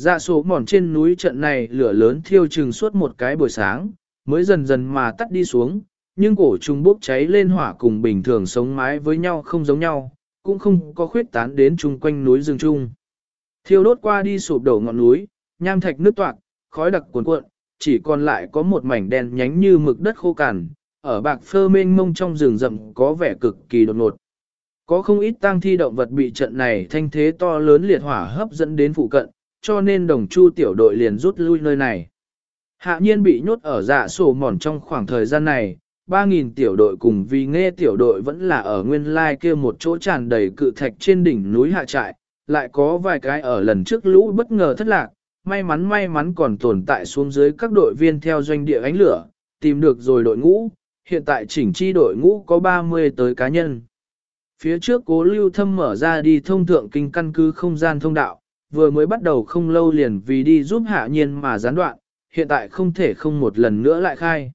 Dạ số mòn trên núi trận này lửa lớn thiêu chừng suốt một cái buổi sáng, mới dần dần mà tắt đi xuống, nhưng cổ trùng bốc cháy lên hỏa cùng bình thường sống mái với nhau không giống nhau, cũng không có khuyết tán đến chung quanh núi rừng chung. Thiêu đốt qua đi sụp đổ ngọn núi, nham thạch nước toạc, khói đặc cuồn cuộn, chỉ còn lại có một mảnh đen nhánh như mực đất khô cằn, ở bạc phơ mênh mông trong rừng rậm có vẻ cực kỳ đột ngột. Có không ít tang thi động vật bị trận này thanh thế to lớn liệt hỏa hấp dẫn đến phụ cận, cho nên đồng chu tiểu đội liền rút lui nơi này. Hạ nhiên bị nhốt ở dạ sổ mòn trong khoảng thời gian này, 3.000 tiểu đội cùng vì nghe tiểu đội vẫn là ở nguyên lai kia một chỗ tràn đầy cự thạch trên đỉnh núi hạ trại, lại có vài cái ở lần trước lũ bất ngờ thất lạc, may mắn may mắn còn tồn tại xuống dưới các đội viên theo doanh địa ánh lửa, tìm được rồi đội ngũ, hiện tại chỉnh chi đội ngũ có 30 tới cá nhân. Phía trước cố lưu thâm mở ra đi thông thượng kinh căn cứ không gian thông đạo, vừa mới bắt đầu không lâu liền vì đi giúp hạ nhiên mà gián đoạn, hiện tại không thể không một lần nữa lại khai.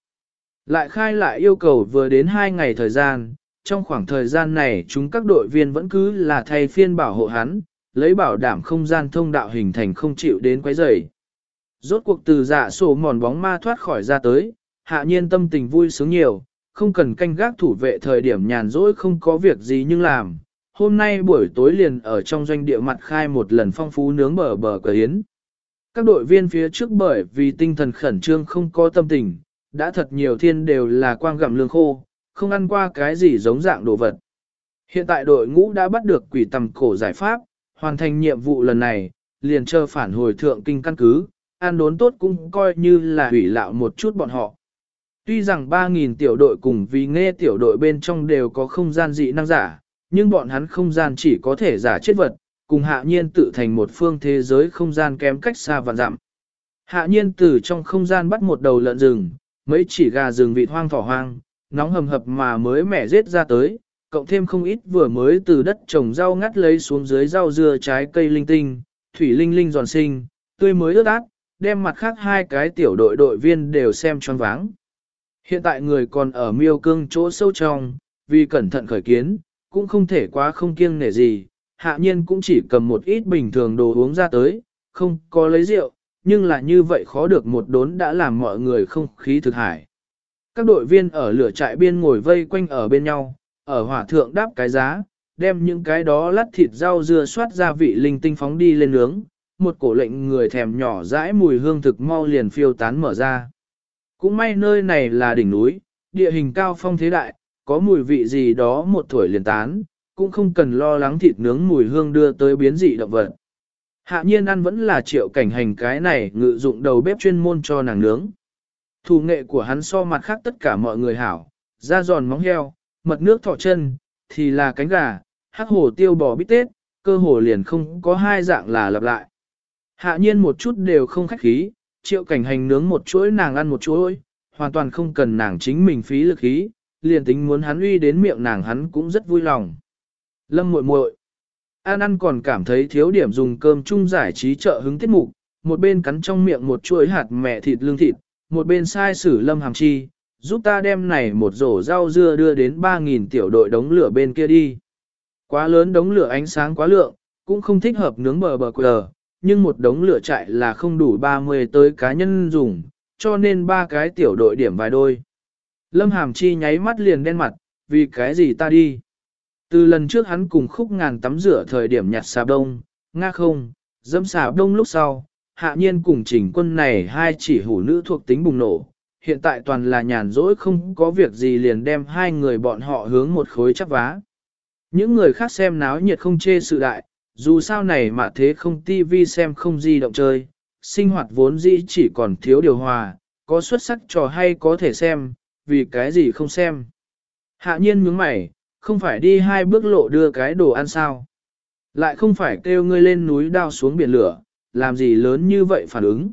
Lại khai lại yêu cầu vừa đến 2 ngày thời gian, trong khoảng thời gian này chúng các đội viên vẫn cứ là thay phiên bảo hộ hắn, lấy bảo đảm không gian thông đạo hình thành không chịu đến quấy rầy. Rốt cuộc từ dạ sổ mòn bóng ma thoát khỏi ra tới, hạ nhiên tâm tình vui sướng nhiều, không cần canh gác thủ vệ thời điểm nhàn rỗi không có việc gì nhưng làm. Hôm nay buổi tối liền ở trong doanh địa mặt khai một lần phong phú nướng bờ bờ cờ yến. Các đội viên phía trước bởi vì tinh thần khẩn trương không có tâm tình, đã thật nhiều thiên đều là quang gặm lương khô, không ăn qua cái gì giống dạng đồ vật. Hiện tại đội ngũ đã bắt được quỷ tầm cổ giải pháp, hoàn thành nhiệm vụ lần này, liền chờ phản hồi thượng kinh căn cứ, ăn đốn tốt cũng coi như là hủy lạo một chút bọn họ. Tuy rằng 3.000 tiểu đội cùng vì nghe tiểu đội bên trong đều có không gian dị năng giả, nhưng bọn hắn không gian chỉ có thể giả chết vật, cùng hạ nhiên tự thành một phương thế giới không gian kém cách xa vạn dặm. Hạ nhiên từ trong không gian bắt một đầu lợn rừng, mấy chỉ gà rừng vịt hoang thỏ hoang, nóng hầm hập mà mới mẻ giết ra tới, cộng thêm không ít vừa mới từ đất trồng rau ngắt lấy xuống dưới rau dưa trái cây linh tinh, thủy linh linh giòn sinh, tươi mới ướt át, đem mặt khác hai cái tiểu đội đội viên đều xem choáng váng. Hiện tại người còn ở miêu cương chỗ sâu trong, vì cẩn thận khởi kiến, cũng không thể quá không kiêng nể gì, hạ nhiên cũng chỉ cầm một ít bình thường đồ uống ra tới, không có lấy rượu, nhưng là như vậy khó được một đốn đã làm mọi người không khí thực hải. Các đội viên ở lửa trại biên ngồi vây quanh ở bên nhau, ở hỏa thượng đáp cái giá, đem những cái đó lát thịt rau dưa xoát gia vị linh tinh phóng đi lên nướng, một cổ lệnh người thèm nhỏ dãi mùi hương thực mau liền phiêu tán mở ra. Cũng may nơi này là đỉnh núi, địa hình cao phong thế đại, có mùi vị gì đó một tuổi liền tán, cũng không cần lo lắng thịt nướng mùi hương đưa tới biến dị động vật. Hạ nhiên ăn vẫn là triệu cảnh hành cái này ngự dụng đầu bếp chuyên môn cho nàng nướng. Thủ nghệ của hắn so mặt khác tất cả mọi người hảo, da giòn móng heo, mật nước thỏ chân, thì là cánh gà, hắc hồ tiêu bò bít tết, cơ hồ liền không có hai dạng là lặp lại. Hạ nhiên một chút đều không khách khí, triệu cảnh hành nướng một chuỗi nàng ăn một chuỗi, hoàn toàn không cần nàng chính mình phí lực khí, liền tính muốn hắn uy đến miệng nàng hắn cũng rất vui lòng. Lâm muội muội, An ăn còn cảm thấy thiếu điểm dùng cơm chung giải trí trợ hứng tiết mục, một bên cắn trong miệng một chuỗi hạt mẹ thịt lương thịt, một bên sai sử lâm hàm chi, giúp ta đem này một rổ rau dưa đưa đến 3.000 tiểu đội đống lửa bên kia đi. Quá lớn đống lửa ánh sáng quá lượng, cũng không thích hợp nướng bờ bờ quờ, nhưng một đống lửa chạy là không đủ 30 tới cá nhân dùng, cho nên ba cái tiểu đội điểm vài đôi. Lâm Hàm Chi nháy mắt liền đen mặt, vì cái gì ta đi. Từ lần trước hắn cùng khúc ngàn tắm rửa thời điểm nhặt xà đông, nga không, dâm xà đông lúc sau, hạ nhiên cùng chỉnh quân này hai chỉ hủ nữ thuộc tính bùng nổ. Hiện tại toàn là nhàn rỗi không có việc gì liền đem hai người bọn họ hướng một khối chắc vá. Những người khác xem náo nhiệt không chê sự đại, dù sao này mà thế không tivi xem không di động chơi, sinh hoạt vốn dĩ chỉ còn thiếu điều hòa, có xuất sắc trò hay có thể xem, vì cái gì không xem. Hạ nhiên nhướng mày, không phải đi hai bước lộ đưa cái đồ ăn sao. Lại không phải kêu ngươi lên núi đao xuống biển lửa, làm gì lớn như vậy phản ứng.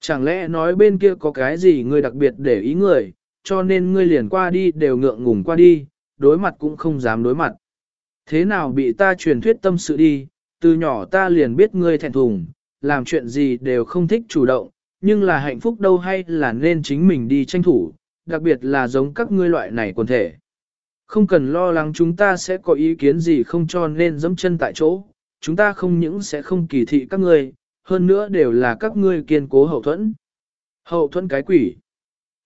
Chẳng lẽ nói bên kia có cái gì ngươi đặc biệt để ý người, cho nên ngươi liền qua đi đều ngượng ngùng qua đi, đối mặt cũng không dám đối mặt. Thế nào bị ta truyền thuyết tâm sự đi, từ nhỏ ta liền biết ngươi thẹn thùng, làm chuyện gì đều không thích chủ động, nhưng là hạnh phúc đâu hay là nên chính mình đi tranh thủ, đặc biệt là giống các ngươi loại này quần thể. Không cần lo lắng chúng ta sẽ có ý kiến gì không cho nên dẫm chân tại chỗ, chúng ta không những sẽ không kỳ thị các ngươi, hơn nữa đều là các ngươi kiên cố hậu thuẫn. Hậu thuẫn cái quỷ.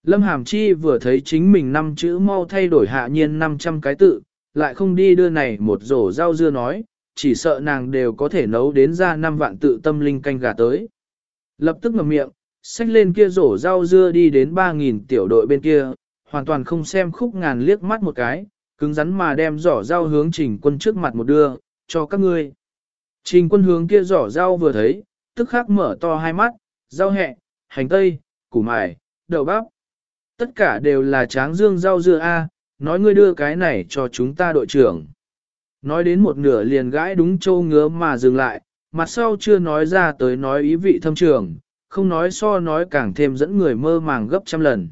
Lâm Hàm Chi vừa thấy chính mình năm chữ mau thay đổi hạ nhiên 500 cái tự, lại không đi đưa này một rổ rau dưa nói, chỉ sợ nàng đều có thể nấu đến ra năm vạn tự tâm linh canh gà tới. Lập tức ngậm miệng, xách lên kia rổ rau dưa đi đến 3.000 tiểu đội bên kia, hoàn toàn không xem khúc ngàn liếc mắt một cái, cứng rắn mà đem giỏ rau hướng trình quân trước mặt một đưa, cho các ngươi. Trình quân hướng kia giỏ rau vừa thấy, tức khắc mở to hai mắt, rau hẹ, hành tây, củ mải, đậu bắp. Tất cả đều là tráng dương rau dưa A, nói ngươi đưa cái này cho chúng ta đội trưởng. Nói đến một nửa liền gãi đúng châu ngứa mà dừng lại, mặt sau chưa nói ra tới nói ý vị thâm trường, không nói so nói càng thêm dẫn người mơ màng gấp trăm lần.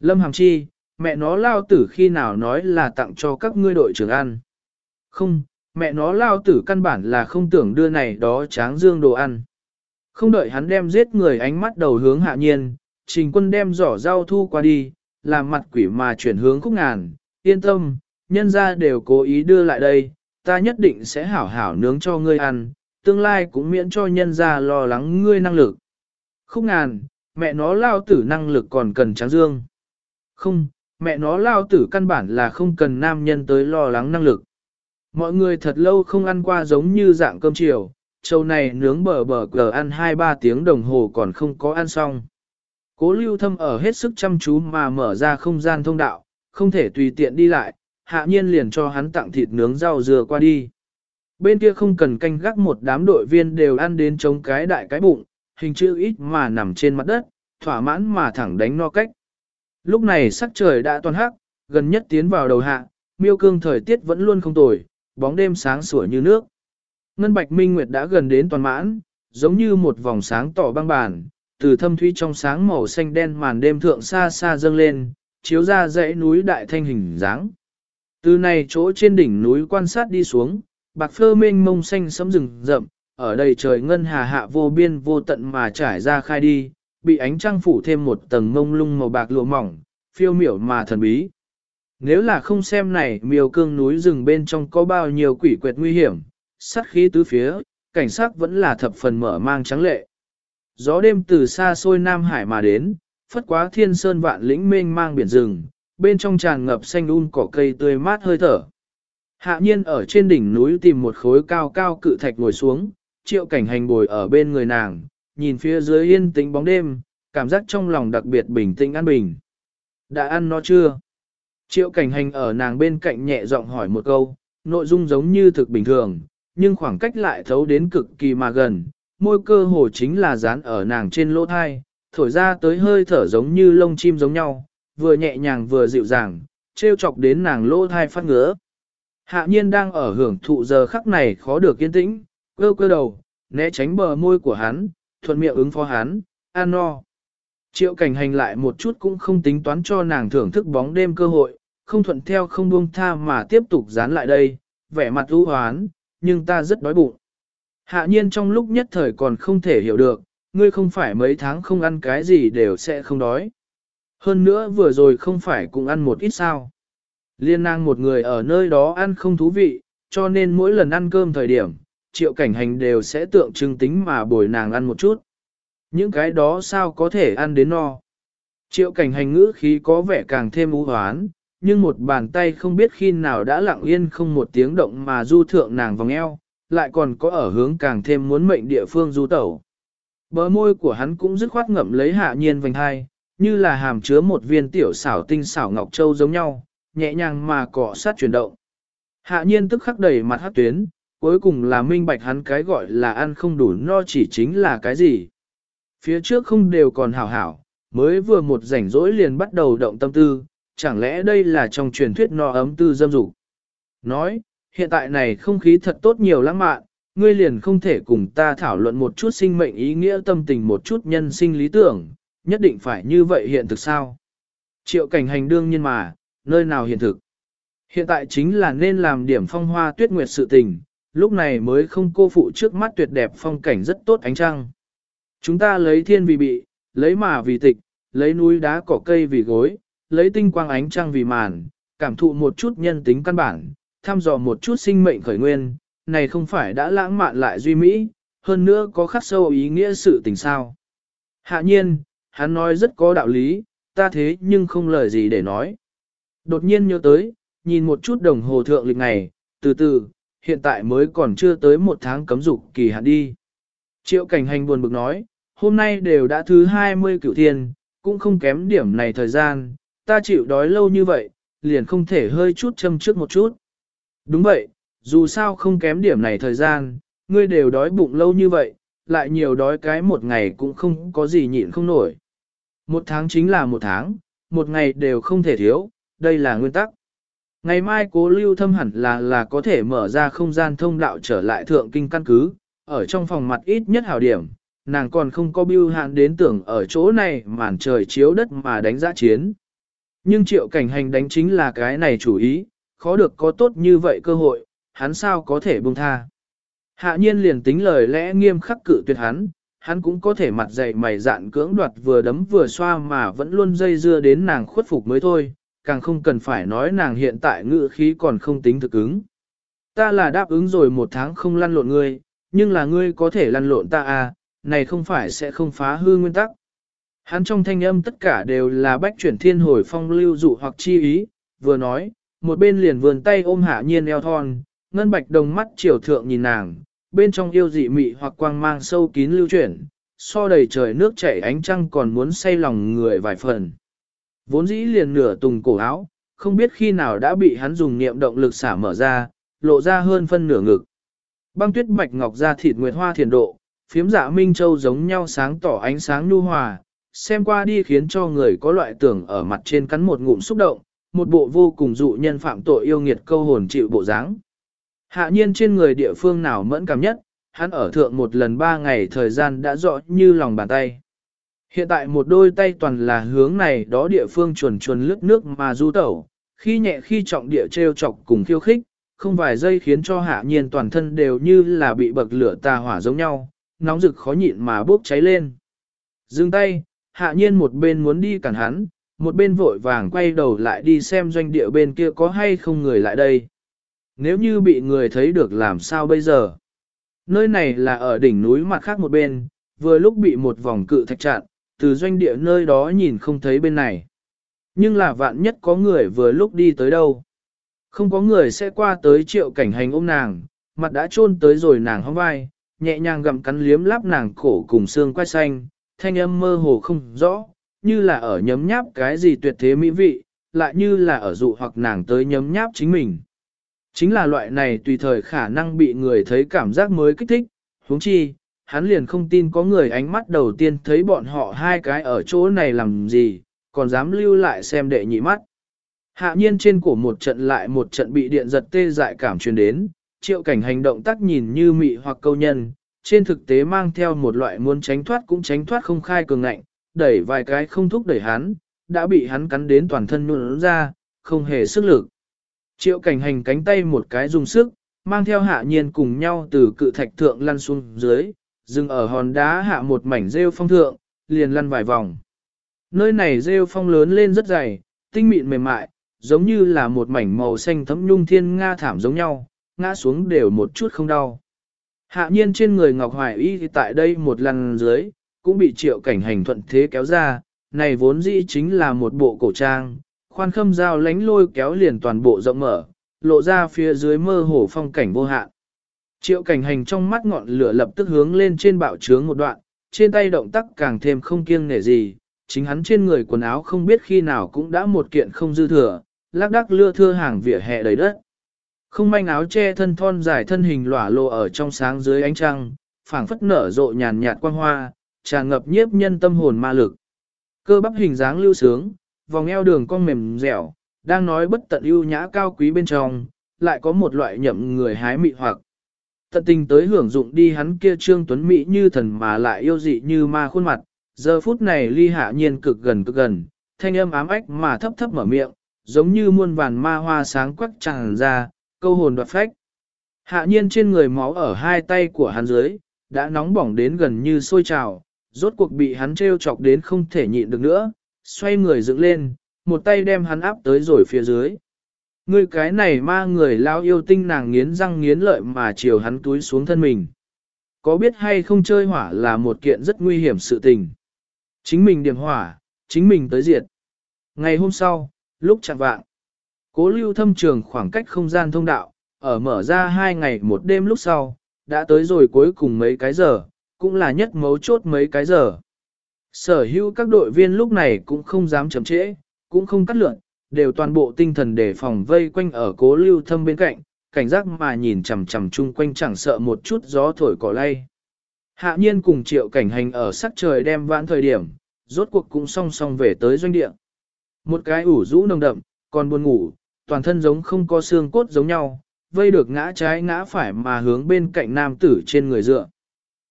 Lâm Hàm Chi, mẹ nó lao tử khi nào nói là tặng cho các ngươi đội trưởng ăn. Không, mẹ nó lao tử căn bản là không tưởng đưa này đó tráng dương đồ ăn. Không đợi hắn đem giết người ánh mắt đầu hướng hạ nhiên, trình quân đem giỏ rau thu qua đi, làm mặt quỷ mà chuyển hướng khúc ngàn, yên tâm, nhân ra đều cố ý đưa lại đây, ta nhất định sẽ hảo hảo nướng cho ngươi ăn, tương lai cũng miễn cho nhân ra lo lắng ngươi năng lực. Khúc ngàn, mẹ nó lao tử năng lực còn cần tráng dương. Không, mẹ nó lao tử căn bản là không cần nam nhân tới lo lắng năng lực. Mọi người thật lâu không ăn qua giống như dạng cơm chiều, châu này nướng bờ bờ cờ ăn 2-3 tiếng đồng hồ còn không có ăn xong. Cố lưu thâm ở hết sức chăm chú mà mở ra không gian thông đạo, không thể tùy tiện đi lại, hạ nhiên liền cho hắn tặng thịt nướng rau dừa qua đi. Bên kia không cần canh gác một đám đội viên đều ăn đến chống cái đại cái bụng, hình chữ ít mà nằm trên mặt đất, thỏa mãn mà thẳng đánh no cách. Lúc này sắc trời đã toàn hắc, gần nhất tiến vào đầu hạ, miêu cương thời tiết vẫn luôn không tồi, bóng đêm sáng sủa như nước. Ngân bạch minh nguyệt đã gần đến toàn mãn, giống như một vòng sáng tỏ băng bàn, từ thâm thúy trong sáng màu xanh đen màn đêm thượng xa xa dâng lên, chiếu ra dãy núi đại thanh hình dáng. Từ này chỗ trên đỉnh núi quan sát đi xuống, bạc phơ mênh mông xanh sẫm rừng rậm, ở đây trời ngân hà hạ vô biên vô tận mà trải ra khai đi, bị ánh trăng phủ thêm một tầng mông lung màu bạc lụa mỏng, phiêu miểu mà thần bí. Nếu là không xem này miêu cương núi rừng bên trong có bao nhiêu quỷ quyệt nguy hiểm, sát khí tứ phía, cảnh sát vẫn là thập phần mở mang trắng lệ. Gió đêm từ xa xôi Nam Hải mà đến, phất quá thiên sơn vạn lĩnh mênh mang biển rừng, bên trong tràn ngập xanh un cỏ cây tươi mát hơi thở. Hạ nhiên ở trên đỉnh núi tìm một khối cao cao cự thạch ngồi xuống, triệu cảnh hành bồi ở bên người nàng, nhìn phía dưới yên tĩnh bóng đêm, cảm giác trong lòng đặc biệt bình tĩnh an bình. Đã ăn nó chưa? Triệu cảnh hành ở nàng bên cạnh nhẹ giọng hỏi một câu, nội dung giống như thực bình thường, nhưng khoảng cách lại thấu đến cực kỳ mà gần, môi cơ hồ chính là dán ở nàng trên lỗ thai, thổi ra tới hơi thở giống như lông chim giống nhau, vừa nhẹ nhàng vừa dịu dàng, treo chọc đến nàng lỗ thai phát ngứa. Hạ nhiên đang ở hưởng thụ giờ khắc này khó được yên tĩnh, cơ cơ đầu, né tránh bờ môi của hắn, thuận miệng ứng phó hắn, an no. Triệu cảnh hành lại một chút cũng không tính toán cho nàng thưởng thức bóng đêm cơ hội, không thuận theo không buông tha mà tiếp tục dán lại đây, vẻ mặt ưu hoán, nhưng ta rất đói bụng. Hạ nhiên trong lúc nhất thời còn không thể hiểu được, ngươi không phải mấy tháng không ăn cái gì đều sẽ không đói. Hơn nữa vừa rồi không phải cũng ăn một ít sao. Liên nàng một người ở nơi đó ăn không thú vị, cho nên mỗi lần ăn cơm thời điểm, triệu cảnh hành đều sẽ tượng trưng tính mà bồi nàng ăn một chút. Những cái đó sao có thể ăn đến no. Triệu cảnh hành ngữ khí có vẻ càng thêm u hoán, nhưng một bàn tay không biết khi nào đã lặng yên không một tiếng động mà du thượng nàng vòng eo, lại còn có ở hướng càng thêm muốn mệnh địa phương du tẩu. Bờ môi của hắn cũng dứt khoát ngậm lấy hạ nhiên vành hai, như là hàm chứa một viên tiểu xảo tinh xảo ngọc châu giống nhau, nhẹ nhàng mà cọ sát chuyển động. Hạ nhiên tức khắc đầy mặt hát tuyến, cuối cùng là minh bạch hắn cái gọi là ăn không đủ no chỉ chính là cái gì. Phía trước không đều còn hảo hảo, mới vừa một rảnh rỗi liền bắt đầu động tâm tư, chẳng lẽ đây là trong truyền thuyết no ấm tư dâm dục. Nói, hiện tại này không khí thật tốt nhiều lãng mạn, ngươi liền không thể cùng ta thảo luận một chút sinh mệnh ý nghĩa tâm tình một chút nhân sinh lý tưởng, nhất định phải như vậy hiện thực sao? Triệu cảnh hành đương nhiên mà, nơi nào hiện thực? Hiện tại chính là nên làm điểm phong hoa tuyết nguyệt sự tình, lúc này mới không cô phụ trước mắt tuyệt đẹp phong cảnh rất tốt ánh trăng. Chúng ta lấy thiên vì bị, lấy mà vì tịch, lấy núi đá cỏ cây vì gối, lấy tinh quang ánh trăng vì màn, cảm thụ một chút nhân tính căn bản, thăm dò một chút sinh mệnh khởi nguyên, này không phải đã lãng mạn lại duy mỹ, hơn nữa có khắc sâu ý nghĩa sự tình sao. Hạ nhiên, hắn nói rất có đạo lý, ta thế nhưng không lời gì để nói. Đột nhiên nhớ tới, nhìn một chút đồng hồ thượng lịch ngày, từ từ, hiện tại mới còn chưa tới một tháng cấm dục kỳ hạn đi. Triệu cảnh hành buồn bực nói, hôm nay đều đã thứ 20 cửu thiên, cũng không kém điểm này thời gian, ta chịu đói lâu như vậy, liền không thể hơi chút châm trước một chút. Đúng vậy, dù sao không kém điểm này thời gian, ngươi đều đói bụng lâu như vậy, lại nhiều đói cái một ngày cũng không có gì nhịn không nổi. Một tháng chính là một tháng, một ngày đều không thể thiếu, đây là nguyên tắc. Ngày mai cố lưu thâm hẳn là là có thể mở ra không gian thông đạo trở lại thượng kinh căn cứ, ở trong phòng mặt ít nhất hảo điểm, nàng còn không có biêu hạn đến tưởng ở chỗ này màn trời chiếu đất mà đánh giã chiến. Nhưng triệu cảnh hành đánh chính là cái này chủ ý, khó được có tốt như vậy cơ hội, hắn sao có thể buông tha. Hạ nhiên liền tính lời lẽ nghiêm khắc cự tuyệt hắn, hắn cũng có thể mặt dày mày dạn cưỡng đoạt vừa đấm vừa xoa mà vẫn luôn dây dưa đến nàng khuất phục mới thôi, càng không cần phải nói nàng hiện tại ngự khí còn không tính thực ứng. Ta là đáp ứng rồi một tháng không lăn lộn ngươi, nhưng là ngươi có thể lăn lộn ta à, này không phải sẽ không phá hư nguyên tắc. Hắn trong thanh âm tất cả đều là bách chuyển thiên hồi phong lưu dụ hoặc chi ý, vừa nói, một bên liền vườn tay ôm hạ nhiên eo thon, ngân bạch đồng mắt chiều thượng nhìn nàng, bên trong yêu dị mị hoặc quang mang sâu kín lưu chuyển, so đầy trời nước chảy ánh trăng còn muốn say lòng người vài phần. Vốn dĩ liền nửa tùng cổ áo, không biết khi nào đã bị hắn dùng niệm động lực xả mở ra, lộ ra hơn phân nửa ngực. Băng tuyết bạch ngọc ra thịt nguyệt hoa thiền độ, phiếm dạ minh châu giống nhau sáng tỏ ánh sáng nhu hòa, xem qua đi khiến cho người có loại tưởng ở mặt trên cắn một ngụm xúc động, một bộ vô cùng dụ nhân phạm tội yêu nghiệt câu hồn chịu bộ dáng. Hạ nhiên trên người địa phương nào mẫn cảm nhất, hắn ở thượng một lần ba ngày thời gian đã rõ như lòng bàn tay. Hiện tại một đôi tay toàn là hướng này đó địa phương chuồn chuồn lướt nước mà du tẩu, khi nhẹ khi trọng địa treo chọc cùng khiêu khích, không vài giây khiến cho hạ nhiên toàn thân đều như là bị bậc lửa tà hỏa giống nhau, nóng rực khó nhịn mà bốc cháy lên. Dừng tay, hạ nhiên một bên muốn đi cản hắn, một bên vội vàng quay đầu lại đi xem doanh địa bên kia có hay không người lại đây. Nếu như bị người thấy được làm sao bây giờ? Nơi này là ở đỉnh núi mặt khác một bên, vừa lúc bị một vòng cự thạch chặn, từ doanh địa nơi đó nhìn không thấy bên này. Nhưng là vạn nhất có người vừa lúc đi tới đâu. Không có người sẽ qua tới triệu cảnh hành ôm nàng, mặt đã chôn tới rồi nàng hóng vai, nhẹ nhàng gặm cắn liếm láp nàng cổ cùng xương quai xanh, thanh âm mơ hồ không rõ, như là ở nhấm nháp cái gì tuyệt thế mỹ vị, lại như là ở dụ hoặc nàng tới nhấm nháp chính mình. Chính là loại này tùy thời khả năng bị người thấy cảm giác mới kích thích, huống chi, hắn liền không tin có người ánh mắt đầu tiên thấy bọn họ hai cái ở chỗ này làm gì, còn dám lưu lại xem đệ nhị mắt. Hạ nhiên trên cổ một trận lại một trận bị điện giật tê dại cảm truyền đến, triệu cảnh hành động tác nhìn như mị hoặc câu nhân, trên thực tế mang theo một loại muốn tránh thoát cũng tránh thoát không khai cường ngạnh, đẩy vài cái không thúc đẩy hắn, đã bị hắn cắn đến toàn thân nụn ra, không hề sức lực. Triệu cảnh hành cánh tay một cái dùng sức, mang theo hạ nhiên cùng nhau từ cự thạch thượng lăn xuống dưới, dừng ở hòn đá hạ một mảnh rêu phong thượng, liền lăn vài vòng. Nơi này rêu phong lớn lên rất dày, tinh mịn mềm mại, giống như là một mảnh màu xanh thấm nhung thiên nga thảm giống nhau, ngã xuống đều một chút không đau. Hạ nhiên trên người Ngọc Hoài Y thì tại đây một lần dưới, cũng bị triệu cảnh hành thuận thế kéo ra, này vốn dĩ chính là một bộ cổ trang, khoan khâm dao lánh lôi kéo liền toàn bộ rộng mở, lộ ra phía dưới mơ hồ phong cảnh vô hạn. Triệu cảnh hành trong mắt ngọn lửa lập tức hướng lên trên bạo trướng một đoạn, trên tay động tác càng thêm không kiêng nể gì, chính hắn trên người quần áo không biết khi nào cũng đã một kiện không dư thừa, lác đác lưa thưa hàng vỉa hè đầy đất. Không manh áo che thân thon dài thân hình lỏa lộ ở trong sáng dưới ánh trăng, phảng phất nở rộ nhàn nhạt quang hoa, tràn ngập nhiếp nhân tâm hồn ma lực. Cơ bắp hình dáng lưu sướng, vòng eo đường cong mềm dẻo, đang nói bất tận ưu nhã cao quý bên trong, lại có một loại nhậm người hái mị hoặc. Tận tình tới hưởng dụng đi hắn kia trương tuấn mỹ như thần mà lại yêu dị như ma khuôn mặt, giờ phút này ly hạ nhiên cực gần cực gần, thanh âm ám ách mà thấp thấp mở miệng, giống như muôn vàn ma hoa sáng quắc tràn ra, câu hồn đoạt phách. Hạ nhiên trên người máu ở hai tay của hắn dưới, đã nóng bỏng đến gần như sôi trào, rốt cuộc bị hắn treo chọc đến không thể nhịn được nữa, xoay người dựng lên, một tay đem hắn áp tới rồi phía dưới. Ngươi cái này ma người lao yêu tinh nàng nghiến răng nghiến lợi mà chiều hắn túi xuống thân mình. Có biết hay không chơi hỏa là một kiện rất nguy hiểm sự tình. Chính mình điểm hỏa, chính mình tới diệt. Ngày hôm sau, lúc chạm vạng, cố lưu thâm trường khoảng cách không gian thông đạo, ở mở ra hai ngày một đêm lúc sau, đã tới rồi cuối cùng mấy cái giờ, cũng là nhất mấu chốt mấy cái giờ. Sở hữu các đội viên lúc này cũng không dám chậm trễ, cũng không cắt lượn, đều toàn bộ tinh thần để phòng vây quanh ở cố lưu thâm bên cạnh, cảnh giác mà nhìn chằm chằm chung quanh chẳng sợ một chút gió thổi cỏ lay. Hạ nhiên cùng triệu cảnh hành ở sắc trời đem vãn thời điểm, rốt cuộc cũng song song về tới doanh địa. Một cái ủ rũ nồng đậm, còn buồn ngủ, toàn thân giống không có xương cốt giống nhau, vây được ngã trái ngã phải mà hướng bên cạnh nam tử trên người dựa.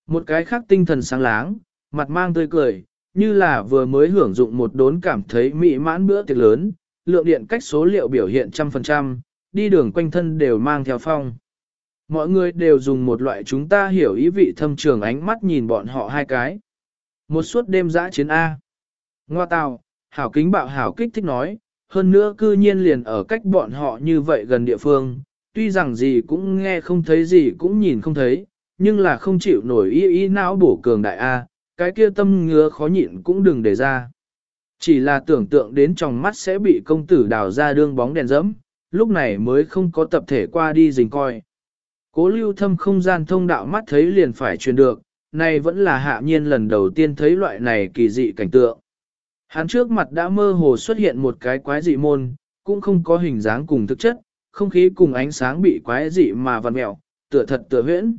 Một cái khác tinh thần sáng láng, mặt mang tươi cười, như là vừa mới hưởng dụng một đốn cảm thấy mỹ mãn bữa tiệc lớn, lượng điện cách số liệu biểu hiện trăm phần trăm, đi đường quanh thân đều mang theo phong. Mọi người đều dùng một loại chúng ta hiểu ý vị thâm trường ánh mắt nhìn bọn họ hai cái. Một suốt đêm dã chiến A. Ngoa tào, hảo kính bạo hảo kích thích nói, hơn nữa cư nhiên liền ở cách bọn họ như vậy gần địa phương, tuy rằng gì cũng nghe không thấy gì cũng nhìn không thấy, nhưng là không chịu nổi ý ý não bổ cường đại A, cái kia tâm ngứa khó nhịn cũng đừng để ra. Chỉ là tưởng tượng đến trong mắt sẽ bị công tử đào ra đương bóng đèn dẫm, lúc này mới không có tập thể qua đi dình coi. Cố lưu thâm không gian thông đạo mắt thấy liền phải truyền được, này vẫn là hạ nhiên lần đầu tiên thấy loại này kỳ dị cảnh tượng. Hắn trước mặt đã mơ hồ xuất hiện một cái quái dị môn, cũng không có hình dáng cùng thực chất, không khí cùng ánh sáng bị quái dị mà vằn mẹo, tựa thật tựa huyễn.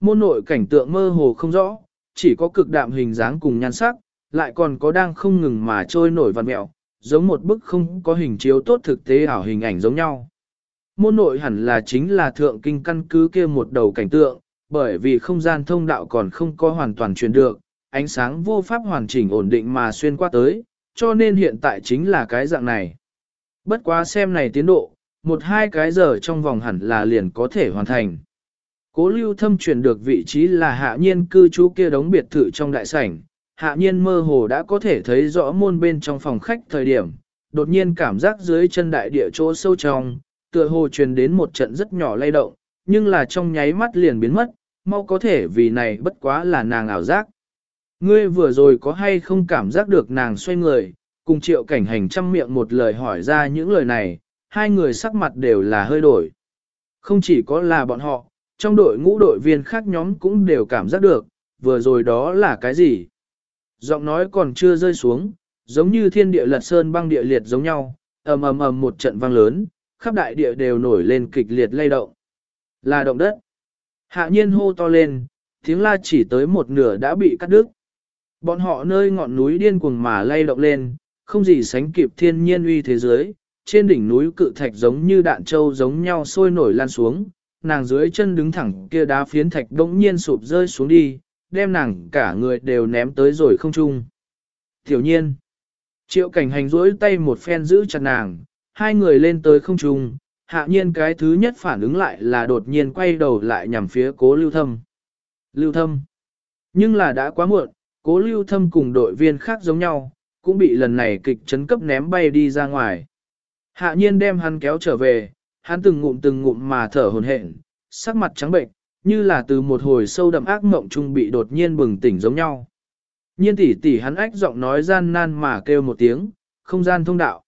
Môn nội cảnh tượng mơ hồ không rõ, chỉ có cực đạm hình dáng cùng nhan sắc, lại còn có đang không ngừng mà trôi nổi vằn mẹo, giống một bức không có hình chiếu tốt thực tế ảo hình ảnh giống nhau. Môn nội hẳn là chính là thượng kinh căn cứ kia một đầu cảnh tượng, bởi vì không gian thông đạo còn không có hoàn toàn truyền được, ánh sáng vô pháp hoàn chỉnh ổn định mà xuyên qua tới, cho nên hiện tại chính là cái dạng này. Bất quá xem này tiến độ, một hai cái giờ trong vòng hẳn là liền có thể hoàn thành. Cố lưu thâm truyền được vị trí là hạ nhiên cư trú kia đóng biệt thự trong đại sảnh, hạ nhiên mơ hồ đã có thể thấy rõ môn bên trong phòng khách thời điểm, đột nhiên cảm giác dưới chân đại địa chỗ sâu trong, tựa hồ truyền đến một trận rất nhỏ lay động, nhưng là trong nháy mắt liền biến mất, mau có thể vì này bất quá là nàng ảo giác. Ngươi vừa rồi có hay không cảm giác được nàng xoay người, cùng triệu cảnh hành trăm miệng một lời hỏi ra những lời này, hai người sắc mặt đều là hơi đổi. Không chỉ có là bọn họ, trong đội ngũ đội viên khác nhóm cũng đều cảm giác được, vừa rồi đó là cái gì. Giọng nói còn chưa rơi xuống, giống như thiên địa lật sơn băng địa liệt giống nhau, ầm ầm ầm một trận vang lớn, khắp đại địa đều nổi lên kịch liệt lay động. Là động đất. Hạ nhiên hô to lên, tiếng la chỉ tới một nửa đã bị cắt đứt. Bọn họ nơi ngọn núi điên cuồng mà lay động lên, không gì sánh kịp thiên nhiên uy thế giới, trên đỉnh núi cự thạch giống như đạn trâu giống nhau sôi nổi lan xuống, nàng dưới chân đứng thẳng kia đá phiến thạch đống nhiên sụp rơi xuống đi, đem nàng cả người đều ném tới rồi không trung. Tiểu nhiên, triệu cảnh hành rỗi tay một phen giữ chặt nàng, hai người lên tới không trung, hạ nhiên cái thứ nhất phản ứng lại là đột nhiên quay đầu lại nhằm phía cố lưu thâm. Lưu thâm. Nhưng là đã quá muộn, cố lưu thâm cùng đội viên khác giống nhau, cũng bị lần này kịch chấn cấp ném bay đi ra ngoài. Hạ nhiên đem hắn kéo trở về, hắn từng ngụm từng ngụm mà thở hồn hển, sắc mặt trắng bệnh, như là từ một hồi sâu đậm ác mộng trung bị đột nhiên bừng tỉnh giống nhau. Nhiên tỷ tỷ hắn ách giọng nói gian nan mà kêu một tiếng, không gian thông đạo.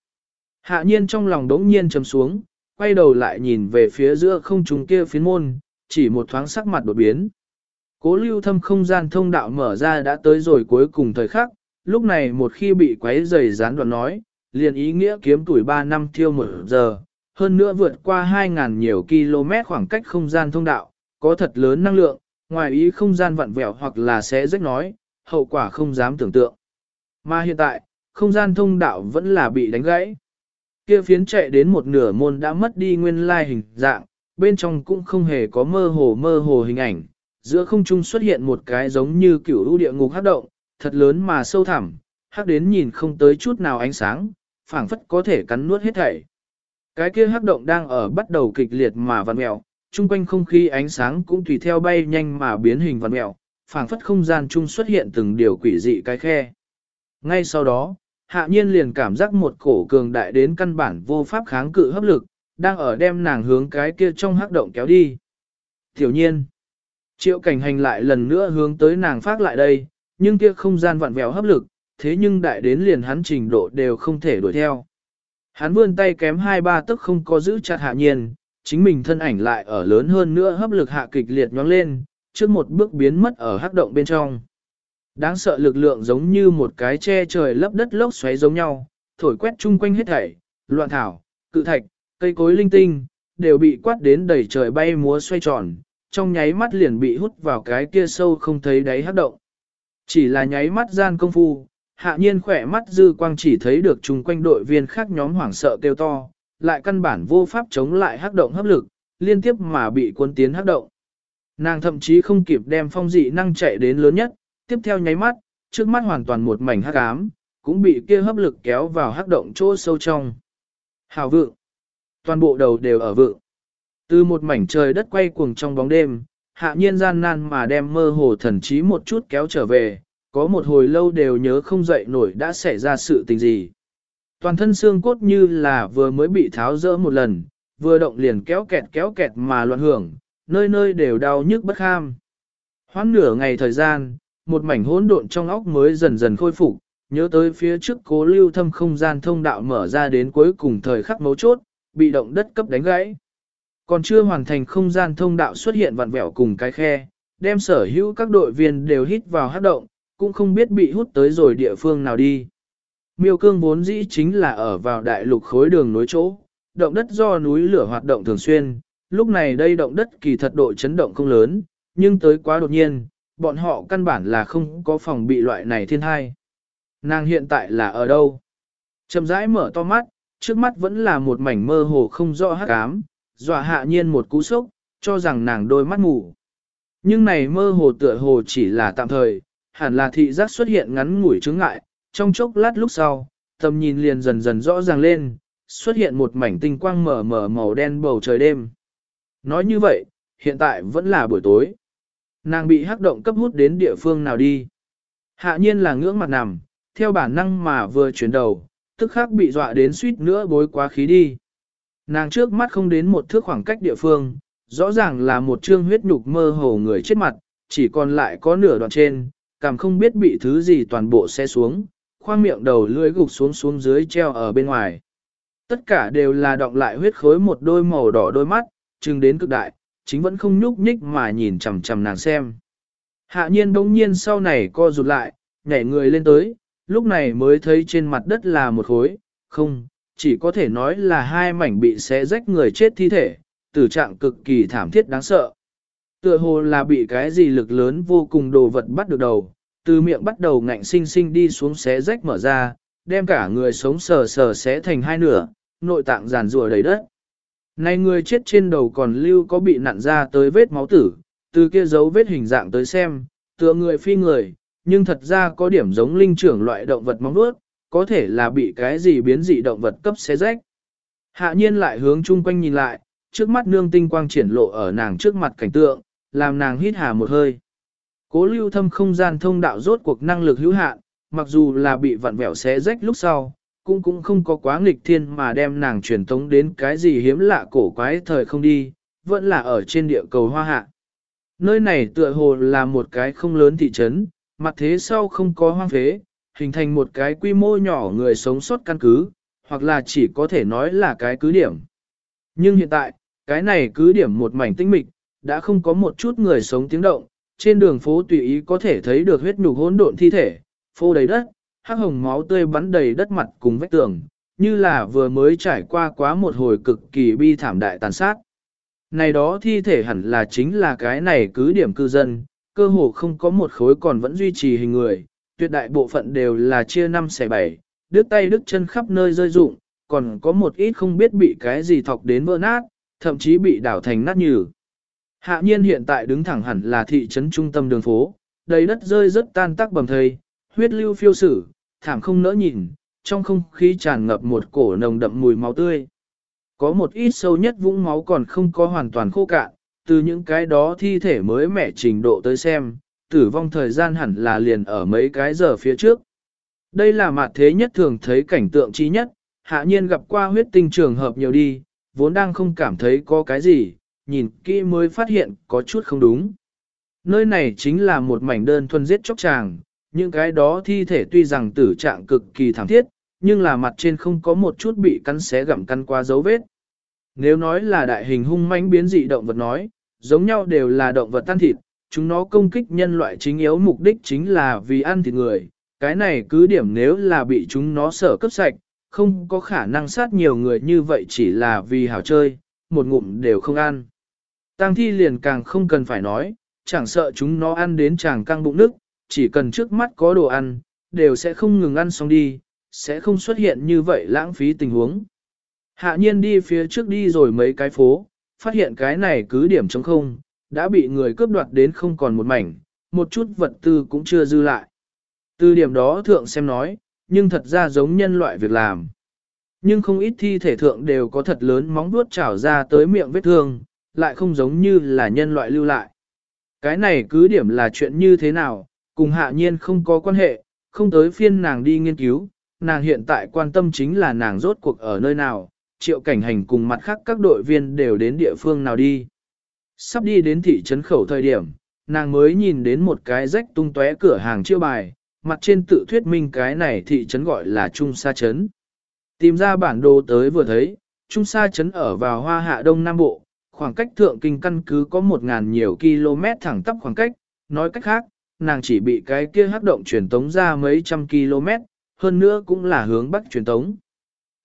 Hạ nhiên trong lòng đống nhiên trầm xuống, quay đầu lại nhìn về phía giữa không trung kia phiến môn, chỉ một thoáng sắc mặt đột biến. Cố lưu thâm không gian thông đạo mở ra đã tới rồi cuối cùng thời khắc, lúc này một khi bị quấy rầy gián đoạn nói, liền ý nghĩa kiếm tuổi 3 năm thiêu một giờ, hơn nữa vượt qua 2.000 nhiều km khoảng cách không gian thông đạo, có thật lớn năng lượng, ngoài ý không gian vặn vẹo hoặc là sẽ rách nói, hậu quả không dám tưởng tượng. Mà hiện tại, không gian thông đạo vẫn là bị đánh gãy. Kia phiến chạy đến một nửa môn đã mất đi nguyên lai hình dạng, bên trong cũng không hề có mơ hồ mơ hồ hình ảnh, giữa không trung xuất hiện một cái giống như kiểu ưu địa ngục hát động, thật lớn mà sâu thẳm, hắc đến nhìn không tới chút nào ánh sáng, phảng phất có thể cắn nuốt hết thảy. Cái kia hắc động đang ở bắt đầu kịch liệt mà vặn mèo, chung quanh không khí ánh sáng cũng tùy theo bay nhanh mà biến hình vặn mẹo, phảng phất không gian chung xuất hiện từng điều quỷ dị cái khe. Ngay sau đó, hạ nhiên liền cảm giác một cổ cường đại đến căn bản vô pháp kháng cự hấp lực, đang ở đem nàng hướng cái kia trong hắc động kéo đi. Tiểu nhiên, triệu cảnh hành lại lần nữa hướng tới nàng phát lại đây, nhưng kia không gian vặn vẹo hấp lực, thế nhưng đại đến liền hắn trình độ đều không thể đuổi theo. Hắn vươn tay kém hai ba tức không có giữ chặt hạ nhiên, chính mình thân ảnh lại ở lớn hơn nữa hấp lực hạ kịch liệt nhóng lên, trước một bước biến mất ở hắc động bên trong. Đáng sợ lực lượng giống như một cái che trời lấp đất lốc xoáy giống nhau, thổi quét chung quanh hết thảy, loạn thảo, cự thạch, cây cối linh tinh, đều bị quát đến đầy trời bay múa xoay tròn, trong nháy mắt liền bị hút vào cái kia sâu không thấy đáy hắc động. Chỉ là nháy mắt gian công phu, hạ nhiên khỏe mắt dư quang chỉ thấy được chung quanh đội viên khác nhóm hoảng sợ kêu to, lại căn bản vô pháp chống lại hắc động hấp lực, liên tiếp mà bị cuốn tiến hắc động. Nàng thậm chí không kịp đem phong dị năng chạy đến lớn nhất, tiếp theo nháy mắt, trước mắt hoàn toàn một mảnh hắc ám, cũng bị kia hấp lực kéo vào hắc động chỗ sâu trong. Hào vượng, toàn bộ đầu đều ở vượng. Từ một mảnh trời đất quay cuồng trong bóng đêm, hạ nhiên gian nan mà đem mơ hồ thần trí một chút kéo trở về, có một hồi lâu đều nhớ không dậy nổi đã xảy ra sự tình gì. Toàn thân xương cốt như là vừa mới bị tháo rỡ một lần, vừa động liền kéo kẹt kéo kẹt mà loạn hưởng, nơi nơi đều đau nhức bất kham. Hoãn nửa ngày thời gian, một mảnh hỗn độn trong óc mới dần dần khôi phục, nhớ tới phía trước cố lưu thâm không gian thông đạo mở ra đến cuối cùng thời khắc mấu chốt, bị động đất cấp đánh gãy. Còn chưa hoàn thành không gian thông đạo xuất hiện vặn vẹo cùng cái khe, đem sở hữu các đội viên đều hít vào hát động, cũng không biết bị hút tới rồi địa phương nào đi. Miêu cương vốn dĩ chính là ở vào đại lục khối đường nối chỗ, động đất do núi lửa hoạt động thường xuyên, lúc này đây động đất kỳ thật độ chấn động không lớn, nhưng tới quá đột nhiên, bọn họ căn bản là không có phòng bị loại này thiên hai. Nàng hiện tại là ở đâu? Chậm rãi mở to mắt, trước mắt vẫn là một mảnh mơ hồ không rõ hắc ám, dọa hạ nhiên một cú sốc, cho rằng nàng đôi mắt ngủ. Nhưng này mơ hồ tựa hồ chỉ là tạm thời, hẳn là thị giác xuất hiện ngắn ngủi chứng ngại, trong chốc lát lúc sau, tầm nhìn liền dần dần rõ ràng lên, xuất hiện một mảnh tinh quang mở mở màu đen bầu trời đêm. Nói như vậy, hiện tại vẫn là buổi tối. Nàng bị hắc động cấp hút đến địa phương nào đi. Hạ nhiên là ngưỡng mặt nằm, theo bản năng mà vừa chuyển đầu, tức khắc bị dọa đến suýt nữa bối quá khí đi. Nàng trước mắt không đến một thước khoảng cách địa phương, rõ ràng là một trương huyết nhục mơ hồ người chết mặt, chỉ còn lại có nửa đoạn trên, cảm không biết bị thứ gì toàn bộ xe xuống, khoang miệng đầu lưỡi gục xuống xuống dưới treo ở bên ngoài. Tất cả đều là động lại huyết khối một đôi màu đỏ đôi mắt, trừng đến cực đại, chính vẫn không nhúc nhích mà nhìn chằm chằm nàng xem. Hạ nhiên bỗng nhiên sau này co rụt lại, nhảy người lên tới, lúc này mới thấy trên mặt đất là một khối, không, chỉ có thể nói là hai mảnh bị xé rách người chết thi thể, tử trạng cực kỳ thảm thiết đáng sợ. Tựa hồ là bị cái gì lực lớn vô cùng đồ vật bắt được đầu, từ miệng bắt đầu ngạnh sinh sinh đi xuống xé rách mở ra, đem cả người sống sờ sờ xé thành hai nửa, nội tạng giàn rùa đầy đất. Này người chết trên đầu còn lưu có bị nặn ra tới vết máu tử, từ kia dấu vết hình dạng tới xem, tựa người phi người, nhưng thật ra có điểm giống linh trưởng loại động vật móng vuốt, có thể là bị cái gì biến dị động vật cấp xé rách. Hạ nhiên lại hướng chung quanh nhìn lại, trước mắt nương tinh quang triển lộ ở nàng trước mặt cảnh tượng, làm nàng hít hà một hơi. Cố lưu thâm không gian thông đạo rốt cuộc năng lực hữu hạn, mặc dù là bị vặn vẹo xé rách lúc sau, cũng cũng không có quá nghịch thiên mà đem nàng truyền tống đến cái gì hiếm lạ cổ quái thời không đi, vẫn là ở trên địa cầu hoa hạ. Nơi này tựa hồ là một cái không lớn thị trấn, mặt thế sau không có hoang phế, hình thành một cái quy mô nhỏ người sống sót căn cứ, hoặc là chỉ có thể nói là cái cứ điểm. Nhưng hiện tại, cái này cứ điểm một mảnh tinh mịch, đã không có một chút người sống tiếng động, trên đường phố tùy ý có thể thấy được huyết nhục hỗn độn thi thể, phô đầy đất, hắc hồng máu tươi bắn đầy đất mặt cùng vách tường, như là vừa mới trải qua quá một hồi cực kỳ bi thảm đại tàn sát. Này đó thi thể hẳn là chính là cái này cứ điểm cư dân, cơ hồ không có một khối còn vẫn duy trì hình người, tuyệt đại bộ phận đều là chia năm xẻ bảy, đứt tay đứt chân khắp nơi rơi rụng, còn có một ít không biết bị cái gì thọc đến vỡ nát, thậm chí bị đảo thành nát nhừ. Hạ nhiên hiện tại đứng thẳng hẳn là thị trấn trung tâm đường phố, đầy đất rơi rất tan tác bầm thây, huyết lưu phiêu sử, thảm không nỡ nhìn, trong không khí tràn ngập một cổ nồng đậm mùi máu tươi. Có một ít sâu nhất vũng máu còn không có hoàn toàn khô cạn, từ những cái đó thi thể mới mẻ trình độ tới xem, tử vong thời gian hẳn là liền ở mấy cái giờ phía trước. Đây là mặt thế nhất thường thấy cảnh tượng trí nhất, hạ nhiên gặp qua huyết tinh trường hợp nhiều đi, vốn đang không cảm thấy có cái gì, nhìn kỹ mới phát hiện có chút không đúng. Nơi này chính là một mảnh đơn thuần giết chóc tràng, những cái đó thi thể tuy rằng tử trạng cực kỳ thảm thiết, nhưng là mặt trên không có một chút bị cắn xé gặm cắn qua dấu vết. Nếu nói là đại hình hung mãnh biến dị động vật nói, giống nhau đều là động vật tan thịt, chúng nó công kích nhân loại chính yếu mục đích chính là vì ăn thịt người. Cái này cứ điểm nếu là bị chúng nó sở cấp sạch, không có khả năng sát nhiều người như vậy chỉ là vì hảo chơi, một ngụm đều không ăn. Tang thi liền càng không cần phải nói, chẳng sợ chúng nó ăn đến chàng căng bụng nước, chỉ cần trước mắt có đồ ăn, đều sẽ không ngừng ăn xong đi, sẽ không xuất hiện như vậy lãng phí tình huống. Hạ nhiên đi phía trước đi rồi mấy cái phố, phát hiện cái này cứ điểm trống không, đã bị người cướp đoạt đến không còn một mảnh, một chút vật tư cũng chưa dư lại. Từ điểm đó thượng xem nói, nhưng thật ra giống nhân loại việc làm. Nhưng không ít thi thể thượng đều có thật lớn móng vuốt trảo ra tới miệng vết thương, lại không giống như là nhân loại lưu lại. Cái này cứ điểm là chuyện như thế nào, cùng hạ nhiên không có quan hệ, không tới phiên nàng đi nghiên cứu, nàng hiện tại quan tâm chính là nàng rốt cuộc ở nơi nào, triệu cảnh hành cùng mặt khác các đội viên đều đến địa phương nào đi. Sắp đi đến thị trấn khẩu thời điểm, nàng mới nhìn đến một cái rách tung tóe cửa hàng chiêu bài, mặt trên tự thuyết minh cái này thị trấn gọi là Trung Sa Trấn. Tìm ra bản đồ tới vừa thấy, Trung Sa Trấn ở vào hoa hạ đông nam bộ, khoảng cách thượng kinh căn cứ có một ngàn nhiều km thẳng tắp khoảng cách, nói cách khác, nàng chỉ bị cái kia hắc động truyền tống ra mấy trăm km, hơn nữa cũng là hướng bắc truyền tống.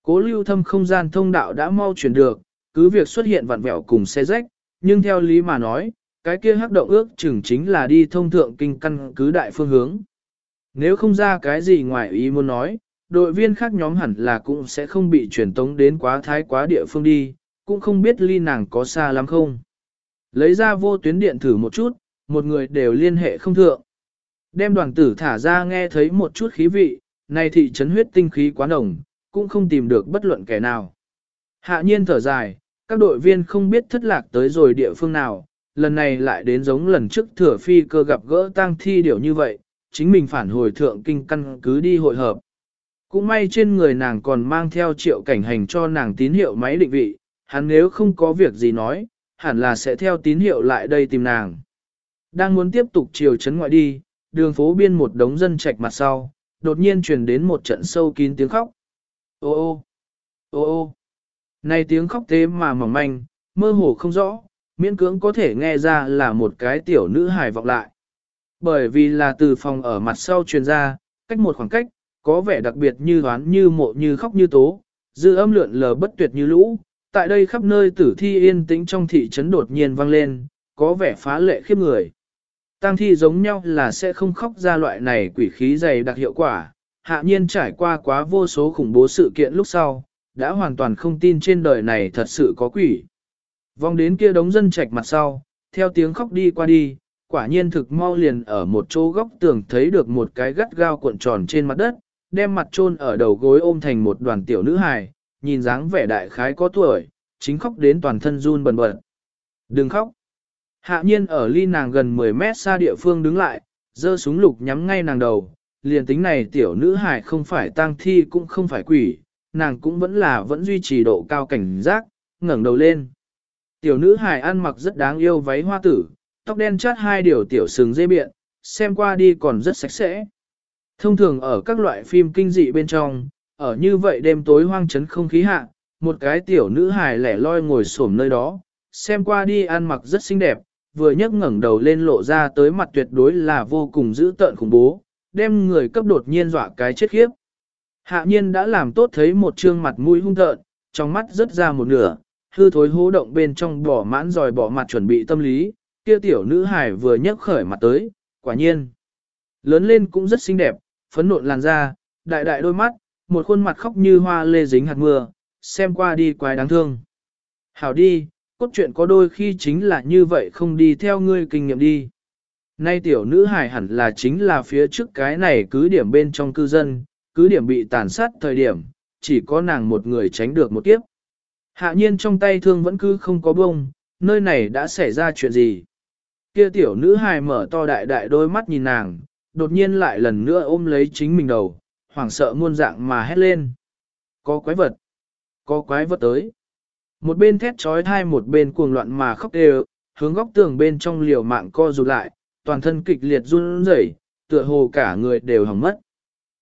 Cố lưu thâm không gian thông đạo đã mau chuyển được, cứ việc xuất hiện vặn vẹo cùng xe rách, nhưng theo lý mà nói, cái kia hắc động ước chừng chính là đi thông thượng kinh căn cứ đại phương hướng. Nếu không ra cái gì ngoài ý muốn nói, đội viên khác nhóm hẳn là cũng sẽ không bị truyền tống đến quá thái quá địa phương đi, cũng không biết ly nàng có xa lắm không. Lấy ra vô tuyến điện thử một chút, một người đều liên hệ không thượng. Đem đoàn tử thả ra nghe thấy một chút khí vị, này thị trấn huyết tinh khí quá nồng, cũng không tìm được bất luận kẻ nào. Hạ nhiên thở dài, các đội viên không biết thất lạc tới rồi địa phương nào, lần này lại đến giống lần trước thừa phi cơ gặp gỡ tang thi điều như vậy, chính mình phản hồi thượng kinh căn cứ đi hội hợp. Cũng may trên người nàng còn mang theo triệu cảnh hành cho nàng tín hiệu máy định vị, hắn nếu không có việc gì nói, hẳn là sẽ theo tín hiệu lại đây tìm nàng. Đang muốn tiếp tục chiều chấn ngoại đi, đường phố biên một đống dân trạch mặt sau, đột nhiên truyền đến một trận sâu kín tiếng khóc. Ô ô, ô ô, này tiếng khóc thế mà mỏng manh, mơ hồ không rõ, miễn cưỡng có thể nghe ra là một cái tiểu nữ hài vọng lại. Bởi vì là từ phòng ở mặt sau truyền ra, cách một khoảng cách, có vẻ đặc biệt như hoán như mộ như khóc như tố, dư âm lượn lờ bất tuyệt như lũ. Tại đây khắp nơi tử thi yên tĩnh trong thị trấn đột nhiên vang lên, có vẻ phá lệ khiếp người. Tăng thi giống nhau là sẽ không khóc ra loại này quỷ khí dày đặc hiệu quả, hạ nhiên trải qua quá vô số khủng bố sự kiện lúc sau, đã hoàn toàn không tin trên đời này thật sự có quỷ. Vòng đến kia đống dân trạch mặt sau, theo tiếng khóc đi qua đi, quả nhiên thực mau liền ở một chỗ góc tường thấy được một cái gắt gao cuộn tròn trên mặt đất, đem mặt chôn ở đầu gối ôm thành một đoàn tiểu nữ hài, nhìn dáng vẻ đại khái có tuổi, chính khóc đến toàn thân run bần bật. Đừng khóc. Hạ nhiên ở ly nàng gần 10 mét xa địa phương đứng lại, dơ súng lục nhắm ngay nàng đầu, liền tính này tiểu nữ hài không phải tang thi cũng không phải quỷ, nàng cũng vẫn là vẫn duy trì độ cao cảnh giác, ngẩng đầu lên. Tiểu nữ hài ăn mặc rất đáng yêu váy hoa tử, tóc đen chát hai điều tiểu sừng dây biện, xem qua đi còn rất sạch sẽ. Thông thường ở các loại phim kinh dị bên trong, ở như vậy đêm tối hoang trấn không khí hạ, một cái tiểu nữ hài lẻ loi ngồi xổm nơi đó, xem qua đi ăn mặc rất xinh đẹp, vừa nhấc ngẩng đầu lên lộ ra tới mặt tuyệt đối là vô cùng dữ tợn khủng bố, đem người cấp đột nhiên dọa cái chết khiếp. Hạ nhiên đã làm tốt thấy một trương mặt mũi hung tợn, trong mắt rất ra một nửa, hư thối hố động bên trong bỏ mãn rồi bỏ mặt chuẩn bị tâm lý, kia tiểu nữ hài vừa nhấc khởi mặt tới, quả nhiên. Lớn lên cũng rất xinh đẹp, phấn nộn làn da, đại đại đôi mắt, một khuôn mặt khóc như hoa lê dính hạt mưa, xem qua đi quái đáng thương. Hảo đi, cốt truyện có đôi khi chính là như vậy không đi theo ngươi kinh nghiệm đi. Nay tiểu nữ hài hẳn là chính là phía trước cái này cứ điểm bên trong cư dân, cứ điểm bị tàn sát thời điểm, chỉ có nàng một người tránh được một kiếp. Hạ nhiên trong tay thương vẫn cứ không có bông, nơi này đã xảy ra chuyện gì. Kia tiểu nữ hài mở to đại đại đôi mắt nhìn nàng, đột nhiên lại lần nữa ôm lấy chính mình đầu, hoảng sợ muôn dạng mà hét lên. Có quái vật! Có quái vật tới! Một bên thét trói thai một bên cuồng loạn mà khóc đều, hướng góc tường bên trong liều mạng co rụt lại, toàn thân kịch liệt run rẩy, tựa hồ cả người đều hỏng mất.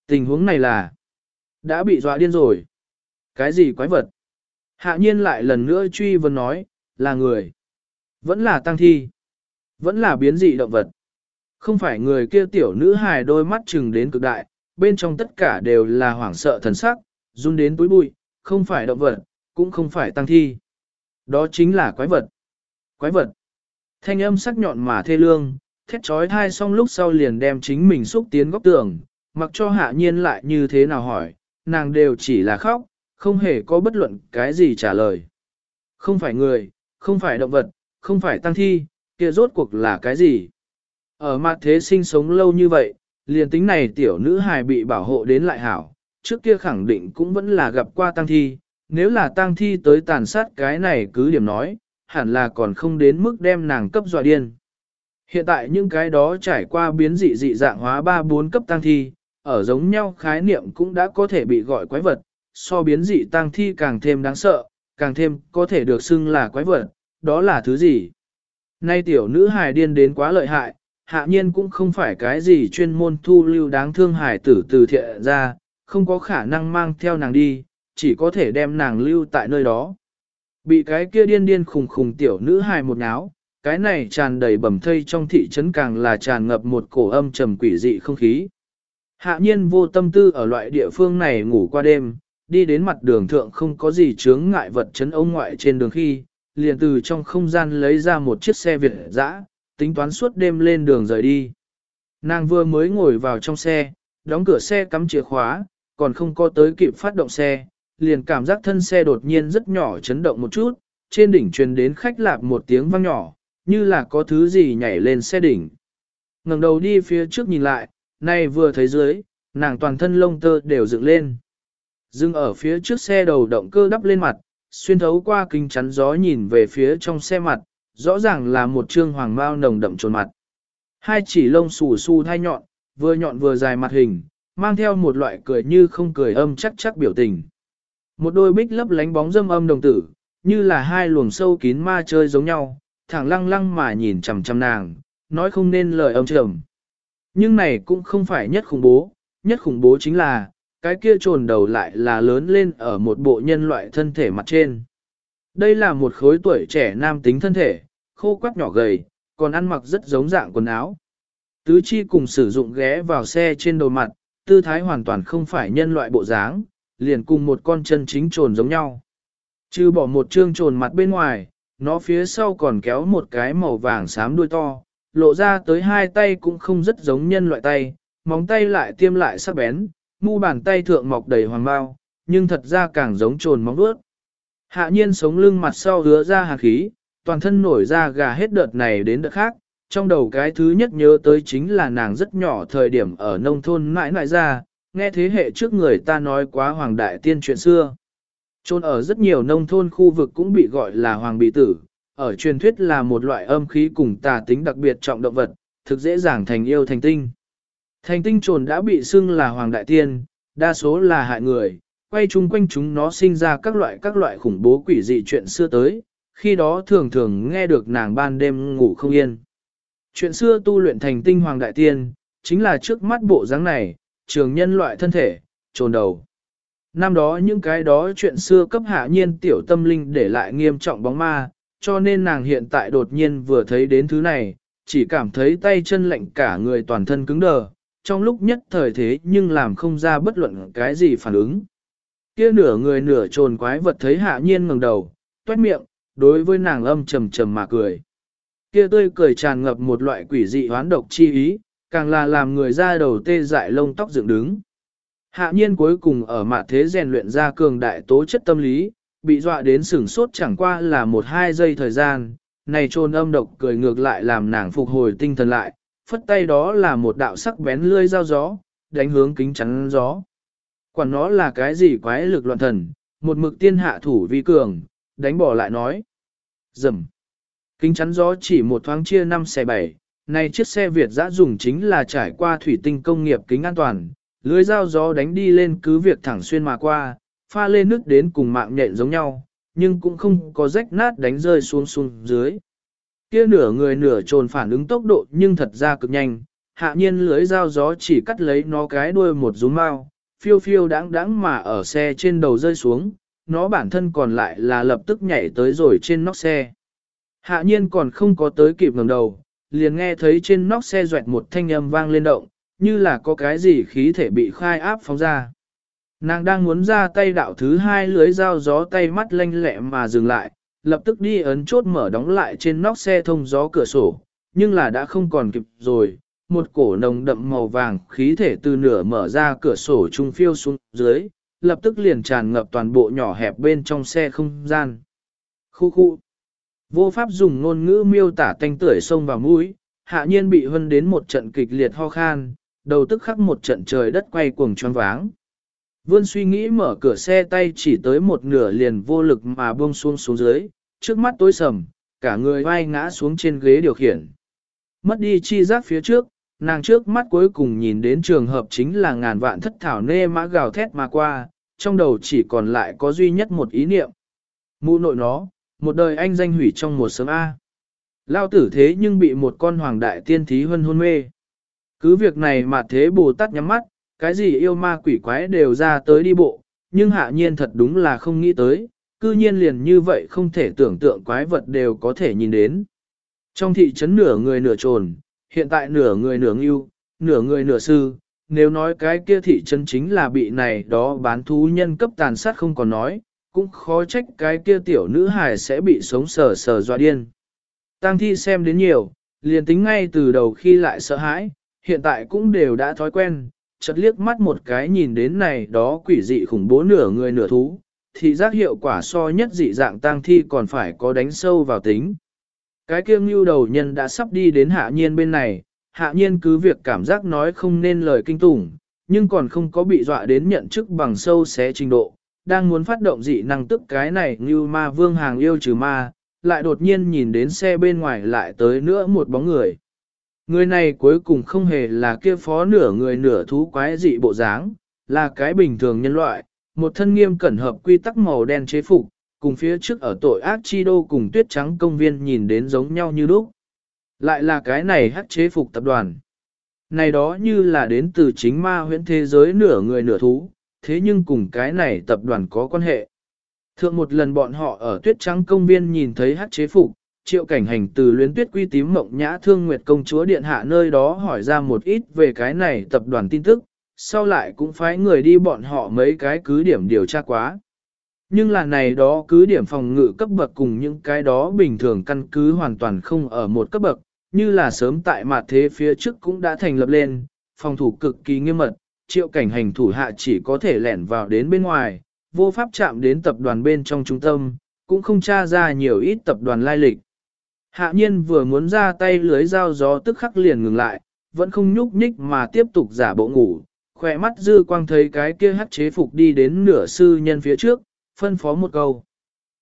Tình huống này là đã bị dọa điên rồi. Cái gì quái vật? Hạ nhiên lại lần nữa truy vấn nói, là người. Vẫn là tăng thi. Vẫn là biến dị động vật. Không phải người kia tiểu nữ hài đôi mắt chừng đến cực đại, bên trong tất cả đều là hoảng sợ thần sắc, run đến túi bụi, không phải động vật, cũng không phải tăng thi. Đó chính là quái vật. Quái vật. Thanh âm sắc nhọn mà thê lương, thét trói thai xong lúc sau liền đem chính mình xúc tiến góc tường, mặc cho hạ nhiên lại như thế nào hỏi, nàng đều chỉ là khóc, không hề có bất luận cái gì trả lời. Không phải người, không phải động vật, không phải tăng thi, kia rốt cuộc là cái gì? Ở mặt thế sinh sống lâu như vậy, liền tính này tiểu nữ hài bị bảo hộ đến lại hảo, trước kia khẳng định cũng vẫn là gặp qua tăng thi, nếu là tăng thi tới tàn sát cái này cứ điểm nói, hẳn là còn không đến mức đem nàng cấp dọa điên. Hiện tại những cái đó trải qua biến dị dị dạng hóa 3-4 cấp tăng thi, ở giống nhau khái niệm cũng đã có thể bị gọi quái vật, so biến dị tăng thi càng thêm đáng sợ, càng thêm có thể được xưng là quái vật, đó là thứ gì? Nay tiểu nữ hài điên đến quá lợi hại, hạ nhiên cũng không phải cái gì chuyên môn thu lưu đáng thương hài tử từ thiện ra, không có khả năng mang theo nàng đi, chỉ có thể đem nàng lưu tại nơi đó. Bị cái kia điên điên khùng khùng tiểu nữ hài một náo, cái này tràn đầy bẩm thây trong thị trấn càng là tràn ngập một cổ âm trầm quỷ dị không khí. Hạ nhiên vô tâm tư ở loại địa phương này ngủ qua đêm, đi đến mặt đường thượng không có gì chướng ngại vật chấn ông ngoại trên đường khi, liền từ trong không gian lấy ra một chiếc xe Việt dã, tính toán suốt đêm lên đường rời đi. Nàng vừa mới ngồi vào trong xe, đóng cửa xe cắm chìa khóa, còn không có tới kịp phát động xe, liền cảm giác thân xe đột nhiên rất nhỏ chấn động một chút, trên đỉnh truyền đến khách lạp một tiếng vang nhỏ, như là có thứ gì nhảy lên xe đỉnh. ngẩng đầu đi phía trước nhìn lại, nay vừa thấy dưới, nàng toàn thân lông tơ đều dựng lên. Dưng ở phía trước xe đầu động cơ đắp lên mặt, xuyên thấu qua kính chắn gió nhìn về phía trong xe mặt, rõ ràng là một trương hoàng mao nồng đậm trồn mặt. Hai chỉ lông xù xù thay nhọn, vừa nhọn vừa dài mặt hình, mang theo một loại cười như không cười âm chắc chắc biểu tình. Một đôi bích lấp lánh bóng dâm âm đồng tử, như là hai luồng sâu kín ma chơi giống nhau, thẳng lăng lăng mà nhìn chằm chằm nàng, nói không nên lời âm trầm. Nhưng này cũng không phải nhất khủng bố, nhất khủng bố chính là, cái kia trồn đầu lại là lớn lên ở một bộ nhân loại thân thể mặt trên. Đây là một khối tuổi trẻ nam tính thân thể, khô quắc nhỏ gầy, còn ăn mặc rất giống dạng quần áo. Tứ chi cùng sử dụng ghé vào xe trên đầu mặt, tư thái hoàn toàn không phải nhân loại bộ dáng, liền cùng một con chân chính trồn giống nhau. Chứ bỏ một trương trồn mặt bên ngoài, nó phía sau còn kéo một cái màu vàng xám đuôi to, lộ ra tới hai tay cũng không rất giống nhân loại tay, móng tay lại tiêm lại sắc bén, mu bàn tay thượng mọc đầy hoàng bao, nhưng thật ra càng giống trồn móng vuốt. Hạ nhiên sống lưng mặt sau hứa ra hàn khí, toàn thân nổi ra gà hết đợt này đến đợt khác, trong đầu cái thứ nhất nhớ tới chính là nàng rất nhỏ thời điểm ở nông thôn mãi mãi ra, nghe thế hệ trước người ta nói quá hoàng đại tiên chuyện xưa. Trôn ở rất nhiều nông thôn khu vực cũng bị gọi là hoàng bị tử, ở truyền thuyết là một loại âm khí cùng tà tính đặc biệt trọng động vật, thực dễ dàng thành yêu thành tinh. Thành tinh trồn đã bị xưng là hoàng đại tiên, đa số là hại người, quay chung quanh chúng nó sinh ra các loại các loại khủng bố quỷ dị chuyện xưa tới, khi đó thường thường nghe được nàng ban đêm ngủ không yên. Chuyện xưa tu luyện thành tinh hoàng đại tiên, chính là trước mắt bộ dáng này, trường nhân loại thân thể, trồn đầu. Năm đó những cái đó chuyện xưa cấp hạ nhiên tiểu tâm linh để lại nghiêm trọng bóng ma, cho nên nàng hiện tại đột nhiên vừa thấy đến thứ này, chỉ cảm thấy tay chân lạnh cả người toàn thân cứng đờ, trong lúc nhất thời thế nhưng làm không ra bất luận cái gì phản ứng. Kia nửa người nửa trồn quái vật thấy hạ nhiên ngẩng đầu, toét miệng, đối với nàng âm trầm trầm mà cười. Kia tươi cười tràn ngập một loại quỷ dị hoán độc chi ý, càng là làm người ra đầu tê dại lông tóc dựng đứng. Hạ nhiên cuối cùng ở mạ thế rèn luyện ra cường đại tố chất tâm lý, bị dọa đến sửng sốt chẳng qua là một hai giây thời gian, này trôn âm độc cười ngược lại làm nàng phục hồi tinh thần lại, phất tay đó là một đạo sắc bén lươi dao gió, đánh hướng kính chắn gió. Quản nó là cái gì quái lực loạn thần, một mực tiên hạ thủ vi cường, đánh bỏ lại nói. Dầm. Kính chắn gió chỉ một thoáng chia 5 xe 7, này chiếc xe Việt dã dùng chính là trải qua thủy tinh công nghiệp kính an toàn, lưới dao gió đánh đi lên cứ việc thẳng xuyên mà qua, pha lên nước đến cùng mạng nhện giống nhau, nhưng cũng không có rách nát đánh rơi xuống xuống dưới. Kia nửa người nửa trồn phản ứng tốc độ nhưng thật ra cực nhanh, hạ nhiên lưới dao gió chỉ cắt lấy nó cái đuôi một rúm mau, phiêu phiêu đáng đáng mà ở xe trên đầu rơi xuống, nó bản thân còn lại là lập tức nhảy tới rồi trên nóc xe. Hạ nhiên còn không có tới kịp ngẩng đầu, liền nghe thấy trên nóc xe doẹt một thanh âm vang lên động, như là có cái gì khí thể bị khai áp phóng ra. Nàng đang muốn ra tay đạo thứ hai lưới dao gió tay mắt lanh lẹ mà dừng lại, lập tức đi ấn chốt mở đóng lại trên nóc xe thông gió cửa sổ, nhưng là đã không còn kịp rồi. Một cổ nồng đậm màu vàng khí thể từ nửa mở ra cửa sổ trung phiêu xuống dưới, lập tức liền tràn ngập toàn bộ nhỏ hẹp bên trong xe không gian. Khu khu. Vô pháp dùng ngôn ngữ miêu tả tanh tưởi sông vào mũi, hạ nhiên bị hân đến một trận kịch liệt ho khan, đầu tức khắc một trận trời đất quay cuồng choáng váng. Vươn suy nghĩ mở cửa xe tay chỉ tới một nửa liền vô lực mà buông xuống xuống dưới, trước mắt tối sầm, cả người vai ngã xuống trên ghế điều khiển. Mất đi chi giác phía trước, nàng trước mắt cuối cùng nhìn đến trường hợp chính là ngàn vạn thất thảo nê mã gào thét mà qua, trong đầu chỉ còn lại có duy nhất một ý niệm. Mụ nội nó, một đời anh danh hủy trong một sớm A. Lao tử thế nhưng bị một con hoàng đại tiên thí hân hôn mê. Cứ việc này mà thế Bồ Tát nhắm mắt, cái gì yêu ma quỷ quái đều ra tới đi bộ, nhưng hạ nhiên thật đúng là không nghĩ tới, cư nhiên liền như vậy không thể tưởng tượng quái vật đều có thể nhìn đến. Trong thị trấn nửa người nửa trồn, hiện tại nửa người nửa ngưu, nửa người nửa sư, nếu nói cái kia thị trấn chính là bị này đó bán thú nhân cấp tàn sát không còn nói, cũng khó trách cái kia tiểu nữ hài sẽ bị sống sờ sờ doa điên. Tăng thi xem đến nhiều, liền tính ngay từ đầu khi lại sợ hãi, hiện tại cũng đều đã thói quen, chợt liếc mắt một cái nhìn đến này đó quỷ dị khủng bố nửa người nửa thú, thì giác hiệu quả so nhất dị dạng tang thi còn phải có đánh sâu vào tính. Cái kia ngưu đầu nhân đã sắp đi đến hạ nhiên bên này, hạ nhiên cứ việc cảm giác nói không nên lời kinh tủng, nhưng còn không có bị dọa đến nhận chức bằng sâu xé trình độ, đang muốn phát động dị năng tức cái này như ma vương hàng yêu trừ ma, lại đột nhiên nhìn đến xe bên ngoài lại tới nữa một bóng người. Người này cuối cùng không hề là kia phó nửa người nửa thú quái dị bộ dáng, là cái bình thường nhân loại, một thân nghiêm cẩn hợp quy tắc màu đen chế phục, cùng phía trước ở tội ác chi đô cùng tuyết trắng công viên nhìn đến giống nhau như lúc. Lại là cái này hắc chế phục tập đoàn. Này đó như là đến từ chính ma huyễn thế giới nửa người nửa thú, thế nhưng cùng cái này tập đoàn có quan hệ. Thượng một lần bọn họ ở tuyết trắng công viên nhìn thấy hắc chế phục, triệu cảnh hành từ luyến tuyết quy tím mộng nhã thương nguyệt công chúa điện hạ nơi đó hỏi ra một ít về cái này tập đoàn tin tức, sau lại cũng phái người đi bọn họ mấy cái cứ điểm điều tra quá. Nhưng là này đó cứ điểm phòng ngự cấp bậc cùng những cái đó bình thường căn cứ hoàn toàn không ở một cấp bậc, như là sớm tại mặt thế phía trước cũng đã thành lập lên, phòng thủ cực kỳ nghiêm mật, triệu cảnh hành thủ hạ chỉ có thể lẻn vào đến bên ngoài, vô pháp chạm đến tập đoàn bên trong trung tâm, cũng không tra ra nhiều ít tập đoàn lai lịch. Hạ nhiên vừa muốn ra tay lưới dao gió tức khắc liền ngừng lại, vẫn không nhúc nhích mà tiếp tục giả bộ ngủ, khỏe mắt dư quang thấy cái kia hắc chế phục đi đến nửa sư nhân phía trước, phân phó một câu.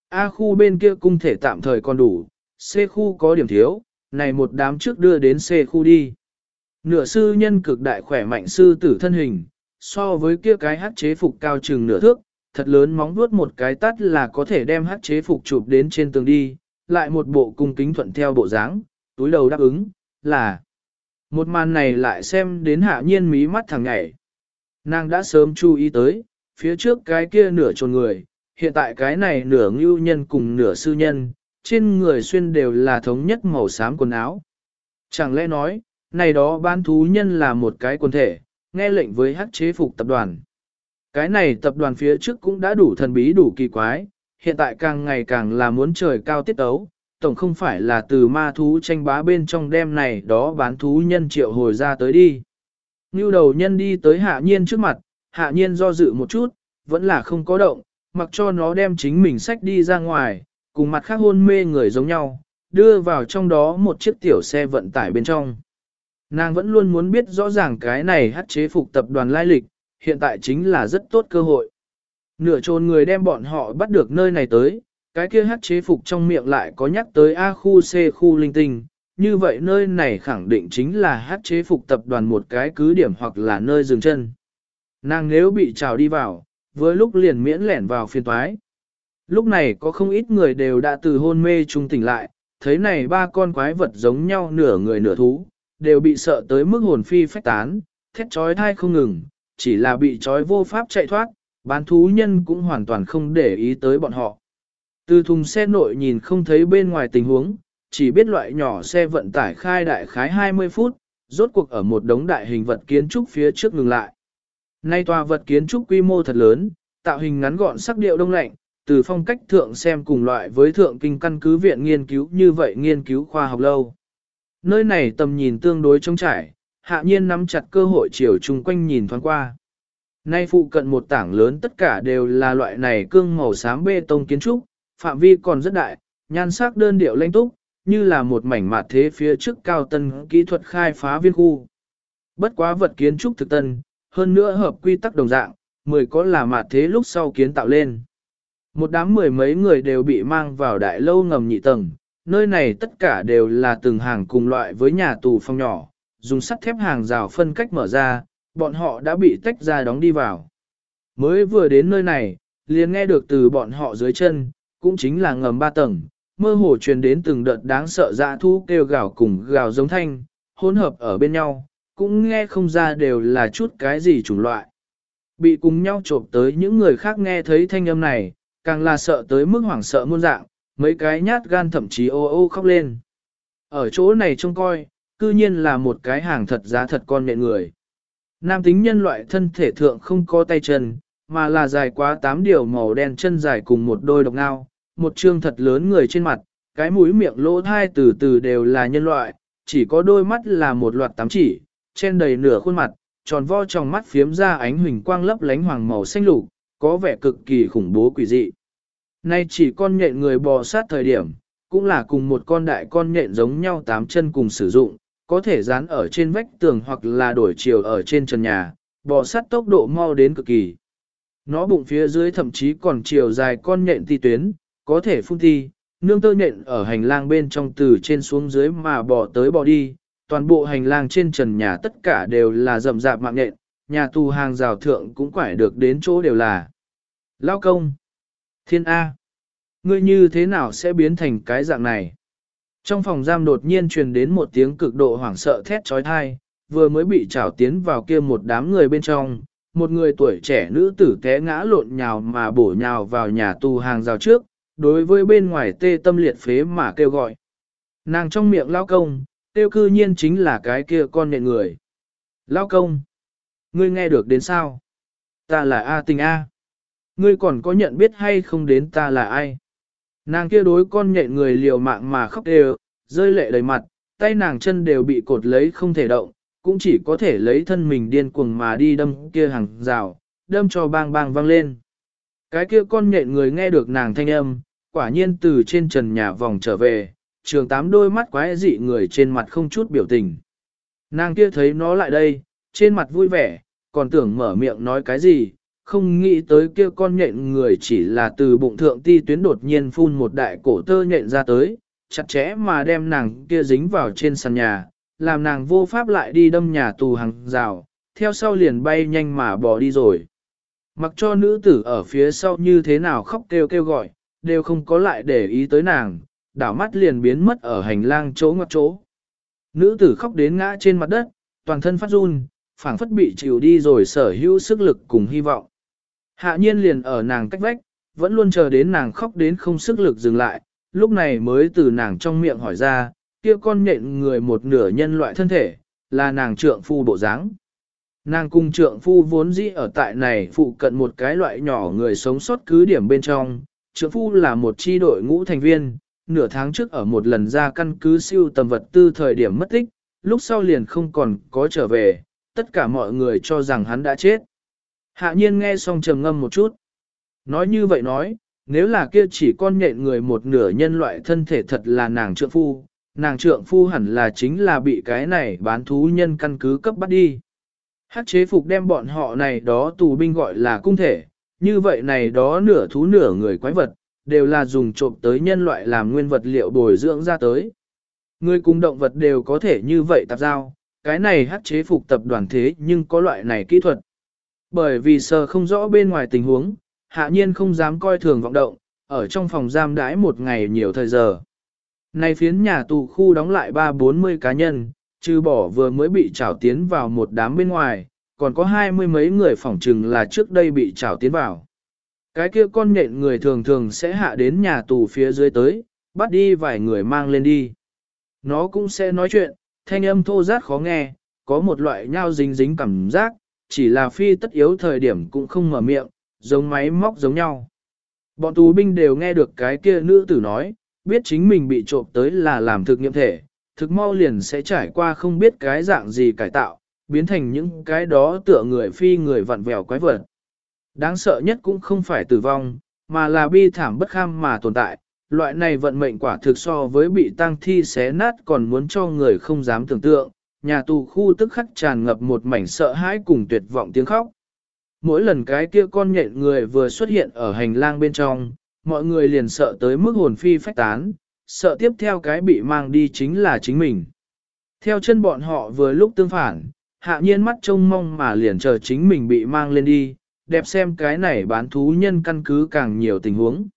A khu bên kia cung thể tạm thời còn đủ, C khu có điểm thiếu, này một đám trước đưa đến C khu đi. Nửa sư nhân cực đại khỏe mạnh sư tử thân hình, so với kia cái hát chế phục cao chừng nửa thước, thật lớn móng vuốt một cái tắt là có thể đem hát chế phục chụp đến trên tường đi, lại một bộ cung kính thuận theo bộ dáng, túi đầu đáp ứng, là một màn này lại xem đến hạ nhiên mí mắt thằng nhảy. Nàng đã sớm chú ý tới, phía trước cái kia nửa trồn người, hiện tại cái này nửa ngưu nhân cùng nửa sư nhân, trên người xuyên đều là thống nhất màu xám quần áo. Chẳng lẽ nói, này đó bán thú nhân là một cái quần thể, nghe lệnh với hắc chế phục tập đoàn. Cái này tập đoàn phía trước cũng đã đủ thần bí đủ kỳ quái, hiện tại càng ngày càng là muốn trời cao tiết ấu, tổng không phải là từ ma thú tranh bá bên trong đêm này đó bán thú nhân triệu hồi ra tới đi. Ngưu đầu nhân đi tới hạ nhiên trước mặt, hạ nhiên do dự một chút, vẫn là không có động, mặc cho nó đem chính mình sách đi ra ngoài, cùng mặt khác hôn mê người giống nhau, đưa vào trong đó một chiếc tiểu xe vận tải bên trong. Nàng vẫn luôn muốn biết rõ ràng cái này hát chế phục tập đoàn lai lịch, hiện tại chính là rất tốt cơ hội. Nửa trồn người đem bọn họ bắt được nơi này tới, cái kia hát chế phục trong miệng lại có nhắc tới A khu C khu linh tinh, như vậy nơi này khẳng định chính là hát chế phục tập đoàn một cái cứ điểm hoặc là nơi dừng chân. Nàng nếu bị trào đi vào, với lúc liền miễn lẻn vào phiên toái. Lúc này có không ít người đều đã từ hôn mê trung tỉnh lại, thấy này ba con quái vật giống nhau nửa người nửa thú, đều bị sợ tới mức hồn phi phách tán, thét trói thai không ngừng, chỉ là bị trói vô pháp chạy thoát, bán thú nhân cũng hoàn toàn không để ý tới bọn họ. Từ thùng xe nội nhìn không thấy bên ngoài tình huống, chỉ biết loại nhỏ xe vận tải khai đại khái 20 phút, rốt cuộc ở một đống đại hình vật kiến trúc phía trước ngừng lại. Nay tòa vật kiến trúc quy mô thật lớn, tạo hình ngắn gọn sắc điệu đông lạnh, từ phong cách thượng xem cùng loại với thượng kinh căn cứ viện nghiên cứu như vậy nghiên cứu khoa học lâu. Nơi này tầm nhìn tương đối trống trải, hạ nhiên nắm chặt cơ hội chiều chung quanh nhìn thoáng qua. Nay phụ cận một tảng lớn tất cả đều là loại này cương màu xám bê tông kiến trúc, phạm vi còn rất đại, nhan sắc đơn điệu lãnh túc, như là một mảnh mạt thế phía trước cao tân kỹ thuật khai phá viên khu. Bất quá vật kiến trúc thực tân, hơn nữa hợp quy tắc đồng dạng, mười có là mạt thế lúc sau kiến tạo lên. Một đám mười mấy người đều bị mang vào đại lâu ngầm nhị tầng, nơi này tất cả đều là từng hàng cùng loại với nhà tù phong nhỏ, dùng sắt thép hàng rào phân cách mở ra, bọn họ đã bị tách ra đóng đi vào. Mới vừa đến nơi này, liền nghe được từ bọn họ dưới chân, cũng chính là ngầm ba tầng, mơ hồ truyền đến từng đợt đáng sợ dã thu kêu gào cùng gào giống thanh, hỗn hợp ở bên nhau, cũng nghe không ra đều là chút cái gì chủng loại. Bị cùng nhau trộm tới những người khác nghe thấy thanh âm này, càng là sợ tới mức hoảng sợ muôn dạng, mấy cái nhát gan thậm chí ô ô khóc lên. Ở chỗ này trông coi, cư nhiên là một cái hàng thật giá thật con nện người. Nam tính nhân loại thân thể thượng không có tay chân, mà là dài quá tám điều màu đen chân dài cùng một đôi độc ngao, một trương thật lớn người trên mặt, cái mũi miệng lỗ thai từ từ đều là nhân loại, chỉ có đôi mắt là một loạt tám chỉ, trên đầy nửa khuôn mặt, tròn vo trong mắt phiếm ra ánh huỳnh quang lấp lánh hoàng màu xanh lục, có vẻ cực kỳ khủng bố quỷ dị. Nay chỉ con nhện người bò sát thời điểm, cũng là cùng một con đại con nhện giống nhau tám chân cùng sử dụng, có thể dán ở trên vách tường hoặc là đổi chiều ở trên trần nhà, bò sát tốc độ mau đến cực kỳ. Nó bụng phía dưới thậm chí còn chiều dài con nhện ti tuyến, có thể phun ti, nương tơ nhện ở hành lang bên trong từ trên xuống dưới mà bò tới bò đi, toàn bộ hành lang trên trần nhà tất cả đều là rậm rạp mạng nhện, nhà tù hàng rào thượng cũng quải được đến chỗ đều là. Lao công! Thiên A! Ngươi như thế nào sẽ biến thành cái dạng này? Trong phòng giam đột nhiên truyền đến một tiếng cực độ hoảng sợ thét trói thai, vừa mới bị trảo tiến vào kia một đám người bên trong, một người tuổi trẻ nữ tử té ngã lộn nhào mà bổ nhào vào nhà tù hàng rào trước, đối với bên ngoài tê tâm liệt phế mà kêu gọi. Nàng trong miệng lao công, tiêu cư nhiên chính là cái kia con nện người. Lao công, ngươi nghe được đến sao? Ta là A tình A. Ngươi còn có nhận biết hay không đến ta là ai? Nàng kia đối con nhện người liều mạng mà khóc đều, rơi lệ đầy mặt, tay nàng chân đều bị cột lấy không thể động, cũng chỉ có thể lấy thân mình điên cuồng mà đi đâm kia hàng rào, đâm cho bang bang vang lên. Cái kia con nhện người nghe được nàng thanh âm, quả nhiên từ trên trần nhà vòng trở về, trường tám đôi mắt quái dị người trên mặt không chút biểu tình. Nàng kia thấy nó lại đây, trên mặt vui vẻ, còn tưởng mở miệng nói cái gì, không nghĩ tới kia con nhện người chỉ là từ bụng thượng ti tuyến đột nhiên phun một đại cổ tơ nhện ra tới, chặt chẽ mà đem nàng kia dính vào trên sàn nhà, làm nàng vô pháp lại đi đâm nhà tù hàng rào, theo sau liền bay nhanh mà bỏ đi rồi. Mặc cho nữ tử ở phía sau như thế nào khóc kêu kêu gọi, đều không có lại để ý tới nàng, đảo mắt liền biến mất ở hành lang chỗ ngoặt chỗ. Nữ tử khóc đến ngã trên mặt đất, toàn thân phát run, phảng phất bị chịu đi rồi sở hữu sức lực cùng hy vọng. Hạ nhiên liền ở nàng cách vách, vẫn luôn chờ đến nàng khóc đến không sức lực dừng lại, lúc này mới từ nàng trong miệng hỏi ra, kia con nhện người một nửa nhân loại thân thể, là nàng trượng phu bộ dáng. Nàng cùng trượng phu vốn dĩ ở tại này phụ cận một cái loại nhỏ người sống sót cứ điểm bên trong, trượng phu là một chi đội ngũ thành viên, nửa tháng trước ở một lần ra căn cứ siêu tầm vật tư thời điểm mất tích, lúc sau liền không còn có trở về, tất cả mọi người cho rằng hắn đã chết. Hạ nhiên nghe xong trầm ngâm một chút. Nói như vậy nói, nếu là kia chỉ con nhện người một nửa nhân loại thân thể thật là nàng trượng phu, nàng trượng phu hẳn là chính là bị cái này bán thú nhân căn cứ cấp bắt đi. Hát chế phục đem bọn họ này đó tù binh gọi là cung thể, như vậy này đó nửa thú nửa người quái vật, đều là dùng trộm tới nhân loại làm nguyên vật liệu bồi dưỡng ra tới. Người cùng động vật đều có thể như vậy tạp giao, cái này hát chế phục tập đoàn thế nhưng có loại này kỹ thuật. Bởi vì sờ không rõ bên ngoài tình huống, hạ nhiên không dám coi thường vọng động, ở trong phòng giam đãi một ngày nhiều thời giờ. Này phiến nhà tù khu đóng lại ba bốn mươi cá nhân, trừ bỏ vừa mới bị trảo tiến vào một đám bên ngoài, còn có hai mươi mấy người phỏng trừng là trước đây bị trảo tiến vào. Cái kia con nhện người thường thường sẽ hạ đến nhà tù phía dưới tới, bắt đi vài người mang lên đi. Nó cũng sẽ nói chuyện, thanh âm thô rát khó nghe, có một loại nhao dính dính cảm giác, chỉ là phi tất yếu thời điểm cũng không mở miệng, giống máy móc giống nhau. Bọn tù binh đều nghe được cái kia nữ tử nói, biết chính mình bị trộm tới là làm thực nghiệm thể, thực mau liền sẽ trải qua không biết cái dạng gì cải tạo, biến thành những cái đó tựa người phi người vặn vẹo quái vật. Đáng sợ nhất cũng không phải tử vong, mà là bi thảm bất kham mà tồn tại. Loại này vận mệnh quả thực so với bị tang thi xé nát còn muốn cho người không dám tưởng tượng, nhà tù khu tức khắc tràn ngập một mảnh sợ hãi cùng tuyệt vọng tiếng khóc. Mỗi lần cái kia con nhện người vừa xuất hiện ở hành lang bên trong, mọi người liền sợ tới mức hồn phi phách tán, sợ tiếp theo cái bị mang đi chính là chính mình. Theo chân bọn họ vừa lúc tương phản, hạ nhiên mắt trông mong mà liền chờ chính mình bị mang lên đi, đẹp xem cái này bán thú nhân căn cứ càng nhiều tình huống.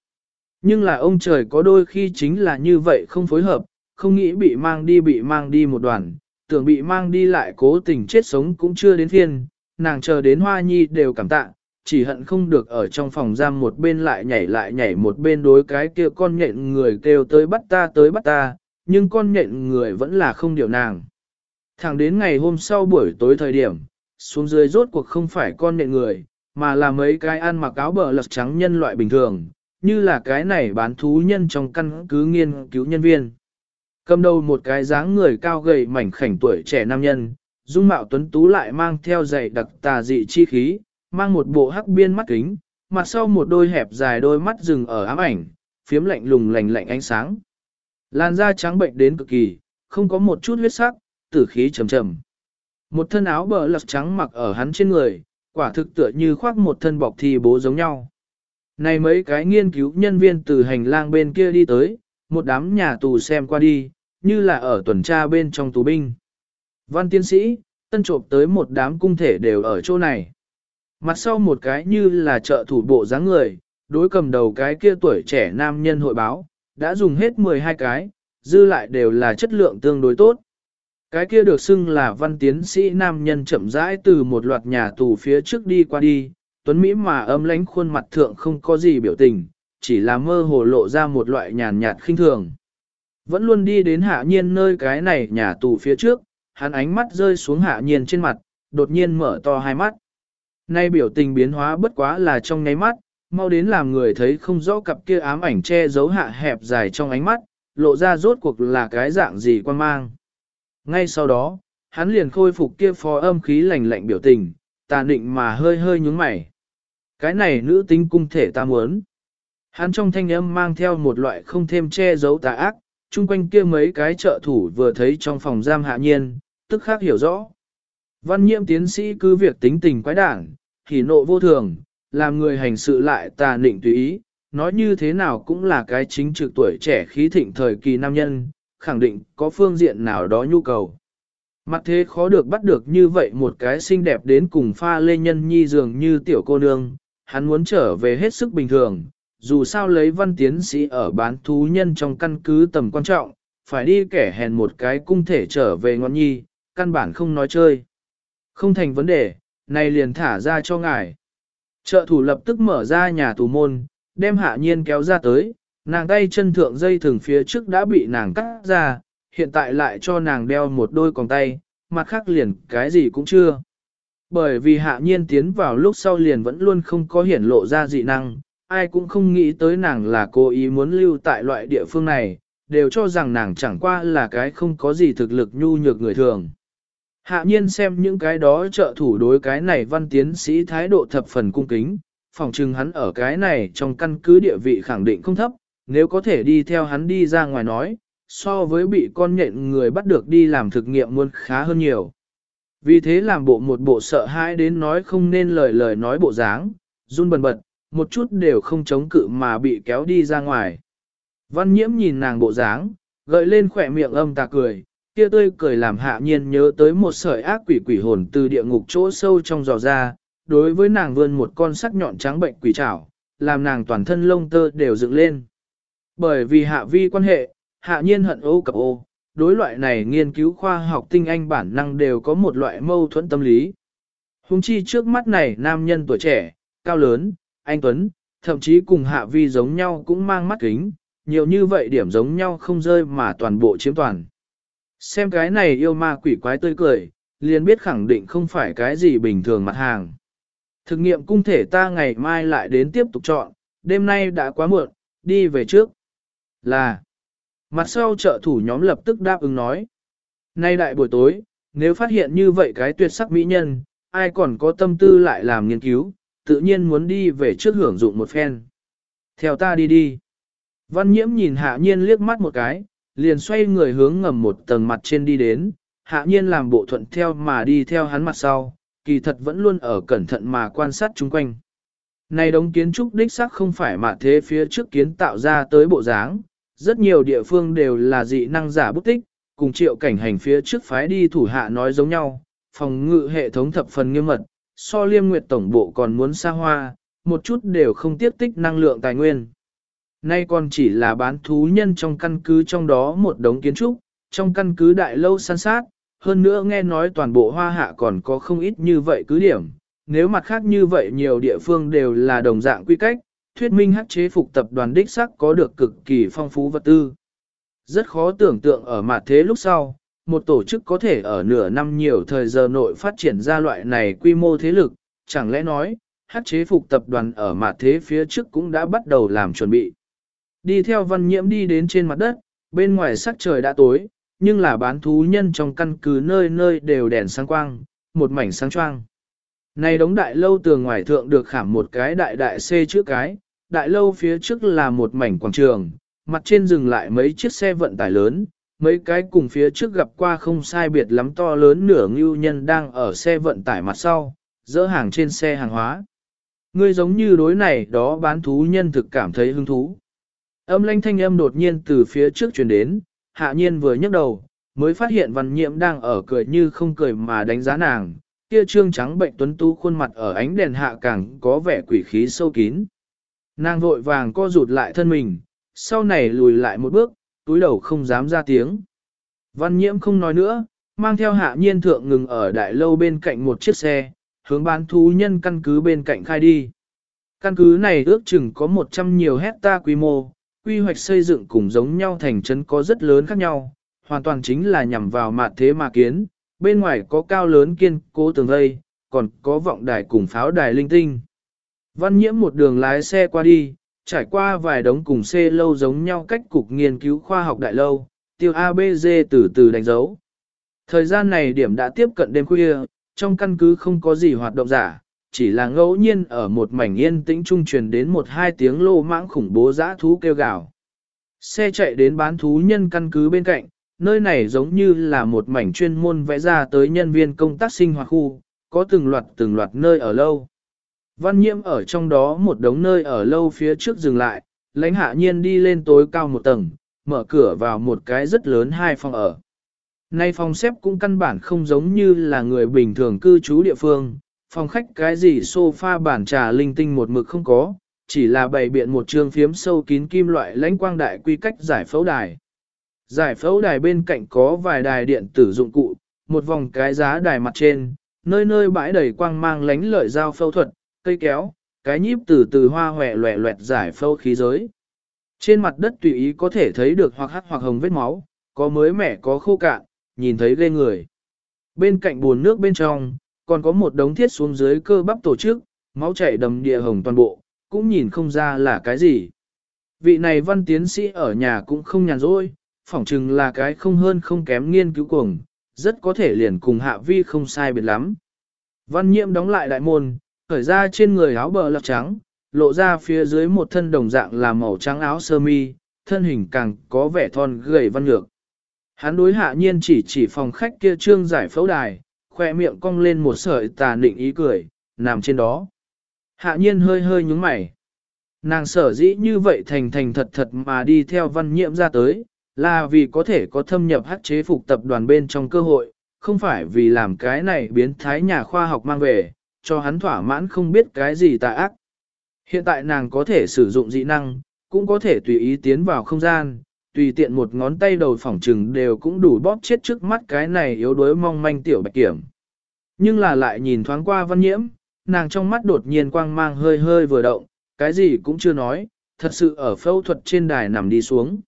Nhưng là ông trời có đôi khi chính là như vậy không phối hợp, không nghĩ bị mang đi bị mang đi một đoàn, tưởng bị mang đi lại cố tình chết sống cũng chưa đến phiên, nàng chờ đến hoa nhi đều cảm tạ, chỉ hận không được ở trong phòng giam một bên lại nhảy lại nhảy một bên đối cái kia con nhện người kêu tới bắt ta tới bắt ta, nhưng con nhện người vẫn là không điều nàng. Thẳng đến ngày hôm sau buổi tối thời điểm, xuống dưới rốt cuộc không phải con nhện người, mà là mấy cái ăn mặc áo bờ lật trắng nhân loại bình thường, như là cái này bán thú nhân trong căn cứ nghiên cứu nhân viên. Cầm đầu một cái dáng người cao gầy mảnh khảnh tuổi trẻ nam nhân, dung mạo tuấn tú lại mang theo dày đặc tà dị chi khí, mang một bộ hắc biên mắt kính, mặt sau một đôi hẹp dài đôi mắt rừng ở ám ảnh, phiếm lạnh lùng lạnh lạnh ánh sáng. Làn da trắng bệnh đến cực kỳ, không có một chút huyết sắc, tử khí trầm trầm. Một thân áo bờ lật trắng mặc ở hắn trên người, quả thực tựa như khoác một thân bọc thi bố giống nhau. Này mấy cái nghiên cứu nhân viên từ hành lang bên kia đi tới, một đám nhà tù xem qua đi, như là ở tuần tra bên trong tù binh. Văn tiến sĩ, tân trộm tới một đám cung thể đều ở chỗ này. Mặt sau một cái như là trợ thủ bộ dáng người, đối cầm đầu cái kia tuổi trẻ nam nhân hội báo, đã dùng hết 12 cái, dư lại đều là chất lượng tương đối tốt. Cái kia được xưng là văn tiến sĩ nam nhân chậm rãi từ một loạt nhà tù phía trước đi qua đi, tuấn Mỹ mà ấm lánh khuôn mặt thượng không có gì biểu tình, chỉ là mơ hồ lộ ra một loại nhàn nhạt khinh thường. Vẫn luôn đi đến hạ nhiên nơi cái này nhà tù phía trước, hắn ánh mắt rơi xuống hạ nhiên trên mặt, đột nhiên mở to hai mắt. Nay biểu tình biến hóa bất quá là trong nháy mắt, mau đến làm người thấy không rõ cặp kia ám ảnh che giấu hạ hẹp dài trong ánh mắt, lộ ra rốt cuộc là cái dạng gì quan mang. Ngay sau đó, hắn liền khôi phục kia phó âm khí lạnh lạnh biểu tình, tà định mà hơi hơi nhúng mày. Cái này nữ tính cung thể ta muốn. Hắn trong thanh âm mang theo một loại không thêm che giấu tà ác, chung quanh kia mấy cái trợ thủ vừa thấy trong phòng giam hạ nhiên, tức khác hiểu rõ. Văn nhiễm tiến sĩ cứ việc tính tình quái đản, hỉ nộ vô thường, làm người hành sự lại tà nịnh tùy ý, nói như thế nào cũng là cái chính trực tuổi trẻ khí thịnh thời kỳ nam nhân, khẳng định có phương diện nào đó nhu cầu. Mặt thế khó được bắt được như vậy một cái xinh đẹp đến cùng pha lê nhân nhi dường như tiểu cô nương, hắn muốn trở về hết sức bình thường, dù sao lấy văn tiến sĩ ở bán thú nhân trong căn cứ tầm quan trọng, phải đi kẻ hèn một cái cung thể trở về ngọn nhi, căn bản không nói chơi. Không thành vấn đề, này liền thả ra cho ngài. Trợ thủ lập tức mở ra nhà tù môn, đem hạ nhiên kéo ra tới, nàng tay chân thượng dây thường phía trước đã bị nàng cắt ra, hiện tại lại cho nàng đeo một đôi còng tay, mặt khác liền cái gì cũng chưa. Bởi vì hạ nhiên tiến vào lúc sau liền vẫn luôn không có hiển lộ ra dị năng, ai cũng không nghĩ tới nàng là cố ý muốn lưu tại loại địa phương này, đều cho rằng nàng chẳng qua là cái không có gì thực lực nhu nhược người thường. Hạ nhiên xem những cái đó trợ thủ đối cái này văn tiến sĩ thái độ thập phần cung kính, phòng trừng hắn ở cái này trong căn cứ địa vị khẳng định không thấp, nếu có thể đi theo hắn đi ra ngoài nói, so với bị con nhện người bắt được đi làm thực nghiệm muốn khá hơn nhiều. Vì thế làm bộ một bộ sợ hãi đến nói không nên lời lời nói bộ dáng, run bần bật, một chút đều không chống cự mà bị kéo đi ra ngoài. Văn nhiễm nhìn nàng bộ dáng, gợi lên khỏe miệng âm tà cười, kia tươi cười làm hạ nhiên nhớ tới một sợi ác quỷ quỷ hồn từ địa ngục chỗ sâu trong giò ra, đối với nàng vươn một con sắc nhọn trắng bệnh quỷ trảo, làm nàng toàn thân lông tơ đều dựng lên. Bởi vì hạ vi quan hệ, hạ nhiên hận ô cập ô, đối loại này nghiên cứu khoa học tinh anh bản năng đều có một loại mâu thuẫn tâm lý. Hùng chi trước mắt này nam nhân tuổi trẻ, cao lớn, anh Tuấn, thậm chí cùng hạ vi giống nhau cũng mang mắt kính, nhiều như vậy điểm giống nhau không rơi mà toàn bộ chiếm toàn. Xem cái này yêu ma quỷ quái tươi cười, liền biết khẳng định không phải cái gì bình thường mặt hàng. Thực nghiệm cung thể ta ngày mai lại đến tiếp tục chọn, đêm nay đã quá muộn, đi về trước. Là, mặt sau trợ thủ nhóm lập tức đáp ứng nói. Nay đại buổi tối, nếu phát hiện như vậy cái tuyệt sắc mỹ nhân, ai còn có tâm tư lại làm nghiên cứu, tự nhiên muốn đi về trước hưởng dụng một phen. Theo ta đi đi. Văn nhiễm nhìn hạ nhiên liếc mắt một cái, liền xoay người hướng ngầm một tầng mặt trên đi đến, hạ nhiên làm bộ thuận theo mà đi theo hắn mặt sau, kỳ thật vẫn luôn ở cẩn thận mà quan sát chung quanh. Này đống kiến trúc đích xác không phải mà thế phía trước kiến tạo ra tới bộ dáng, rất nhiều địa phương đều là dị năng giả bút tích, cùng triệu cảnh hành phía trước phái đi thủ hạ nói giống nhau, phòng ngự hệ thống thập phần nghiêm mật, so liêm nguyệt tổng bộ còn muốn xa hoa, một chút đều không tiết tích năng lượng tài nguyên. Nay còn chỉ là bán thú nhân trong căn cứ trong đó một đống kiến trúc, trong căn cứ đại lâu san sát, hơn nữa nghe nói toàn bộ hoa hạ còn có không ít như vậy cứ điểm. Nếu mặt khác như vậy nhiều địa phương đều là đồng dạng quy cách, thuyết minh hắc chế phục tập đoàn đích sắc có được cực kỳ phong phú vật tư. Rất khó tưởng tượng ở mặt thế lúc sau, một tổ chức có thể ở nửa năm nhiều thời giờ nội phát triển ra loại này quy mô thế lực, chẳng lẽ nói, hắc chế phục tập đoàn ở mặt thế phía trước cũng đã bắt đầu làm chuẩn bị. Đi theo văn nhiễm đi đến trên mặt đất, bên ngoài sắc trời đã tối, nhưng là bán thú nhân trong căn cứ nơi nơi đều đèn sáng quang, một mảnh sáng choang. Này đống đại lâu tường ngoài thượng được khảm một cái đại đại C trước cái, đại lâu phía trước là một mảnh quảng trường, mặt trên dừng lại mấy chiếc xe vận tải lớn, mấy cái cùng phía trước gặp qua không sai biệt lắm to lớn nửa ngưu nhân đang ở xe vận tải mặt sau, dỡ hàng trên xe hàng hóa. Ngươi giống như đối này đó bán thú nhân thực cảm thấy hứng thú. Âm lanh thanh âm đột nhiên từ phía trước truyền đến, hạ nhiên vừa nhấc đầu, mới phát hiện văn nhiễm đang ở cười như không cười mà đánh giá nàng, kia trương trắng bệnh tuấn tú khuôn mặt ở ánh đèn hạ càng có vẻ quỷ khí sâu kín. Nàng vội vàng co rụt lại thân mình, sau này lùi lại một bước, túi đầu không dám ra tiếng. Văn nhiễm không nói nữa, mang theo hạ nhiên thượng ngừng ở đại lâu bên cạnh một chiếc xe, hướng bán thú nhân căn cứ bên cạnh khai đi. Căn cứ này ước chừng có 100 nhiều hecta quy mô, quy hoạch xây dựng cùng giống nhau thành trấn có rất lớn khác nhau, hoàn toàn chính là nhằm vào mặt thế mà kiến, bên ngoài có cao lớn kiên cố tường vây, còn có vọng đài cùng pháo đài linh tinh. Văn nhiễm một đường lái xe qua đi, trải qua vài đống cùng xe lâu giống nhau cách cục nghiên cứu khoa học đại lâu, tiêu ABG từ từ đánh dấu. Thời gian này điểm đã tiếp cận đêm khuya, trong căn cứ không có gì hoạt động giả, chỉ là ngẫu nhiên ở một mảnh yên tĩnh trung truyền đến một hai tiếng lô mãng khủng bố dã thú kêu gào. Xe chạy đến bán thú nhân căn cứ bên cạnh, nơi này giống như là một mảnh chuyên môn vẽ ra tới nhân viên công tác sinh hoạt khu, có từng loạt từng loạt nơi ở lâu. Văn nhiễm ở trong đó một đống nơi ở lâu phía trước dừng lại, lãnh hạ nhiên đi lên tối cao một tầng, mở cửa vào một cái rất lớn hai phòng ở. Nay phòng xếp cũng căn bản không giống như là người bình thường cư trú địa phương, phòng khách cái gì sofa bản trà linh tinh một mực không có, chỉ là bày biện một trường phiếm sâu kín kim loại lãnh quang đại quy cách giải phẫu đài. Giải phẫu đài bên cạnh có vài đài điện tử dụng cụ, một vòng cái giá đài mặt trên, nơi nơi bãi đầy quang mang lánh lợi dao phẫu thuật, cây kéo, cái nhíp từ từ hoa hòe loẹ loẹt giải phâu khí giới. Trên mặt đất tùy ý có thể thấy được hoặc hắc hoặc hồng vết máu, có mới mẻ có khô cạn, nhìn thấy ghê người. Bên cạnh buồn nước bên trong, còn có một đống thiết xuống dưới cơ bắp tổ chức, máu chảy đầm địa hồng toàn bộ, cũng nhìn không ra là cái gì. Vị này văn tiến sĩ ở nhà cũng không nhàn rỗi, phỏng chừng là cái không hơn không kém nghiên cứu cuồng, rất có thể liền cùng hạ vi không sai biệt lắm. Văn nhiễm đóng lại đại môn, khởi ra trên người áo bờ lọc trắng, lộ ra phía dưới một thân đồng dạng là màu trắng áo sơ mi, thân hình càng có vẻ thon gầy văn nhược. Hắn đối hạ nhiên chỉ chỉ phòng khách kia trương giải phẫu đài, khoe miệng cong lên một sợi tà định ý cười, nằm trên đó. Hạ nhiên hơi hơi nhúng mày. Nàng sở dĩ như vậy thành thành thật thật mà đi theo văn nhiễm ra tới, là vì có thể có thâm nhập hắc chế phục tập đoàn bên trong cơ hội, không phải vì làm cái này biến thái nhà khoa học mang về, cho hắn thỏa mãn không biết cái gì tà ác. Hiện tại nàng có thể sử dụng dị năng, cũng có thể tùy ý tiến vào không gian, tùy tiện một ngón tay đầu phỏng trừng đều cũng đủ bóp chết trước mắt cái này yếu đuối mong manh tiểu bạch kiểm. Nhưng là lại nhìn thoáng qua văn nhiễm, nàng trong mắt đột nhiên quang mang hơi hơi vừa động, cái gì cũng chưa nói, thật sự ở phẫu thuật trên đài nằm đi xuống.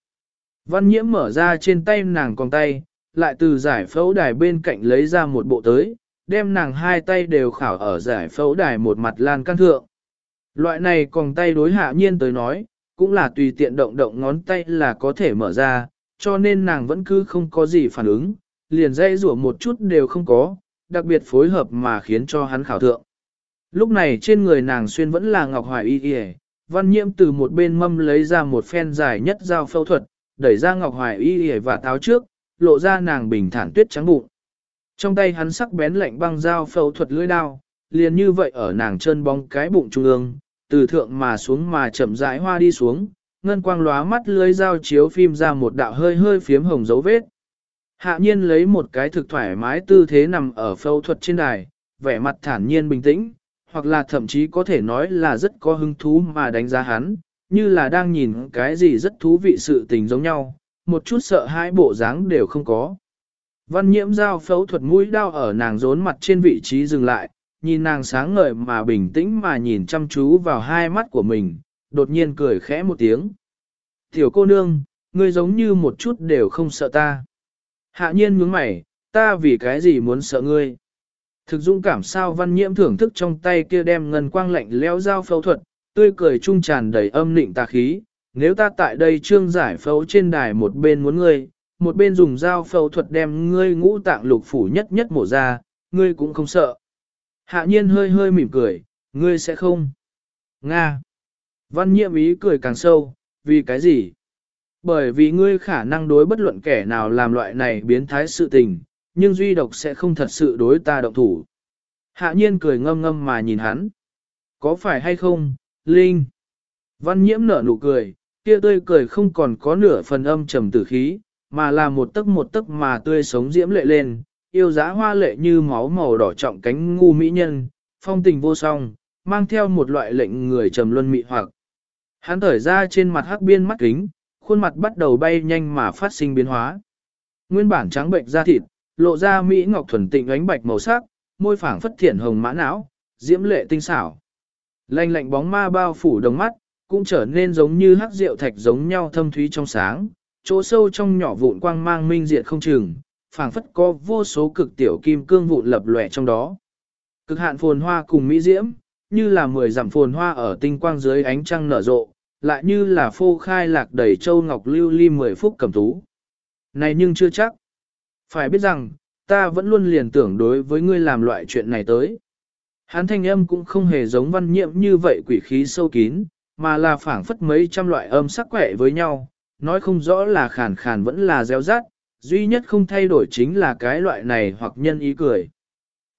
Văn nhiễm mở ra trên tay nàng con tay, lại từ giải phẫu đài bên cạnh lấy ra một bộ tới, đem nàng hai tay đều khảo ở giải phẫu đài một mặt lan can thượng. Loại này còn tay đối hạ nhiên tới nói, cũng là tùy tiện động động ngón tay là có thể mở ra, cho nên nàng vẫn cứ không có gì phản ứng, liền dây rủa một chút đều không có, đặc biệt phối hợp mà khiến cho hắn khảo thượng. Lúc này trên người nàng xuyên vẫn là ngọc hoài y y văn nhiễm từ một bên mâm lấy ra một phen dài nhất dao phẫu thuật, đẩy ra ngọc hoài y y và táo trước, lộ ra nàng bình thản tuyết trắng bụng. Trong tay hắn sắc bén lạnh băng dao phẫu thuật lưỡi đao, liền như vậy ở nàng chân bóng cái bụng trung ương, từ thượng mà xuống mà chậm rãi hoa đi xuống, ngân quang lóa mắt lưới dao chiếu phim ra một đạo hơi hơi phiếm hồng dấu vết. Hạ nhiên lấy một cái thực thoải mái tư thế nằm ở phẫu thuật trên đài, vẻ mặt thản nhiên bình tĩnh, hoặc là thậm chí có thể nói là rất có hứng thú mà đánh giá hắn, như là đang nhìn cái gì rất thú vị sự tình giống nhau, một chút sợ hãi bộ dáng đều không có. Văn nhiễm giao phẫu thuật mũi đao ở nàng rốn mặt trên vị trí dừng lại, nhìn nàng sáng ngời mà bình tĩnh mà nhìn chăm chú vào hai mắt của mình, đột nhiên cười khẽ một tiếng. Tiểu cô nương, ngươi giống như một chút đều không sợ ta. Hạ nhiên nhướng mày, ta vì cái gì muốn sợ ngươi? Thực dũng cảm sao văn nhiễm thưởng thức trong tay kia đem ngân quang lạnh leo dao phẫu thuật, tươi cười trung tràn đầy âm nịnh tà khí. Nếu ta tại đây trương giải phẫu trên đài một bên muốn ngươi, một bên dùng dao phẫu thuật đem ngươi ngũ tạng lục phủ nhất nhất mổ ra, ngươi cũng không sợ. Hạ nhiên hơi hơi mỉm cười, ngươi sẽ không. Nga. Văn nhiệm ý cười càng sâu, vì cái gì? Bởi vì ngươi khả năng đối bất luận kẻ nào làm loại này biến thái sự tình, nhưng duy độc sẽ không thật sự đối ta động thủ. Hạ nhiên cười ngâm ngâm mà nhìn hắn. Có phải hay không, Linh? Văn nhiễm nở nụ cười, kia tươi cười không còn có nửa phần âm trầm tử khí, mà là một tấc một tấc mà tươi sống diễm lệ lên, yêu giá hoa lệ như máu màu đỏ trọng cánh ngu mỹ nhân, phong tình vô song, mang theo một loại lệnh người trầm luân mị hoặc. Hắn thở ra trên mặt hắc biên mắt kính, khuôn mặt bắt đầu bay nhanh mà phát sinh biến hóa. Nguyên bản trắng bệnh da thịt, lộ ra mỹ ngọc thuần tịnh ánh bạch màu sắc, môi phảng phất thiện hồng mã não, diễm lệ tinh xảo. Lạnh lạnh bóng ma bao phủ đồng mắt, cũng trở nên giống như hắc rượu thạch giống nhau thâm thúy trong sáng, chỗ sâu trong nhỏ vụn quang mang minh diệt không chừng, phảng phất có vô số cực tiểu kim cương vụn lập lòe trong đó. Cực hạn phồn hoa cùng mỹ diễm, như là mười dặm phồn hoa ở tinh quang dưới ánh trăng nở rộ, lại như là phô khai lạc đầy châu ngọc lưu ly mười phúc cầm tú. Này nhưng chưa chắc. Phải biết rằng, ta vẫn luôn liền tưởng đối với ngươi làm loại chuyện này tới. hán thanh âm cũng không hề giống văn nhiệm như vậy quỷ khí sâu kín, mà là phảng phất mấy trăm loại âm sắc quẻ với nhau, nói không rõ là khàn khàn vẫn là gieo rát, duy nhất không thay đổi chính là cái loại này hoặc nhân ý cười.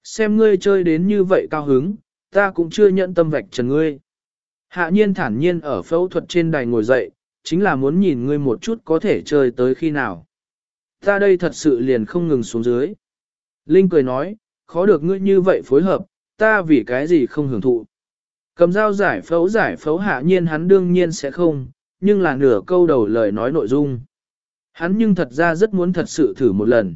Xem ngươi chơi đến như vậy cao hứng, ta cũng chưa nhận tâm vạch trần ngươi. Hạ nhiên thản nhiên ở phẫu thuật trên đài ngồi dậy, chính là muốn nhìn ngươi một chút có thể chơi tới khi nào. Ta đây thật sự liền không ngừng xuống dưới. Linh cười nói, khó được ngươi như vậy phối hợp, ta vì cái gì không hưởng thụ. Cầm dao giải phẫu giải phẫu hạ nhiên hắn đương nhiên sẽ không, nhưng là nửa câu đầu lời nói nội dung. Hắn nhưng thật ra rất muốn thật sự thử một lần.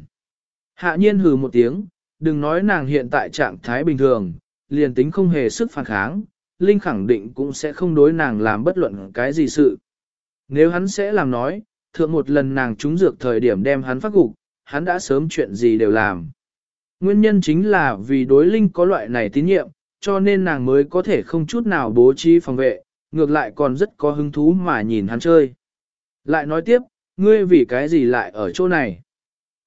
Hạ nhiên hừ một tiếng, đừng nói nàng hiện tại trạng thái bình thường, liền tính không hề sức phản kháng, Linh khẳng định cũng sẽ không đối nàng làm bất luận cái gì sự. Nếu hắn sẽ làm nói, thượng một lần nàng trúng dược thời điểm đem hắn phát gục, hắn đã sớm chuyện gì đều làm. Nguyên nhân chính là vì đối Linh có loại này tín nhiệm, cho nên nàng mới có thể không chút nào bố trí phòng vệ, ngược lại còn rất có hứng thú mà nhìn hắn chơi. Lại nói tiếp, ngươi vì cái gì lại ở chỗ này?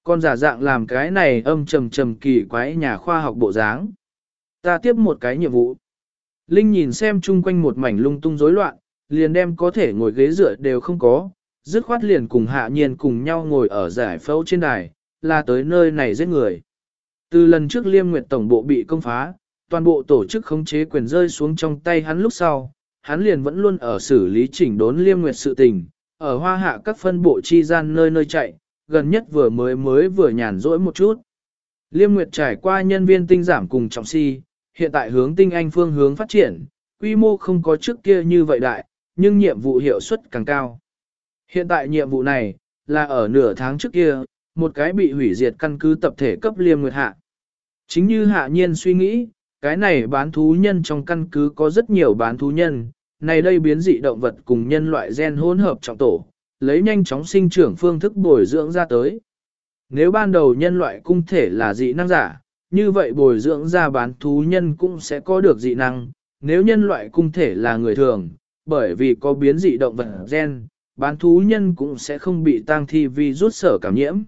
Con giả dạng làm cái này âm trầm trầm kỳ quái nhà khoa học bộ dáng. Ta tiếp một cái nhiệm vụ. Linh nhìn xem chung quanh một mảnh lung tung rối loạn, liền đem có thể ngồi ghế dựa đều không có, dứt khoát liền cùng hạ nhiên cùng nhau ngồi ở giải phẫu trên đài, là tới nơi này giết người. Từ lần trước liêm nguyệt tổng bộ bị công phá, toàn bộ tổ chức khống chế quyền rơi xuống trong tay hắn lúc sau, hắn liền vẫn luôn ở xử lý chỉnh đốn liêm nguyệt sự tình, ở hoa hạ các phân bộ chi gian nơi nơi chạy, gần nhất vừa mới mới vừa nhàn rỗi một chút. Liêm nguyệt trải qua nhân viên tinh giảm cùng trọng si, hiện tại hướng tinh anh phương hướng phát triển, quy mô không có trước kia như vậy đại, nhưng nhiệm vụ hiệu suất càng cao. Hiện tại nhiệm vụ này, là ở nửa tháng trước kia, một cái bị hủy diệt căn cứ tập thể cấp liêm nguyệt hạ. Chính như hạ nhiên suy nghĩ, cái này bán thú nhân trong căn cứ có rất nhiều bán thú nhân, này đây biến dị động vật cùng nhân loại gen hỗn hợp trọng tổ, lấy nhanh chóng sinh trưởng phương thức bồi dưỡng ra tới. Nếu ban đầu nhân loại cung thể là dị năng giả, như vậy bồi dưỡng ra bán thú nhân cũng sẽ có được dị năng, nếu nhân loại cung thể là người thường, bởi vì có biến dị động vật gen, bán thú nhân cũng sẽ không bị tang thi vi rút sở cảm nhiễm.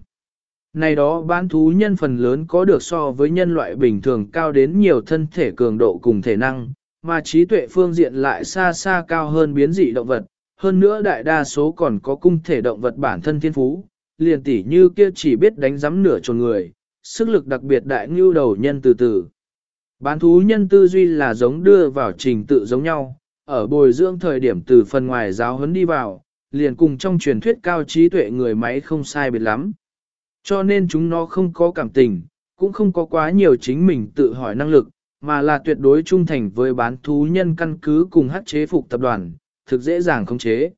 Này đó bán thú nhân phần lớn có được so với nhân loại bình thường cao đến nhiều thân thể cường độ cùng thể năng, mà trí tuệ phương diện lại xa xa cao hơn biến dị động vật, hơn nữa đại đa số còn có cung thể động vật bản thân thiên phú, liền tỉ như kia chỉ biết đánh giấm nửa trồn người, sức lực đặc biệt đại ngưu đầu nhân từ từ. Bán thú nhân tư duy là giống đưa vào trình tự giống nhau, ở bồi dưỡng thời điểm từ phần ngoài giáo huấn đi vào, liền cùng trong truyền thuyết cao trí tuệ người máy không sai biệt lắm. Cho nên chúng nó không có cảm tình, cũng không có quá nhiều chính mình tự hỏi năng lực, mà là tuyệt đối trung thành với bán thú nhân căn cứ cùng hát chế phục tập đoàn, thực dễ dàng khống chế.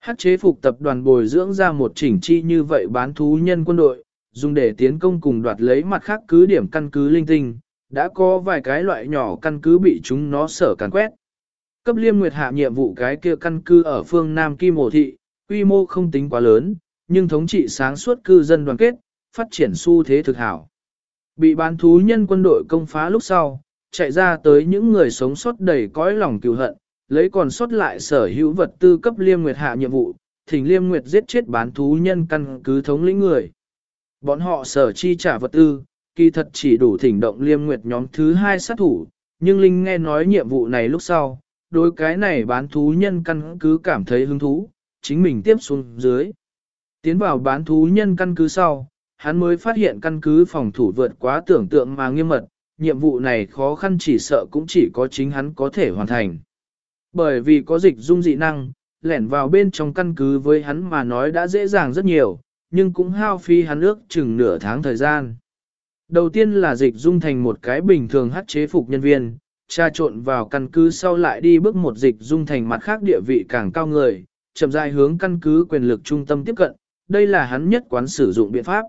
Hát chế phục tập đoàn bồi dưỡng ra một chỉnh chi như vậy bán thú nhân quân đội, dùng để tiến công cùng đoạt lấy mặt khác cứ điểm căn cứ linh tinh, đã có vài cái loại nhỏ căn cứ bị chúng nó sở càn quét. Cấp liêm nguyệt hạ nhiệm vụ cái kia căn cứ ở phương Nam Kim Hồ Thị, quy mô không tính quá lớn, nhưng thống trị sáng suốt cư dân đoàn kết, phát triển xu thế thực hảo. Bị bán thú nhân quân đội công phá lúc sau, chạy ra tới những người sống sót đầy cõi lòng cừu hận, lấy còn sót lại sở hữu vật tư cấp liêm nguyệt hạ nhiệm vụ, thỉnh liêm nguyệt giết chết bán thú nhân căn cứ thống lĩnh người. Bọn họ sở chi trả vật tư, kỳ thật chỉ đủ thỉnh động liêm nguyệt nhóm thứ hai sát thủ, nhưng Linh nghe nói nhiệm vụ này lúc sau, đối cái này bán thú nhân căn cứ cảm thấy hứng thú, chính mình tiếp xuống dưới. Tiến vào bán thú nhân căn cứ sau, hắn mới phát hiện căn cứ phòng thủ vượt quá tưởng tượng mà nghiêm mật, nhiệm vụ này khó khăn chỉ sợ cũng chỉ có chính hắn có thể hoàn thành. Bởi vì có dịch dung dị năng, lẻn vào bên trong căn cứ với hắn mà nói đã dễ dàng rất nhiều, nhưng cũng hao phí hắn ước chừng nửa tháng thời gian. Đầu tiên là dịch dung thành một cái bình thường hát chế phục nhân viên, tra trộn vào căn cứ sau lại đi bước một dịch dung thành mặt khác địa vị càng cao người, chậm rãi hướng căn cứ quyền lực trung tâm tiếp cận, đây là hắn nhất quán sử dụng biện pháp.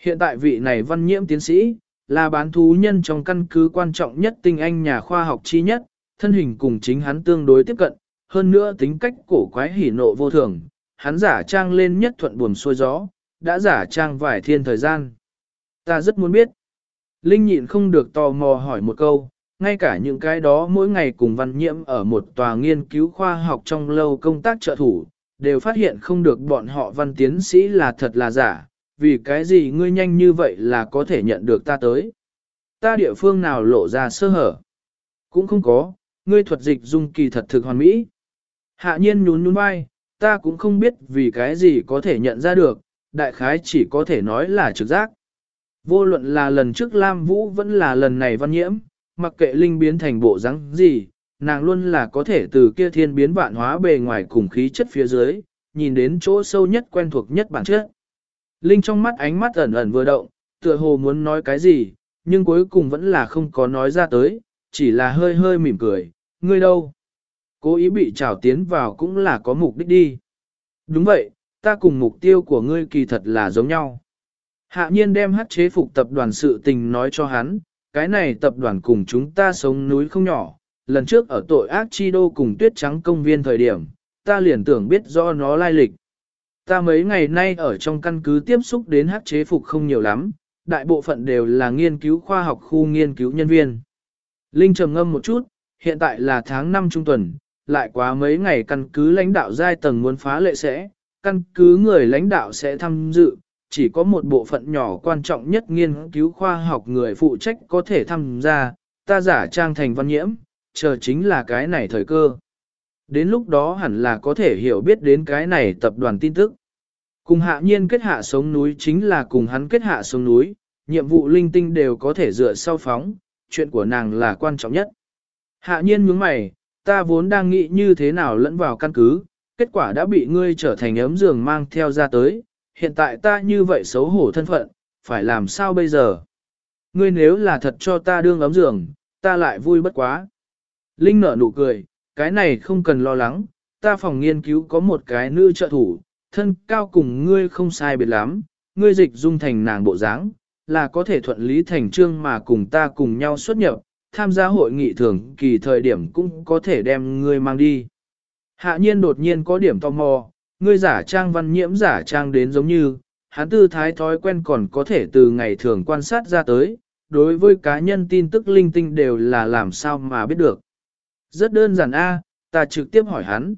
Hiện tại vị này văn nhiễm tiến sĩ, là bán thú nhân trong căn cứ quan trọng nhất tinh anh nhà khoa học chi nhất, thân hình cùng chính hắn tương đối tiếp cận, hơn nữa tính cách cổ quái hỉ nộ vô thường, hắn giả trang lên nhất thuận buồm xuôi gió, đã giả trang vài thiên thời gian. Ta rất muốn biết. Linh nhịn không được tò mò hỏi một câu, ngay cả những cái đó mỗi ngày cùng văn nhiễm ở một tòa nghiên cứu khoa học trong lâu công tác trợ thủ, đều phát hiện không được bọn họ văn tiến sĩ là thật là giả, vì cái gì ngươi nhanh như vậy là có thể nhận được ta tới. Ta địa phương nào lộ ra sơ hở. Cũng không có, ngươi thuật dịch dung kỳ thật thực hoàn mỹ. Hạ nhiên nhún nhún vai, ta cũng không biết vì cái gì có thể nhận ra được, đại khái chỉ có thể nói là trực giác. Vô luận là lần trước Lam Vũ vẫn là lần này văn nhiễm, mặc kệ linh biến thành bộ rắn gì, nàng luôn là có thể từ kia thiên biến vạn hóa bề ngoài cùng khí chất phía dưới, nhìn đến chỗ sâu nhất quen thuộc nhất bản chất. Linh trong mắt ánh mắt ẩn ẩn vừa động, tựa hồ muốn nói cái gì, nhưng cuối cùng vẫn là không có nói ra tới, chỉ là hơi hơi mỉm cười, ngươi đâu? Cố ý bị trảo tiến vào cũng là có mục đích đi. Đúng vậy, ta cùng mục tiêu của ngươi kỳ thật là giống nhau. Hạ nhiên đem hát chế phục tập đoàn sự tình nói cho hắn, cái này tập đoàn cùng chúng ta sống núi không nhỏ, lần trước ở tội ác chi đô cùng tuyết trắng công viên thời điểm, ta liền tưởng biết do nó lai lịch. Ta mấy ngày nay ở trong căn cứ tiếp xúc đến hắc chế phục không nhiều lắm, đại bộ phận đều là nghiên cứu khoa học khu nghiên cứu nhân viên. Linh trầm ngâm một chút, hiện tại là tháng 5 trung tuần, lại quá mấy ngày căn cứ lãnh đạo giai tầng muốn phá lệ sẽ, căn cứ người lãnh đạo sẽ tham dự, chỉ có một bộ phận nhỏ quan trọng nhất nghiên cứu khoa học người phụ trách có thể tham gia, ta giả trang thành văn nhiễm, chờ chính là cái này thời cơ. Đến lúc đó hẳn là có thể hiểu biết đến cái này tập đoàn tin tức. Cùng hạ nhiên kết hạ sống núi chính là cùng hắn kết hạ sống núi, nhiệm vụ linh tinh đều có thể dựa sau phóng, chuyện của nàng là quan trọng nhất. Hạ nhiên nhướng mày, ta vốn đang nghĩ như thế nào lẫn vào căn cứ, kết quả đã bị ngươi trở thành ấm giường mang theo ra tới, hiện tại ta như vậy xấu hổ thân phận, phải làm sao bây giờ? Ngươi nếu là thật cho ta đương ấm giường, ta lại vui bất quá. Linh nở nụ cười, cái này không cần lo lắng, ta phòng nghiên cứu có một cái nữ trợ thủ, thân cao cùng ngươi không sai biệt lắm, ngươi dịch dung thành nàng bộ dáng, là có thể thuận lý thành trương mà cùng ta cùng nhau xuất nhập, tham gia hội nghị thường kỳ thời điểm cũng có thể đem ngươi mang đi. Hạ nhiên đột nhiên có điểm tò mò, ngươi giả trang văn nhiễm giả trang đến giống như, hắn tư thái thói quen còn có thể từ ngày thường quan sát ra tới, đối với cá nhân tin tức linh tinh đều là làm sao mà biết được. Rất đơn giản a, ta trực tiếp hỏi hắn.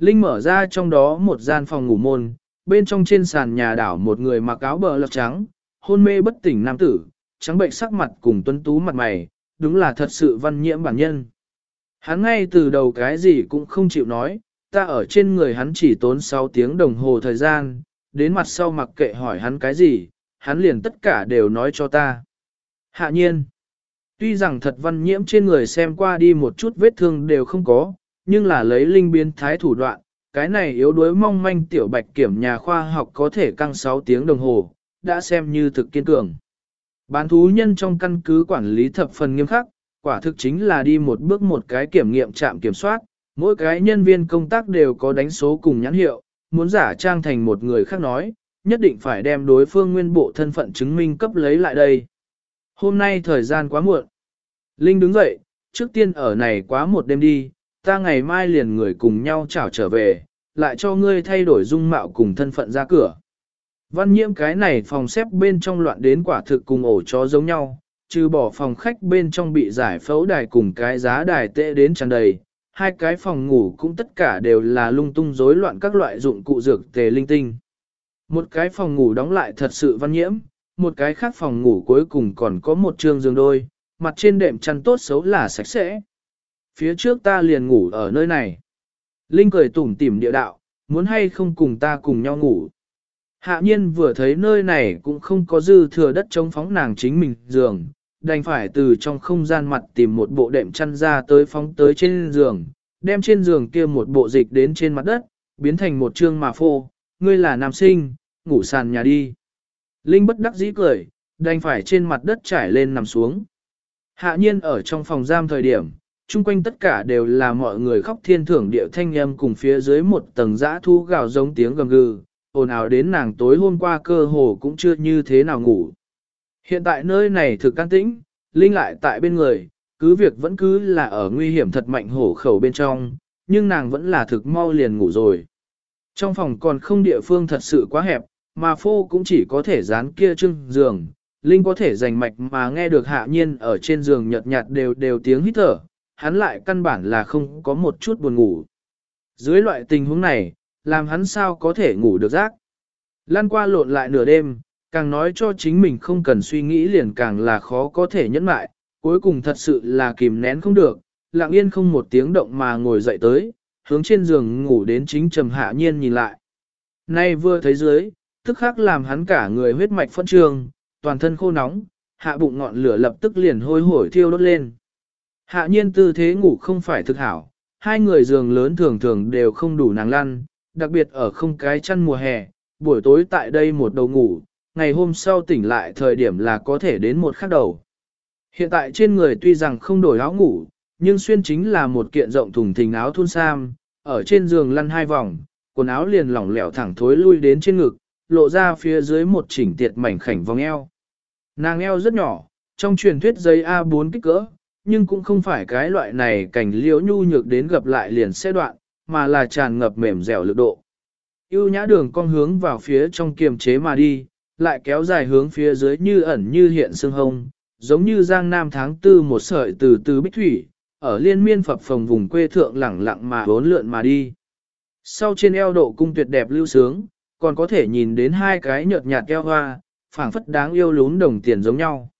Linh mở ra trong đó một gian phòng ngủ môn, bên trong trên sàn nhà đảo một người mặc áo bờ lọc trắng, hôn mê bất tỉnh nam tử, trắng bệnh sắc mặt cùng tuấn tú mặt mày, đúng là thật sự văn nhiễm bản nhân. Hắn ngay từ đầu cái gì cũng không chịu nói, ta ở trên người hắn chỉ tốn 6 tiếng đồng hồ thời gian, đến mặt sau mặc kệ hỏi hắn cái gì, hắn liền tất cả đều nói cho ta. Hạ nhiên, tuy rằng thật văn nhiễm trên người xem qua đi một chút vết thương đều không có, nhưng là lấy linh biến thái thủ đoạn, cái này yếu đuối mong manh tiểu bạch kiểm nhà khoa học có thể căng 6 tiếng đồng hồ, đã xem như thực kiên cường. Bán thú nhân trong căn cứ quản lý thập phần nghiêm khắc, quả thực chính là đi một bước một cái kiểm nghiệm trạm kiểm soát, mỗi cái nhân viên công tác đều có đánh số cùng nhãn hiệu, muốn giả trang thành một người khác nói, nhất định phải đem đối phương nguyên bộ thân phận chứng minh cấp lấy lại đây. Hôm nay thời gian quá muộn. Linh đứng dậy, trước tiên ở này quá một đêm đi, ta ngày mai liền người cùng nhau chào trở về, lại cho ngươi thay đổi dung mạo cùng thân phận ra cửa. Văn nhiễm cái này phòng xếp bên trong loạn đến quả thực cùng ổ chó giống nhau, trừ bỏ phòng khách bên trong bị giải phẫu đài cùng cái giá đài tệ đến tràn đầy, hai cái phòng ngủ cũng tất cả đều là lung tung rối loạn các loại dụng cụ dược tề linh tinh. Một cái phòng ngủ đóng lại thật sự văn nhiễm, một cái khác phòng ngủ cuối cùng còn có một trường giường đôi, mặt trên đệm chăn tốt xấu là sạch sẽ. Phía trước ta liền ngủ ở nơi này. Linh cười tủm tỉm địa đạo, muốn hay không cùng ta cùng nhau ngủ. Hạ nhiên vừa thấy nơi này cũng không có dư thừa đất chống phóng nàng chính mình giường, đành phải từ trong không gian mặt tìm một bộ đệm chăn ra tới phóng tới trên giường, đem trên giường kia một bộ dịch đến trên mặt đất, biến thành một trương mà phô, ngươi là nam sinh, ngủ sàn nhà đi. Linh bất đắc dĩ cười, đành phải trên mặt đất trải lên nằm xuống. Hạ nhiên ở trong phòng giam thời điểm, chung quanh tất cả đều là mọi người khóc thiên thưởng điệu thanh âm cùng phía dưới một tầng dã thu gào giống tiếng gầm gừ, ồn ào đến nàng tối hôm qua cơ hồ cũng chưa như thế nào ngủ. Hiện tại nơi này thực can tĩnh, Linh lại tại bên người, cứ việc vẫn cứ là ở nguy hiểm thật mạnh hổ khẩu bên trong, nhưng nàng vẫn là thực mau liền ngủ rồi. Trong phòng còn không địa phương thật sự quá hẹp, mà phô cũng chỉ có thể dán kia trưng giường. Linh có thể dành mạch mà nghe được hạ nhiên ở trên giường nhợt nhạt đều đều tiếng hít thở, hắn lại căn bản là không có một chút buồn ngủ. Dưới loại tình huống này, làm hắn sao có thể ngủ được giấc? Lan qua lộn lại nửa đêm, càng nói cho chính mình không cần suy nghĩ liền càng là khó có thể nhẫn lại, cuối cùng thật sự là kìm nén không được, lặng yên không một tiếng động mà ngồi dậy tới, hướng trên giường ngủ đến chính trầm hạ nhiên nhìn lại. Nay vừa thấy dưới, tức khắc làm hắn cả người huyết mạch phân trường, toàn thân khô nóng, hạ bụng ngọn lửa lập tức liền hôi hổi thiêu đốt lên. Hạ nhiên tư thế ngủ không phải thực hảo, hai người giường lớn thường thường đều không đủ nàng lăn, đặc biệt ở không cái chăn mùa hè, buổi tối tại đây một đầu ngủ, ngày hôm sau tỉnh lại thời điểm là có thể đến một khắc đầu. Hiện tại trên người tuy rằng không đổi áo ngủ, nhưng xuyên chính là một kiện rộng thùng thình áo thun sam, ở trên giường lăn hai vòng, quần áo liền lỏng lẻo thẳng thối lui đến trên ngực, lộ ra phía dưới một chỉnh tiệt mảnh khảnh vòng eo. Nàng eo rất nhỏ, trong truyền thuyết giấy A4 kích cỡ, nhưng cũng không phải cái loại này cảnh liễu nhu nhược đến gặp lại liền xe đoạn, mà là tràn ngập mềm dẻo lực độ. Yêu nhã đường con hướng vào phía trong kiềm chế mà đi, lại kéo dài hướng phía dưới như ẩn như hiện xương hông, giống như giang nam tháng tư một sợi từ từ bích thủy, ở liên miên phập phồng vùng quê thượng lẳng lặng mà bốn lượn mà đi. Sau trên eo độ cung tuyệt đẹp lưu sướng, còn có thể nhìn đến hai cái nhợt nhạt eo hoa, phảng phất đáng yêu lún đồng tiền giống nhau.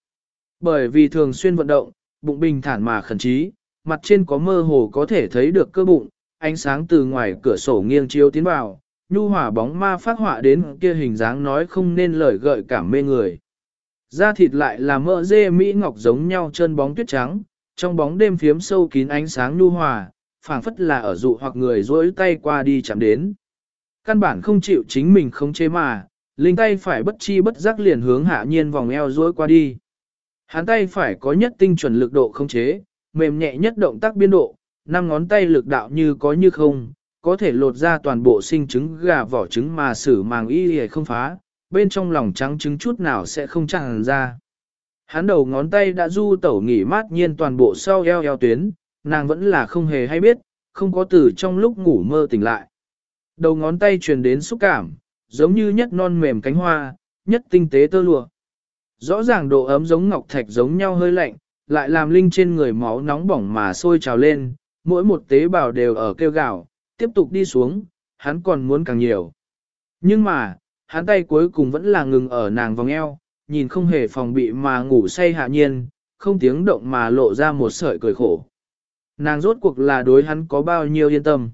Bởi vì thường xuyên vận động, bụng bình thản mà khẩn trí, mặt trên có mơ hồ có thể thấy được cơ bụng, ánh sáng từ ngoài cửa sổ nghiêng chiếu tiến vào, nhu hỏa bóng ma phát họa đến kia hình dáng nói không nên lời gợi cảm mê người. Da thịt lại là mỡ dê mỹ ngọc giống nhau chân bóng tuyết trắng, trong bóng đêm phiếm sâu kín ánh sáng nhu hòa, phảng phất là ở dụ hoặc người duỗi tay qua đi chạm đến. Căn bản không chịu chính mình không chế mà, linh tay phải bất chi bất giác liền hướng hạ nhiên vòng eo duỗi qua đi. Hắn tay phải có nhất tinh chuẩn lực độ không chế, mềm nhẹ nhất động tác biên độ, năm ngón tay lực đạo như có như không, có thể lột ra toàn bộ sinh trứng gà vỏ trứng mà xử màng y hề không phá, bên trong lòng trắng trứng chút nào sẽ không tràn ra. Hắn đầu ngón tay đã du tẩu nghỉ mát nhiên toàn bộ sau eo eo tuyến, nàng vẫn là không hề hay biết, không có từ trong lúc ngủ mơ tỉnh lại. Đầu ngón tay truyền đến xúc cảm, giống như nhất non mềm cánh hoa, nhất tinh tế tơ lụa. Rõ ràng độ ấm giống ngọc thạch giống nhau hơi lạnh, lại làm linh trên người máu nóng bỏng mà sôi trào lên, mỗi một tế bào đều ở kêu gào, tiếp tục đi xuống, hắn còn muốn càng nhiều. Nhưng mà, hắn tay cuối cùng vẫn là ngừng ở nàng vòng eo, nhìn không hề phòng bị mà ngủ say hạ nhiên, không tiếng động mà lộ ra một sợi cười khổ. Nàng rốt cuộc là đối hắn có bao nhiêu yên tâm.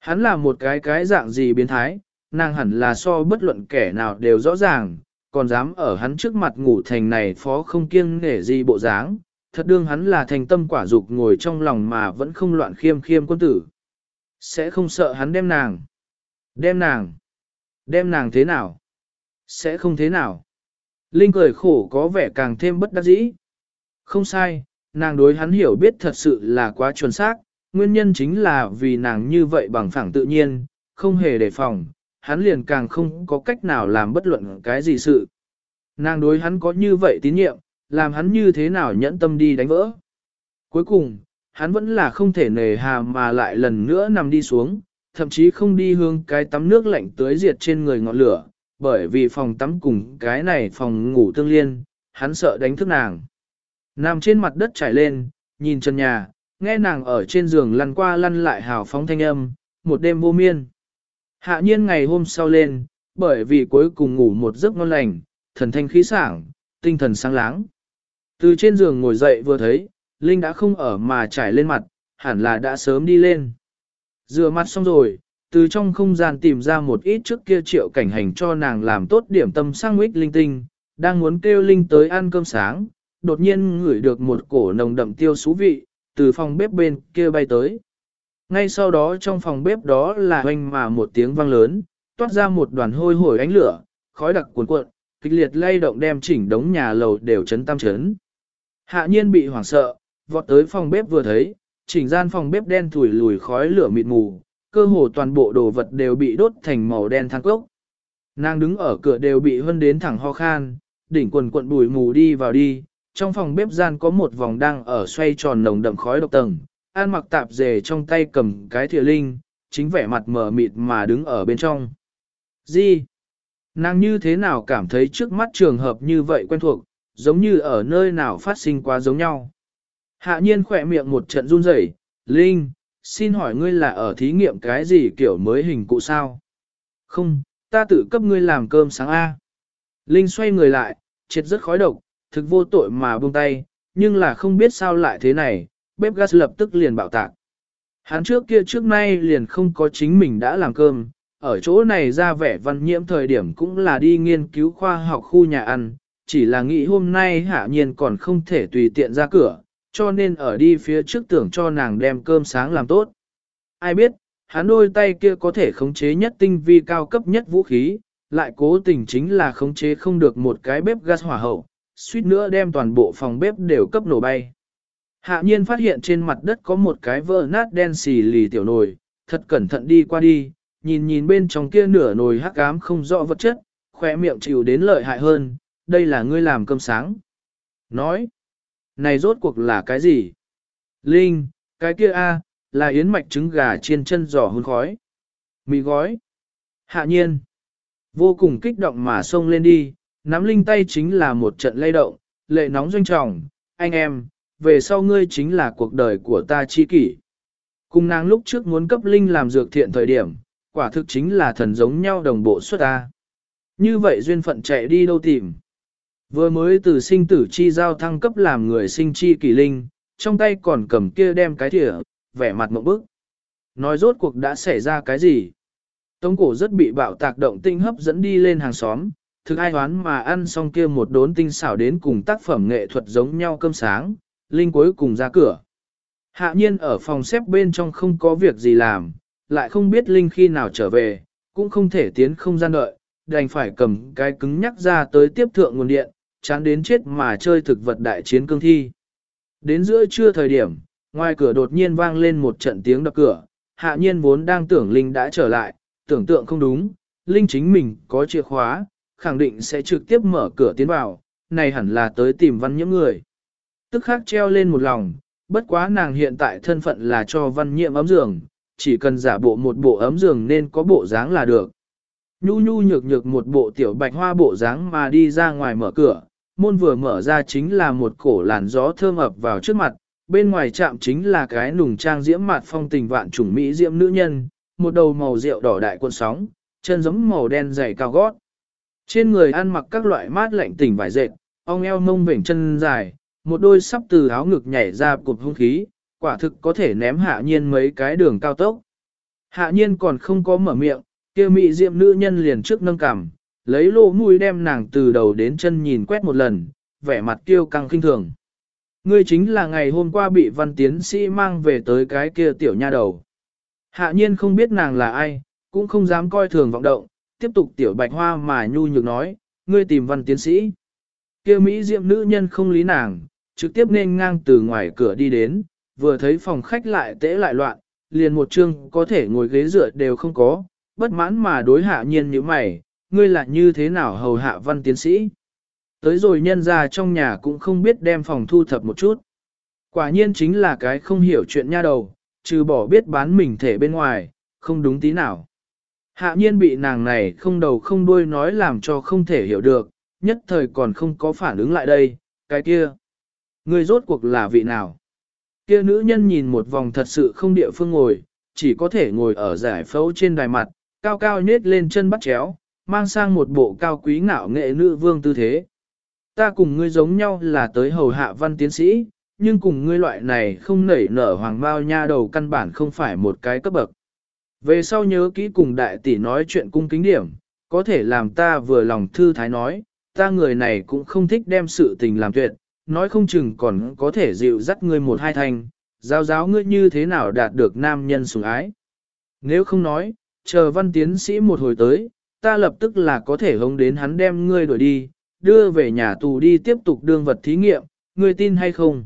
Hắn là một cái cái dạng gì biến thái, nàng hẳn là so bất luận kẻ nào đều rõ ràng, còn dám ở hắn trước mặt ngủ thành này phó không kiêng nể gì bộ dáng, thật đương hắn là thành tâm quả dục ngồi trong lòng mà vẫn không loạn khiêm khiêm quân tử. Sẽ không sợ hắn đem nàng. Đem nàng. Đem nàng thế nào? Sẽ không thế nào. Linh cười khổ có vẻ càng thêm bất đắc dĩ. Không sai, nàng đối hắn hiểu biết thật sự là quá chuẩn xác, nguyên nhân chính là vì nàng như vậy bằng phẳng tự nhiên, không hề đề phòng, hắn liền càng không có cách nào làm bất luận cái gì sự. Nàng đối hắn có như vậy tín nhiệm, làm hắn như thế nào nhẫn tâm đi đánh vỡ. Cuối cùng, hắn vẫn là không thể nề hà mà lại lần nữa nằm đi xuống, thậm chí không đi hướng cái tắm nước lạnh tưới diệt trên người ngọn lửa, bởi vì phòng tắm cùng cái này phòng ngủ tương liên, hắn sợ đánh thức nàng. Nằm trên mặt đất trải lên, nhìn chân nhà, nghe nàng ở trên giường lăn qua lăn lại hào phóng thanh âm, một đêm vô miên. Hạ nhiên ngày hôm sau lên, bởi vì cuối cùng ngủ một giấc ngon lành, thần thanh khí sảng, tinh thần sáng láng. Từ trên giường ngồi dậy vừa thấy, Linh đã không ở mà trải lên mặt, hẳn là đã sớm đi lên. Rửa mặt xong rồi, từ trong không gian tìm ra một ít trước kia triệu cảnh hành cho nàng làm tốt điểm tâm sang ích linh tinh, đang muốn kêu Linh tới ăn cơm sáng, đột nhiên ngửi được một cổ nồng đậm tiêu xú vị, từ phòng bếp bên kia bay tới. Ngay sau đó trong phòng bếp đó là hoanh mà một tiếng vang lớn, toát ra một đoàn hôi hổi ánh lửa, khói đặc cuồn cuộn, kịch liệt lay động đem chỉnh đống nhà lầu đều chấn tam chấn. Hạ nhiên bị hoảng sợ, vọt tới phòng bếp vừa thấy, chỉnh gian phòng bếp đen thủi lùi khói lửa mịt mù, cơ hồ toàn bộ đồ vật đều bị đốt thành màu đen thang cốc. Nàng đứng ở cửa đều bị hân đến thẳng ho khan, đỉnh quần cuộn bụi mù đi vào đi, trong phòng bếp gian có một vòng đang ở xoay tròn nồng đậm khói độc tầng, an mặc tạp dề trong tay cầm cái thìa linh, chính vẻ mặt mờ mịt mà đứng ở bên trong. Gì? Nàng như thế nào cảm thấy trước mắt trường hợp như vậy quen thuộc, giống như ở nơi nào phát sinh quá giống nhau. Hạ nhiên khỏe miệng một trận run rẩy, Linh, xin hỏi ngươi là ở thí nghiệm cái gì kiểu mới hình cụ sao? Không, ta tự cấp ngươi làm cơm sáng A. Linh xoay người lại, triệt rất khói độc, thực vô tội mà buông tay, nhưng là không biết sao lại thế này, bếp gas lập tức liền bạo tạc. Hắn trước kia trước nay liền không có chính mình đã làm cơm, ở chỗ này ra vẻ văn nhiễm thời điểm cũng là đi nghiên cứu khoa học khu nhà ăn, chỉ là nghĩ hôm nay hạ nhiên còn không thể tùy tiện ra cửa, cho nên ở đi phía trước tưởng cho nàng đem cơm sáng làm tốt. Ai biết, hắn đôi tay kia có thể khống chế nhất tinh vi cao cấp nhất vũ khí, lại cố tình chính là khống chế không được một cái bếp gas hỏa hậu, suýt nữa đem toàn bộ phòng bếp đều cấp nổ bay. Hạ nhiên phát hiện trên mặt đất có một cái vỡ nát đen xì lì tiểu nồi, thật cẩn thận đi qua đi, nhìn nhìn bên trong kia nửa nồi hắc ám không rõ vật chất, khỏe miệng chịu đến lợi hại hơn, đây là ngươi làm cơm sáng. Nói, này rốt cuộc là cái gì? Linh, cái kia a, là yến mạch trứng gà chiên chân giò hun khói. Mì gói. Hạ nhiên, vô cùng kích động mà xông lên đi, nắm linh tay chính là một trận lay động, lệ nóng doanh trọng, anh em, về sau ngươi chính là cuộc đời của ta chi kỷ. Cùng nàng lúc trước muốn cấp linh làm dược thiện thời điểm, quả thực chính là thần giống nhau đồng bộ xuất ta. Như vậy duyên phận chạy đi đâu tìm. Vừa mới từ sinh tử chi giao thăng cấp làm người sinh chi kỳ linh, trong tay còn cầm kia đem cái thỉa, vẻ mặt mộng bức. Nói rốt cuộc đã xảy ra cái gì? Tống cổ rất bị bạo tạc động tinh hấp dẫn đi lên hàng xóm, thực ai hoán mà ăn xong kia một đốn tinh xảo đến cùng tác phẩm nghệ thuật giống nhau cơm sáng, Linh cuối cùng ra cửa. Hạ nhiên ở phòng xếp bên trong không có việc gì làm, lại không biết Linh khi nào trở về, cũng không thể tiến không gian đợi, đành phải cầm cái cứng nhắc ra tới tiếp thượng nguồn điện, chán đến chết mà chơi thực vật đại chiến cương thi. Đến giữa trưa thời điểm, ngoài cửa đột nhiên vang lên một trận tiếng đập cửa, hạ nhiên vốn đang tưởng Linh đã trở lại, tưởng tượng không đúng, Linh chính mình có chìa khóa, khẳng định sẽ trực tiếp mở cửa tiến vào, này hẳn là tới tìm văn những người. Tức khắc treo lên một lòng, bất quá nàng hiện tại thân phận là cho văn nhiệm ấm giường, chỉ cần giả bộ một bộ ấm giường nên có bộ dáng là được. Nhu nhu nhược nhược một bộ tiểu bạch hoa bộ dáng mà đi ra ngoài mở cửa, môn vừa mở ra chính là một cổ làn gió thơm ập vào trước mặt, bên ngoài chạm chính là cái nùng trang diễm mặt phong tình vạn trùng mỹ diễm nữ nhân, một đầu màu rượu đỏ đại cuộn sóng, chân giống màu đen dày cao gót. Trên người ăn mặc các loại mát lạnh tỉnh vải dệt, ong eo mông vểnh chân dài, một đôi sắp từ áo ngực nhảy ra cục hung khí, quả thực có thể ném hạ nhiên mấy cái đường cao tốc. Hạ nhiên còn không có mở miệng, kia mị diệm nữ nhân liền trước nâng cằm, lấy lỗ mũi đem nàng từ đầu đến chân nhìn quét một lần, vẻ mặt tiêu căng khinh thường. Ngươi chính là ngày hôm qua bị văn tiến sĩ mang về tới cái kia tiểu nha đầu. Hạ nhiên không biết nàng là ai, cũng không dám coi thường vọng động, tiếp tục tiểu bạch hoa mà nhu nhược nói, ngươi tìm văn tiến sĩ. kia Mỹ diệm nữ nhân không lý nàng, trực tiếp nên ngang từ ngoài cửa đi đến, vừa thấy phòng khách lại tễ lại loạn, liền một chương có thể ngồi ghế dựa đều không có, bất mãn mà đối hạ nhiên như mày, ngươi là như thế nào hầu hạ văn tiến sĩ. Tới rồi nhân ra trong nhà cũng không biết đem phòng thu thập một chút. Quả nhiên chính là cái không hiểu chuyện nha đầu, trừ bỏ biết bán mình thể bên ngoài, không đúng tí nào. Hạ nhiên bị nàng này không đầu không đuôi nói làm cho không thể hiểu được, nhất thời còn không có phản ứng lại đây, cái kia. Người rốt cuộc là vị nào? Kia nữ nhân nhìn một vòng thật sự không địa phương ngồi, chỉ có thể ngồi ở giải phẫu trên đài mặt, cao cao nết lên chân bắt chéo, mang sang một bộ cao quý ngạo nghệ nữ vương tư thế. Ta cùng ngươi giống nhau là tới hầu hạ văn tiến sĩ, nhưng cùng ngươi loại này không nảy nở hoàng bao nha đầu căn bản không phải một cái cấp bậc. Về sau nhớ kỹ cùng đại tỷ nói chuyện cung kính điểm, có thể làm ta vừa lòng thư thái nói, ta người này cũng không thích đem sự tình làm tuyệt, nói không chừng còn có thể dịu dắt ngươi một hai thành, giáo giáo ngươi như thế nào đạt được nam nhân sủng ái. Nếu không nói, chờ văn tiến sĩ một hồi tới, ta lập tức là có thể hống đến hắn đem ngươi đuổi đi, đưa về nhà tù đi tiếp tục đương vật thí nghiệm, ngươi tin hay không?